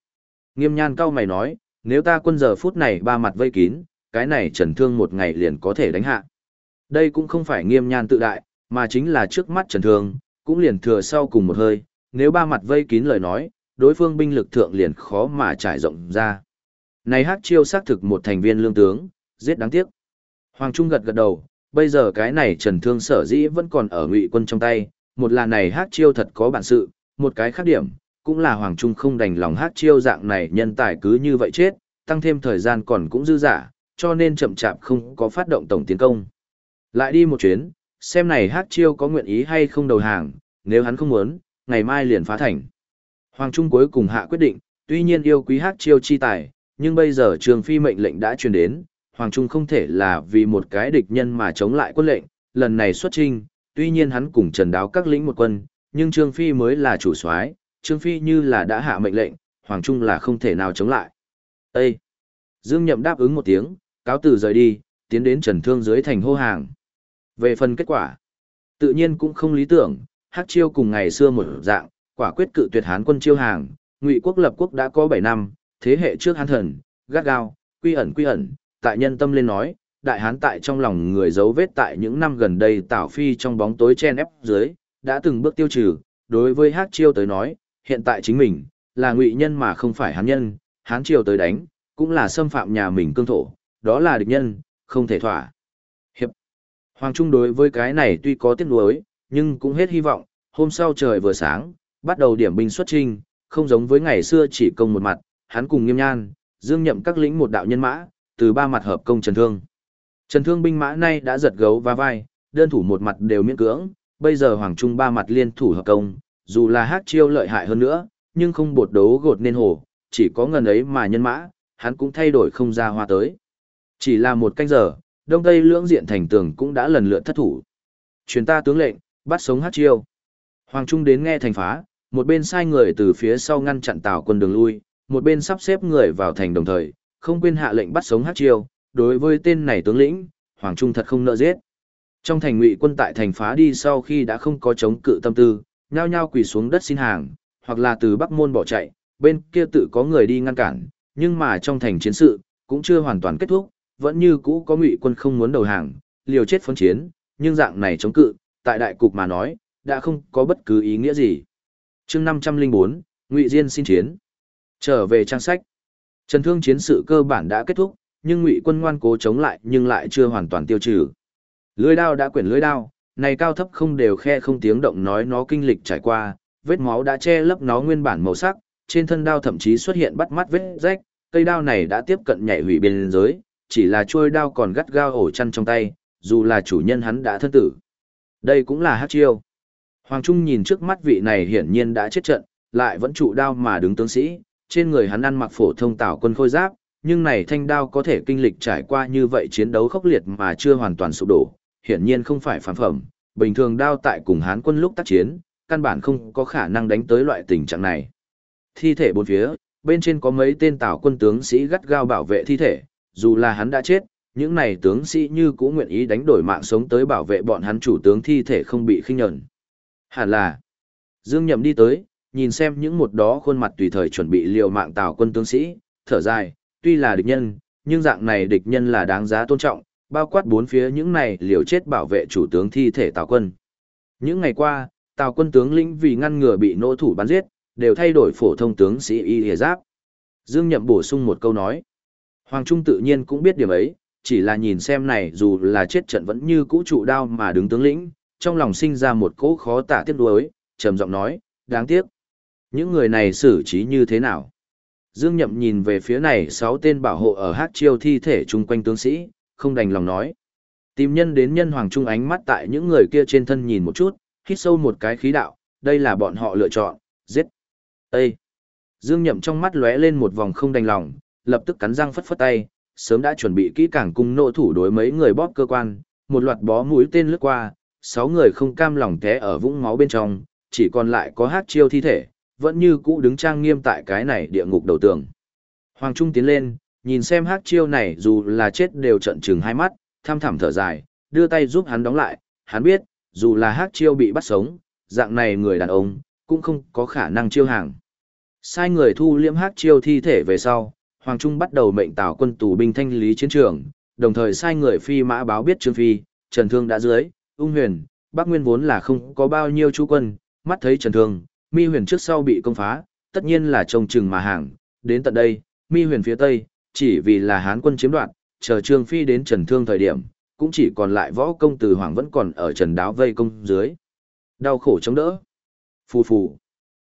Nghiêm nhan cao mày nói, nếu ta quân giờ phút này ba mặt vây kín, cái này trần thương một ngày liền có thể đánh hạ. Đây cũng không phải nghiêm nhan tự đại, mà chính là trước mắt trần thương, cũng liền thừa sau cùng một hơi, nếu ba mặt vây kín lời nói, đối phương binh lực thượng liền khó mà trải rộng ra. Này hát chiêu xác thực một thành viên lương tướng, giết đáng tiếc. Hoàng Trung gật gật đầu, bây giờ cái này trần thương sở dĩ vẫn còn ở ngụy quân trong tay, một là này hát chiêu thật có bản sự, một cái khác điểm, cũng là Hoàng Trung không đành lòng hát chiêu dạng này nhân tài cứ như vậy chết, tăng thêm thời gian còn cũng dư giả, cho nên chậm chạp không có phát động tổng tiến công. Lại đi một chuyến, xem này hát chiêu có nguyện ý hay không đầu hàng, nếu hắn không muốn, ngày mai liền phá thành. Hoàng Trung cuối cùng hạ quyết định, tuy nhiên yêu quý hát chiêu chi tài, nhưng bây giờ trường phi mệnh lệnh đã truyền đến, Hoàng Trung không thể là vì một cái địch nhân mà chống lại quân lệnh, lần này xuất trinh, tuy nhiên hắn cùng trần đáo các lĩnh một quân, nhưng Trương Phi mới là chủ soái, Trương Phi như là đã hạ mệnh lệnh, Hoàng Trung là không thể nào chống lại. Ê! Dương Nhậm đáp ứng một tiếng, cáo từ rời đi, tiến đến Trần Thương dưới thành hô hàng. Về phần kết quả, tự nhiên cũng không lý tưởng, Hắc Chiêu cùng ngày xưa một dạng, quả quyết cự tuyệt Hán quân chiêu hàng, Ngụy quốc lập quốc đã có 7 năm, thế hệ trước Hán thần, gắt gao, quy ẩn quy ẩn, tại nhân tâm lên nói, đại hán tại trong lòng người dấu vết tại những năm gần đây tảo Phi trong bóng tối chen ép dưới, đã từng bước tiêu trừ, đối với Hắc Chiêu tới nói, hiện tại chính mình, là ngụy nhân mà không phải hán nhân, hán triều tới đánh, cũng là xâm phạm nhà mình cương thổ, đó là địch nhân, không thể thỏa. Hiệp. Hoàng Trung đối với cái này tuy có tiếc nuối, nhưng cũng hết hy vọng, hôm sau trời vừa sáng, bắt đầu điểm binh xuất trinh, không giống với ngày xưa chỉ công một mặt, hắn cùng nghiêm nhan, dương nhậm các lĩnh một đạo nhân mã, từ ba mặt hợp công Trần Thương. Trần Thương binh mã nay đã giật gấu và vai, đơn thủ một mặt đều miễn cưỡng, bây giờ Hoàng Trung ba mặt liên thủ hợp công, dù là hát chiêu lợi hại hơn nữa, nhưng không bột đấu gột nên hổ, chỉ có ngần ấy mà nhân mã, hắn cũng thay đổi không ra hoa tới. Chỉ là một canh giờ, đông tây lưỡng diện thành tường cũng đã lần lượt thất thủ. Truyền ta tướng lệnh, bắt sống hát chiêu. Hoàng Trung đến nghe thành phá, một bên sai người từ phía sau ngăn chặn tào quân đường lui, một bên sắp xếp người vào thành đồng thời, không quên hạ lệnh bắt sống hát chiêu. Đối với tên này tướng lĩnh, Hoàng Trung thật không nợ giết. Trong thành ngụy quân tại thành phá đi sau khi đã không có chống cự tâm tư, nhao nhao quỳ xuống đất xin hàng, hoặc là từ Bắc Môn bỏ chạy, bên kia tự có người đi ngăn cản, nhưng mà trong thành chiến sự, cũng chưa hoàn toàn kết thúc, vẫn như cũ có ngụy quân không muốn đầu hàng, liều chết phân chiến, nhưng dạng này chống cự, tại đại cục mà nói, đã không có bất cứ ý nghĩa gì. chương 504, Ngụy Diên xin chiến. Trở về trang sách. Trần thương chiến sự cơ bản đã kết thúc, nhưng ngụy quân ngoan cố chống lại nhưng lại chưa hoàn toàn tiêu trừ. Lưới đao đã quyển lưới đao, này cao thấp không đều khe không tiếng động nói nó kinh lịch trải qua, vết máu đã che lấp nó nguyên bản màu sắc, trên thân đao thậm chí xuất hiện bắt mắt vết rách, cây đao này đã tiếp cận nhảy hủy biên giới, chỉ là chuôi đao còn gắt gao ổ chăn trong tay, dù là chủ nhân hắn đã thân tử. Đây cũng là hát chiêu. Hoàng Trung nhìn trước mắt vị này hiển nhiên đã chết trận, lại vẫn trụ đao mà đứng tướng sĩ, trên người hắn ăn mặc phổ thông tảo quân khôi giáp, nhưng này thanh đao có thể kinh lịch trải qua như vậy chiến đấu khốc liệt mà chưa hoàn toàn sụp đổ, hiển nhiên không phải phản phẩm, bình thường đao tại cùng hán quân lúc tác chiến, căn bản không có khả năng đánh tới loại tình trạng này. Thi thể bốn phía, bên trên có mấy tên tào quân tướng sĩ gắt gao bảo vệ thi thể, dù là hắn đã chết, những này tướng sĩ như cũng nguyện ý đánh đổi mạng sống tới bảo vệ bọn hắn chủ tướng thi thể không bị khinh nhẫn. Hẳn là, Dương Nhậm đi tới, nhìn xem những một đó khuôn mặt tùy thời chuẩn bị liều mạng tào quân tướng sĩ, thở dài, tuy là địch nhân, nhưng dạng này địch nhân là đáng giá tôn trọng, bao quát bốn phía những này liều chết bảo vệ chủ tướng thi thể tào quân. Những ngày qua, tào quân tướng lĩnh vì ngăn ngừa bị nỗ thủ bắn giết, đều thay đổi phổ thông tướng sĩ y hề giáp. Dương Nhậm bổ sung một câu nói. Hoàng Trung tự nhiên cũng biết điểm ấy, chỉ là nhìn xem này dù là chết trận vẫn như cũ trụ đao mà đứng tướng lĩnh, trong lòng sinh ra một cỗ khó tả tiếc nuối, trầm giọng nói, đáng tiếc. Những người này xử trí như thế nào? Dương Nhậm nhìn về phía này sáu tên bảo hộ ở hát chiêu thi thể chung quanh tướng sĩ, không đành lòng nói. Tìm nhân đến nhân hoàng trung ánh mắt tại những người kia trên thân nhìn một chút, hít sâu một cái khí đạo, đây là bọn họ lựa chọn, giết. Ê! Dương Nhậm trong mắt lóe lên một vòng không đành lòng, lập tức cắn răng phất phất tay, sớm đã chuẩn bị kỹ càng cung nộ thủ đối mấy người bóp cơ quan, một loạt bó mũi tên lướt qua, sáu người không cam lòng té ở vũng máu bên trong, chỉ còn lại có hát chiêu thi thể, vẫn như cũ đứng trang nghiêm tại cái này địa ngục đầu tường. Hoàng Trung tiến lên, nhìn xem hát chiêu này dù là chết đều trận trừng hai mắt, tham thảm thở dài, đưa tay giúp hắn đóng lại, hắn biết, dù là hát chiêu bị bắt sống, dạng này người đàn ông, cũng không có khả năng chiêu hàng. Sai người thu liễm hát chiêu thi thể về sau, Hoàng Trung bắt đầu mệnh tào quân tù binh thanh lý chiến trường, đồng thời sai người phi mã báo biết Trương Phi, Trần Thương đã dưới, ung huyền, Bắc Nguyên vốn là không có bao nhiêu chú quân, mắt thấy Trần Thương, mi huyền trước sau bị công phá, tất nhiên là trông chừng mà hàng, đến tận đây, mi huyền phía tây, chỉ vì là hán quân chiếm đoạt, chờ Trương Phi đến Trần Thương thời điểm, cũng chỉ còn lại võ công từ Hoàng vẫn còn ở Trần Đáo vây công dưới. Đau khổ chống đỡ. Phù phù.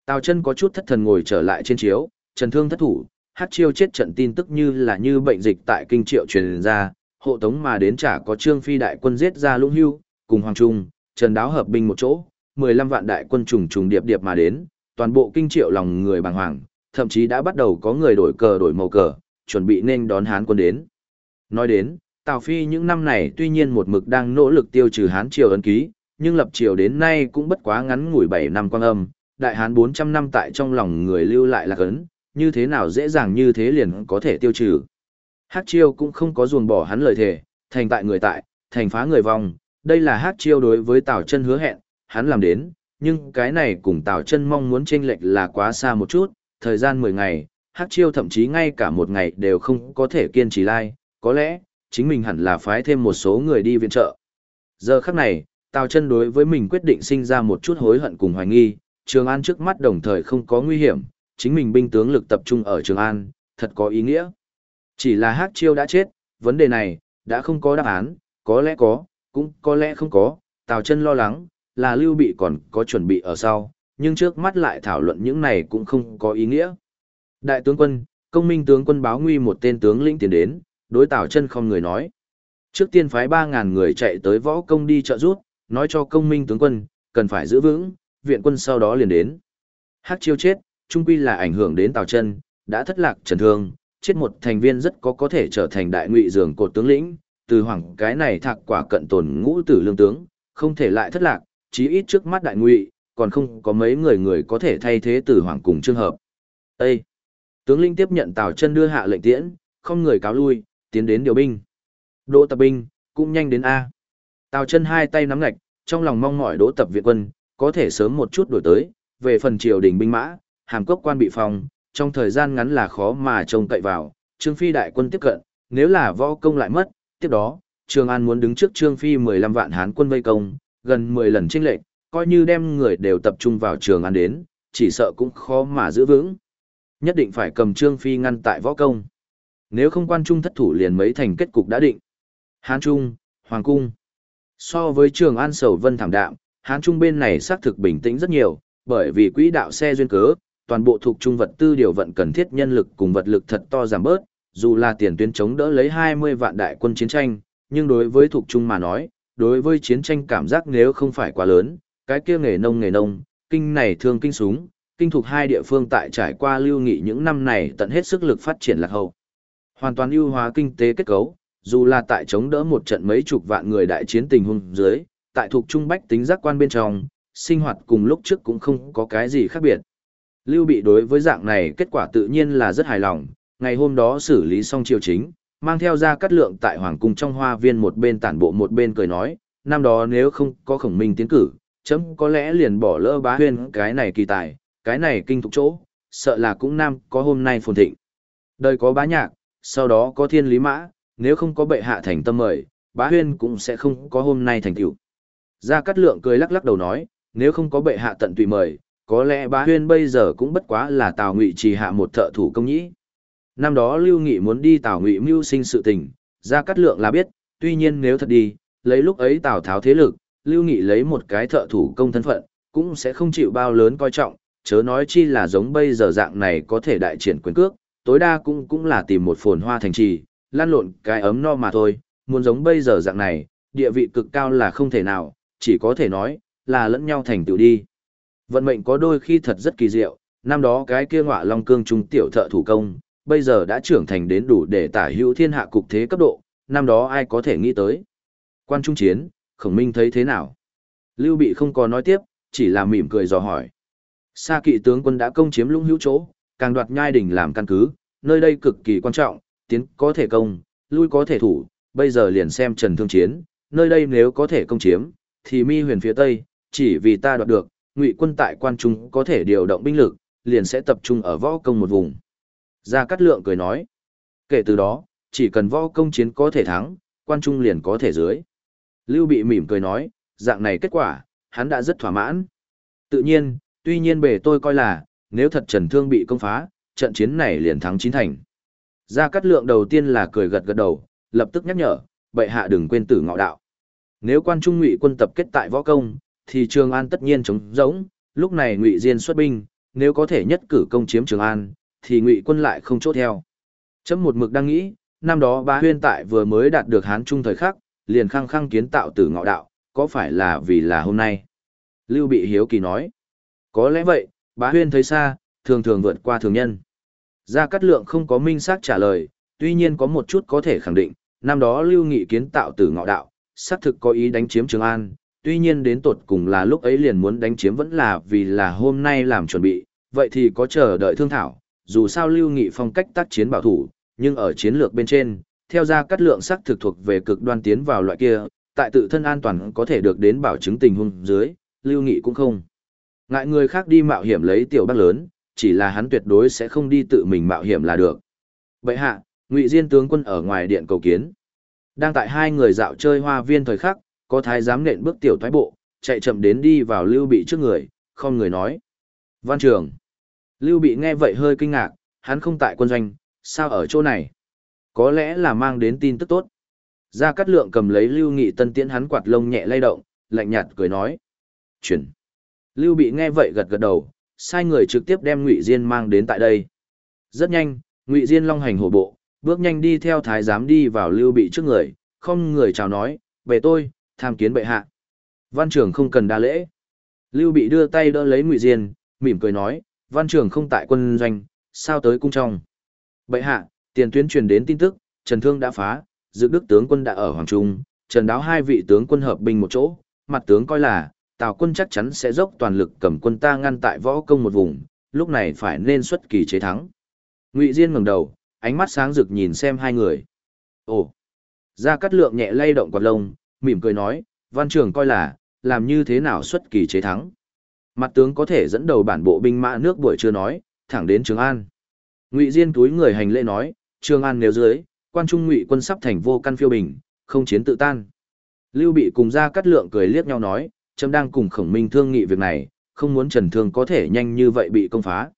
Tào chân có chút thất thần ngồi trở lại trên chiếu, Trần Thương thất thủ, hát chiêu chết trận tin tức như là như bệnh dịch tại kinh triệu truyền ra, hộ tống mà đến chả có Trương Phi đại quân giết ra lũng hưu, cùng Hoàng Trung, Trần Đáo hợp binh một chỗ, 15 vạn đại quân trùng trùng điệp điệp mà đến, toàn bộ kinh triệu lòng người bàng hoàng, thậm chí đã bắt đầu có người đổi cờ đổi màu cờ, chuẩn bị nên đón Hán quân đến. Nói đến, Tào Phi những năm này tuy nhiên một mực đang nỗ lực tiêu trừ Hán triều ấn ký, nhưng lập triều đến nay cũng bất quá ngắn ngủi 7 năm quang âm, đại Hán 400 năm tại trong lòng người lưu lại là ấn, như thế nào dễ dàng như thế liền có thể tiêu trừ. Hát chiêu cũng không có ruồng bỏ hắn lời thề, thành tại người tại, thành phá người vong, đây là hát chiêu đối với Tào chân hứa hẹn, hắn làm đến, nhưng cái này cùng Tào chân mong muốn chênh lệch là quá xa một chút, thời gian 10 ngày, Hắc chiêu thậm chí ngay cả một ngày đều không có thể kiên trì lai, có lẽ, chính mình hẳn là phái thêm một số người đi viện trợ. Giờ khắc này, Tào chân đối với mình quyết định sinh ra một chút hối hận cùng hoài nghi, Trường An trước mắt đồng thời không có nguy hiểm, chính mình binh tướng lực tập trung ở Trường An, thật có ý nghĩa. Chỉ là Hắc Chiêu đã chết, vấn đề này, đã không có đáp án, có lẽ có, cũng có lẽ không có, Tào chân lo lắng, là Lưu Bị còn có chuẩn bị ở sau, nhưng trước mắt lại thảo luận những này cũng không có ý nghĩa. Đại tướng quân, công minh tướng quân báo nguy một tên tướng lĩnh tiến đến, đối Tào chân không người nói. Trước tiên phái 3.000 người chạy tới võ công đi trợ rút, nói cho công minh tướng quân, cần phải giữ vững, viện quân sau đó liền đến. Hắc chiêu chết, trung quy là ảnh hưởng đến Tào chân, đã thất lạc trần thương, chết một thành viên rất có có thể trở thành đại ngụy dường cột tướng lĩnh, từ hoàng cái này thạc quả cận tồn ngũ tử lương tướng, không thể lại thất lạc, chí ít trước mắt đại ngụy, còn không có mấy người người có thể thay thế từ hoàng cùng trường hợp. Ê! Tướng lĩnh tiếp nhận Tào chân đưa hạ lệnh tiễn, không người cáo lui, tiến đến điều binh. Đỗ tập binh, cũng nhanh đến A. Tào chân hai tay nắm ngạch, trong lòng mong mỏi đỗ tập viện quân, có thể sớm một chút đổi tới, về phần triều đình binh mã, hàm cốc quan bị phòng, trong thời gian ngắn là khó mà trông cậy vào, Trương Phi đại quân tiếp cận, nếu là võ công lại mất, tiếp đó, Trương An muốn đứng trước Trương Phi 15 vạn hán quân vây công, gần 10 lần tranh lệch, coi như đem người đều tập trung vào Trường An đến, chỉ sợ cũng khó mà giữ vững. Nhất định phải cầm Trương Phi ngăn tại võ công. Nếu không quan trung thất thủ liền mấy thành kết cục đã định. Hán Trung, Hoàng Cung. So với Trường An Sầu Vân thảm đạm, Hán Trung bên này xác thực bình tĩnh rất nhiều, bởi vì quỹ đạo xe duyên cớ, toàn bộ thuộc trung vật tư điều vận cần thiết nhân lực cùng vật lực thật to giảm bớt, dù là tiền tuyến chống đỡ lấy 20 vạn đại quân chiến tranh, nhưng đối với thuộc trung mà nói, đối với chiến tranh cảm giác nếu không phải quá lớn, cái kia nghề nông nghề nông, kinh này thương kinh súng, kinh thuộc hai địa phương tại trải qua lưu nghị những năm này tận hết sức lực phát triển lạc hậu. Hoàn toàn ưu hóa kinh tế kết cấu, dù là tại chống đỡ một trận mấy chục vạn người đại chiến tình huống dưới, tại thuộc trung bách tính giác quan bên trong, sinh hoạt cùng lúc trước cũng không có cái gì khác biệt. Lưu Bị đối với dạng này kết quả tự nhiên là rất hài lòng, ngày hôm đó xử lý xong triều chính, mang theo ra cắt lượng tại Hoàng cung trong hoa viên một bên tản bộ một bên cười nói, năm đó nếu không có khổng minh tiến cử, chấm có lẽ liền bỏ lỡ bá huyên cái này kỳ tài, cái này kinh thục chỗ, sợ là cũng nam có hôm nay phồn thịnh. Đời có bá nhạc, sau đó có thiên lý mã, nếu không có bệ hạ thành tâm mời, bá huyên cũng sẽ không có hôm nay thành tựu. Gia Cát Lượng cười lắc lắc đầu nói, nếu không có bệ hạ tận tùy mời, có lẽ bá huyên bây giờ cũng bất quá là Tào Ngụy trì hạ một thợ thủ công nhĩ. Năm đó Lưu Nghị muốn đi Tào Ngụy mưu sinh sự tình, Gia Cát Lượng là biết, tuy nhiên nếu thật đi, lấy lúc ấy Tào Tháo thế lực, Lưu Nghị lấy một cái thợ thủ công thân phận, cũng sẽ không chịu bao lớn coi trọng, chớ nói chi là giống bây giờ dạng này có thể đại triển quyền cước, tối đa cũng cũng là tìm một phồn hoa thành trì, lan lộn cái ấm no mà thôi, muốn giống bây giờ dạng này, địa vị cực cao là không thể nào, chỉ có thể nói, là lẫn nhau thành tựu đi. Vận mệnh có đôi khi thật rất kỳ diệu, năm đó cái kia ngọa long cương trung tiểu thợ thủ công, bây giờ đã trưởng thành đến đủ để tả hữu thiên hạ cục thế cấp độ, năm đó ai có thể nghĩ tới. Quan trung chiến, khổng minh thấy thế nào? Lưu bị không có nói tiếp, chỉ là mỉm cười dò hỏi. Sa kỵ tướng quân đã công chiếm lũng hữu chỗ, càng đoạt nhai đỉnh làm căn cứ, nơi đây cực kỳ quan trọng, tiến có thể công, lui có thể thủ, bây giờ liền xem trần thương chiến, nơi đây nếu có thể công chiếm, thì mi huyền phía tây, chỉ vì ta đoạt được, ngụy quân tại quan trung có thể điều động binh lực, liền sẽ tập trung ở võ công một vùng. Gia Cát Lượng cười nói, kể từ đó, chỉ cần võ công chiến có thể thắng, quan trung liền có thể dưới. Lưu Bị mỉm cười nói, dạng này kết quả, hắn đã rất thỏa mãn. Tự nhiên, tuy nhiên bề tôi coi là, nếu thật Trần Thương bị công phá, trận chiến này liền thắng chín thành. Gia Cát Lượng đầu tiên là cười gật gật đầu, lập tức nhắc nhở, bệ hạ đừng quên tử ngọ đạo. Nếu quan trung ngụy quân tập kết tại võ công, thì Trường An tất nhiên chống rỗng, lúc này ngụy Diên xuất binh, nếu có thể nhất cử công chiếm Trường An, thì ngụy quân lại không chốt theo. Chấm một mực đang nghĩ, năm đó bá huyên tại vừa mới đạt được Hán Trung thời khắc, liền khăng khăng kiến tạo tử ngọ đạo, có phải là vì là hôm nay? Lưu Bị Hiếu Kỳ nói, có lẽ vậy, bá huyên thấy xa, thường thường vượt qua thường nhân. Gia Cát Lượng không có minh xác trả lời, tuy nhiên có một chút có thể khẳng định, năm đó Lưu Nghị kiến tạo tử ngọ đạo, xác thực có ý đánh chiếm Trường An, tuy nhiên đến tột cùng là lúc ấy liền muốn đánh chiếm vẫn là vì là hôm nay làm chuẩn bị, vậy thì có chờ đợi thương thảo, dù sao Lưu Nghị phong cách tác chiến bảo thủ, nhưng ở chiến lược bên trên, theo Gia Cát Lượng xác thực thuộc về cực đoan tiến vào loại kia, tại tự thân an toàn có thể được đến bảo chứng tình huống dưới, Lưu Nghị cũng không. Ngại người khác đi mạo hiểm lấy tiểu bác lớn, chỉ là hắn tuyệt đối sẽ không đi tự mình mạo hiểm là được. Bệ hạ, Ngụy Diên tướng quân ở ngoài điện cầu kiến. Đang tại hai người dạo chơi hoa viên thời khắc, có thái giám nện bước tiểu thoái bộ, chạy chậm đến đi vào Lưu Bị trước người, không người nói. Văn trường. Lưu Bị nghe vậy hơi kinh ngạc, hắn không tại quân doanh, sao ở chỗ này? Có lẽ là mang đến tin tức tốt. Gia Cát Lượng cầm lấy Lưu Nghị Tân tiễn hắn quạt lông nhẹ lay động, lạnh nhạt cười nói. Chuyển. Lưu Bị nghe vậy gật gật đầu, sai người trực tiếp đem Ngụy Diên mang đến tại đây. Rất nhanh, Ngụy Diên long hành hổ bộ, bước nhanh đi theo thái giám đi vào Lưu Bị trước người, không người chào nói, về tôi, tham kiến bệ hạ. Văn trưởng không cần đa lễ. Lưu Bị đưa tay đỡ lấy Ngụy Diên, mỉm cười nói, văn trưởng không tại quân doanh, sao tới cung trong. Bệ hạ, tiền tuyến truyền đến tin tức, Trần Thương đã phá, dự đức tướng quân đã ở Hoàng Trung, Trần Đáo hai vị tướng quân hợp binh một chỗ, mặt tướng coi là, Tào quân chắc chắn sẽ dốc toàn lực cầm quân ta ngăn tại võ công một vùng, lúc này phải nên xuất kỳ chế thắng. Ngụy Diên ngẩng đầu, ánh mắt sáng rực nhìn xem hai người. Ồ! Gia Cát Lượng nhẹ lay động quạt lông, mỉm cười nói, văn trường coi là, làm như thế nào xuất kỳ chế thắng. Mặt tướng có thể dẫn đầu bản bộ binh mã nước buổi chưa nói, thẳng đến Trường An. Ngụy Diên túi người hành lễ nói, Trường An nếu dưới, quan trung ngụy quân sắp thành vô căn phiêu bình, không chiến tự tan. Lưu Bị cùng Gia Cát Lượng cười liếc nhau nói, chấm đang cùng khổng minh thương nghị việc này, không muốn Trần Thương có thể nhanh như vậy bị công phá.